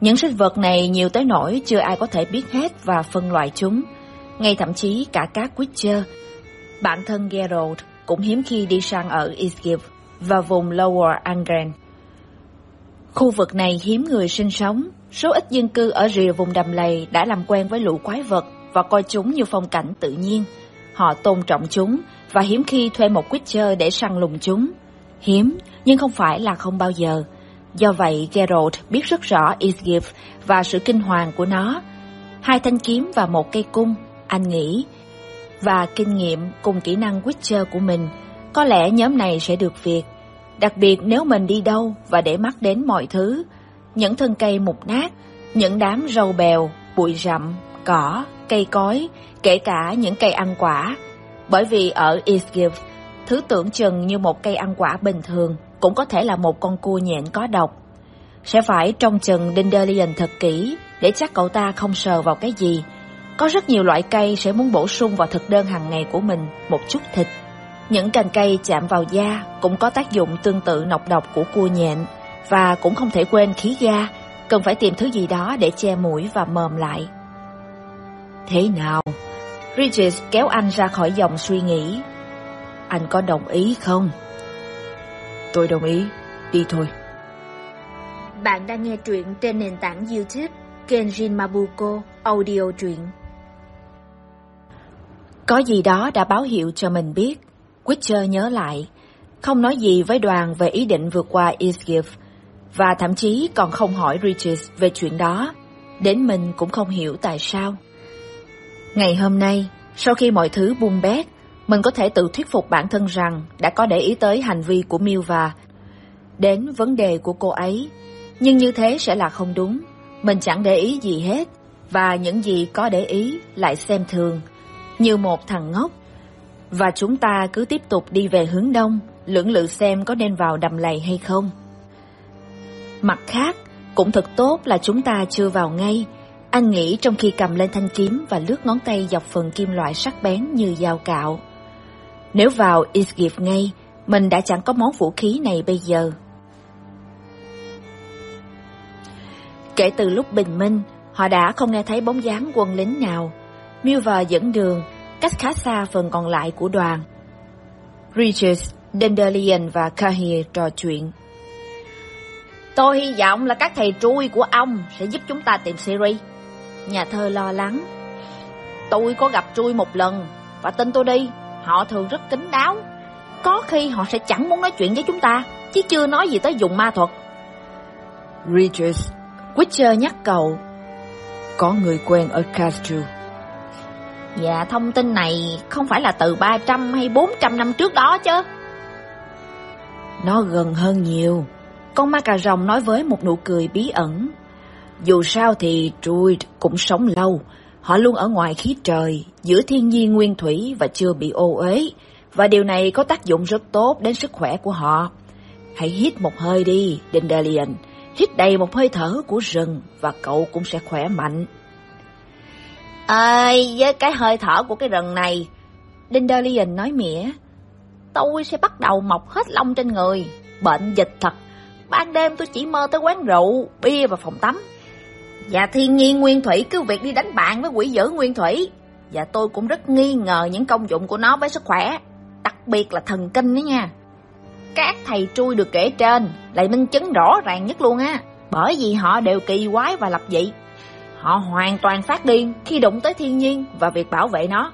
Những sinh vật này nhiều tới nỗi chưa ai có thể biết hết và phân loại chúng. Ngay thậm chí cả các Witcher. Bản thân Geralt cũng hiếm khi đi sang ở Isgiv và vùng Lower Angren. Khu vực này hiếm người sinh sống, số ít dân cư ở rìa vùng đầm lầy đã làm quen với lũ quái vật và coi chúng như phong cảnh tự nhiên. Họ tôn trọng chúng và hiếm khi thuê một Witcher để săn lùng chúng. Hiếm, nhưng không phải là không bao giờ. Do vậy, Geralt biết rất rõ Isgiv và sự kinh hoàng của nó. Hai thanh kiếm và một cây cung, anh nghĩ. Và kinh nghiệm cùng kỹ năng Witcher của mình, có lẽ nhóm này sẽ được việc. Đặc biệt nếu mình đi đâu và để mắt đến mọi thứ. Những thân cây mục nát, những đám râu bèo, bụi rậm, cỏ, cây cối, kể cả những cây ăn quả. Bởi vì ở Eastgift, thứ tưởng chừng như một cây ăn quả bình thường cũng có thể là một con cua nhện có độc. Sẽ phải trông chừng Dindalion thật kỹ để chắc cậu ta không sờ vào cái gì. Có rất nhiều loại cây sẽ muốn bổ sung vào thực đơn hàng ngày của mình một chút thịt. Những cành cây chạm vào da cũng có tác dụng tương tự nọc độc của cua nhện và cũng không thể quên khí ga, cần phải tìm thứ gì đó để che mũi và mờm lại. Thế nào? Regis kéo anh ra khỏi dòng suy nghĩ. Anh có đồng ý không? Tôi đồng ý, đi thôi. Bạn đang nghe truyện trên nền tảng YouTube Kenjin Mabuko Audio truyện. Có gì đó đã báo hiệu cho mình biết. Witcher nhớ lại, không nói gì với đoàn về ý định vượt qua Isgif và thậm chí còn không hỏi Regis về chuyện đó. Đến mình cũng không hiểu tại sao. Ngày hôm nay, sau khi mọi thứ bung bét, mình có thể tự thuyết phục bản thân rằng đã có để ý tới hành vi của Milva, đến vấn đề của cô ấy. Nhưng như thế sẽ là không đúng. Mình chẳng để ý gì hết, và những gì có để ý lại xem thường, như một thằng ngốc. Và chúng ta cứ tiếp tục đi về hướng đông, lưỡng lự xem có nên vào đầm lầy hay không. Mặt khác, cũng thật tốt là chúng ta chưa vào ngay. Anh nghĩ trong khi cầm lên thanh kiếm và lướt ngón tay dọc phần kim loại sắc bén như dao cạo. Nếu vào Isgif ngay, mình đã chẳng có món vũ khí này bây giờ. Kể từ lúc bình minh, họ đã không nghe thấy bóng dáng quân lính nào. Milver dẫn đường, cách khá xa phần còn lại của đoàn. Regis, Dandelion và Cahir trò chuyện. Tôi hy vọng là các thầy trui của ông sẽ giúp chúng ta tìm Siri. Nhà thơ lo lắng. Tôi có gặp trui một lần, và tin tôi đi, họ thường rất kín đáo. Có khi họ sẽ chẳng muốn nói chuyện với chúng ta, chứ chưa nói gì tới dùng ma thuật. Regis, Witcher nhắc cậu. Có người quen ở Castro. Dạ, thông tin này không phải là từ 300 hay 400 năm trước đó chứ. Nó gần hơn nhiều. Con ma cà rồng nói với một nụ cười bí ẩn. Dù sao thì Druid cũng sống lâu. Họ luôn ở ngoài khí trời, giữa thiên nhiên nguyên thủy và chưa bị ô uế. Và điều này có tác dụng rất tốt đến sức khỏe của họ. Hãy hít một hơi đi, Dendalion. Hít đầy một hơi thở của rừng và cậu cũng sẽ khỏe mạnh. Ơi, với cái hơi thở của cái rừng này, Dandelion nói mỉa, tôi sẽ bắt đầu mọc hết lông trên người. Bệnh dịch thật. Ban đêm tôi chỉ mơ tới quán rượu, bia và phòng tắm. Và thiên nhiên nguyên thủy cứ việc đi đánh bạn với quỷ dữ nguyên thủy. Và tôi cũng rất nghi ngờ những công dụng của nó với sức khỏe, đặc biệt là thần kinh đó nha. Các thầy trui được kể trên là minh chứng rõ ràng nhất luôn á, bởi vì họ đều kỳ quái và lập dị. Họ hoàn toàn phát điên khi đụng tới thiên nhiên và việc bảo vệ nó.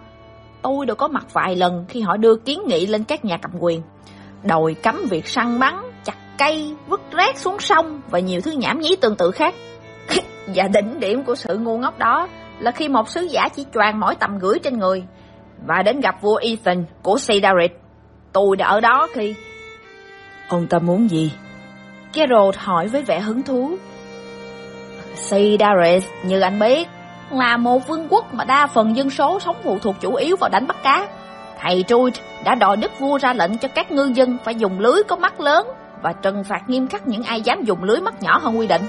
Tôi đã có mặt vài lần khi họ đưa kiến nghị lên các nhà cầm quyền. Đòi cấm việc săn bắn, chặt cây, vứt rác xuống sông và nhiều thứ nhảm nhí tương tự khác. và đỉnh điểm của sự ngu ngốc đó là khi một sứ giả chỉ choàng mỗi tầm gửi trên người và đến gặp vua Ethan của Sidarit. Tôi đã ở đó khi... Ông ta muốn gì? Geralt hỏi với vẻ hứng thú. Sidarit, như anh biết, là một vương quốc mà đa phần dân số sống phụ thuộc chủ yếu vào đánh bắt cá. Thầy Truid đã đòi đức vua ra lệnh cho các ngư dân phải dùng lưới có mắt lớn và trừng phạt nghiêm khắc những ai dám dùng lưới mắt nhỏ hơn quy định.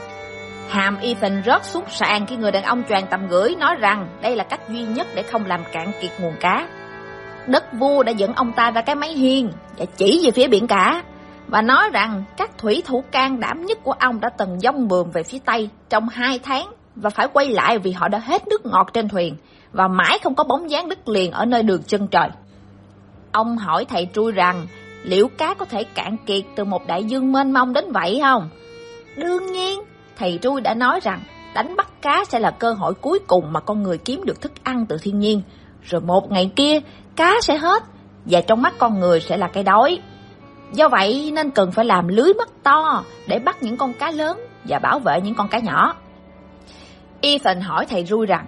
Hàm Ethan rớt xuống sàn khi người đàn ông choàng tầm gửi nói rằng đây là cách duy nhất để không làm cạn kiệt nguồn cá. Đất vua đã dẫn ông ta ra cái máy hiên và chỉ về phía biển cả và nói rằng các thủy thủ can đảm nhất của ông đã từng dông bườm về phía Tây trong hai tháng và phải quay lại vì họ đã hết nước ngọt trên thuyền và mãi không có bóng dáng đất liền ở nơi đường chân trời. Ông hỏi thầy trui rằng liệu cá có thể cạn kiệt từ một đại dương mênh mông đến vậy không? Đương nhiên, thầy trui đã nói rằng đánh bắt cá sẽ là cơ hội cuối cùng mà con người kiếm được thức ăn từ thiên nhiên. Rồi một ngày kia, cá sẽ hết và trong mắt con người sẽ là cái đói. Do vậy nên cần phải làm lưới mắt to để bắt những con cá lớn và bảo vệ những con cá nhỏ. Ethan hỏi thầy Rui rằng,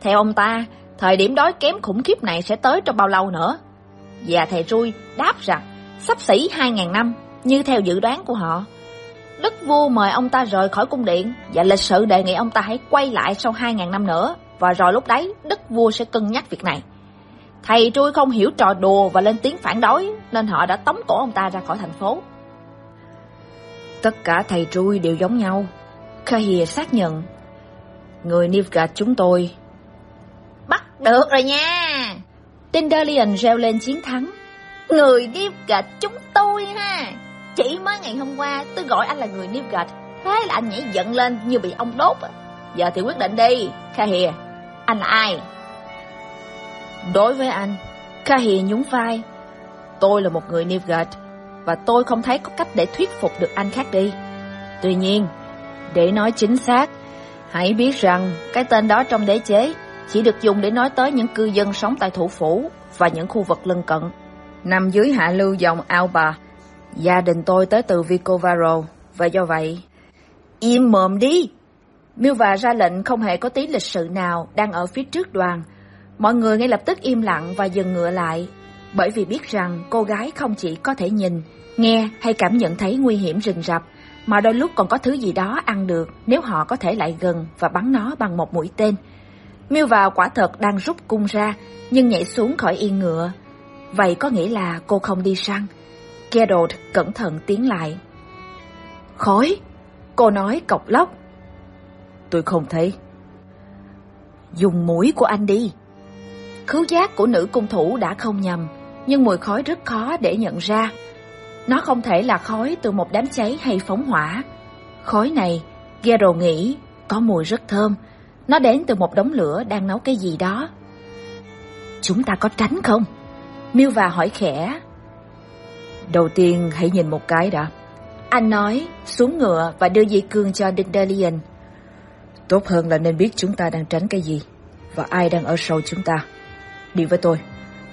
theo ông ta, thời điểm đói kém khủng khiếp này sẽ tới trong bao lâu nữa? Và thầy Rui đáp rằng, sắp xỉ 2.000 năm, như theo dự đoán của họ. Đức vua mời ông ta rời khỏi cung điện và lịch sự đề nghị ông ta hãy quay lại sau 2.000 năm nữa, và rồi lúc đấy đức vua sẽ cân nhắc việc này. Thầy Trui không hiểu trò đùa và lên tiếng phản đối, nên họ đã tống cổ ông ta ra khỏi thành phố. Tất cả thầy Trui đều giống nhau. Kahir xác nhận. Người Nilfgaard chúng tôi. Bắt được rồi nha! Tindalion reo lên chiến thắng. Người Nilfgaard chúng tôi ha! Chỉ mới ngày hôm qua tôi gọi anh là người Nilfgaard, thế là anh nhảy giận lên như bị ông đốt. Giờ thì quyết định đi, Kahir. Anh là ai? Đối với anh, Kahi nhún vai. Tôi là một người Nilfgaard và tôi không thấy có cách để thuyết phục được anh khác đi. Tuy nhiên, để nói chính xác, hãy biết rằng cái tên đó trong đế chế chỉ được dùng để nói tới những cư dân sống tại thủ phủ và những khu vực lân cận. Nằm dưới hạ lưu dòng Alba, gia đình tôi tới từ Vicovaro và do vậy... Im mồm đi! Milva ra lệnh không hề có tí lịch sự nào đang ở phía trước đoàn. Mọi người ngay lập tức im lặng và dừng ngựa lại, bởi vì biết rằng cô gái không chỉ có thể nhìn, nghe hay cảm nhận thấy nguy hiểm rình rập, mà đôi lúc còn có thứ gì đó ăn được nếu họ có thể lại gần và bắn nó bằng một mũi tên. Miêu vào quả thật đang rút cung ra, nhưng nhảy xuống khỏi yên ngựa. Vậy có nghĩa là cô không đi săn. Gerald cẩn thận tiến lại. Khói! Cô nói cọc lóc. Tôi không thấy. Dùng mũi của anh đi. Khứu giác của nữ cung thủ đã không nhầm, nhưng mùi khói rất khó để nhận ra. Nó không thể là khói từ một đám cháy hay phóng hỏa. Khói này, Geralt nghĩ, có mùi rất thơm. Nó đến từ một đống lửa đang nấu cái gì đó. Chúng ta có tránh không? Miêu và hỏi khẽ. Đầu tiên hãy nhìn một cái đã. Anh nói, xuống ngựa và đưa dây cương cho Dindalion. Tốt hơn là nên biết chúng ta đang tránh cái gì và ai đang ở sau chúng ta. Đi với tôi.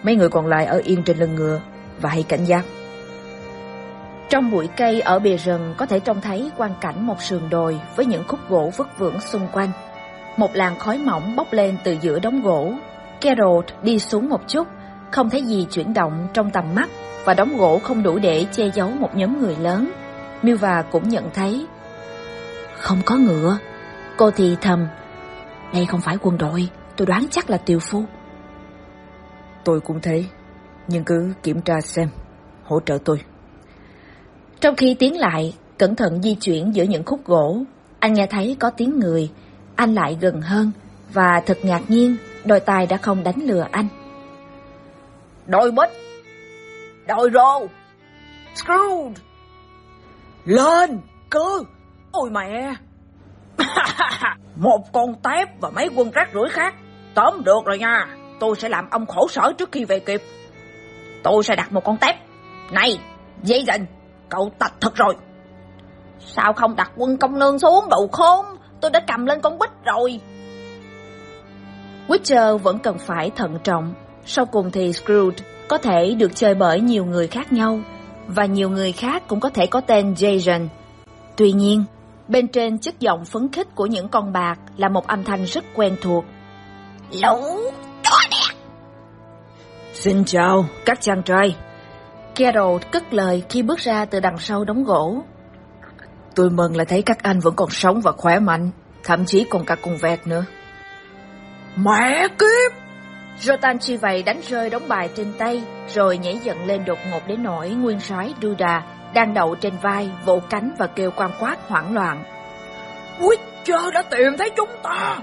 Mấy người còn lại ở yên trên lưng ngựa và hãy cảnh giác. Trong bụi cây ở bìa rừng có thể trông thấy quang cảnh một sườn đồi với những khúc gỗ vất vưởng xung quanh. Một làn khói mỏng bốc lên từ giữa đống gỗ. Geralt đi xuống một chút, không thấy gì chuyển động trong tầm mắt và đống gỗ không đủ để che giấu một nhóm người lớn. Milva cũng nhận thấy. Không có ngựa. Cô thì thầm. Đây không phải quân đội, tôi đoán chắc là tiều phu. Tôi cũng thấy, nhưng cứ kiểm tra xem, hỗ trợ tôi. Trong khi tiến lại, cẩn thận di chuyển giữa những khúc gỗ, anh nghe thấy có tiếng người. Anh lại gần hơn và thật ngạc nhiên, đôi tài đã không đánh lừa anh. Đôi bích, đôi rô, screwed lên, cứ ôi mẹ. Một con tép và mấy quân rác rưởi khác, tóm được rồi nha, tôi sẽ làm ông khổ sở trước khi về kịp. Tôi sẽ đặt một con tép. Này, dây dần, cậu tạch thật rồi. Sao không đặt quân công nương xuống đồ khốn, tôi đã cầm lên con bích rồi. Witcher vẫn cần phải thận trọng, sau cùng thì Scrooge có thể được chơi bởi nhiều người khác nhau, và nhiều người khác cũng có thể có tên Jason. Tuy nhiên, bên trên chất giọng phấn khích của những con bạc là một âm thanh rất quen thuộc. Lũ chó đẻ! Xin chào các chàng trai. Geralt cất lời khi bước ra từ đằng sau đống gỗ. Tôi mừng là thấy các anh vẫn còn sống và khỏe mạnh, thậm chí còn cả cùng vẹt nữa. Mẹ kiếp! Rotan chi vậy đánh rơi đống bài trên tay, rồi nhảy dựng lên đột ngột đến nỗi nguyên soái Duda đang đậu trên vai, vỗ cánh và kêu quan quát hoảng loạn. Witcher đã tìm thấy chúng ta!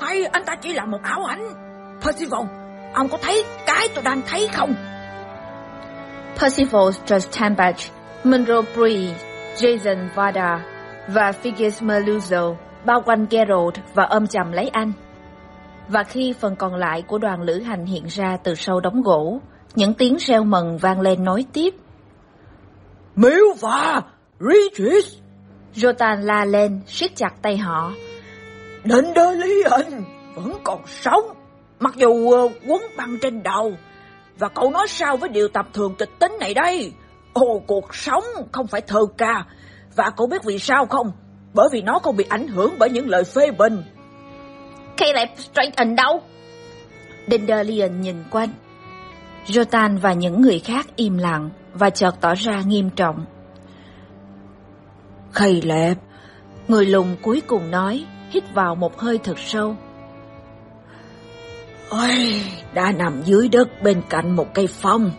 Hay anh ta chỉ là một ảo ảnh? Percival, ông có thấy cái tôi đang thấy không? Percival Strastambach, Monroe Bree, Jason Vada và Figgis Merluzzo bao quanh Geralt và ôm chầm lấy anh. Và khi phần còn lại của đoàn lữ hành hiện ra từ sâu đống gỗ, những tiếng reo mừng vang lên nối tiếp. Miêu và Regis! Jotan la lên, siết chặt tay họ. Dandelion vẫn còn sống, mặc dù uh, quấn băng trên đầu. Và cậu nói sao với điều tập thường kịch tính này đây? Ồ, cuộc sống không phải thơ ca. Và cậu biết vì sao không? Bởi vì nó không bị ảnh hưởng bởi những lời phê bình. Caleb Straighten đâu? Dandelion nhìn quanh. Jotan và những người khác im lặng và chợt tỏ ra nghiêm trọng. Khay lẹp, người lùn cuối cùng nói, hít vào một hơi thật sâu. Ôi, đã nằm dưới đất bên cạnh một cây phong,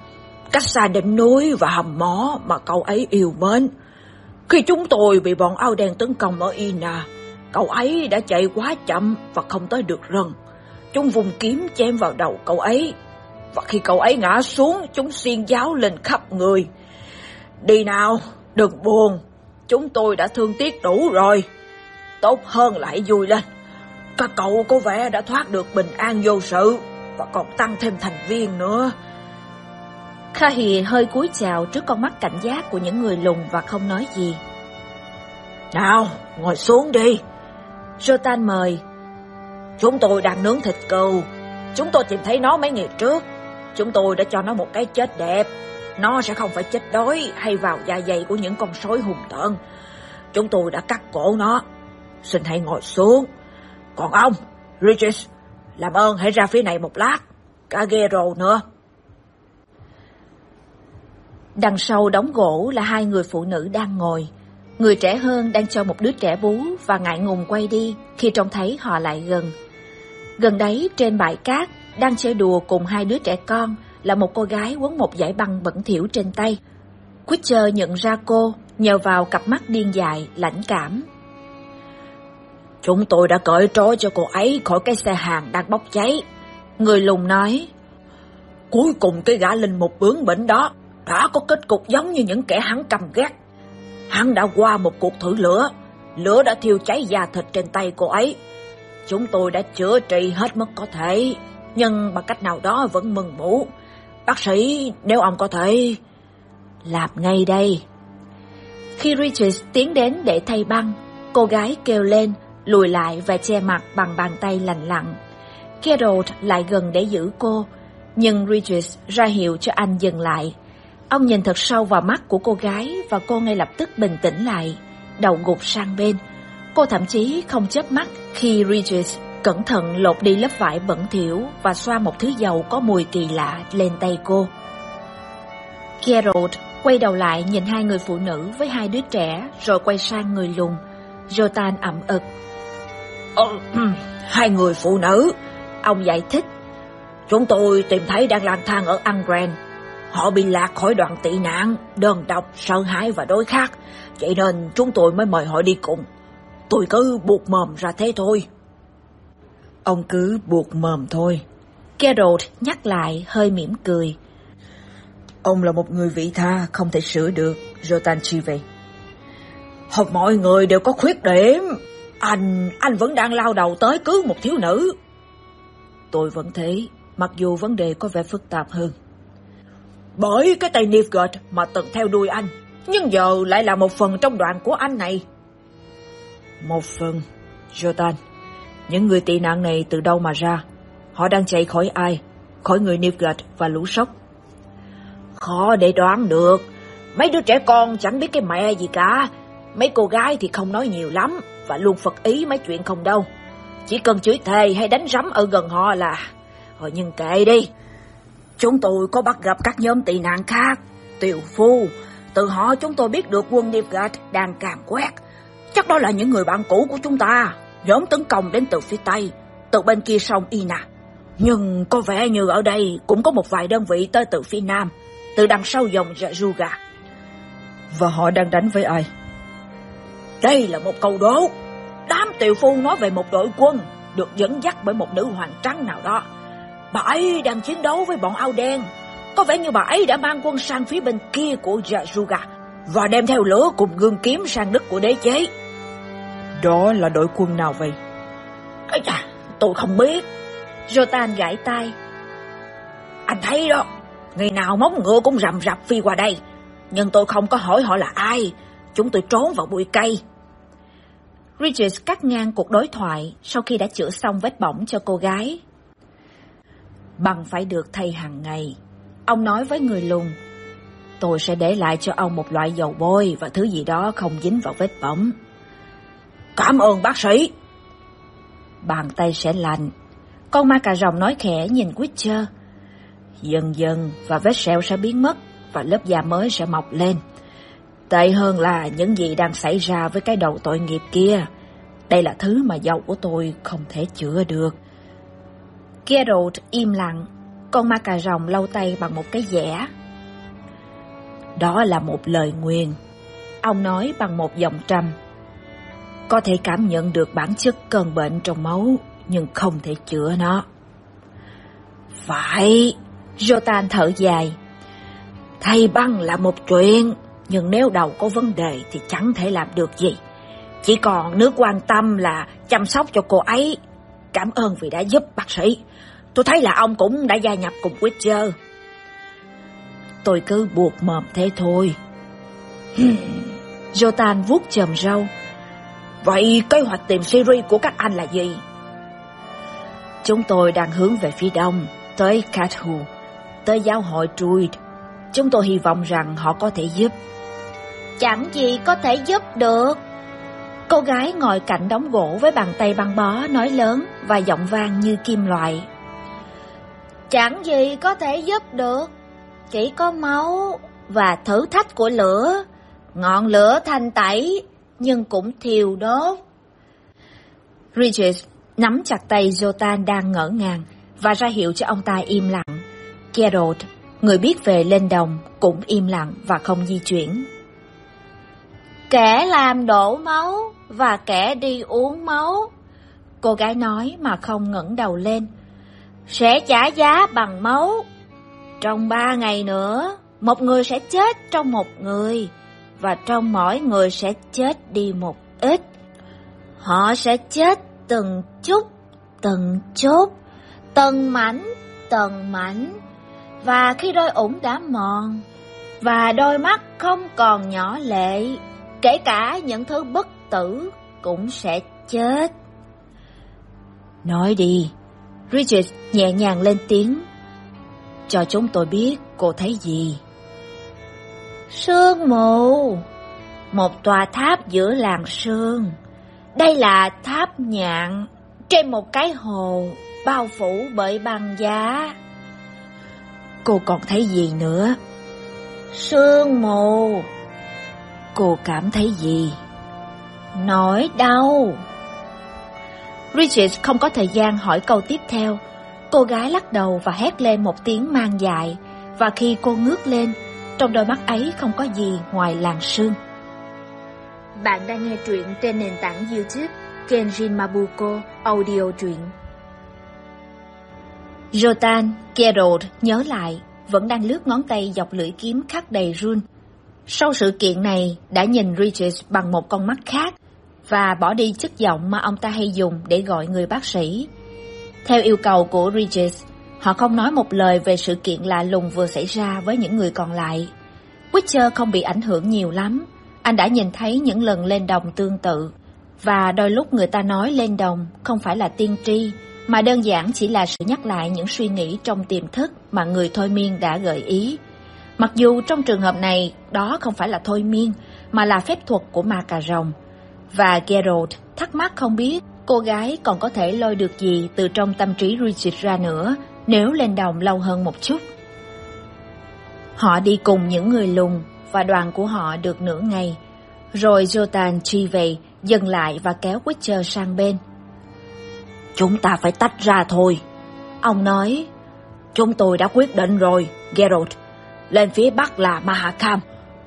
cách xa đỉnh núi và hầm mỏ mà cậu ấy yêu mến. Khi chúng tôi bị bọn ao đen tấn công ở Ina, cậu ấy đã chạy quá chậm và không tới được rừng. Chúng vùng kiếm chém vào đầu cậu ấy, và khi cậu ấy ngã xuống, chúng xiên giáo lên khắp người. Đi nào, đừng buồn, chúng tôi đã thương tiếc đủ rồi. Tốt hơn lại vui lên. Các cậu có vẻ đã thoát được bình an vô sự. và còn tăng thêm thành viên nữa. Kahi hơi cúi chào trước con mắt cảnh giác của những người lùng và không nói gì. Nào, ngồi xuống đi. Jotan mời. Chúng tôi đang nướng thịt cừu. Chúng tôi tìm thấy nó mấy ngày trước. Chúng tôi đã cho nó một cái chết đẹp. Nó sẽ không phải chết đói hay vào da dày của những con sói hùng tợn. Chúng tôi đã cắt cổ nó. Xin hãy ngồi xuống. Còn ông, Regis, làm ơn hãy ra phía này một lát. Cả rồ nữa. Đằng sau đóng gỗ là hai người phụ nữ đang ngồi. Người trẻ hơn đang cho một đứa trẻ bú và ngại ngùng quay đi khi trông thấy họ lại gần. Gần đấy trên bãi cát đang chơi đùa cùng hai đứa trẻ con là một cô gái quấn một dải băng bẩn thỉu trên tay. Quitcher nhận ra cô nhờ vào cặp mắt điên dại, lãnh cảm. Chúng tôi đã cởi trói cho cô ấy khỏi cái xe hàng đang bốc cháy. Người lùng nói. Cuối cùng cái gã linh mục bướng bỉnh đó đã có kết cục giống như những kẻ hắn căm ghét. Hắn đã qua một cuộc thử lửa, lửa đã thiêu cháy da thịt trên tay cô ấy. Chúng tôi đã chữa trị hết mức có thể, nhưng bằng cách nào đó vẫn mừng mũ. Bác sĩ, nếu ông có thể... Làm ngay đây. Khi Richard tiến đến để thay băng, cô gái kêu lên, lùi lại và che mặt bằng bàn tay lành lặn. Gerald lại gần để giữ cô, nhưng Regis ra hiệu cho anh dừng lại. Ông nhìn thật sâu vào mắt của cô gái và cô ngay lập tức bình tĩnh lại, đầu gục sang bên. Cô thậm chí không chớp mắt khi Regis cẩn thận lột đi lớp vải bẩn thỉu và xoa một thứ dầu có mùi kỳ lạ lên tay cô. Gerald quay đầu lại nhìn hai người phụ nữ với hai đứa trẻ rồi quay sang người lùn. Jotan ẩm ực. Ờ, hai người phụ nữ, ông giải thích. Chúng tôi tìm thấy đang lang thang ở Angren Họ bị lạc khỏi đoàn tị nạn, đơn độc, sợ hãi và đối khác, vậy nên chúng tôi mới mời họ đi cùng. Tôi cứ buộc mồm ra thế thôi. Ông cứ buộc mồm thôi. Gerald nhắc lại hơi mỉm cười. Ông là một người vị tha, không thể sửa được, Jotan Chive. Học mọi người đều có khuyết điểm. Anh, anh vẫn đang lao đầu tới cứu một thiếu nữ. Tôi vẫn thế, mặc dù vấn đề có vẻ phức tạp hơn. Bởi cái tay Nilfgaard mà từng theo đuôi anh, nhưng giờ lại là một phần trong đoàn của anh này. Một phần, Jotan. Những người tị nạn này từ đâu mà ra? Họ đang chạy khỏi ai? Khỏi người Nilfgaard và lũ sóc? Khó để đoán được. Mấy đứa trẻ con chẳng biết cái mẹ gì cả. Mấy cô gái thì không nói nhiều lắm và luôn phật ý mấy chuyện không đâu. Chỉ cần chửi thề hay đánh rắm ở gần họ là... Thôi nhưng kệ đi, Chúng tôi có bắt gặp các nhóm tị nạn khác, tiểu phu. Từ họ chúng tôi biết được quân Nilfgaard đang càng quét. Chắc đó là những người bạn cũ của chúng ta. Nhóm tấn công đến từ phía Tây, từ bên kia sông Ina. Nhưng có vẻ như ở đây cũng có một vài đơn vị tới từ phía Nam, từ đằng sau dòng Jajuga. Và họ đang đánh với ai? Đây là một câu đố. Đám tiểu phu nói về một đội quân được dẫn dắt bởi một nữ hoàng trắng nào đó Bà ấy đang chiến đấu với bọn áo đen. Có vẻ như bà ấy đã mang quân sang phía bên kia của Yajuga và đem theo lửa cùng gương kiếm sang đất của đế chế. Đó là đội quân nào vậy? Ây da, tôi không biết. Jotan gãi tay. Anh thấy đó, ngày nào móng ngựa cũng rầm rập phi qua đây. Nhưng tôi không có hỏi họ là ai. Chúng tôi trốn vào bụi cây. Regis cắt ngang cuộc đối thoại sau khi đã chữa xong vết bỏng cho cô gái bằng phải được thay hàng ngày. Ông nói với người lùn, tôi sẽ để lại cho ông một loại dầu bôi và thứ gì đó không dính vào vết bỏng. Cảm ơn bác sĩ. Bàn tay sẽ lành. Con ma cà rồng nói khẽ nhìn Witcher. Dần dần và vết sẹo sẽ biến mất và lớp da mới sẽ mọc lên. Tệ hơn là những gì đang xảy ra với cái đầu tội nghiệp kia. Đây là thứ mà dâu của tôi không thể chữa được. Geralt im lặng, con ma cà rồng lau tay bằng một cái dẻ. Đó là một lời nguyền, ông nói bằng một giọng trầm. Có thể cảm nhận được bản chất cơn bệnh trong máu, nhưng không thể chữa nó. Phải, Jotan thở dài. Thay băng là một chuyện, nhưng nếu đầu có vấn đề thì chẳng thể làm được gì. Chỉ còn nước quan tâm là chăm sóc cho cô ấy. Cảm ơn vì đã giúp bác sĩ. tôi thấy là ông cũng đã gia nhập cùng Witcher. Tôi cứ buộc mồm thế thôi. Jotan vuốt chầm râu. Vậy kế hoạch tìm Siri của các anh là gì? Chúng tôi đang hướng về phía đông, tới Cathu, tới giáo hội Druid. Chúng tôi hy vọng rằng họ có thể giúp. Chẳng gì có thể giúp được. Cô gái ngồi cạnh đống gỗ với bàn tay băng bó nói lớn và giọng vang như kim loại. Chẳng gì có thể giúp được. Chỉ có máu và thử thách của lửa. Ngọn lửa thanh tẩy nhưng cũng thiêu đốt. Regis nắm chặt tay Jotan đang ngỡ ngàng và ra hiệu cho ông ta im lặng. Gerald, người biết về lên đồng, cũng im lặng và không di chuyển. Kẻ làm đổ máu và kẻ đi uống máu. Cô gái nói mà không ngẩng đầu lên. Sẽ trả giá bằng máu. Trong ba ngày nữa, một người sẽ chết trong một người, và trong mỗi người sẽ chết đi một ít. Họ sẽ chết từng chút, từng chút, từng mảnh, từng mảnh. Và khi đôi ủng đã mòn, và đôi mắt không còn nhỏ lệ, kể cả những thứ bất tử cũng sẽ chết. Nói đi, Richard nhẹ nhàng lên tiếng. Cho chúng tôi biết cô thấy gì. Sương mù, một tòa tháp giữa làng sương. Đây là tháp nhạn trên một cái hồ bao phủ bởi băng giá. Cô còn thấy gì nữa? Sương mù. Cô cảm thấy gì? Nỗi đau. Richard không có thời gian hỏi câu tiếp theo. Cô gái lắc đầu và hét lên một tiếng mang dại. Và khi cô ngước lên, trong đôi mắt ấy không có gì ngoài làng sương. Bạn đang nghe truyện trên nền tảng YouTube Kenjin Mabuko Audio truyện. Jotan, Geralt nhớ lại, vẫn đang lướt ngón tay dọc lưỡi kiếm khắc đầy run. Sau sự kiện này, đã nhìn Regis bằng một con mắt khác và bỏ đi chất giọng mà ông ta hay dùng để gọi người bác sĩ. Theo yêu cầu của Regis, họ không nói một lời về sự kiện lạ lùng vừa xảy ra với những người còn lại. Witcher không bị ảnh hưởng nhiều lắm, anh đã nhìn thấy những lần lên đồng tương tự. Và đôi lúc người ta nói lên đồng không phải là tiên tri, mà đơn giản chỉ là sự nhắc lại những suy nghĩ trong tiềm thức mà người thôi miên đã gợi ý. Mặc dù trong trường hợp này, đó không phải là thôi miên, mà là phép thuật của ma cà rồng. Và Geralt thắc mắc không biết cô gái còn có thể lôi được gì từ trong tâm trí Richard ra nữa nếu lên đồng lâu hơn một chút. Họ đi cùng những người lùng và đoàn của họ được nửa ngày. Rồi Jotan truy về, dừng lại và kéo Witcher sang bên. Chúng ta phải tách ra thôi. Ông nói, Chúng tôi đã quyết định rồi, Geralt. Lên phía bắc là Mahakam.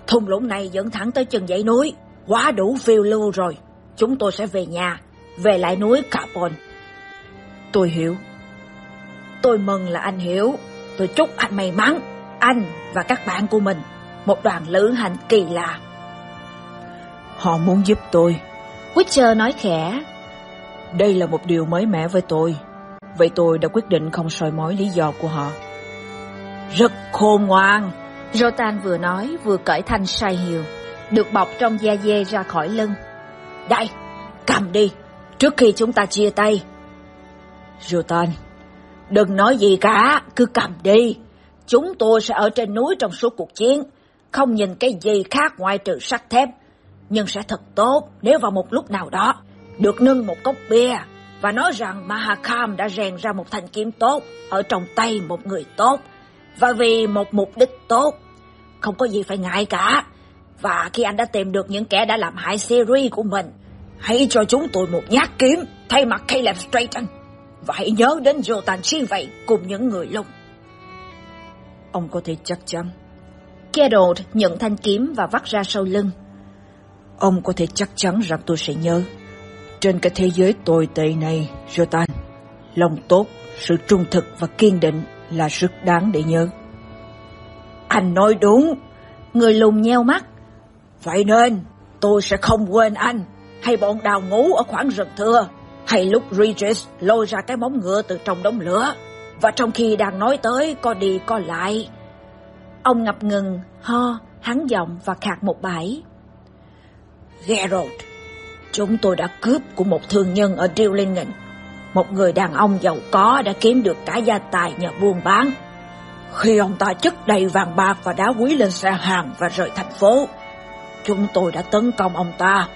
Thung lũng này dẫn thẳng tới chân dãy núi. Quá đủ phiêu lưu rồi. Chúng tôi sẽ về nhà, về lại núi Capon. Tôi hiểu. Tôi mừng là anh hiểu. Tôi chúc anh may mắn, anh và các bạn của mình. Một đoàn lữ hành kỳ lạ. Họ muốn giúp tôi. Witcher nói khẽ. Đây là một điều mới mẻ với tôi. Vậy tôi đã quyết định không soi mói lý do của họ. Rất khôn ngoan. Rotan vừa nói vừa cởi thanh sai hiều, được bọc trong da dê ra khỏi lưng. Đây, cầm đi, trước khi chúng ta chia tay. Rotan, đừng nói gì cả, cứ cầm đi. Chúng tôi sẽ ở trên núi trong suốt cuộc chiến, không nhìn cái gì khác ngoài trừ sắt thép. Nhưng sẽ thật tốt nếu vào một lúc nào đó được nâng một cốc bia và nói rằng Mahakam đã rèn ra một thanh kiếm tốt ở trong tay một người tốt và vì một mục đích tốt. Không có gì phải ngại cả. Và khi anh đã tìm được những kẻ đã làm hại Siri của mình, hãy cho chúng tôi một nhát kiếm thay mặt Caleb Strayton. Và hãy nhớ đến Jotan chi vậy cùng những người lùng. Ông có thể chắc chắn. Geralt nhận thanh kiếm và vắt ra sau lưng. Ông có thể chắc chắn rằng tôi sẽ nhớ. Trên cái thế giới tồi tệ này, Jotan, lòng tốt, sự trung thực và kiên định là rất đáng để nhớ. Anh nói đúng. Người lùn nheo mắt. Vậy nên, tôi sẽ không quên anh, hay bọn đào ngũ ở khoảng rừng thưa, hay lúc Regis lôi ra cái móng ngựa từ trong đống lửa. và trong khi đang nói tới co đi co lại. Ông ngập ngừng, ho, hắn giọng và khạc một bãi. Geralt, chúng tôi đã cướp của một thương nhân ở Dillingen. Một người đàn ông giàu có đã kiếm được cả gia tài nhờ buôn bán. Khi ông ta chất đầy vàng bạc và đá quý lên xe hàng và rời thành phố, chúng tôi đã tấn công ông ta.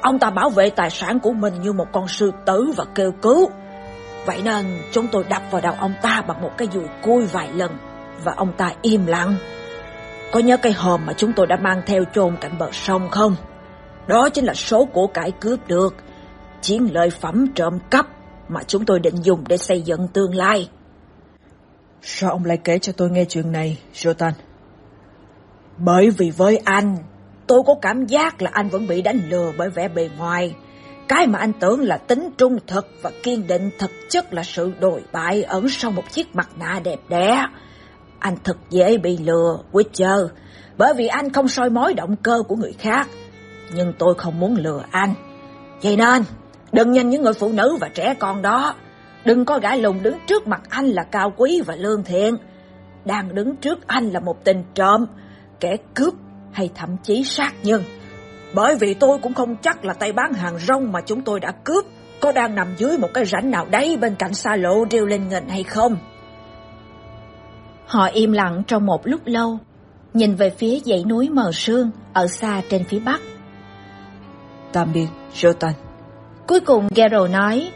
Ông ta bảo vệ tài sản của mình như một con sư tử và kêu cứu. Vậy nên chúng tôi đập vào đầu ông ta bằng một cái dùi cui vài lần và ông ta im lặng. Có nhớ cái hòm mà chúng tôi đã mang theo chôn cạnh bờ sông không? Đó chính là số của cải cướp được, chiến lợi phẩm trộm cắp mà chúng tôi định dùng để xây dựng tương lai. Sao ông lại kể cho tôi nghe chuyện này, Jotan? Bởi vì với anh, tôi có cảm giác là anh vẫn bị đánh lừa bởi vẻ bề ngoài. Cái mà anh tưởng là tính trung thực và kiên định thực chất là sự đồi bại ẩn sau một chiếc mặt nạ đẹp đẽ. Anh thật dễ bị lừa, Witcher, bởi vì anh không soi mói động cơ của người khác. Nhưng tôi không muốn lừa anh. Vậy nên, đừng nhanh những người phụ nữ và trẻ con đó. Đừng có gã lùng đứng trước mặt anh là cao quý và lương thiện. Đang đứng trước anh là một tên trộm, kẻ cướp hay thậm chí sát nhân. Bởi vì tôi cũng không chắc là tay bán hàng rong mà chúng tôi đã cướp có đang nằm dưới một cái rãnh nào đấy bên cạnh xa lộ riêu lên ngần hay không. Họ im lặng trong một lúc lâu, nhìn về phía dãy núi mờ sương ở xa trên phía bắc. Tạm biệt, Jotan. Cuối cùng Geralt nói,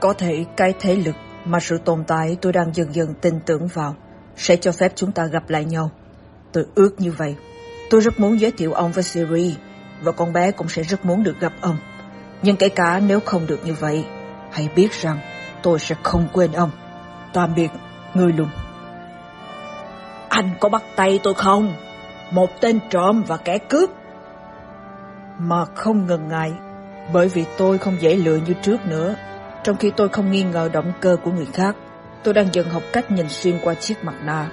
Có thể cái thế lực mà sự tồn tại tôi đang dần dần tin tưởng vào sẽ cho phép chúng ta gặp lại nhau. Tôi ước như vậy. Tôi rất muốn giới thiệu ông với Siri và con bé cũng sẽ rất muốn được gặp ông. Nhưng kể cả nếu không được như vậy, hãy biết rằng tôi sẽ không quên ông. Tạm biệt, người lùn. Anh có bắt tay tôi không? Một tên trộm và kẻ cướp. Mà không ngần ngại, bởi vì tôi không dễ lựa như trước nữa. Trong khi tôi không nghi ngờ động cơ của người khác, tôi đang dần học cách nhìn xuyên qua chiếc mặt nạ.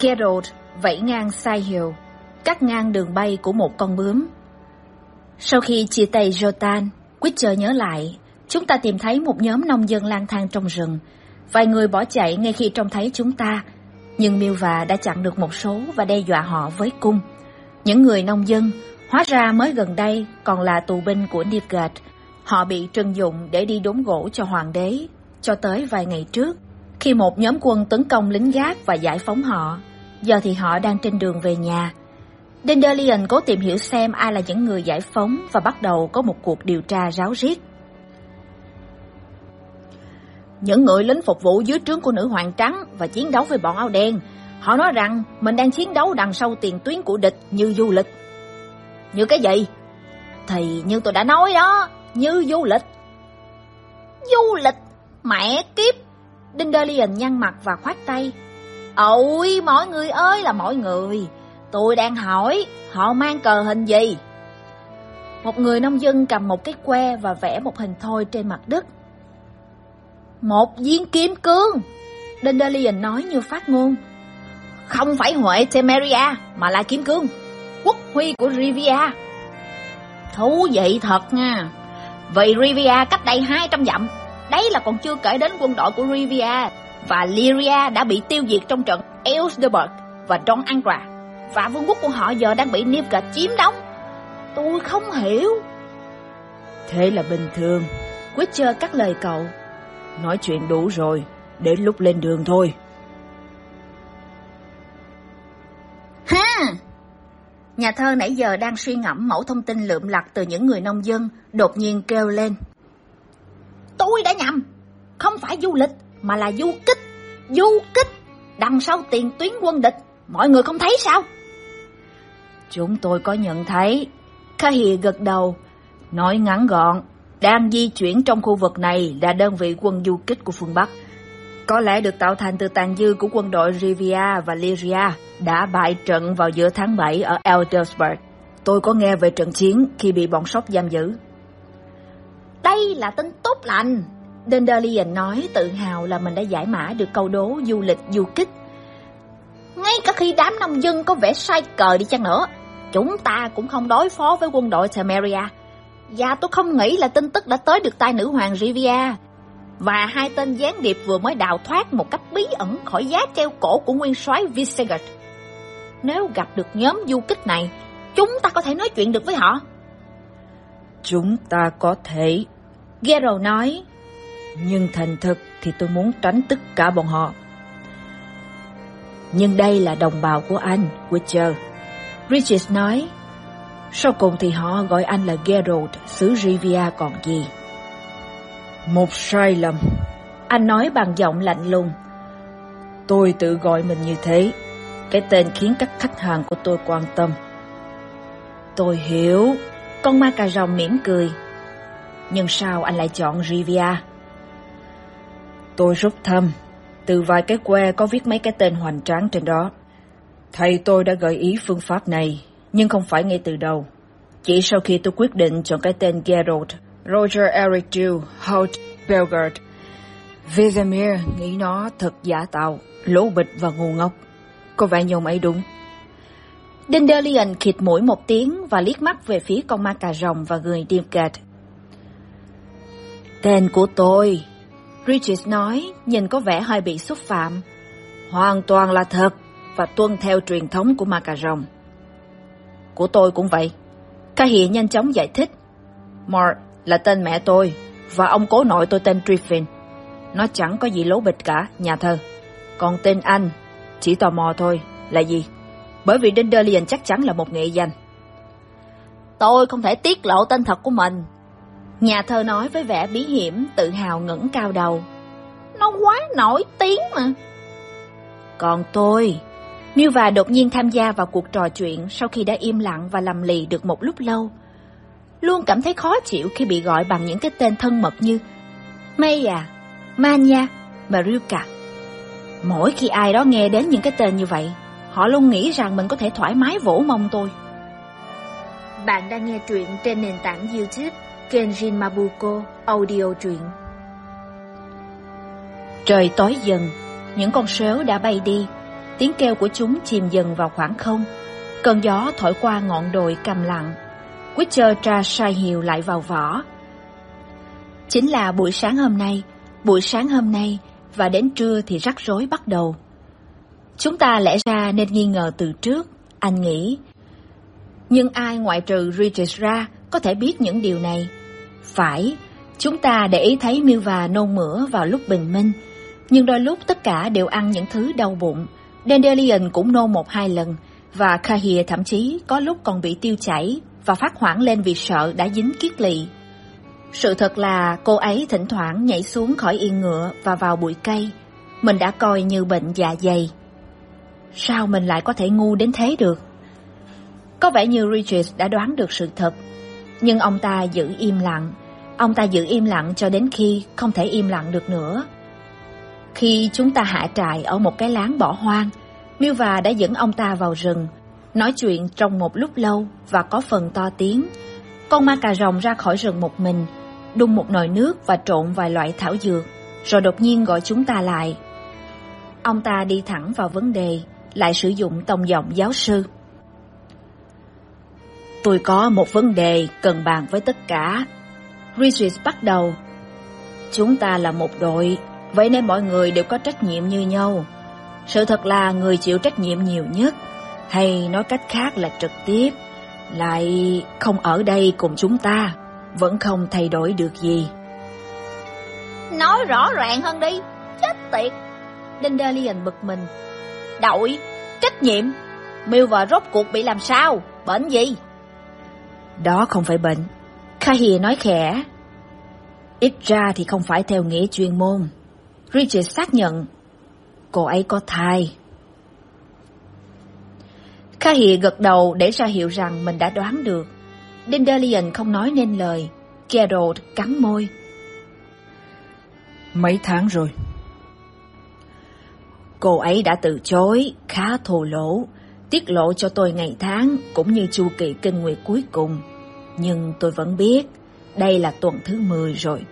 Geralt vẫy ngang Sai hiệu, cắt ngang đường bay của một con bướm. Sau khi chia tay Jotan, Witcher nhớ lại, chúng ta tìm thấy một nhóm nông dân lang thang trong rừng. Vài người bỏ chạy ngay khi trông thấy chúng ta, nhưng Milva đã chặn được một số và đe dọa họ với cung. Những người nông dân, hóa ra mới gần đây còn là tù binh của Nilfgaard. Họ bị trừng dụng để đi đốn gỗ cho hoàng đế, cho tới vài ngày trước, khi một nhóm quân tấn công lính gác và giải phóng họ. Giờ thì họ đang trên đường về nhà. Dandelion cố tìm hiểu xem ai là những người giải phóng và bắt đầu có một cuộc điều tra ráo riết. Những người lính phục vụ dưới trướng của nữ hoàng trắng và chiến đấu với bọn áo đen, họ nói rằng mình đang chiến đấu đằng sau tiền tuyến của địch như du lịch. Như cái gì? Thì như tôi đã nói đó, như du lịch. Du lịch? Mẹ kiếp! Dandelion nhăn mặt và khoát tay. Ôi, mọi người ơi là mọi người! Tôi đang hỏi, họ mang cờ hình gì? Một người nông dân cầm một cái que và vẽ một hình thôi trên mặt đất. Một viên kim cương! Dandelion nói như phát ngôn. Không phải Huệ Temeria, mà là kim cương. Quốc huy của Rivia. Thú vị thật nha. Vì Rivia cách đây 200 dặm. Đấy là còn chưa kể đến quân đội của Rivia và Lyria đã bị tiêu diệt trong trận Elsderberg và Don Angra và vương quốc của họ giờ đang bị Nilfgaard chiếm đóng. Tôi không hiểu. Thế là bình thường. Witcher cắt lời cậu. Nói chuyện đủ rồi, đến lúc lên đường thôi. Nhà thơ nãy giờ đang suy ngẫm mẫu thông tin lượm lặt từ những người nông dân, đột nhiên kêu lên. Tôi đã nhầm, không phải du lịch, mà là du kích. Du kích, đằng sau tiền tuyến quân địch, mọi người không thấy sao? Chúng tôi có nhận thấy. Kahir gật đầu, nói ngắn gọn, đang di chuyển trong khu vực này là đơn vị quân du kích của phương Bắc. Có lẽ được tạo thành từ tàn dư của quân đội Rivia và Lyria đã bại trận vào giữa tháng 7 ở Eldersburg. Tôi có nghe về trận chiến khi bị bọn sóc giam giữ. Đây là tin tốt lành, Dandelion nói tự hào là mình đã giải mã được câu đố du lịch du kích. Ngay cả khi đám nông dân có vẻ sai cờ đi chăng nữa, chúng ta cũng không đối phó với quân đội Temeria. Và tôi không nghĩ là tin tức đã tới được tai nữ hoàng Rivia và hai tên gián điệp vừa mới đào thoát một cách bí ẩn khỏi giá treo cổ của nguyên soái Visegrad. Nếu gặp được nhóm du kích này, chúng ta có thể nói chuyện được với họ. Chúng ta có thể. Geralt nói. Nhưng thành thực thì tôi muốn tránh tất cả bọn họ. Nhưng đây là đồng bào của anh, Witcher. Richard nói. Sau cùng thì họ gọi anh là Geralt, xứ Rivia còn gì. Một sai lầm. Anh nói bằng giọng lạnh lùng. Tôi tự gọi mình như thế. Cái tên khiến các khách hàng của tôi quan tâm. Tôi hiểu. Con ma cà rồng mỉm cười. Nhưng sao anh lại chọn Rivia? Tôi rút thăm. Từ vài cái que có viết mấy cái tên hoành tráng trên đó. Thầy tôi đã gợi ý phương pháp này, nhưng không phải ngay từ đầu. Chỉ sau khi tôi quyết định chọn cái tên Geralt, Roger Eric Dew, Holt, Belgard, Vesemir nghĩ nó thật giả tạo, lố bịch và ngu ngốc. Có vẻ như ông ấy đúng. Dandelion khịt mũi một tiếng và liếc mắt về phía con ma cà rồng và người Dimgard. Tên của tôi, Richard nói, nhìn có vẻ hơi bị xúc phạm. Hoàn toàn là thật và tuân theo truyền thống của ma cà rồng. Của tôi cũng vậy. Kahia nhanh chóng giải thích. Mark là tên mẹ tôi và ông cố nội tôi tên Triffin. Nó chẳng có gì lố bịch cả, nhà thơ. Còn tên anh, chỉ tò mò thôi, là gì? Bởi vì Dandelion chắc chắn là một nghệ danh. Tôi không thể tiết lộ tên thật của mình. Nhà thơ nói với vẻ bí hiểm, tự hào ngẩng cao đầu. Nó quá nổi tiếng mà. Còn tôi... Milva đột nhiên tham gia vào cuộc trò chuyện sau khi đã im lặng và lầm lì được một lúc lâu. Luôn cảm thấy khó chịu khi bị gọi bằng những cái tên thân mật như Maya, Manya, Maruka. Mỗi khi ai đó nghe đến những cái tên như vậy, họ luôn nghĩ rằng mình có thể thoải mái vỗ mông tôi. Bạn đang nghe truyện trên nền tảng YouTube Kenjin Mabuko Audio truyện. Trời tối dần, những con sếu đã bay đi, tiếng kêu của chúng chìm dần vào khoảng không. Cơn gió thổi qua ngọn đồi câm lặng. Witcher tra sai hiệu lại vào vỏ. Chính là buổi sáng hôm nay, buổi sáng hôm nay và đến trưa thì rắc rối bắt đầu. Chúng ta lẽ ra nên nghi ngờ từ trước, anh nghĩ. Nhưng ai ngoại trừ Richard ra có thể biết những điều này? Phải, chúng ta để ý thấy Milva nôn mửa vào lúc bình minh, nhưng đôi lúc tất cả đều ăn những thứ đau bụng. Dandelion cũng nôn một hai lần, và Kahir thậm chí có lúc còn bị tiêu chảy và phát hoảng lên vì sợ đã dính kiết lỵ. Sự thật là cô ấy thỉnh thoảng nhảy xuống khỏi yên ngựa và vào bụi cây. Mình đã coi như bệnh dạ dày. Sao mình lại có thể ngu đến thế được? Có vẻ như Richard đã đoán được sự thật. Nhưng ông ta giữ im lặng. Ông ta giữ im lặng cho đến khi không thể im lặng được nữa. Khi chúng ta hạ trại ở một cái láng bỏ hoang, Milva đã dẫn ông ta vào rừng, nói chuyện trong một lúc lâu và có phần to tiếng. Con ma cà rồng ra khỏi rừng một mình, đun một nồi nước và trộn vài loại thảo dược, rồi đột nhiên gọi chúng ta lại. Ông ta đi thẳng vào vấn đề, lại sử dụng tông giọng giáo sư. Tôi có một vấn đề cần bàn với tất cả. Richard bắt đầu. Chúng ta là một đội, vậy nên mọi người đều có trách nhiệm như nhau. Sự thật là người chịu trách nhiệm nhiều nhất, hay nói cách khác là trực tiếp, lại không ở đây cùng chúng ta, vẫn không thay đổi được gì. Nói rõ ràng hơn đi, chết tiệt. Dandelion bực mình. Đội, trách nhiệm, Miêu và rốt cuộc bị làm sao, bệnh gì? Đó không phải bệnh. Kahia nói khẽ. Ít ra thì không phải theo nghĩa chuyên môn. Richard xác nhận. Cô ấy có thai. Kahia gật đầu để ra hiệu rằng mình đã đoán được. Dandelion không nói nên lời. Geralt cắn môi. Mấy tháng rồi. Cô ấy đã từ chối, khá thô lỗ, tiết lộ cho tôi ngày tháng cũng như chu kỳ kinh nguyệt cuối cùng. Nhưng tôi vẫn biết, đây là tuần thứ 10 rồi.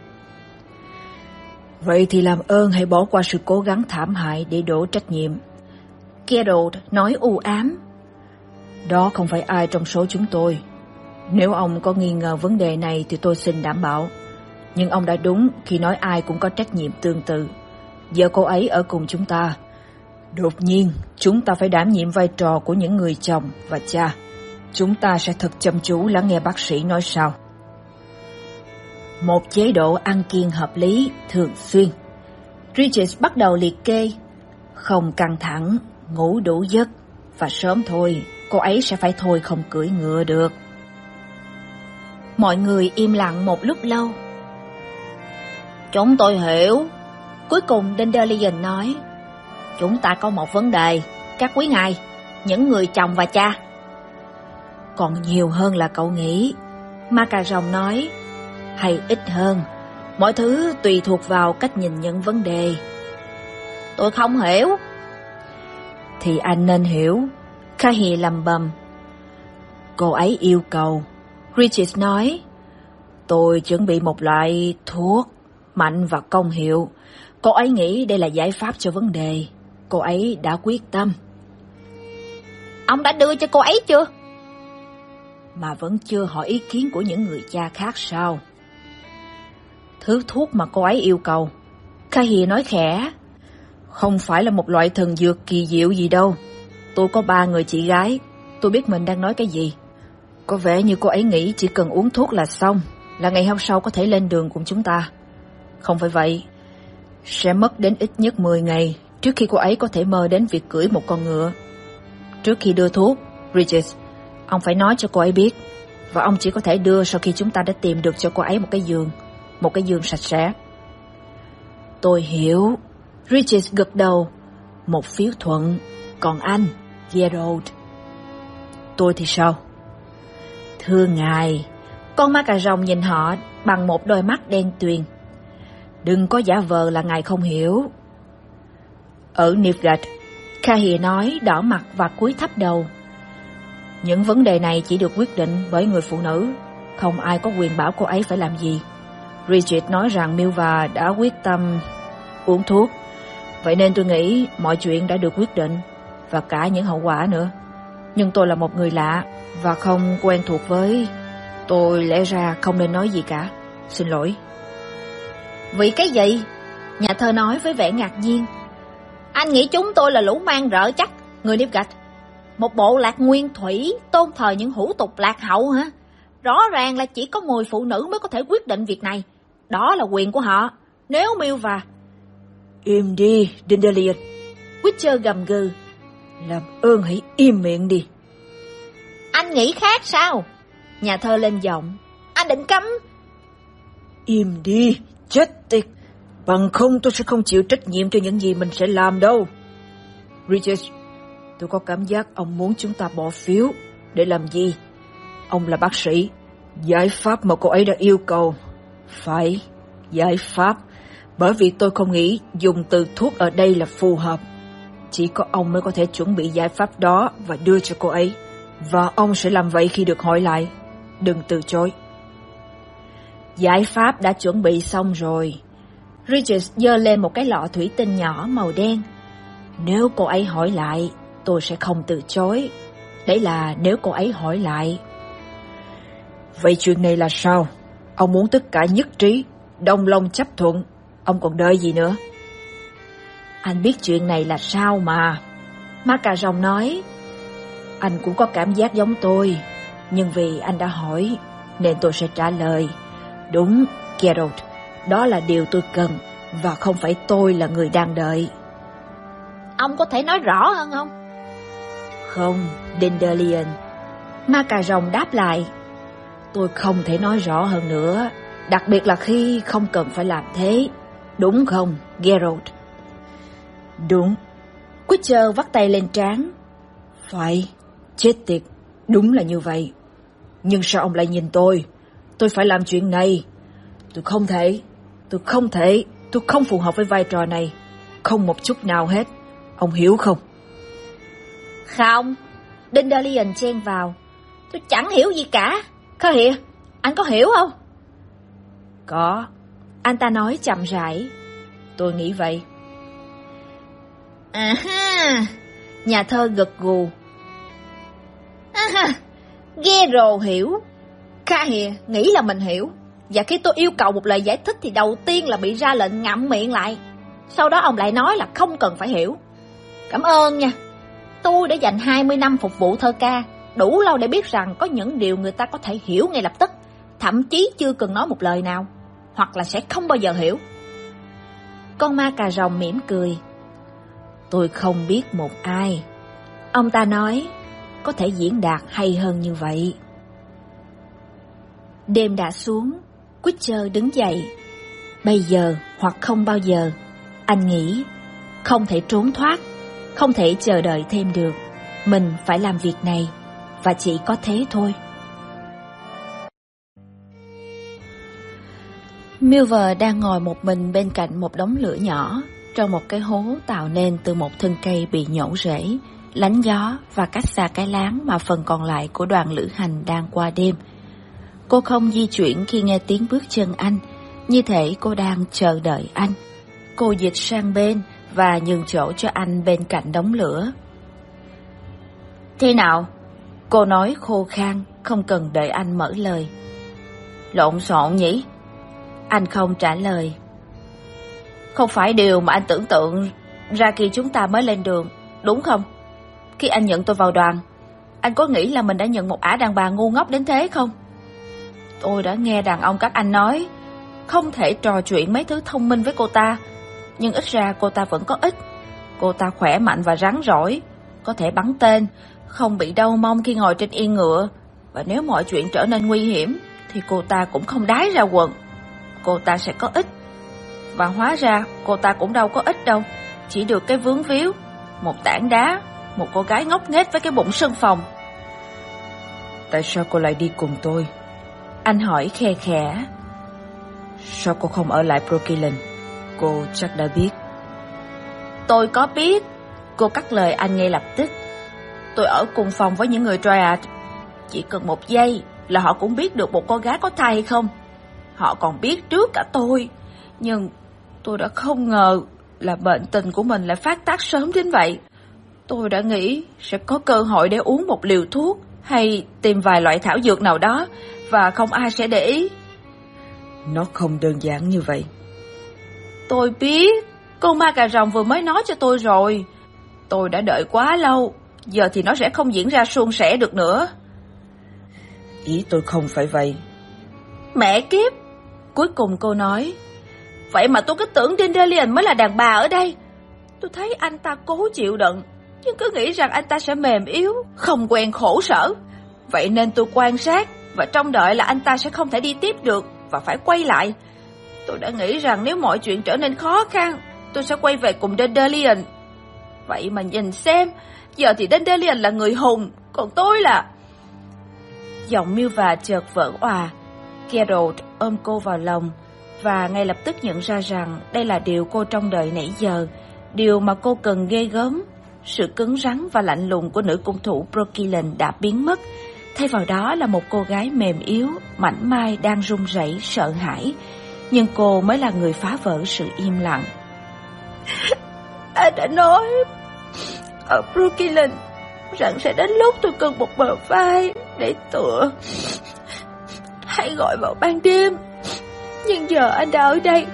Vậy thì làm ơn hãy bỏ qua sự cố gắng thảm hại để đổ trách nhiệm. Geralt nói u ám. Đó không phải ai trong số chúng tôi. Nếu ông có nghi ngờ vấn đề này thì tôi xin đảm bảo. Nhưng ông đã đúng khi nói ai cũng có trách nhiệm tương tự. Giờ cô ấy ở cùng chúng ta. Đột nhiên, chúng ta phải đảm nhiệm vai trò của những người chồng và cha. Chúng ta sẽ thật chăm chú lắng nghe bác sĩ nói sau. Một chế độ ăn kiêng hợp lý thường xuyên. Bridges bắt đầu liệt kê. Không căng thẳng, ngủ đủ giấc. Và sớm thôi, cô ấy sẽ phải thôi không cưỡi ngựa được. Mọi người im lặng một lúc lâu. Chúng tôi hiểu. Cuối cùng Dandelion nói. Chúng ta có một vấn đề, các quý ngài, những người chồng và cha. Còn nhiều hơn là cậu nghĩ. Ma cà rồng nói, hay ít hơn, mọi thứ tùy thuộc vào cách nhìn nhận vấn đề. Tôi không hiểu. Thì anh nên hiểu, Kahi lầm bầm. Cô ấy yêu cầu. Richard nói, tôi chuẩn bị một loại thuốc mạnh và công hiệu. Cô ấy nghĩ đây là giải pháp cho vấn đề. Cô ấy đã quyết tâm. Ông đã đưa cho cô ấy chưa? Mà vẫn chưa hỏi ý kiến của những người cha khác sao? Thứ thuốc mà cô ấy yêu cầu. Kahi nói khẽ. Không phải là một loại thần dược kỳ diệu gì đâu. Tôi có ba người chị gái. Tôi biết mình đang nói cái gì. Có vẻ như cô ấy nghĩ chỉ cần uống thuốc là xong, là ngày hôm sau có thể lên đường cùng chúng ta. Không phải vậy. Sẽ mất đến ít nhất 10 ngày trước khi cô ấy có thể mơ đến việc cưỡi một con ngựa. Trước khi đưa thuốc, Bridges, ông phải nói cho cô ấy biết, và ông chỉ có thể đưa sau khi chúng ta đã tìm được cho cô ấy một cái giường, một cái giường sạch sẽ. Tôi hiểu. Bridges gật đầu. Một phiếu thuận. Còn anh, Gerald. Tôi thì sao? Thưa ngài, con ma cà rồng nhìn họ bằng một đôi mắt đen tuyền. Đừng có giả vờ là ngài không hiểu. Ở Nivgard, Kahia nói đỏ mặt và cúi thấp đầu. Những vấn đề này chỉ được quyết định bởi người phụ nữ, không ai có quyền bảo cô ấy phải làm gì. Richard nói rằng Milva đã quyết tâm uống thuốc, vậy nên tôi nghĩ mọi chuyện đã được quyết định, và cả những hậu quả nữa. Nhưng tôi là một người lạ và không quen thuộc với... Tôi lẽ ra không nên nói gì cả. Xin lỗi. Vì cái gì? Nhà thơ nói với vẻ ngạc nhiên. Anh nghĩ chúng tôi là lũ mang rợ chắc, người điệp gạch. Một bộ lạc nguyên thủy, tôn thờ những hủ tục lạc hậu hả? Rõ ràng là chỉ có người phụ nữ mới có thể quyết định việc này. Đó là quyền của họ. Nếu miêu và... Im đi, Dindelian. Witcher gầm gừ. Làm ơn hãy im miệng đi. Anh nghĩ khác sao? Nhà thơ lên giọng. Anh định cấm... Im đi, chết tiệt. Bằng không tôi sẽ không chịu trách nhiệm cho những gì mình sẽ làm đâu. Richard, tôi có cảm giác ông muốn chúng ta bỏ phiếu. Để làm gì? Ông là bác sĩ. Giải pháp mà cô ấy đã yêu cầu. Phải, giải pháp. Bởi vì tôi không nghĩ dùng từ thuốc ở đây là phù hợp. Chỉ có ông mới có thể chuẩn bị giải pháp đó và đưa cho cô ấy. Và ông sẽ làm vậy khi được hỏi lại. Đừng từ chối. Giải pháp đã chuẩn bị xong rồi. Richard giơ lên một cái lọ thủy tinh nhỏ màu đen. Nếu cô ấy hỏi lại, tôi sẽ không từ chối. Đấy là nếu cô ấy hỏi lại. Vậy chuyện này là sao? Ông muốn tất cả nhất trí, đồng lòng chấp thuận. Ông còn đợi gì nữa? Anh biết chuyện này là sao mà. Ma cà rồng nói. Anh cũng có cảm giác giống tôi. Nhưng vì anh đã hỏi, nên tôi sẽ trả lời. Đúng, Geralt, đó là điều tôi cần, và không phải tôi là người đang đợi. Ông có thể nói rõ hơn không? Không, Dindalion. Ma cà rồng đáp lại. Tôi không thể nói rõ hơn nữa, đặc biệt là khi không cần phải làm thế. Đúng không, Geralt? Đúng. Witcher vắt tay lên trán. Phải, chết tiệt, đúng là như vậy. Nhưng sao ông lại nhìn tôi? Tôi phải làm chuyện này. Tôi không thể, tôi không thể, tôi không phù hợp với vai trò này. Không một chút nào hết. Ông hiểu không? Không. Dindalion chen vào. Tôi chẳng hiểu gì cả. Có hiểu, anh có hiểu không? Có. Anh ta nói chậm rãi. Tôi nghĩ vậy. À ha. Nhà thơ gật gù. À ha. Ghe rồ hiểu. Kha hìa, nghĩ là mình hiểu. Và khi tôi yêu cầu một lời giải thích thì đầu tiên là bị ra lệnh ngậm miệng lại. Sau đó ông lại nói là không cần phải hiểu. Cảm ơn nha. Tôi đã dành 20 năm phục vụ thơ ca, đủ lâu để biết rằng có những điều người ta có thể hiểu ngay lập tức, thậm chí chưa cần nói một lời nào, hoặc là sẽ không bao giờ hiểu. Con ma cà rồng mỉm cười. Tôi không biết một ai. Ông ta nói, có thể diễn đạt hay hơn như vậy. Đêm đã xuống, Witcher đứng dậy. Bây giờ hoặc không bao giờ, anh nghĩ không thể trốn thoát, không thể chờ đợi thêm được. Mình phải làm việc này, và chỉ có thế thôi. Milver đang ngồi một mình bên cạnh một đống lửa nhỏ, trong một cái hố tạo nên từ một thân cây bị nhổ rễ, lánh gió và cách xa cái láng mà phần còn lại của đoàn lữ hành đang qua đêm. Cô không di chuyển khi nghe tiếng bước chân anh, như thể cô đang chờ đợi anh. Cô dịch sang bên và nhường chỗ cho anh bên cạnh đống lửa. Thế nào? Cô nói khô khan, không cần đợi anh mở lời. Lộn xộn nhỉ? Anh không trả lời. Không phải điều mà anh tưởng tượng ra khi chúng ta mới lên đường, đúng không? Khi anh nhận tôi vào đoàn, anh có nghĩ là mình đã nhận một ả đàn bà ngu ngốc đến thế không? Tôi đã nghe đàn ông các anh nói, không thể trò chuyện mấy thứ thông minh với cô ta, nhưng ít ra cô ta vẫn có ích. Cô ta khỏe mạnh và rắn rỏi, có thể bắn tên, không bị đau mông khi ngồi trên yên ngựa, và nếu mọi chuyện trở nên nguy hiểm, thì cô ta cũng không đái ra quần. Cô ta sẽ có ích. Và hóa ra cô ta cũng đâu có ích đâu, chỉ được cái vướng víu, một tảng đá, một cô gái ngốc nghếch với cái bụng sân phòng. Tại sao cô lại đi cùng tôi? Anh hỏi khe khẽ. Sao cô không ở lại Brooklyn? Cô chắc đã biết. Tôi có biết. Cô cắt lời anh ngay lập tức. Tôi ở cùng phòng với những người triad. Chỉ cần một giây là họ cũng biết được một cô gái có thai hay không. Họ còn biết trước cả tôi. Nhưng tôi đã không ngờ là bệnh tình của mình lại phát tác sớm đến vậy. Tôi đã nghĩ sẽ có cơ hội để uống một liều thuốc hay tìm vài loại thảo dược nào đó và không ai sẽ để ý. Nó không đơn giản như vậy. Tôi biết, con ma cà rồng vừa mới nói cho tôi rồi. Tôi đã đợi quá lâu, giờ thì nó sẽ không diễn ra suôn sẻ được nữa. Ý tôi không phải vậy. Mẹ kiếp! Cuối cùng cô nói, vậy mà tôi cứ tưởng Dindalian mới là đàn bà ở đây. Tôi thấy anh ta cố chịu đựng, nhưng cứ nghĩ rằng anh ta sẽ mềm yếu, không quen khổ sở. Vậy nên tôi quan sát và trông đợi là anh ta sẽ không thể đi tiếp được và phải quay lại. Tôi đã nghĩ rằng nếu mọi chuyện trở nên khó khăn, tôi sẽ quay về cùng Dandelion. Vậy mà nhìn xem, giờ thì Dandelion là người hùng, còn tôi là... Giọng miêu và chợt vỡ òa. Geralt ôm cô vào lòng và ngay lập tức nhận ra rằng đây là điều cô trong đời nãy giờ, điều mà cô cần ghê gớm. Sự cứng rắn và lạnh lùng của nữ cung thủ Brokilin đã biến mất, thay vào đó là một cô gái mềm yếu, mảnh mai đang run rẩy sợ hãi, nhưng cô mới là người phá vỡ sự im lặng. Anh đã nói ở Brooklyn rằng sẽ đến lúc tôi cần một bờ vai để tựa. Hãy gọi vào ban đêm. Nhưng giờ anh đã ở đây.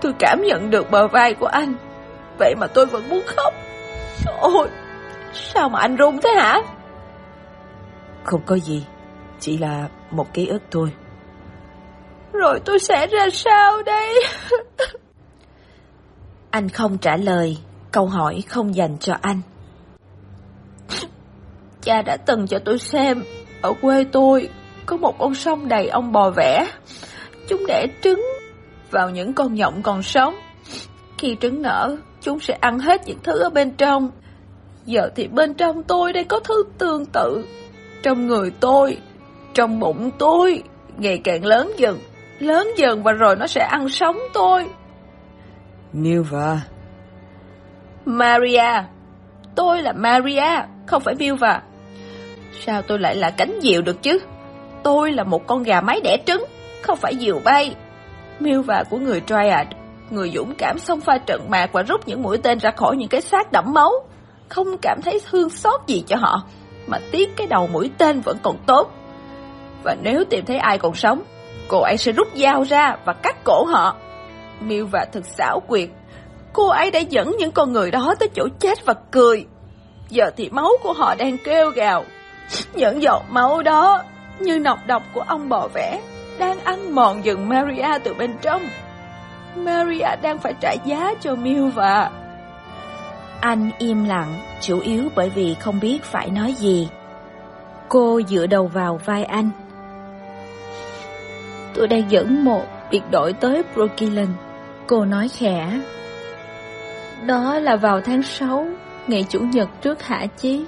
Tôi cảm nhận được bờ vai của anh. Vậy mà tôi vẫn muốn khóc. Ôi, sao mà anh run thế hả? Không có gì, chỉ là một ký ức thôi. Rồi tôi sẽ ra sao đây? anh không trả lời, câu hỏi không dành cho anh. Cha đã từng cho tôi xem, ở quê tôi có một con sông đầy ong bò vẽ. Chúng đẻ trứng vào những con nhộng còn sống. Khi trứng nở, chúng sẽ ăn hết những thứ ở bên trong. Giờ thì bên trong tôi đây có thứ tương tự. Trong người tôi, trong bụng tôi, ngày càng lớn dần lớn dần và rồi nó sẽ ăn sống tôi. Milva. Maria. Tôi là Maria, không phải Milva. Sao tôi lại là cánh diều được chứ? Tôi là một con gà mái đẻ trứng, không phải diều bay. Miêu và của người Triad, người dũng cảm xông pha trận mạc và rút những mũi tên ra khỏi những cái xác đẫm máu. Không cảm thấy thương xót gì cho họ, mà tiếc cái đầu mũi tên vẫn còn tốt. Và nếu tìm thấy ai còn sống, cô ấy sẽ rút dao ra và cắt cổ họ. Miêu và thật xảo quyệt. Cô ấy đã dẫn những con người đó tới chỗ chết và cười. Giờ thì máu của họ đang kêu gào. Những giọt máu đó như nọc độc của ông bò vẽ đang ăn mòn dần Maria từ bên trong. Maria đang phải trả giá cho Miu và... Anh im lặng, chủ yếu bởi vì không biết phải nói gì. Cô dựa đầu vào vai anh. Tôi đang dẫn một biệt đội tới Brooklyn. Cô nói khẽ. Đó là vào tháng 6, ngày Chủ nhật trước hạ chí.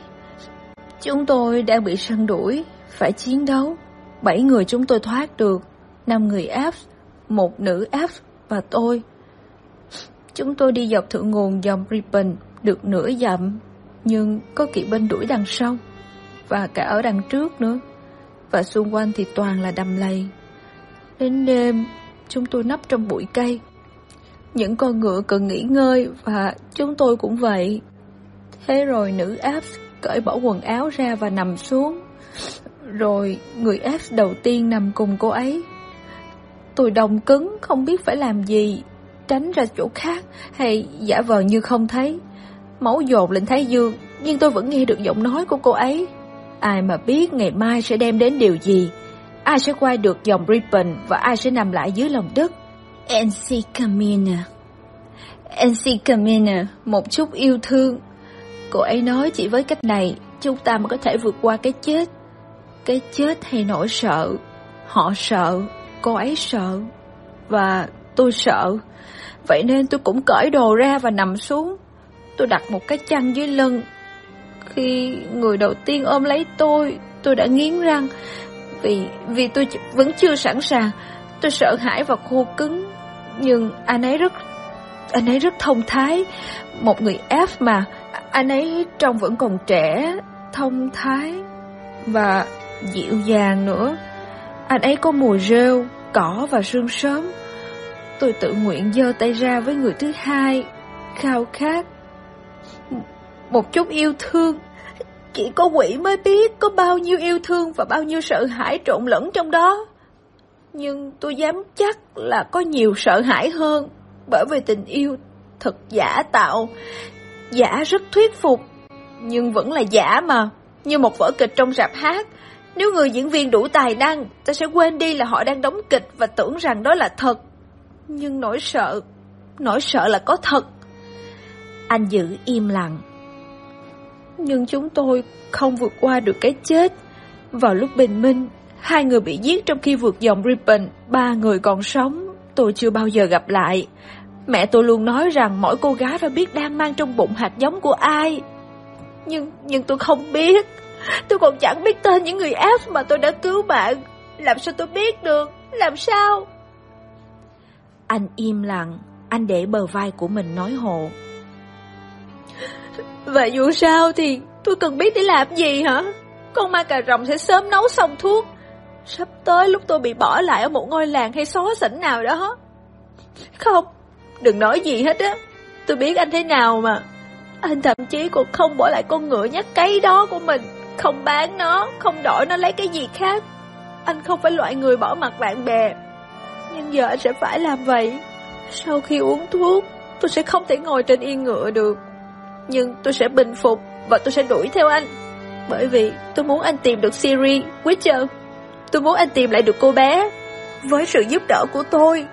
Chúng tôi đang bị săn đuổi, phải chiến đấu. Bảy người chúng tôi thoát được, năm người áp, một nữ áp và tôi. Chúng tôi đi dọc thượng nguồn dòng Ripon được nửa dặm, nhưng có kỵ binh đuổi đằng sau, và cả ở đằng trước nữa. Và xung quanh thì toàn là đầm lầy. Đến đêm, chúng tôi nấp trong bụi cây. Những con ngựa cần nghỉ ngơi và chúng tôi cũng vậy. Thế rồi nữ áp cởi bỏ quần áo ra và nằm xuống. Rồi người f đầu tiên nằm cùng cô ấy. Tôi đồng cứng không biết phải làm gì, tránh ra chỗ khác hay giả vờ như không thấy. Máu dồn lên thái dương, nhưng tôi vẫn nghe được giọng nói của cô ấy. Ai mà biết ngày mai sẽ đem đến điều gì, ai sẽ qua được dòng Ripon và ai sẽ nằm lại dưới lòng đất. NC Camina NC Camina, một chút yêu thương. Cô ấy nói chỉ với cách này, chúng ta mới có thể vượt qua cái chết. Cái chết hay nỗi sợ. Họ sợ, cô ấy sợ. Và tôi sợ. Vậy nên tôi cũng cởi đồ ra và nằm xuống. Tôi đặt một cái chăn dưới lưng. Khi người đầu tiên ôm lấy tôi, tôi đã nghiến răng. Vì vì tôi vẫn chưa sẵn sàng. Tôi sợ hãi và khô cứng. Nhưng anh ấy rất anh ấy rất thông thái. Một người F mà, anh ấy trông vẫn còn trẻ, thông thái và dịu dàng nữa. Anh ấy có mùi rêu, cỏ và sương sớm. Tôi tự nguyện giơ tay ra với người thứ hai, khao khát. Một chút yêu thương. Chỉ có quỷ mới biết có bao nhiêu yêu thương và bao nhiêu sợ hãi trộn lẫn trong đó. Nhưng tôi dám chắc là có nhiều sợ hãi hơn, bởi vì tình yêu thật giả tạo. Giả rất thuyết phục, nhưng vẫn là giả mà, như một vở kịch trong rạp hát. Nếu người diễn viên đủ tài năng, ta sẽ quên đi là họ đang đóng kịch và tưởng rằng đó là thật. Nhưng nỗi sợ, nỗi sợ là có thật. Anh giữ im lặng. Nhưng chúng tôi không vượt qua được cái chết. Vào lúc bình minh, hai người bị giết trong khi vượt dòng Ripon, ba người còn sống, tôi chưa bao giờ gặp lại. Mẹ tôi luôn nói rằng mỗi cô gái phải biết đang mang trong bụng hạt giống của ai. Nhưng nhưng tôi không biết. Tôi còn chẳng biết tên những người ác mà tôi đã cứu bạn. Làm sao tôi biết được? Làm sao? Anh im lặng, anh để bờ vai của mình nói hộ. Và dù sao thì tôi cần biết để làm gì hả? Con ma cà rồng sẽ sớm nấu xong thuốc. Sắp tới lúc tôi bị bỏ lại ở một ngôi làng hay xó xỉnh nào đó. Không, đừng nói gì hết á. Tôi biết anh thế nào mà. Anh thậm chí còn không bỏ lại con ngựa nhắc cái đó của mình. Không bán nó, không đổi nó lấy cái gì khác. Anh không phải loại người bỏ mặt bạn bè. Nhưng giờ anh sẽ phải làm vậy. Sau khi uống thuốc, tôi sẽ không thể ngồi trên yên ngựa được. Nhưng tôi sẽ bình phục và tôi sẽ đuổi theo anh. Bởi vì tôi muốn anh tìm được Siri, Witcher. Tôi muốn anh tìm lại được cô bé. Với sự giúp đỡ của tôi.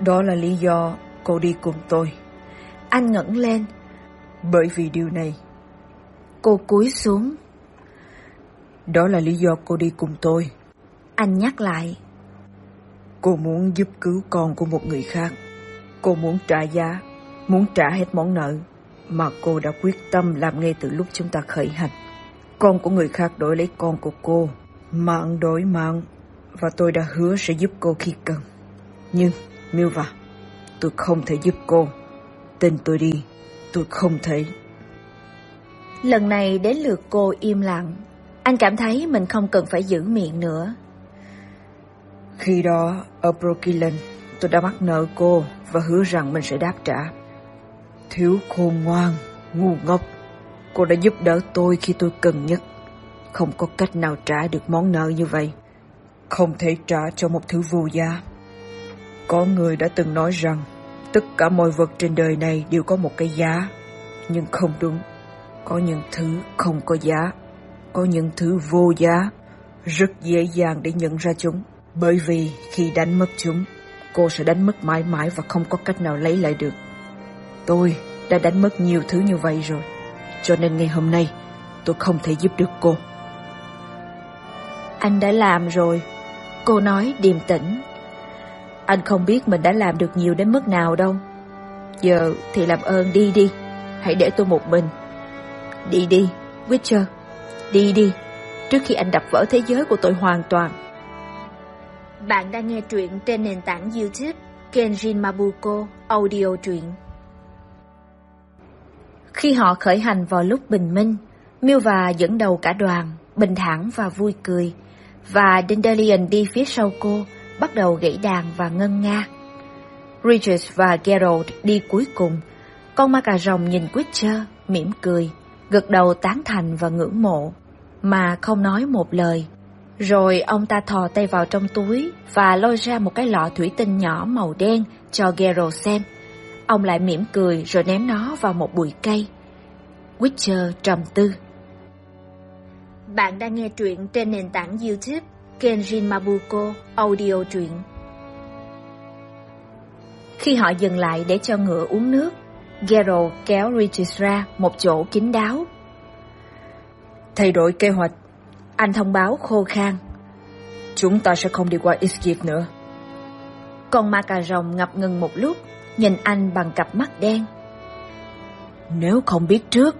Đó là lý do cô đi cùng tôi. Anh ngẩng lên. Bởi vì điều này. Cô cúi xuống. Đó là lý do cô đi cùng tôi. Anh nhắc lại. Cô muốn giúp cứu con của một người khác. Cô muốn trả giá, muốn trả hết món nợ mà cô đã quyết tâm làm ngay từ lúc chúng ta khởi hành. Con của người khác đổi lấy con của cô, mạng đổi mạng, và tôi đã hứa sẽ giúp cô khi cần. Nhưng, Milva, tôi không thể giúp cô. Tin tôi đi, tôi không thể. Lần này đến lượt cô im lặng. Anh cảm thấy mình không cần phải giữ miệng nữa. Khi đó, ở Brooklyn, tôi đã mắc nợ cô và hứa rằng mình sẽ đáp trả. Thiếu khôn ngoan, ngu ngốc. Cô đã giúp đỡ tôi khi tôi cần nhất. Không có cách nào trả được món nợ như vậy. không thể trả cho một thứ vô giá. Có người đã từng nói rằng tất cả mọi vật trên đời này đều có một cái giá, nhưng không đúng. Có những thứ không có giá, có những thứ vô giá, rất dễ dàng để nhận ra chúng. Bởi vì khi đánh mất chúng, cô sẽ đánh mất mãi mãi và không có cách nào lấy lại được. Tôi đã đánh mất nhiều thứ như vậy rồi, cho nên ngày hôm nay tôi không thể giúp được cô. Anh đã làm rồi, cô nói điềm tĩnh. Anh không biết mình đã làm được nhiều đến mức nào đâu. Giờ thì làm ơn đi đi, hãy để tôi một mình. Đi đi, Witcher, đi đi, trước khi anh đập vỡ thế giới của tôi hoàn toàn. Bạn đang nghe truyện trên nền tảng YouTube Kenjin Mabuko Audio truyện. Khi họ khởi hành vào lúc bình minh, Milva dẫn đầu cả đoàn, bình thản và vui cười, và Dandelion đi phía sau cô, bắt đầu gãy đàn và ngân nga. Regis và Geralt đi cuối cùng, con ma cà rồng nhìn Witcher, mỉm cười, gật đầu tán thành và ngưỡng mộ, mà không nói một lời. Rồi ông ta thò tay vào trong túi và lôi ra một cái lọ thủy tinh nhỏ màu đen cho Geralt xem. Ông lại mỉm cười rồi ném nó vào một bụi cây. Witcher trầm tư. Bạn đang nghe truyện trên nền tảng YouTube Kenjin Mabuko Audio truyện. Khi họ dừng lại để cho ngựa uống nước, Gerald kéo Richards ra một chỗ kín đáo. Thay đổi kế hoạch, anh thông báo khô khan. Chúng ta sẽ không đi qua Iskif nữa. Con ma cà rồng ngập ngừng một lúc, nhìn anh bằng cặp mắt đen. Nếu không biết trước,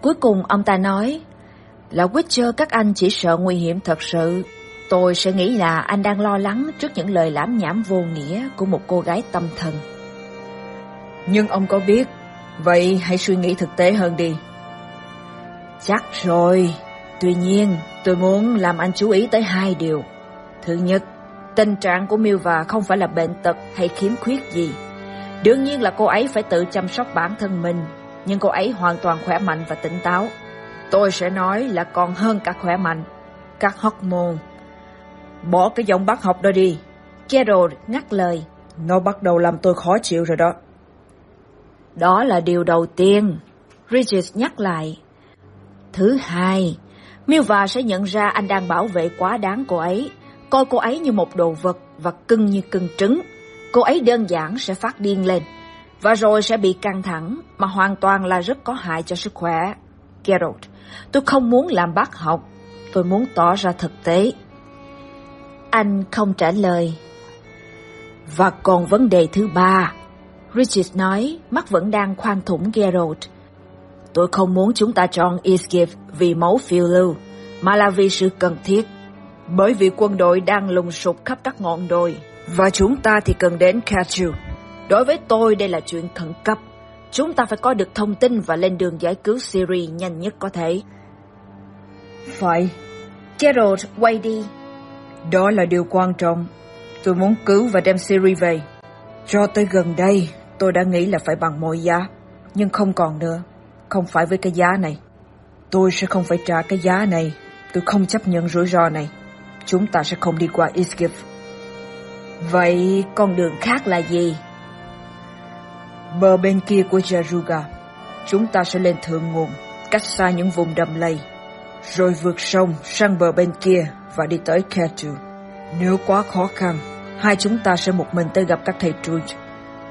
cuối cùng ông ta nói là Witcher các anh chỉ sợ nguy hiểm thật sự. Tôi sẽ nghĩ là anh đang lo lắng trước những lời lãm nhảm vô nghĩa của một cô gái tâm thần. Nhưng ông có biết, vậy hãy suy nghĩ thực tế hơn đi. Chắc rồi, tuy nhiên tôi muốn làm anh chú ý tới hai điều. Thứ nhất, tình trạng của Milva không phải là bệnh tật hay khiếm khuyết gì. Đương nhiên là cô ấy phải tự chăm sóc bản thân mình, nhưng cô ấy hoàn toàn khỏe mạnh và tỉnh táo. Tôi sẽ nói là còn hơn cả khỏe mạnh. Các hormone. Bỏ cái giọng bác học đó đi. Gerald ngắt lời. Nó bắt đầu làm tôi khó chịu rồi đó. Đó là điều đầu tiên. Regis nhắc lại. Thứ hai, Milva sẽ nhận ra anh đang bảo vệ quá đáng cô ấy, coi cô ấy như một đồ vật và cưng như cưng trứng. Cô ấy đơn giản sẽ phát điên lên, và rồi sẽ bị căng thẳng, mà hoàn toàn là rất có hại cho sức khỏe. Geralt, tôi không muốn làm bác học, tôi muốn tỏ ra thực tế. Anh không trả lời. Và còn vấn đề thứ ba, Richard nói, mắt vẫn đang khoan thủng Geralt. Tôi không muốn chúng ta chọn Isgiv vì máu phiêu lưu, mà là vì sự cần thiết. Bởi vì quân đội đang lùng sục khắp các ngọn đồi, và chúng ta thì cần đến Kachu. Đối với tôi đây là chuyện khẩn cấp. Chúng ta phải có được thông tin và lên đường giải cứu Siri nhanh nhất có thể. Phải. Geralt quay đi. Đó là điều quan trọng. Tôi muốn cứu và đem Siri về. Cho tới gần đây, tôi đã nghĩ là phải bằng mọi giá. Nhưng không còn nữa. Không phải với cái giá này. Tôi sẽ không phải trả cái giá này. Tôi không chấp nhận rủi ro này. Chúng ta sẽ không đi qua Iskif. Vậy con đường khác là gì? Bờ bên kia của Jaruga, chúng ta sẽ lên thượng nguồn, cách xa những vùng đầm lầy, rồi vượt sông sang bờ bên kia và đi tới Ketu. Nếu quá khó khăn, hai chúng ta sẽ một mình tới gặp các thầy Truge.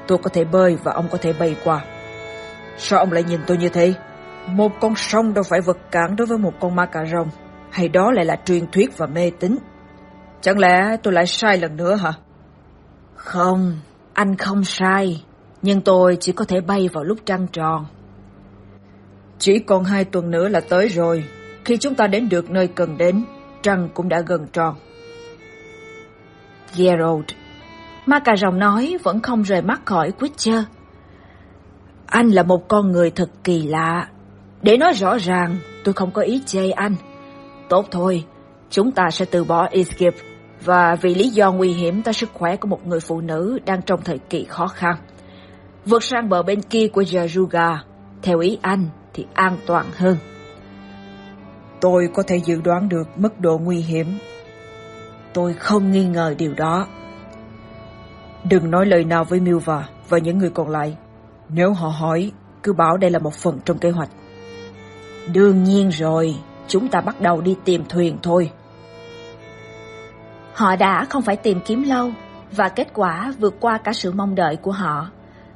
Tôi có thể bơi và ông có thể bay qua. Sao ông lại nhìn tôi như thế? Một con sông đâu phải vật cản đối với một con ma cà rồng. Hay đó lại là truyền thuyết và mê tín? Chẳng lẽ tôi lại sai lần nữa hả? Không, anh không sai. Nhưng tôi chỉ có thể bay vào lúc trăng tròn. Chỉ còn hai tuần nữa là tới rồi. Khi chúng ta đến được nơi cần đến, trăng cũng đã gần tròn. Gerald, ma cà rồng nói vẫn không rời mắt khỏi Witcher. Anh là một con người thật kỳ lạ. Để nói rõ ràng, tôi không có ý chê anh. Tốt thôi, chúng ta sẽ từ bỏ Iskip và vì lý do nguy hiểm tới sức khỏe của một người phụ nữ đang trong thời kỳ khó khăn. Vượt sang bờ bên kia của Jaruga, theo ý anh thì an toàn hơn. Tôi có thể dự đoán được mức độ nguy hiểm. Tôi không nghi ngờ điều đó. Đừng nói lời nào với Milva và những người còn lại. Nếu họ hỏi, cứ bảo đây là một phần trong kế hoạch. Đương nhiên rồi, chúng ta bắt đầu đi tìm thuyền thôi. Họ đã không phải tìm kiếm lâu, và kết quả vượt qua cả sự mong đợi của họ.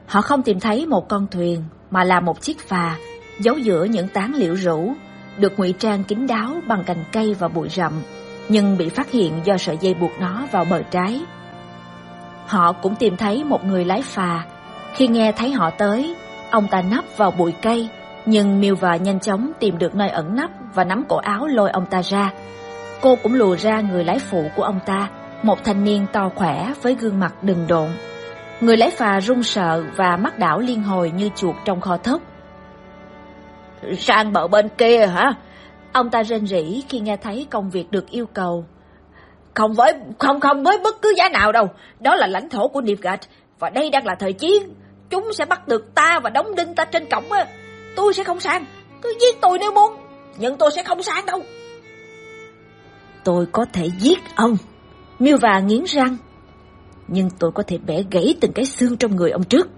Họ không tìm thấy một con thuyền, mà là một chiếc phà, giấu giữa những tán liễu rũ, được ngụy trang kín đáo bằng cành cây và bụi rậm, nhưng bị phát hiện do sợi dây buộc nó vào bờ trái. Họ cũng tìm thấy một người lái phà. Khi nghe thấy họ tới, ông ta nấp vào bụi cây, nhưng Milva nhanh chóng tìm được nơi ẩn nấp và nắm cổ áo lôi ông ta ra. Cô cũng lùa ra người lái phụ của ông ta, một thanh niên to khỏe với gương mặt đừng độn. Người lái phà run sợ và mắt đảo liên hồi như chuột trong kho thóc. Sang bờ bên kia hả? Ông ta rên rỉ khi nghe thấy công việc được yêu cầu. Không với, không không với bất cứ giá nào đâu. Đó là lãnh thổ của Nilfgaard và đây đang là thời chiến. Chúng sẽ bắt được ta và đóng đinh ta trên cổng á. Tôi sẽ không sang. Cứ giết tôi nếu muốn. Nhưng tôi sẽ không sang đâu. Tôi có thể giết ông. Miêu và nghiến răng. Nhưng tôi có thể bẻ gãy từng cái xương trong người ông trước.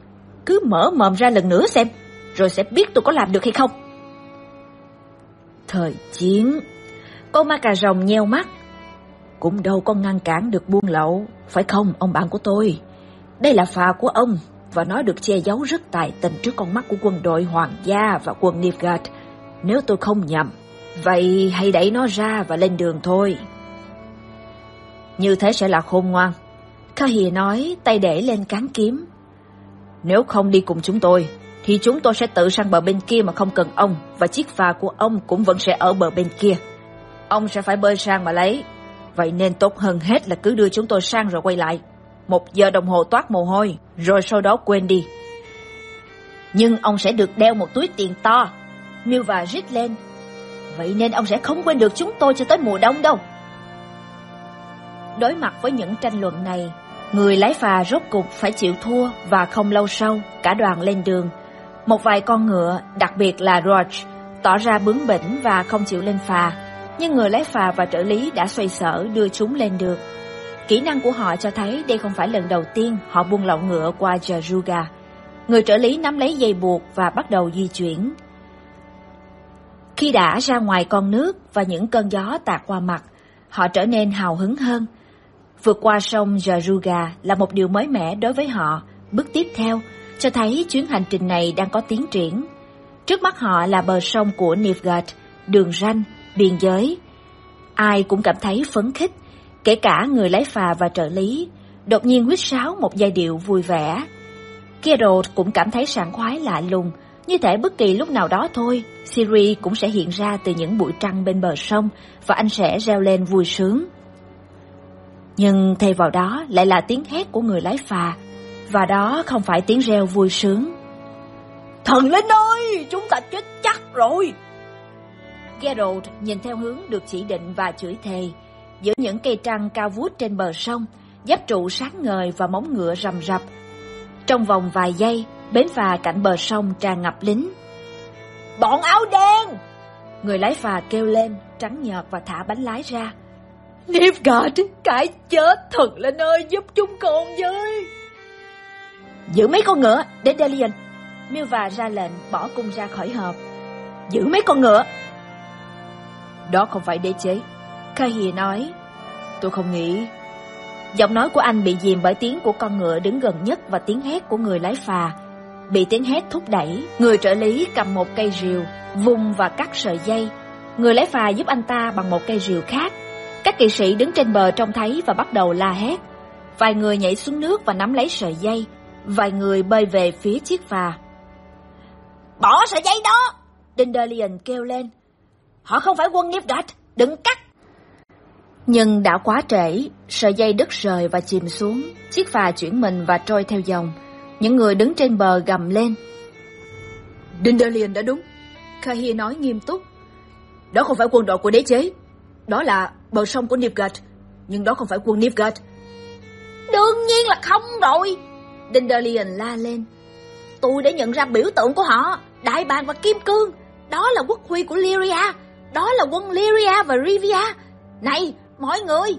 Cứ mở mồm ra lần nữa xem. Rồi sẽ biết tôi có làm được hay không. Thời chiến. Con ma cà rồng nheo mắt. Cũng đâu có ngăn cản được buôn lậu. Phải không ông bạn của tôi? Đây là phà của ông và nó được che giấu rất tài tình trước con mắt của quân đội hoàng gia và quân Nilfgaard. Nếu tôi không nhầm, vậy hãy đẩy nó ra và lên đường thôi. Như thế sẽ là khôn ngoan. Kahia nói, tay để lên cán kiếm. Nếu không đi cùng chúng tôi, thì chúng tôi sẽ tự sang bờ bên kia mà không cần ông, và chiếc phà của ông cũng vẫn sẽ ở bờ bên kia. Ông sẽ phải bơi sang mà lấy. Vậy nên tốt hơn hết là cứ đưa chúng tôi sang rồi quay lại. Một giờ đồng hồ toát mồ hôi, rồi sau đó quên đi. Nhưng ông sẽ được đeo một túi tiền to. Milva rít lên. Vậy nên ông sẽ không quên được chúng tôi cho tới mùa đông đâu. Đối mặt với những tranh luận này, người lái phà rốt cục phải chịu thua và không lâu sau, cả đoàn lên đường. Một vài con ngựa, đặc biệt là Roach, tỏ ra bướng bỉnh và không chịu lên phà, nhưng người lái phà và trợ lý đã xoay sở đưa chúng lên được. Kỹ năng của họ cho thấy đây không phải lần đầu tiên họ buông lậu ngựa qua Jaruga. Người trợ lý nắm lấy dây buộc và bắt đầu di chuyển. Khi đã ra ngoài con nước và những cơn gió tạt qua mặt, họ trở nên hào hứng hơn. Vượt qua sông Jaruga là một điều mới mẻ đối với họ. Bước tiếp theo cho thấy chuyến hành trình này đang có tiến triển. Trước mắt họ là bờ sông của Nivgat, đường ranh, biên giới. Ai cũng cảm thấy phấn khích, kể cả người lái phà và trợ lý, đột nhiên huýt sáo một giai điệu vui vẻ. Geralt cũng cảm thấy sảng khoái lạ lùng, như thể bất kỳ lúc nào đó thôi, Siri cũng sẽ hiện ra từ những bụi trăng bên bờ sông và anh sẽ reo lên vui sướng. Nhưng thay vào đó lại là tiếng hét của người lái phà, và đó không phải tiếng reo vui sướng. Thần linh ơi, chúng ta chết chắc rồi. Geralt nhìn theo hướng được chỉ định và chửi thề, giữa những cây trăng cao vút trên bờ sông, giáp trụ sáng ngời và móng ngựa rầm rập. Trong vòng vài giây, bến phà cạnh bờ sông tràn ngập lính. Bọn áo đen! Người lái phà kêu lên, trắng nhợt và thả bánh lái ra. Nilfgaard, cái chết thật lên ơi giúp chúng con với. Giữ mấy con ngựa, đến Delian. Milva ra lệnh bỏ cung ra khỏi hộp. Giữ mấy con ngựa. Đó không phải đế chế. Kahia nói. Tôi không nghĩ. Giọng nói của anh bị dìm bởi tiếng của con ngựa đứng gần nhất và tiếng hét của người lái phà. Bị tiếng hét thúc đẩy, người trợ lý cầm một cây rìu, vùng và cắt sợi dây. Người lái phà giúp anh ta bằng một cây rìu khác. Các kỵ sĩ đứng trên bờ trông thấy và bắt đầu la hét. Vài người nhảy xuống nước và nắm lấy sợi dây. Vài người bơi về phía chiếc phà. Bỏ sợi dây đó! Dindalion kêu lên. Họ không phải quân Nilfgaard, đừng cắt! Nhưng đã quá trễ, sợi dây đứt rời và chìm xuống, chiếc phà chuyển mình và trôi theo dòng. Những người đứng trên bờ gầm lên. Dindalion đã đúng. Kahir nói nghiêm túc. Đó không phải quân đội của đế chế. Đó là bờ sông của Nilfgaard. Nhưng đó không phải quân Nilfgaard. Đương nhiên là không rồi. Dindalion la lên. Tôi đã nhận ra biểu tượng của họ, đại bàng và kim cương. Đó là quốc huy của Lyria. Đó là quân Lyria và Rivia. Này, mọi người!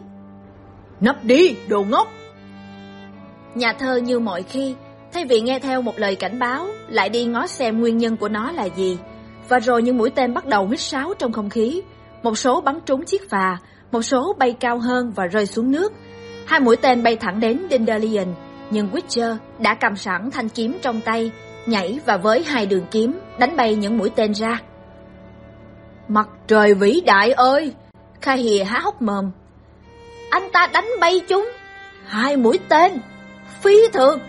Nấp đi, đồ ngốc! Nhà thơ như mọi khi, thay vì nghe theo một lời cảnh báo, lại đi ngó xem nguyên nhân của nó là gì. Và rồi những mũi tên bắt đầu huýt sáo trong không khí. Một số bắn trúng chiếc phà, một số bay cao hơn và rơi xuống nước. Hai mũi tên bay thẳng đến Dandelion, nhưng Witcher đã cầm sẵn thanh kiếm trong tay, nhảy và với hai đường kiếm đánh bay những mũi tên ra. Mặt trời vĩ đại ơi! Kahia há hốc mồm. Anh ta đánh bay chúng. Hai mũi tên. Phí thường.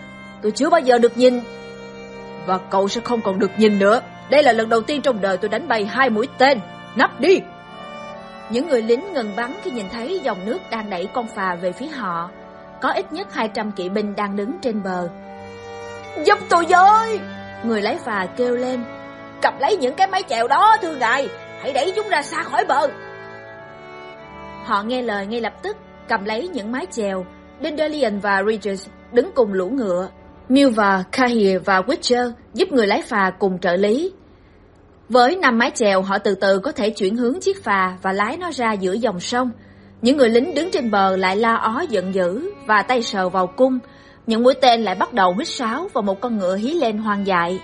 Tôi chưa bao giờ được nhìn. Và cậu sẽ không còn được nhìn nữa. Đây là lần đầu tiên trong đời tôi đánh bay hai mũi tên. Nắp đi! Những người lính ngừng bắn khi nhìn thấy dòng nước đang đẩy con phà về phía họ. Có ít nhất 200 kỵ binh đang đứng trên bờ. Giúp tôi với! Người lái phà kêu lên. Cặp lấy những cái máy chèo đó, thưa ngài. Hãy đẩy chúng ra xa khỏi bờ. Họ nghe lời ngay lập tức, cầm lấy những mái chèo. Dandelion và Regis đứng cùng lũ ngựa. Milva, Kahir và Witcher giúp người lái phà cùng trợ lý. Với năm mái chèo, họ từ từ có thể chuyển hướng chiếc phà và lái nó ra giữa dòng sông. Những người lính đứng trên bờ lại la ó giận dữ và tay sờ vào cung. Những mũi tên lại bắt đầu huýt sáo và một con ngựa hí lên hoang dại.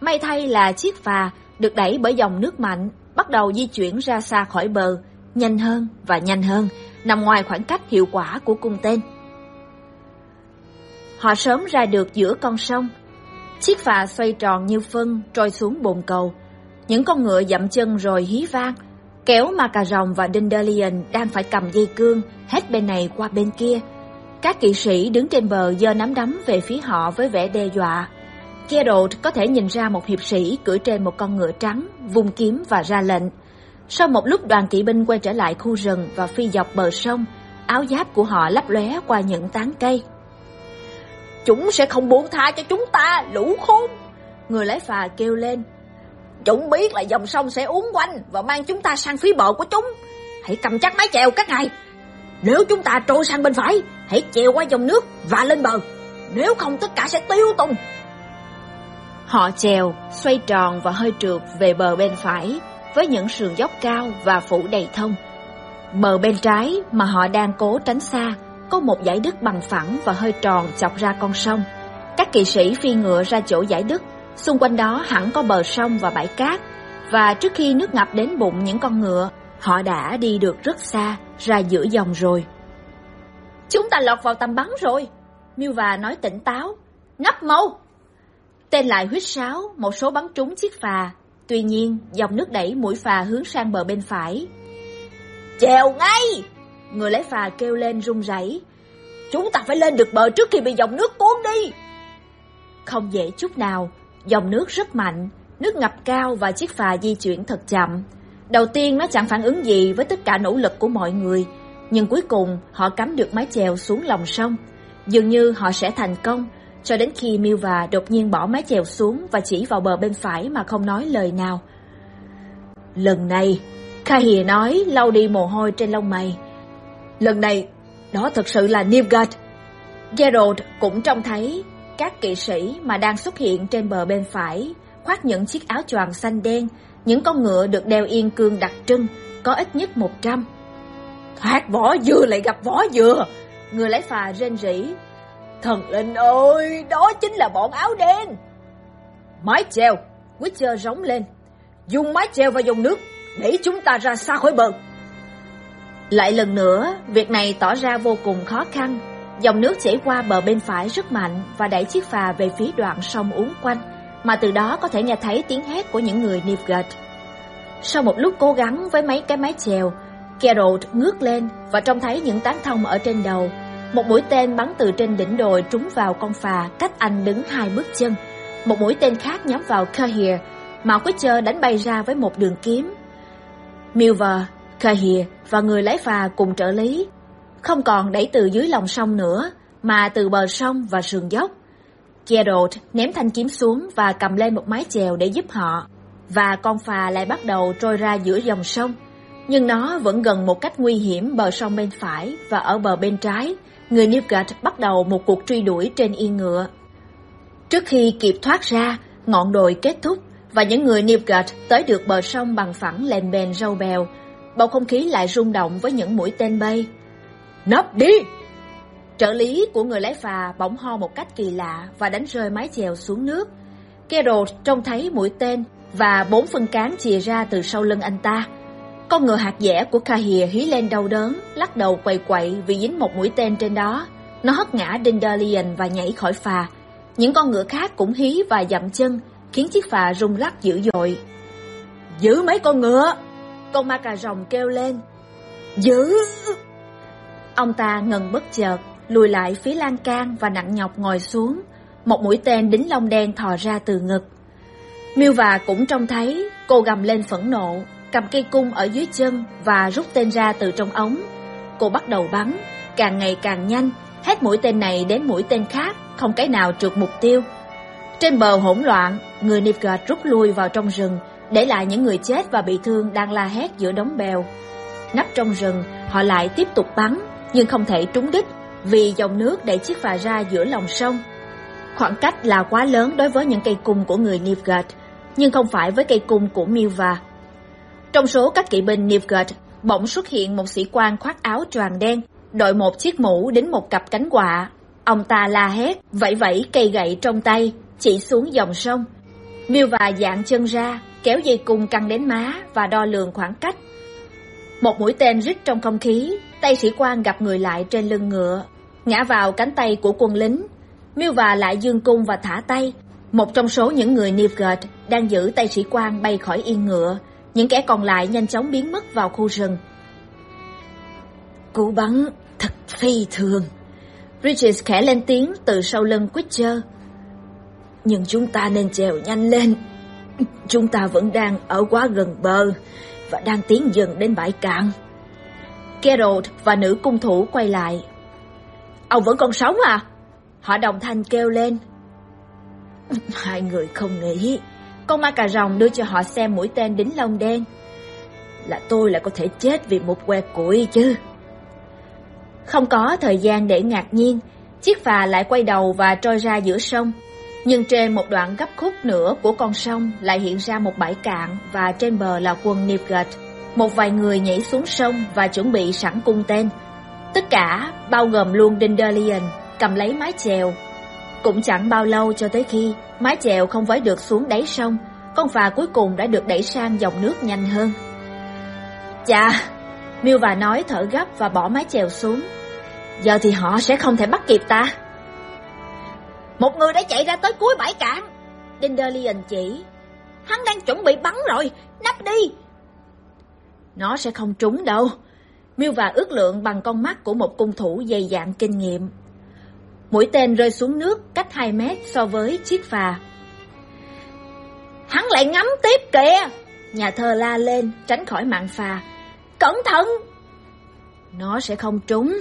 May thay là chiếc phà được đẩy bởi dòng nước mạnh, bắt đầu di chuyển ra xa khỏi bờ, nhanh hơn và nhanh hơn, nằm ngoài khoảng cách hiệu quả của cung tên. Họ sớm ra được giữa con sông. Chiếc phà xoay tròn như phân trôi xuống bồn cầu. Những con ngựa dậm chân rồi hí vang, kéo ma cà rồng và dindalion đang phải cầm dây cương hết bên này qua bên kia. Các kỵ sĩ đứng trên bờ giơ nắm đấm về phía họ với vẻ đe dọa. Geralt có thể nhìn ra một hiệp sĩ cưỡi trên một con ngựa trắng, vung kiếm và ra lệnh. Sau một lúc đoàn kỵ binh quay trở lại khu rừng và phi dọc bờ sông, áo giáp của họ lấp lóe qua những tán cây. Chúng sẽ không buông tha cho chúng ta, lũ khôn! Người lái phà kêu lên. Chúng biết là dòng sông sẽ uốn quanh và mang chúng ta sang phía bờ của chúng. Hãy cầm chắc mái chèo các ngài. Nếu chúng ta trôi sang bên phải, hãy chèo qua dòng nước và lên bờ. Nếu không tất cả sẽ tiêu tùng. Họ chèo, xoay tròn và hơi trượt về bờ bên phải, với những sườn dốc cao và phủ đầy thông. Bờ bên trái mà họ đang cố tránh xa, có một dải đất bằng phẳng và hơi tròn chọc ra con sông. Các kỵ sĩ phi ngựa ra chỗ dải đất, xung quanh đó hẳn có bờ sông và bãi cát, và trước khi nước ngập đến bụng những con ngựa, họ đã đi được rất xa, ra giữa dòng rồi. Chúng ta lọt vào tầm bắn rồi, Milva nói tỉnh táo. Nắp mau! Tên lại huýt sáo, một số bắn trúng chiếc phà. Tuy nhiên, dòng nước đẩy mũi phà hướng sang bờ bên phải. Chèo ngay! Người lái phà kêu lên run rẩy. Chúng ta phải lên được bờ trước khi bị dòng nước cuốn đi. Không dễ chút nào, dòng nước rất mạnh, nước ngập cao và chiếc phà di chuyển thật chậm. Đầu tiên nó chẳng phản ứng gì với tất cả nỗ lực của mọi người, nhưng cuối cùng họ cắm được mái chèo xuống lòng sông. Dường như họ sẽ thành công, cho đến khi Milva đột nhiên bỏ mái chèo xuống và chỉ vào bờ bên phải mà không nói lời nào. Lần này, Kahir nói lau đi mồ hôi trên lông mày. Lần này, đó thật sự là Nilfgaard. Gerald cũng trông thấy các kỵ sĩ mà đang xuất hiện trên bờ bên phải, khoác những chiếc áo choàng xanh đen, những con ngựa được đeo yên cương đặc trưng, có ít nhất một trăm. Thoát võ dừa lại gặp võ dừa, người lái phà rên rỉ. Thần linh ơi, đó chính là bọn áo đen. Mái chèo, Witcher rống lên. Dùng mái chèo và dòng nước, để chúng ta ra xa khỏi bờ. Lại lần nữa, việc này tỏ ra vô cùng khó khăn. Dòng nước chảy qua bờ bên phải rất mạnh và đẩy chiếc phà về phía đoạn sông uốn quanh, mà từ đó có thể nghe thấy tiếng hét của những người Nilfgaard. Sau một lúc cố gắng với mấy cái mái chèo, Geralt ngước lên và trông thấy những tán thông ở trên đầu. Một mũi tên bắn từ trên đỉnh đồi trúng vào con phà cách anh đứng hai bước chân. Một mũi tên khác nhắm vào Kahir, mà Witcher đánh bay ra với một đường kiếm. Milver, Kahir và người lái phà cùng trợ lý, không còn đẩy từ dưới lòng sông nữa, mà từ bờ sông và sườn dốc. Geralt ném thanh kiếm xuống và cầm lên một mái chèo để giúp họ, và con phà lại bắt đầu trôi ra giữa dòng sông. Nhưng nó vẫn gần một cách nguy hiểm bờ sông bên phải và ở bờ bên trái, người Nilfgaard bắt đầu một cuộc truy đuổi trên yên ngựa. Trước khi kịp thoát ra, ngọn đồi kết thúc và những người Nilfgaard tới được bờ sông bằng phẳng lèn bèn râu bèo. Bầu không khí lại rung động với những mũi tên bay. Nấp đi! Trợ lý của người lái phà bỗng ho một cách kỳ lạ và đánh rơi mái chèo xuống nước. Geralt trông thấy mũi tên và bốn phân cán chìa ra từ sau lưng anh ta. Con ngựa hạt dẻ của Kahir hí lên đau đớn, lắc đầu quầy quậy vì dính một mũi tên trên đó. Nó hất ngã Dindalion và nhảy khỏi phà. Những con ngựa khác cũng hí và dậm chân, khiến chiếc phà rung lắc dữ dội. Giữ mấy con ngựa! Con ma cà rồng kêu lên. Giữ! Ông ta ngần bất chợt, lùi lại phía lan can và nặng nhọc ngồi xuống. Một mũi tên đính lông đen thò ra từ ngực. Miêu và cũng trông thấy, cô gầm lên phẫn nộ, cầm cây cung ở dưới chân và rút tên ra từ trong ống. Cô bắt đầu bắn, càng ngày càng nhanh, hết mũi tên này đến mũi tên khác, không cái nào trượt mục tiêu. Trên bờ hỗn loạn, người Nilfgaard rút lui vào trong rừng, để lại những người chết và bị thương đang la hét giữa đống bèo. Nắp trong rừng, họ lại tiếp tục bắn, nhưng không thể trúng đích vì dòng nước đẩy chiếc phà ra giữa lòng sông. Khoảng cách là quá lớn đối với những cây cung của người Nilfgaard, nhưng không phải với cây cung của Milva. Trong số các kỵ binh Nilfgaard, bỗng xuất hiện một sĩ quan khoác áo choàng đen, đội một chiếc mũ đến một cặp cánh quạ. Ông ta la hét, vẫy vẫy cây gậy trong tay, chỉ xuống dòng sông. Milva dạng chân ra, kéo dây cung căng đến má và đo lường khoảng cách. Một mũi tên rít trong không khí, tay sĩ quan gặp người lại trên lưng ngựa, ngã vào cánh tay của quân lính. Milva lại dương cung và thả tay. Một trong số những người Nilfgaard đang giữ tay sĩ quan bay khỏi yên ngựa, những kẻ còn lại nhanh chóng biến mất vào khu rừng. Cú bắn thật phi thường. Bridges khẽ lên tiếng từ sau lưng Quitcher. Nhưng chúng ta nên trèo nhanh lên. Chúng ta vẫn đang ở quá gần bờ và đang tiến dần đến bãi cạn. Geralt và nữ cung thủ quay lại. Ông vẫn còn sống à? Họ đồng thanh kêu lên. Hai người không nghĩ. Con ma cà rồng đưa cho họ xem mũi tên đính lông đen. Là tôi lại có thể chết vì một que củi chứ. Không có thời gian để ngạc nhiên, chiếc phà lại quay đầu và trôi ra giữa sông. Nhưng trên một đoạn gấp khúc nữa của con sông lại hiện ra một bãi cạn và trên bờ là quân Nilfgaard. Một vài người nhảy xuống sông và chuẩn bị sẵn cung tên. Tất cả, bao gồm luôn Dindalion, cầm lấy mái chèo. Cũng chẳng bao lâu cho tới khi mái chèo không vói được xuống đáy sông, con phà cuối cùng đã được đẩy sang dòng nước nhanh hơn. Chà, Miêu và nói thở gấp và bỏ mái chèo xuống. Giờ thì họ sẽ không thể bắt kịp ta. Một người đã chạy ra tới cuối bãi cạn. Dindalion chỉ. Hắn đang chuẩn bị bắn rồi, nắp đi. Nó sẽ không trúng đâu. Miêu và ước lượng bằng con mắt của một cung thủ dày dạn kinh nghiệm. Mũi tên rơi xuống nước cách 2 mét so với chiếc phà. Hắn lại ngắm tiếp kìa! Nhà thơ la lên, tránh khỏi mạng phà. Cẩn thận! Nó sẽ không trúng.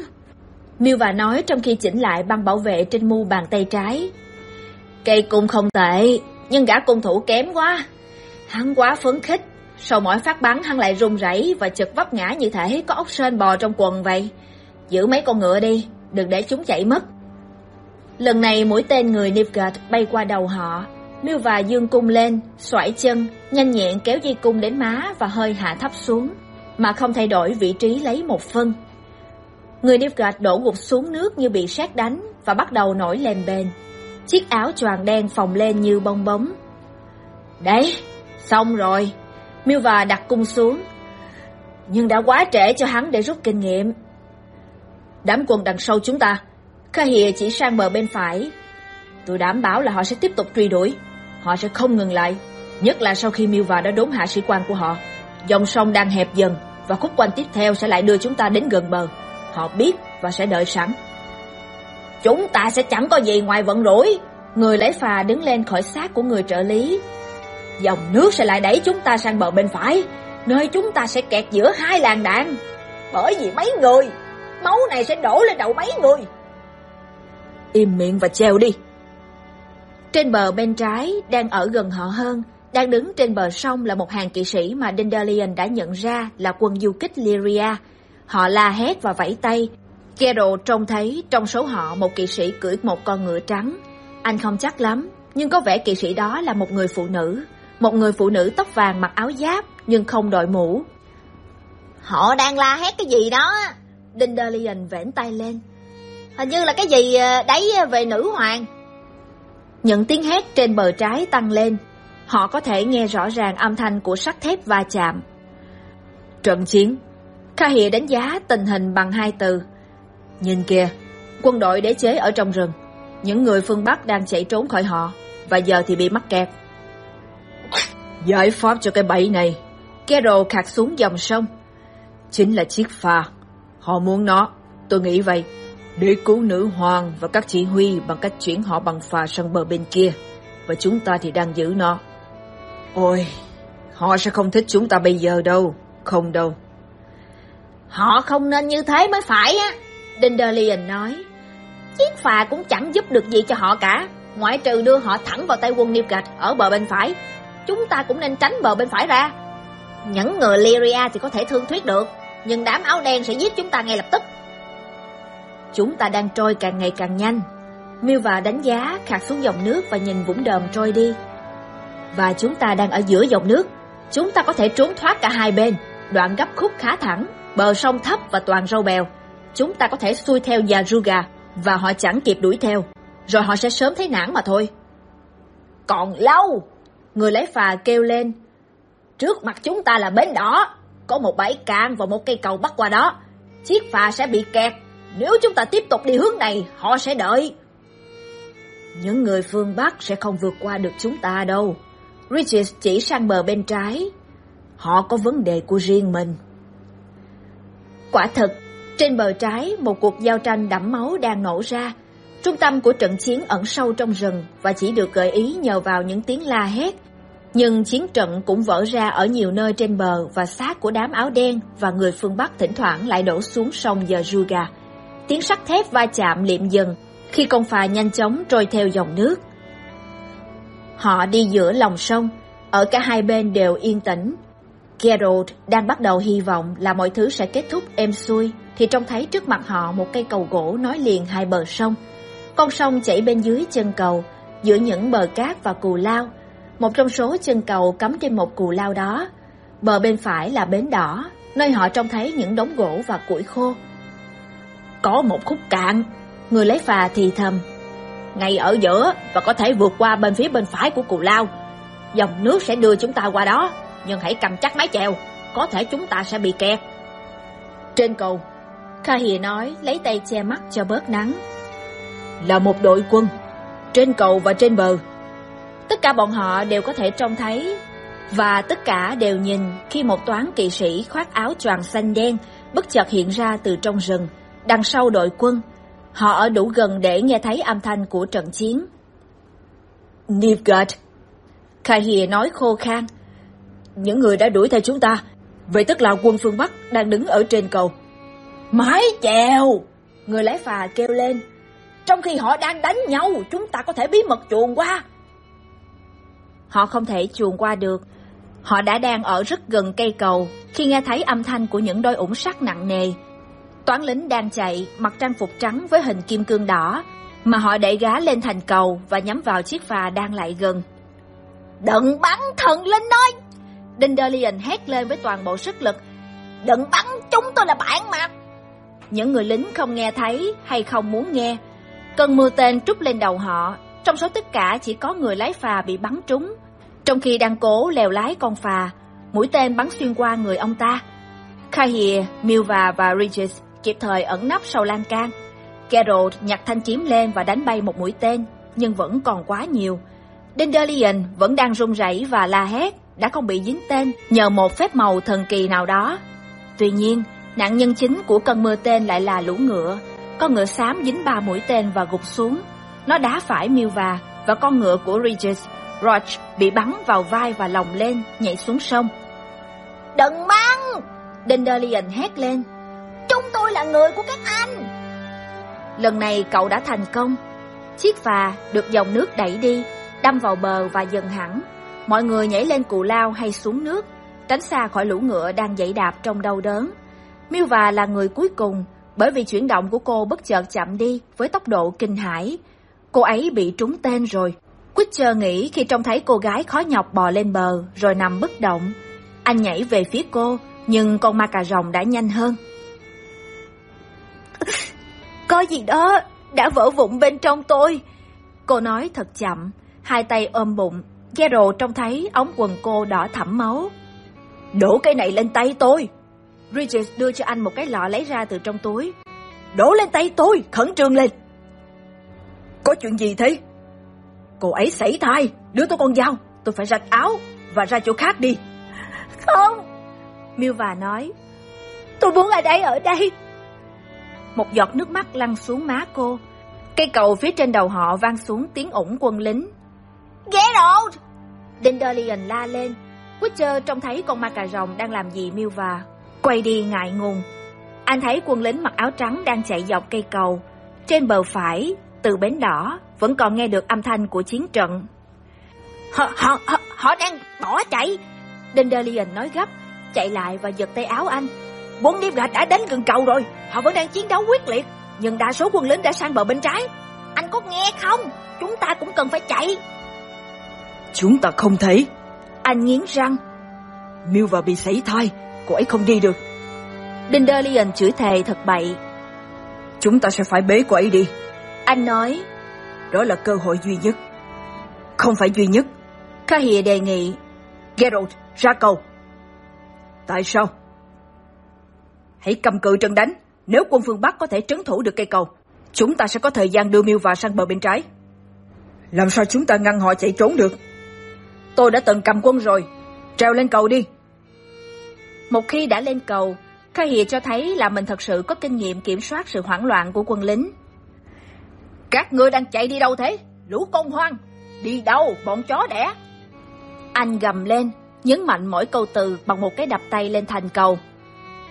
Miêu và nói trong khi chỉnh lại băng bảo vệ trên mu bàn tay trái. Cây cung không tệ, nhưng gã cung thủ kém quá. Hắn quá phấn khích, sau mỗi phát bắn hắn lại run rẩy và chật vấp ngã như thể có ốc sên bò trong quần vậy. Giữ mấy con ngựa đi, đừng để chúng chạy mất. Lần này mũi tên người Nilfgaard bay qua đầu họ. Miêu và dương cung lên, xoải chân, nhanh nhẹn kéo dây cung đến má và hơi hạ thấp xuống, mà không thay đổi vị trí lấy một phân. Người Nilfgaard đổ gục xuống nước như bị sét đánh và bắt đầu nổi lên bền. Chiếc áo choàng đen phồng lên như bong bóng. Đấy, xong rồi. Miêu và đặt cung xuống. Nhưng đã quá trễ cho hắn để rút kinh nghiệm. Đám quân đằng sau chúng ta, Kha hìa chỉ sang bờ bên phải. Tôi đảm bảo là họ sẽ tiếp tục truy đuổi. Họ sẽ không ngừng lại, nhất là sau khi Miêu và đã đốn hạ sĩ quan của họ. Dòng sông đang hẹp dần và khúc quanh tiếp theo sẽ lại đưa chúng ta đến gần bờ. Họ biết và sẽ đợi sẵn. Chúng ta sẽ chẳng có gì ngoài vận rủi. Người lấy phà đứng lên khỏi xác của người trợ lý. Dòng nước sẽ lại đẩy chúng ta sang bờ bên phải, nơi chúng ta sẽ kẹt giữa hai làng đạn. Bởi vì mấy người, máu này sẽ đổ lên đầu mấy người. Im miệng và treo đi. Trên bờ bên trái, đang ở gần họ hơn, đang đứng trên bờ sông là một hàng kỵ sĩ mà Dindalion đã nhận ra là quân du kích Lyria. Họ la hét và vẫy tay. Geralt trông thấy trong số họ một kỵ sĩ cưỡi một con ngựa trắng. Anh không chắc lắm, nhưng có vẻ kỵ sĩ đó là một người phụ nữ. Một người phụ nữ tóc vàng mặc áo giáp nhưng không đội mũ. Họ đang la hét cái gì đó? Dindalion vẽn tay lên hình như là cái gì ờ, đấy ờ, về nữ hoàng. Những tiếng hét trên bờ trái tăng lên. Họ có thể nghe rõ ràng âm thanh của sắt thép va chạm. Trận chiến, kha hịa đánh giá tình hình bằng hai từ. Nhìn kìa, quân đội đế chế ở trong rừng. Những người phương bắc đang chạy trốn khỏi họ, và giờ thì bị mắc kẹt. Giải pháp cho cái bẫy này Carol khạc xuống dòng sông. Chính là chiếc phà họ muốn nó, tôi nghĩ vậy để cứu nữ hoàng và các chỉ huy bằng cách chuyển họ bằng phà sang bờ bên kia. Và chúng ta thì đang giữ nó. Ôi, họ sẽ không thích chúng ta bây giờ đâu. Không đâu. Họ không nên như thế mới phải á dindalion nói. Chiếc phà cũng chẳng giúp được gì cho họ cả. Ngoại trừ đưa họ thẳng vào tay quân Nilfgaard ở bờ bên phải. Chúng ta cũng nên tránh bờ bên phải ra. Những người lyria thì có thể thương thuyết được, nhưng đám áo đen sẽ giết chúng ta ngay lập tức chúng ta đang trôi càng ngày càng nhanh. Miêu và đánh giá khạc xuống dòng nước và nhìn vũng đờm trôi đi. Và chúng ta đang ở giữa dòng nước. Chúng ta có thể trốn thoát cả hai bên. Đoạn gấp khúc khá thẳng, bờ sông thấp và toàn râu bèo. Chúng ta có thể xuôi theo già ruga và họ chẳng kịp đuổi theo. Rồi họ sẽ sớm thấy nản mà thôi. Còn lâu! Người lái phà kêu lên. Trước mặt chúng ta là bến đỏ. Có một bãi cạn và một cây cầu bắc qua đó. Chiếc phà sẽ bị kẹt nếu chúng ta tiếp tục đi hướng này, họ sẽ đợi. Những người phương bắc sẽ không vượt qua được chúng ta đâu. Richard chỉ sang bờ bên trái. Họ có vấn đề của riêng mình. Quả thực trên bờ trái, một cuộc giao tranh đẫm máu đang nổ ra. Trung tâm của trận chiến ẩn sâu trong rừng và chỉ được gợi ý nhờ vào những tiếng la hét. Nhưng chiến trận cũng vỡ ra ở nhiều nơi trên bờ và xác của đám áo đen và người phương bắc thỉnh thoảng lại đổ xuống sông giờ ruga tiếng sắt thép va chạm liệm dần, khi con phà nhanh chóng trôi theo dòng nước. Họ đi giữa lòng sông, ở cả hai bên đều yên tĩnh. Gerald đang bắt đầu hy vọng là mọi thứ sẽ kết thúc êm xuôi, thì trông thấy trước mặt họ một cây cầu gỗ nối liền hai bờ sông. Con sông chảy bên dưới chân cầu, giữa những bờ cát và cù lao. Một trong số chân cầu cắm trên một cù lao đó. Bờ bên phải là bến đỏ, nơi họ trông thấy những đống gỗ và củi khô có một khúc cạn. Người lấy phà thì thầm, ngay ở giữa và có thể vượt qua bên phía bên phải của cù lao. Dòng nước sẽ đưa chúng ta qua đó, nhưng hãy cầm chắc mái chèo, có thể chúng ta sẽ bị kẹt. Trên cầu kha hìa nói, lấy tay che mắt cho bớt nắng. Là một đội quân, trên cầu và trên bờ. Tất cả bọn họ đều có thể trông thấy, và tất cả đều nhìn khi một toán kỵ sĩ khoác áo choàng xanh đen bất chợt hiện ra từ trong rừng đằng sau đội quân. Họ ở đủ gần để nghe thấy âm thanh của trận chiến. Nilfgaard kahir nói khô khan. Những người đã đuổi theo chúng ta vậy tức là quân phương bắc đang đứng ở trên cầu. Mái chèo! Người lái phà kêu lên. Trong khi họ đang đánh nhau chúng ta có thể bí mật chuồn qua. Họ không thể chuồn qua được. Họ đã đang ở rất gần cây cầu khi nghe thấy âm thanh của những đôi ủng sắt nặng nề toán lính đang chạy, mặc trang phục trắng với hình kim cương đỏ, mà họ đẩy gá lên thành cầu và nhắm vào chiếc phà đang lại gần. Đừng bắn thần linh ơi! Dindalion hét lên với toàn bộ sức lực. Đừng bắn chúng tôi là bạn mà! Những người lính không nghe thấy hay không muốn nghe, cơn mưa tên trút lên đầu họ. Trong số tất cả, chỉ có người lái phà bị bắn trúng. Trong khi đang cố lèo lái con phà, mũi tên bắn xuyên qua người ông ta. Kahir milva và regis kịp thời ẩn nấp sau lan can. Gerald nhặt thanh kiếm lên và đánh bay một mũi tên nhưng vẫn còn quá nhiều. Dindalion vẫn đang run rẩy và la hét đã không bị dính tên nhờ một phép màu thần kỳ nào đó. Tuy nhiên nạn nhân chính của cơn mưa tên lại là lũ ngựa. Con ngựa xám dính ba mũi tên và gục xuống. Nó đá phải milva và con ngựa của regis roach bị bắn vào vai và lòng lên nhảy xuống sông. Đừng bắn dindalion hét lên chúng tôi là người của các anh. Lần này cậu đã thành công. Chiếc phà được dòng nước đẩy đi, đâm vào bờ và dần hẳn. Mọi người nhảy lên cù lao hay xuống nước, tránh xa khỏi lũ ngựa đang dậy đạp trong đau đớn. Miêu và là người cuối cùng, bởi vì chuyển động của cô bất chợt chậm đi với tốc độ kinh hãi. Cô ấy bị trúng tên rồi. Quýt chờ nghĩ khi trông thấy cô gái khó nhọc bò lên bờ, rồi nằm bất động. Anh nhảy về phía cô, nhưng con ma cà rồng đã nhanh hơn. Có gì đó đã vỡ vụn bên trong tôi. Cô nói thật chậm, hai tay ôm bụng. Gerald trông thấy ống quần cô đỏ thẳm máu. Đổ cái này lên tay tôi. Bridges đưa cho anh một cái lọ lấy ra từ trong túi. Đổ lên tay tôi, khẩn trương lên. Có chuyện gì thế? Cô ấy sảy thai, đưa tôi con dao, tôi phải rạch áo và ra chỗ khác đi. Không, Milva nói. Tôi muốn ở đây ở đây. Một giọt nước mắt lăn xuống má cô. Cây cầu phía trên đầu họ vang xuống tiếng ủng quân lính. Geralt! Dindalion la lên. Witcher trông thấy con ma cà rồng đang làm gì Milva. Quay đi ngại ngùng. Anh thấy quân lính mặc áo trắng đang chạy dọc cây cầu. Trên bờ phải, từ bến đỏ, vẫn còn nghe được âm thanh của chiến trận. Họ, họ, họ, họ đang bỏ chạy. Dindalion nói gấp, chạy lại và giật tay áo anh. Bốn điệp gạch đã đến gần cầu rồi, họ vẫn đang chiến đấu quyết liệt, nhưng đa số quân lính đã sang bờ bên trái. Anh có nghe không? Chúng ta cũng cần phải chạy. Chúng ta không thấy. Anh nghiến răng. Miêu và bị sảy thai, cô ấy không đi được. Dindalion chửi thề thật bậy. Chúng ta sẽ phải bế cô ấy đi. Anh nói. Đó là cơ hội duy nhất. Không phải duy nhất. Kahia đề nghị. Geralt, ra cầu. Tại sao? Hãy cầm cự trận đánh. Nếu quân phương Bắc có thể trấn thủ được cây cầu, chúng ta sẽ có thời gian đưa miêu và sang bờ bên trái. Làm sao chúng ta ngăn họ chạy trốn được? Tôi đã từng cầm quân rồi. Treo lên cầu đi. Một khi đã lên cầu, Kahia cho thấy là mình thật sự có kinh nghiệm kiểm soát sự hoảng loạn của quân lính. Các ngươi đang chạy đi đâu thế? Lũ công hoang! Đi đâu, bọn chó đẻ? Anh gầm lên, nhấn mạnh mỗi câu từ bằng một cái đập tay lên thành cầu.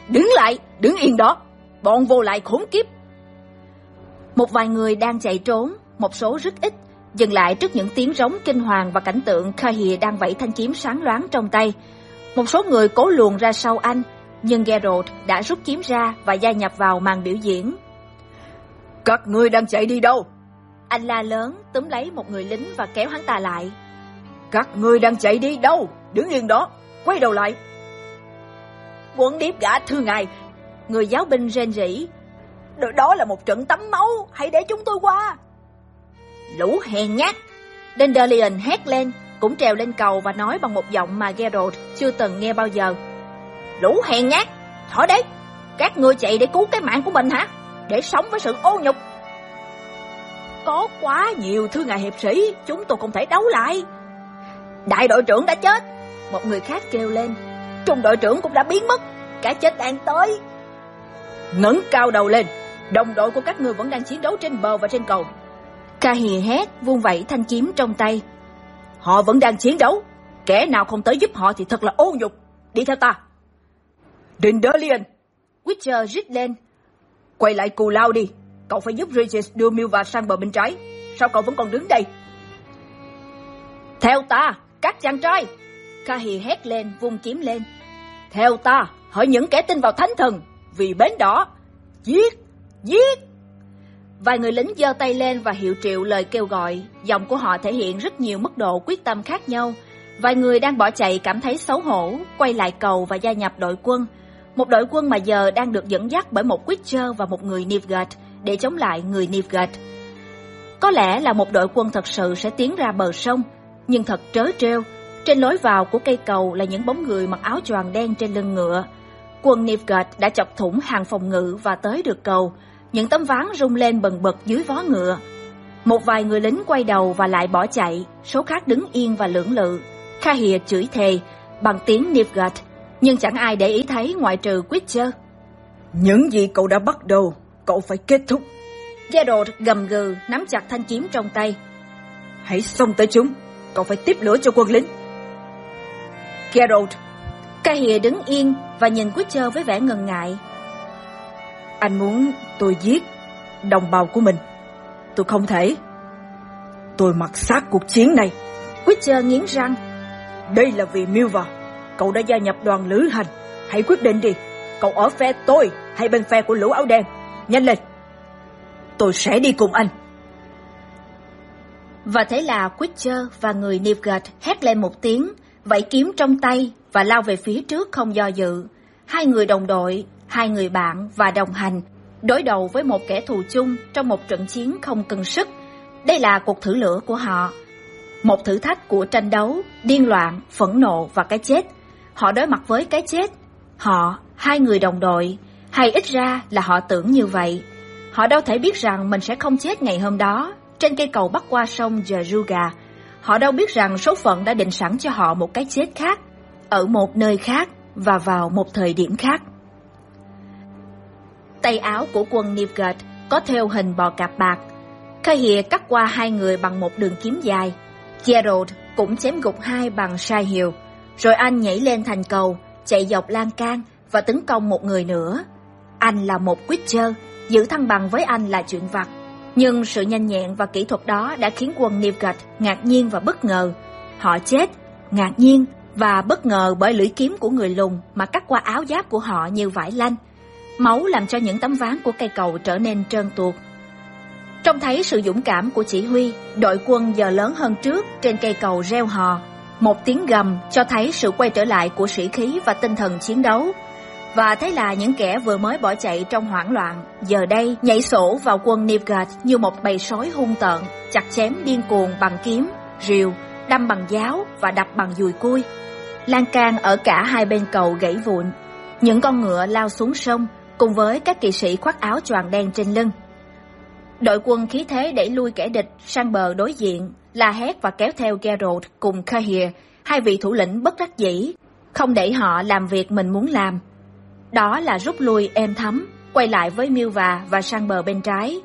Đứng lại, đứng yên đó, bọn vô lại khốn kiếp. Một vài người đang chạy trốn, một số rất ít, dừng lại trước những tiếng rống kinh hoàng và cảnh tượng Kahir đang vẫy thanh kiếm sáng loáng trong tay. Một số người cố luồn ra sau anh, nhưng Geralt đã rút kiếm ra và gia nhập vào màn biểu diễn. Các ngươi đang chạy đi đâu? Anh la lớn, túm lấy một người lính và kéo hắn ta lại. Các ngươi đang chạy đi đâu? Đứng yên đó, quay đầu lại quấn điếp gã thưa ngài. Người giáo binh rên rỉ. Đó là một trận tắm máu, hãy để chúng tôi qua. Lũ hèn nhát. Dandelion hét lên, cũng trèo lên cầu và nói bằng một giọng mà gerald chưa từng nghe bao giờ. Lũ hèn nhát, hỏi đấy, các ngươi chạy để cứu cái mạng của mình hả? Để sống với sự ô nhục. Có quá nhiều thưa ngài hiệp sĩ, chúng tôi không thể đấu lại. Đại đội trưởng đã chết. Một người khác kêu lên. Trung đội trưởng cũng đã biến mất. Cả chết đang tới. Ngẩng cao đầu lên. Đồng đội của các người vẫn đang chiến đấu trên bờ và trên cầu. Ca hì hét, vung vẩy thanh kiếm trong tay. Họ vẫn đang chiến đấu. Kẻ nào không tới giúp họ thì thật là ô nhục. Đi theo ta. Dindalion. Witcher rít lên. Quay lại cù lao đi. Cậu phải giúp Regis đưa Milva sang bờ bên trái. Sao cậu vẫn còn đứng đây? Theo ta, các chàng trai. Kahi hét lên, vung kiếm lên. Theo ta, hỏi những kẻ tin vào thánh thần, vì bến đỏ. Giết, giết. Vài người lính giơ tay lên và hiệu triệu lời kêu gọi. Giọng của họ thể hiện rất nhiều mức độ quyết tâm khác nhau. Vài người đang bỏ chạy cảm thấy xấu hổ, quay lại cầu và gia nhập đội quân. Một đội quân mà giờ đang được dẫn dắt bởi một Witcher và một người nivgat để chống lại người nivgat. Có lẽ là một đội quân thật sự sẽ tiến ra bờ sông, nhưng thật trớ trêu. Trên lối vào của cây cầu là những bóng người mặc áo choàng đen trên lưng ngựa. Quân Nilfgaard đã chọc thủng hàng phòng ngự và tới được cầu. Những tấm ván rung lên bần bật dưới vó ngựa. Một vài người lính quay đầu và lại bỏ chạy, số khác đứng yên và lưỡng lự. Kahir chửi thề bằng tiếng Nilfgaard, nhưng chẳng ai để ý thấy ngoại trừ Witcher. Những gì cậu đã bắt đầu, cậu phải kết thúc. Geralt gầm gừ, nắm chặt thanh kiếm trong tay. Hãy xông tới chúng, cậu phải tiếp lửa cho quân lính. Geralt. Kahir đứng yên và nhìn Witcher với vẻ ngần ngại. Anh muốn tôi giết đồng bào của mình. Tôi không thể. Tôi mặc xác cuộc chiến này. Witcher nghiến răng. Đây là vì Milva. Cậu đã gia nhập đoàn lữ hành. Hãy quyết định đi. Cậu ở phe tôi hay bên phe của lũ áo đen. Nhanh lên. Tôi sẽ đi cùng anh. Và thế là Witcher và người Nilfgaard hét lên một tiếng, vẫy kiếm trong tay và lao về phía trước không do dự. Hai người đồng đội, hai người bạn và đồng hành đối đầu với một kẻ thù chung trong một trận chiến không cần sức. Đây là cuộc thử lửa của họ. Một thử thách của tranh đấu, điên loạn, phẫn nộ và cái chết. Họ đối mặt với cái chết. Họ, hai người đồng đội, hay ít ra là họ tưởng như vậy. Họ đâu thể biết rằng mình sẽ không chết ngày hôm đó, trên cây cầu bắc qua sông Geruga. Họ đâu biết rằng số phận đã định sẵn cho họ một cái chết khác, ở một nơi khác và vào một thời điểm khác. Tay áo của quân Nivgard có theo hình bò cạp bạc. Kahir cắt qua hai người bằng một đường kiếm dài. Gerald cũng chém gục hai bằng sai hiệu. Rồi anh nhảy lên thành cầu, chạy dọc lan can và tấn công một người nữa. Anh là một Witcher, giữ thăng bằng với anh là chuyện vặt. Nhưng sự nhanh nhẹn và kỹ thuật đó đã khiến quân Nilfgaard ngạc nhiên và bất ngờ. Họ chết, ngạc nhiên và bất ngờ bởi lưỡi kiếm của người lùn mà cắt qua áo giáp của họ như vải lanh. Máu làm cho những tấm ván của cây cầu trở nên trơn tuột. Trông thấy sự dũng cảm của chỉ huy, đội quân giờ lớn hơn trước trên cây cầu reo hò. Một tiếng gầm cho thấy sự quay trở lại của sĩ khí và tinh thần chiến đấu. Và thấy là những kẻ vừa mới bỏ chạy trong hoảng loạn, giờ đây nhảy sổ vào quân Nilfgaard như một bầy sói hung tợn, chặt chém điên cuồng bằng kiếm, rìu, đâm bằng giáo và đập bằng dùi cui. Lan can ở cả hai bên cầu gãy vụn. Những con ngựa lao xuống sông, cùng với các kỵ sĩ khoác áo choàng đen trên lưng. Đội quân khí thế đẩy lui kẻ địch sang bờ đối diện, la hét và kéo theo Geralt cùng Kahir, hai vị thủ lĩnh bất đắc dĩ, không để họ làm việc mình muốn làm. Đó là rút lui êm thấm, quay lại với miêu và sang bờ bên trái.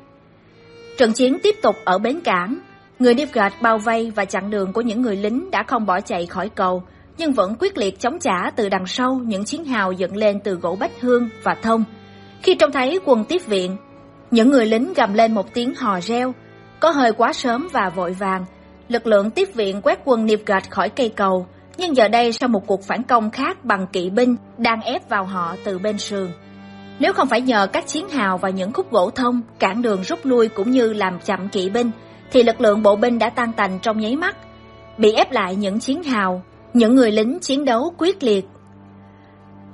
Trận chiến tiếp tục ở bến cảng. Người Nilfgaard bao vây và chặn đường của những người lính đã không bỏ chạy khỏi cầu, nhưng vẫn quyết liệt chống trả từ đằng sau những chiến hào dựng lên từ gỗ bách hương và thông. Khi trông thấy quân tiếp viện, những người lính gầm lên một tiếng hò reo, có hơi quá sớm và vội vàng. Lực lượng tiếp viện quét quân Nilfgaard khỏi cây cầu, nhưng giờ đây sau một cuộc phản công khác bằng kỵ binh đang ép vào họ từ bên sườn. Nếu không phải nhờ các chiến hào và những khúc gỗ thông cản đường rút lui cũng như làm chậm kỵ binh, thì lực lượng bộ binh đã tan tành trong nháy mắt. Bị ép lại những chiến hào, những người lính chiến đấu quyết liệt.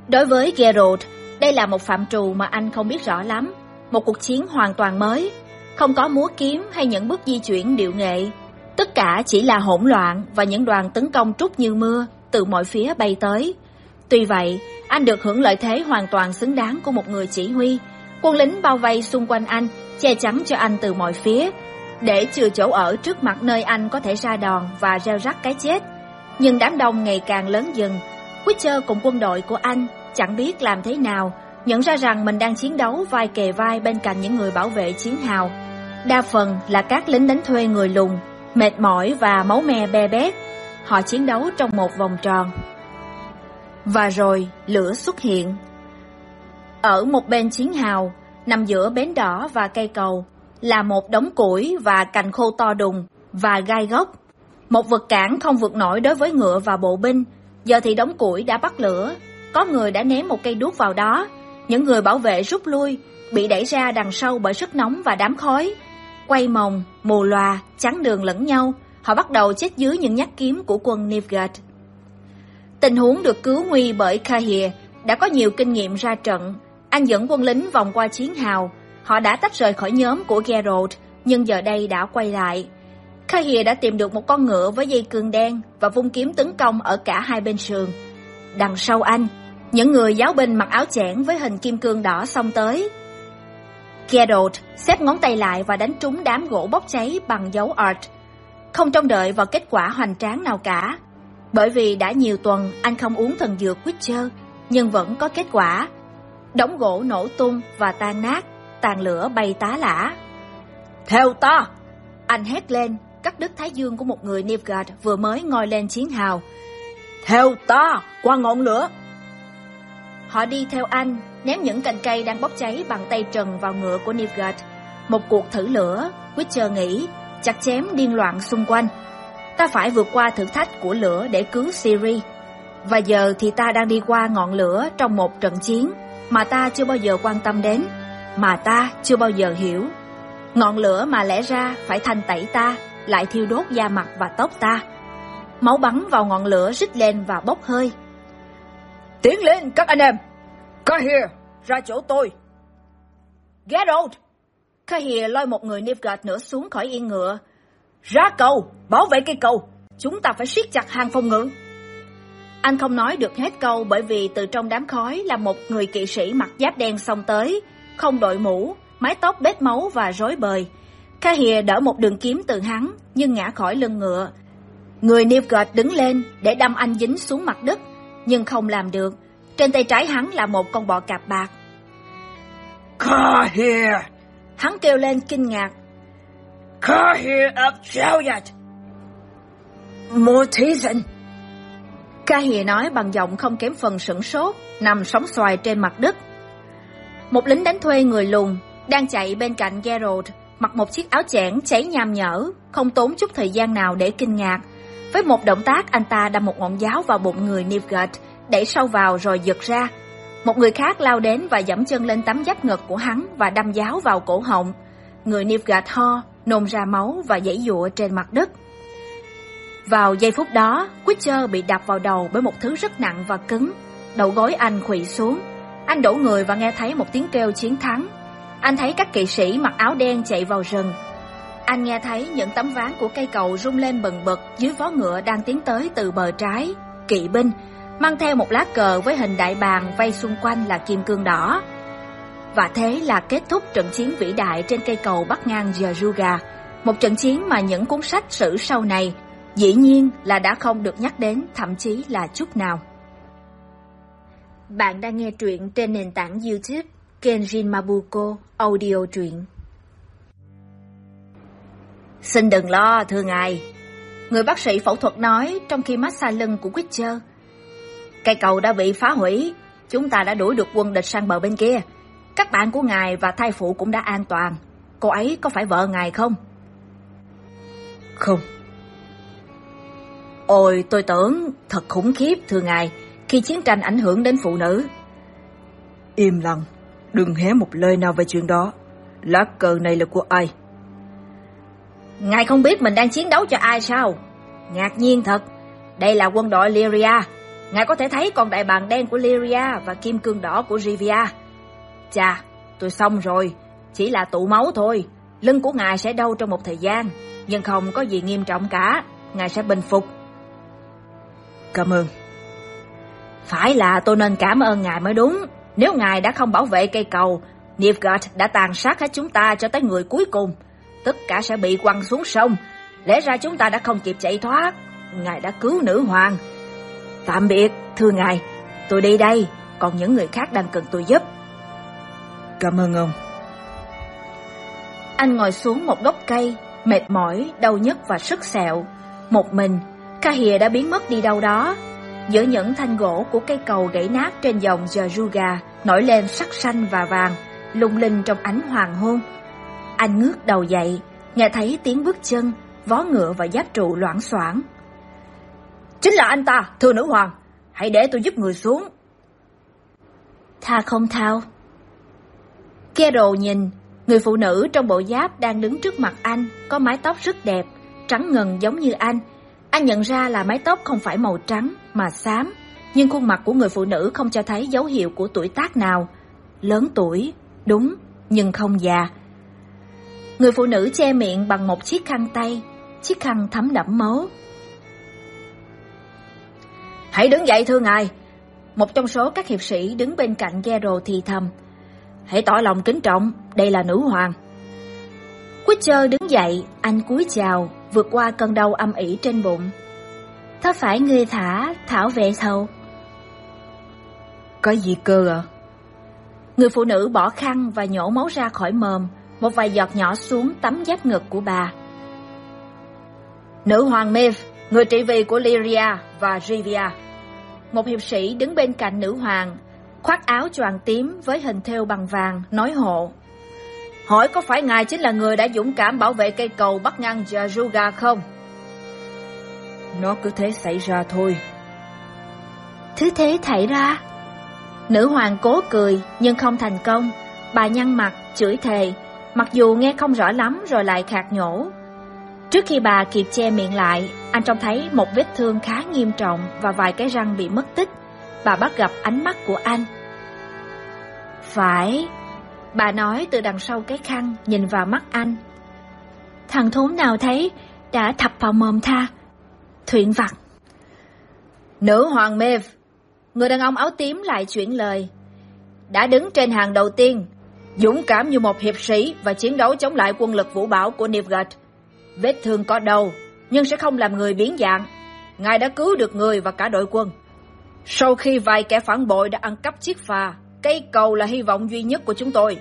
Đối với Geralt, đây là một phạm trù mà anh không biết rõ lắm, một cuộc chiến hoàn toàn mới, không có múa kiếm hay những bước di chuyển điệu nghệ. Tất cả chỉ là hỗn loạn và những đoàn tấn công trút như mưa từ mọi phía bay tới. Tuy vậy, anh được hưởng lợi thế hoàn toàn xứng đáng của một người chỉ huy. Quân lính bao vây xung quanh anh, che chắn cho anh từ mọi phía, để chừa chỗ ở trước mặt nơi anh có thể ra đòn và reo rắc cái chết. Nhưng đám đông ngày càng lớn dần. Witcher cùng quân đội của anh chẳng biết làm thế nào, nhận ra rằng mình đang chiến đấu vai kề vai bên cạnh những người bảo vệ chiến hào. Đa phần là các lính đánh thuê người lùn, mệt mỏi và máu me be bét. Họ chiến đấu trong một vòng tròn. Và rồi lửa xuất hiện. Ở một bên chiến hào, nằm giữa bến đỏ và cây cầu, là một đống củi và cành khô to đùng và gai gốc. Một vật cản không vượt nổi đối với ngựa và bộ binh, giờ thì đống củi đã bắt lửa, có người đã ném một cây đuốc vào đó, những người bảo vệ rút lui, bị đẩy ra đằng sau bởi sức nóng và đám khói. Quay mồng, mù loà, chắn đường lẫn nhau, họ bắt đầu chết dưới những nhát kiếm của quân Nivgard. Tình huống được cứu nguy bởi Kahir đã có nhiều kinh nghiệm ra trận. Anh dẫn quân lính vòng qua chiến hào. Họ đã tách rời khỏi nhóm của Geralt, nhưng giờ đây đã quay lại. Kahir đã tìm được một con ngựa với dây cương đen và vung kiếm tấn công ở cả hai bên sườn. Đằng sau anh, những người giáo binh mặc áo chẽn với hình kim cương đỏ xông tới. Geralt xếp ngón tay lại và đánh trúng đám gỗ bốc cháy bằng dấu art. Không trông đợi vào kết quả hoành tráng nào cả. Bởi vì đã nhiều tuần anh không uống thần dược Witcher, nhưng vẫn có kết quả. Đống gỗ nổ tung và tan nát, tàn lửa bay tá lả. Theo ta! Anh hét lên, cắt đứt thái dương của một người Nilfgaard vừa mới ngoi lên chiến hào. Theo ta, qua ngọn lửa! Họ đi theo anh, ném những cành cây đang bốc cháy bằng tay trần vào ngựa của Nilfgaard. Một cuộc thử lửa, Witcher nghĩ, chặt chém điên loạn xung quanh. Ta phải vượt qua thử thách của lửa để cứu Siri. Và giờ thì ta đang đi qua ngọn lửa trong một trận chiến mà ta chưa bao giờ quan tâm đến, mà ta chưa bao giờ hiểu. Ngọn lửa mà lẽ ra phải thanh tẩy ta, lại thiêu đốt da mặt và tóc ta. Máu bắn vào ngọn lửa rít lên và bốc hơi. Tiến lên các anh em! Kahir, ra chỗ tôi! Get out! Kahir lôi một người Nilfgaard nữa xuống khỏi yên ngựa. Ra cầu! Bảo vệ cây cầu! Chúng ta phải siết chặt hàng phòng ngự. Anh không nói được hết câu bởi vì từ trong đám khói là một người kỵ sĩ mặc giáp đen xông tới, không đội mũ, mái tóc bết máu và rối bời. Kahir đỡ một đường kiếm từ hắn, nhưng ngã khỏi lưng ngựa. Người Nilfgaard đứng lên để đâm anh dính xuống mặt đất, nhưng không làm được. Trên tay trái hắn là một con bọ cạp bạc. Kahir! Hắn kêu lên kinh ngạc. Kahir of Gilead! Mortisan! Kahir nói bằng giọng không kém phần sửng sốt, nằm sóng xoài trên mặt đất. Một lính đánh thuê người lùn đang chạy bên cạnh Geralt, mặc một chiếc áo chẽn cháy nham nhở, không tốn chút thời gian nào để kinh ngạc. Với một động tác, anh ta đâm một ngọn giáo vào bụng người Nilfgaard, đẩy sâu vào rồi giật ra. Một người khác lao đến và dẫm chân lên tấm giáp ngực của hắn và đâm giáo vào cổ họng. Người Nilfgaard ho, nôn ra máu và dãy giụa trên mặt đất. Vào giây phút đó, Witcher bị đập vào đầu bởi một thứ rất nặng và cứng. Đầu gối anh khuỵu xuống. Anh đổ người và nghe thấy một tiếng kêu chiến thắng. Anh thấy các kỵ sĩ mặc áo đen chạy vào rừng. Anh nghe thấy những tấm ván của cây cầu rung lên bần bật dưới vó ngựa đang tiến tới từ bờ trái. Kỵ binh, mang theo một lá cờ với hình đại bàng vây xung quanh là kim cương đỏ. Và thế là kết thúc trận chiến vĩ đại trên cây cầu bắc ngang Georgia, một trận chiến mà những cuốn sách sử sau này dĩ nhiên là đã không được nhắc đến thậm chí là chút nào. Bạn đang nghe truyện trên nền tảng YouTube Kenjin Mabuko Audio truyện. Xin đừng lo, thưa ngài. Người bác sĩ phẫu thuật nói trong khi massage lưng của Witcher. Cây cầu đã bị phá hủy, chúng ta đã đuổi được quân địch sang bờ bên kia. Các bạn của ngài và thai phụ cũng đã an toàn. Cô ấy có phải vợ ngài không? Không. Ôi, tôi tưởng thật khủng khiếp thưa ngài khi chiến tranh ảnh hưởng đến phụ nữ. Im lặng, đừng hé một lời nào về chuyện đó. Lá cờ này là của ai? Ngài không biết mình đang chiến đấu cho ai sao? Ngạc nhiên thật, đây là quân đội Lyria. Ngài có thể thấy con đại bàng đen của Lyria và kim cương đỏ của Rivia. Chà, tôi xong rồi, chỉ là tụ máu thôi. Lưng của ngài sẽ đau trong một thời gian, nhưng không có gì nghiêm trọng cả. Ngài sẽ bình phục. Cảm ơn. Phải là tôi nên cảm ơn ngài mới đúng. Nếu ngài đã không bảo vệ cây cầu, Nilfgaard đã tàn sát hết chúng ta cho tới người cuối cùng. Tất cả sẽ bị quăng xuống sông. Lẽ ra chúng ta đã không kịp chạy thoát. Ngài đã cứu nữ hoàng. Tạm biệt, thưa ngài. Tôi đi đây, còn những người khác đang cần tôi giúp. Cảm ơn ông. Anh ngồi xuống một gốc cây, mệt mỏi, đau nhức và sức sẹo. Một mình, Kahir đã biến mất đi đâu đó. Giữa những thanh gỗ của cây cầu gãy nát trên dòng Jaruga nổi lên sắc xanh và vàng, lung linh trong ánh hoàng hôn. Anh ngước đầu dậy, nghe thấy tiếng bước chân, vó ngựa và giáp trụ loảng xoảng. Chính là anh ta, thưa nữ hoàng. Hãy để tôi giúp người xuống. Tha không thao. Geralt nhìn, người phụ nữ trong bộ giáp đang đứng trước mặt anh, có mái tóc rất đẹp, trắng ngần giống như anh. Anh nhận ra là mái tóc không phải màu trắng mà xám, nhưng khuôn mặt của người phụ nữ không cho thấy dấu hiệu của tuổi tác nào. Lớn tuổi, đúng, nhưng không già. Người phụ nữ che miệng bằng một chiếc khăn tay, chiếc khăn thấm đẫm máu. Hãy đứng dậy thưa ngài. Một trong số các hiệp sĩ đứng bên cạnh Geralt thì thầm. Hãy tỏ lòng kính trọng, đây là nữ hoàng. Witcher đứng dậy, anh cúi chào, vượt qua cơn đau âm ỉ trên bụng. Có phải người thả thảo vệ thầu? Có gì cơ à? Người phụ nữ bỏ khăn và nhổ máu ra khỏi mồm, một vài giọt nhỏ xuống tấm giáp ngực của bà. Nữ hoàng Maeve, người trị vì của Lyria và Rivia. Một hiệp sĩ đứng bên cạnh nữ hoàng, khoác áo choàng tím với hình thêu bằng vàng, nói hộ. Hỏi có phải ngài chính là người đã dũng cảm bảo vệ cây cầu bắt ngăn Jaruga không? Nó cứ thế xảy ra thôi. Thứ thế xảy ra? Nữ hoàng cố cười nhưng không thành công. Bà nhăn mặt, chửi thề, mặc dù nghe không rõ lắm rồi lại khạc nhổ. Trước khi bà kịp che miệng lại, anh trông thấy một vết thương khá nghiêm trọng và vài cái răng bị mất tích. Bà bắt gặp ánh mắt của anh. Phải, Bà nói từ đằng sau cái khăn, nhìn vào mắt anh. Thằng thốn nào thấy, đã thập vào mồm tha. Thuyện vặt. Nữ hoàng Mev, người đàn ông áo tím lại chuyển lời. Đã đứng trên hàng đầu tiên, dũng cảm như một hiệp sĩ và chiến đấu chống lại quân lực vũ bảo của Nivgat Vết thương có đầu, nhưng sẽ không làm người biến dạng. Ngài đã cứu được người và cả đội quân. Sau khi vài kẻ phản bội đã ăn cắp chiếc phà, cây cầu là hy vọng duy nhất của chúng tôi.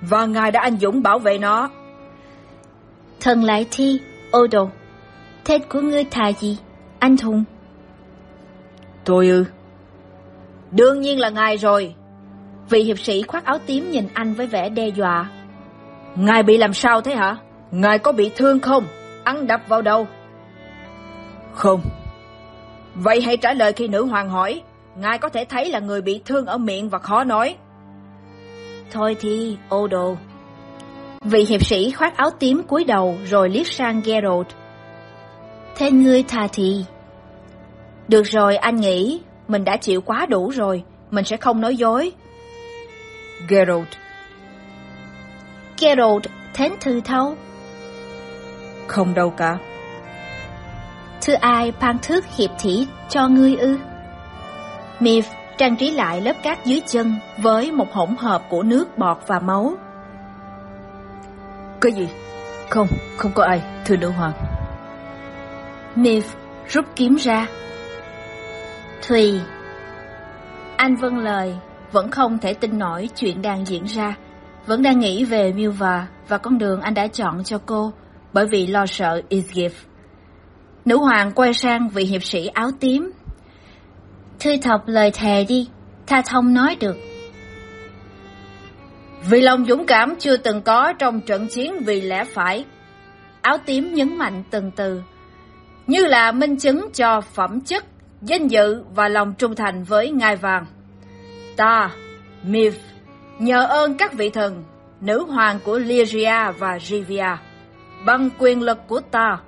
Và ngài đã anh dũng bảo vệ nó. Thần lại thi, ô đồ. Tên của ngươi thà gì, anh Thùng? Tôi ư? Đương nhiên là ngài rồi. Vị hiệp sĩ khoác áo tím nhìn anh với vẻ đe dọa. Ngài bị làm sao thế hả? Ngài có bị thương không? Ăn đập vào đầu. Không. Vậy hãy trả lời khi nữ hoàng hỏi. Ngài có thể thấy là người bị thương ở miệng và khó nói. Thôi thì, ô đồ. Vị hiệp sĩ khoác áo tím cúi đầu rồi liếc sang Geralt. Thế ngươi thà thì... Được rồi, anh nghĩ, mình đã chịu quá đủ rồi, mình sẽ không nói dối. Geralt. Geralt, thến thư thâu. Không đâu cả. Thưa ai ban thước hiệp thủy cho ngươi ư? Miv trang trí lại lớp cát dưới chân với một hỗn hợp của nước bọt và máu. Cái gì? Không, không có ai, thưa nữ hoàng. Miv rút kiếm ra. Thùy. Anh vâng lời, vẫn không thể tin nổi chuyện đang diễn ra. Vẫn đang nghĩ về Milva và con đường anh đã chọn cho cô bởi vì lo sợ Isgif. Nữ hoàng quay sang vị hiệp sĩ áo tím. Thư thọc lời thề đi, tha thông nói được. Vì lòng dũng cảm chưa từng có trong trận chiến vì lẽ phải. Áo tím nhấn mạnh từng từ. Như là minh chứng cho phẩm chất, danh dự và lòng trung thành với ngai vàng. Ta, Mif, nhờ ơn các vị thần, nữ hoàng của Lyria và Rivia, bằng quyền lực của ta,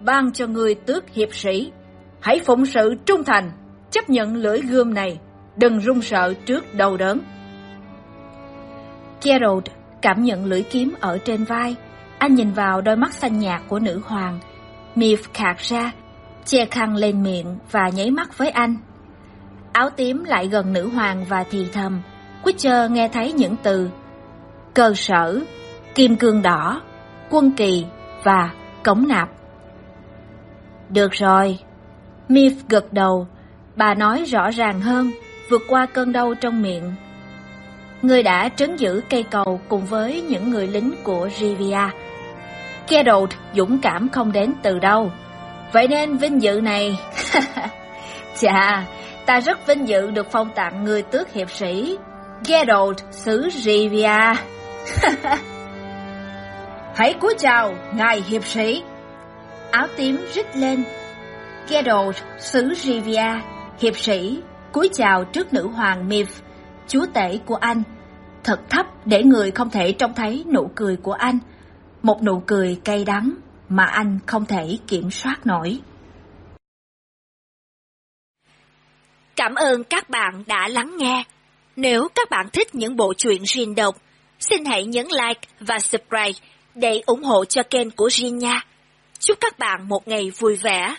ban cho người tước hiệp sĩ. Hãy phụng sự trung thành, chấp nhận lưỡi gươm này, đừng run sợ trước đau đớn. Gerald cảm nhận lưỡi kiếm ở trên vai. Anh nhìn vào đôi mắt xanh nhạt của nữ hoàng. Miv khạc ra, che khăn lên miệng và nháy mắt với anh. Áo tím lại gần nữ hoàng và thì thầm. Witcher nghe thấy những từ cơ sở, kim cương đỏ, quân kỳ và cống nạp. Được rồi. Mif gật đầu. Bà nói rõ ràng hơn, vượt qua cơn đau trong miệng. Người đã trấn giữ cây cầu cùng với những người lính của Rivia. Geralt dũng cảm không đến từ đâu. Vậy nên vinh dự này... Chà, ta rất vinh dự được phong tặng người tước hiệp sĩ. Geralt xứ Rivia. Hãy cúi chào, ngài hiệp sĩ. Áo tím rít lên. Geralt xứ Rivia, hiệp sĩ, cúi chào trước nữ hoàng Mif, chúa tể của anh. Thật thấp để người không thể trông thấy nụ cười của anh. Một nụ cười cay đắng mà anh không thể kiểm soát nổi. Cảm ơn các bạn đã lắng nghe. Nếu các bạn thích những bộ truyện riêng độc, xin hãy nhấn like và subscribe để ủng hộ cho kênh của riêng nha. Chúc các bạn một ngày vui vẻ.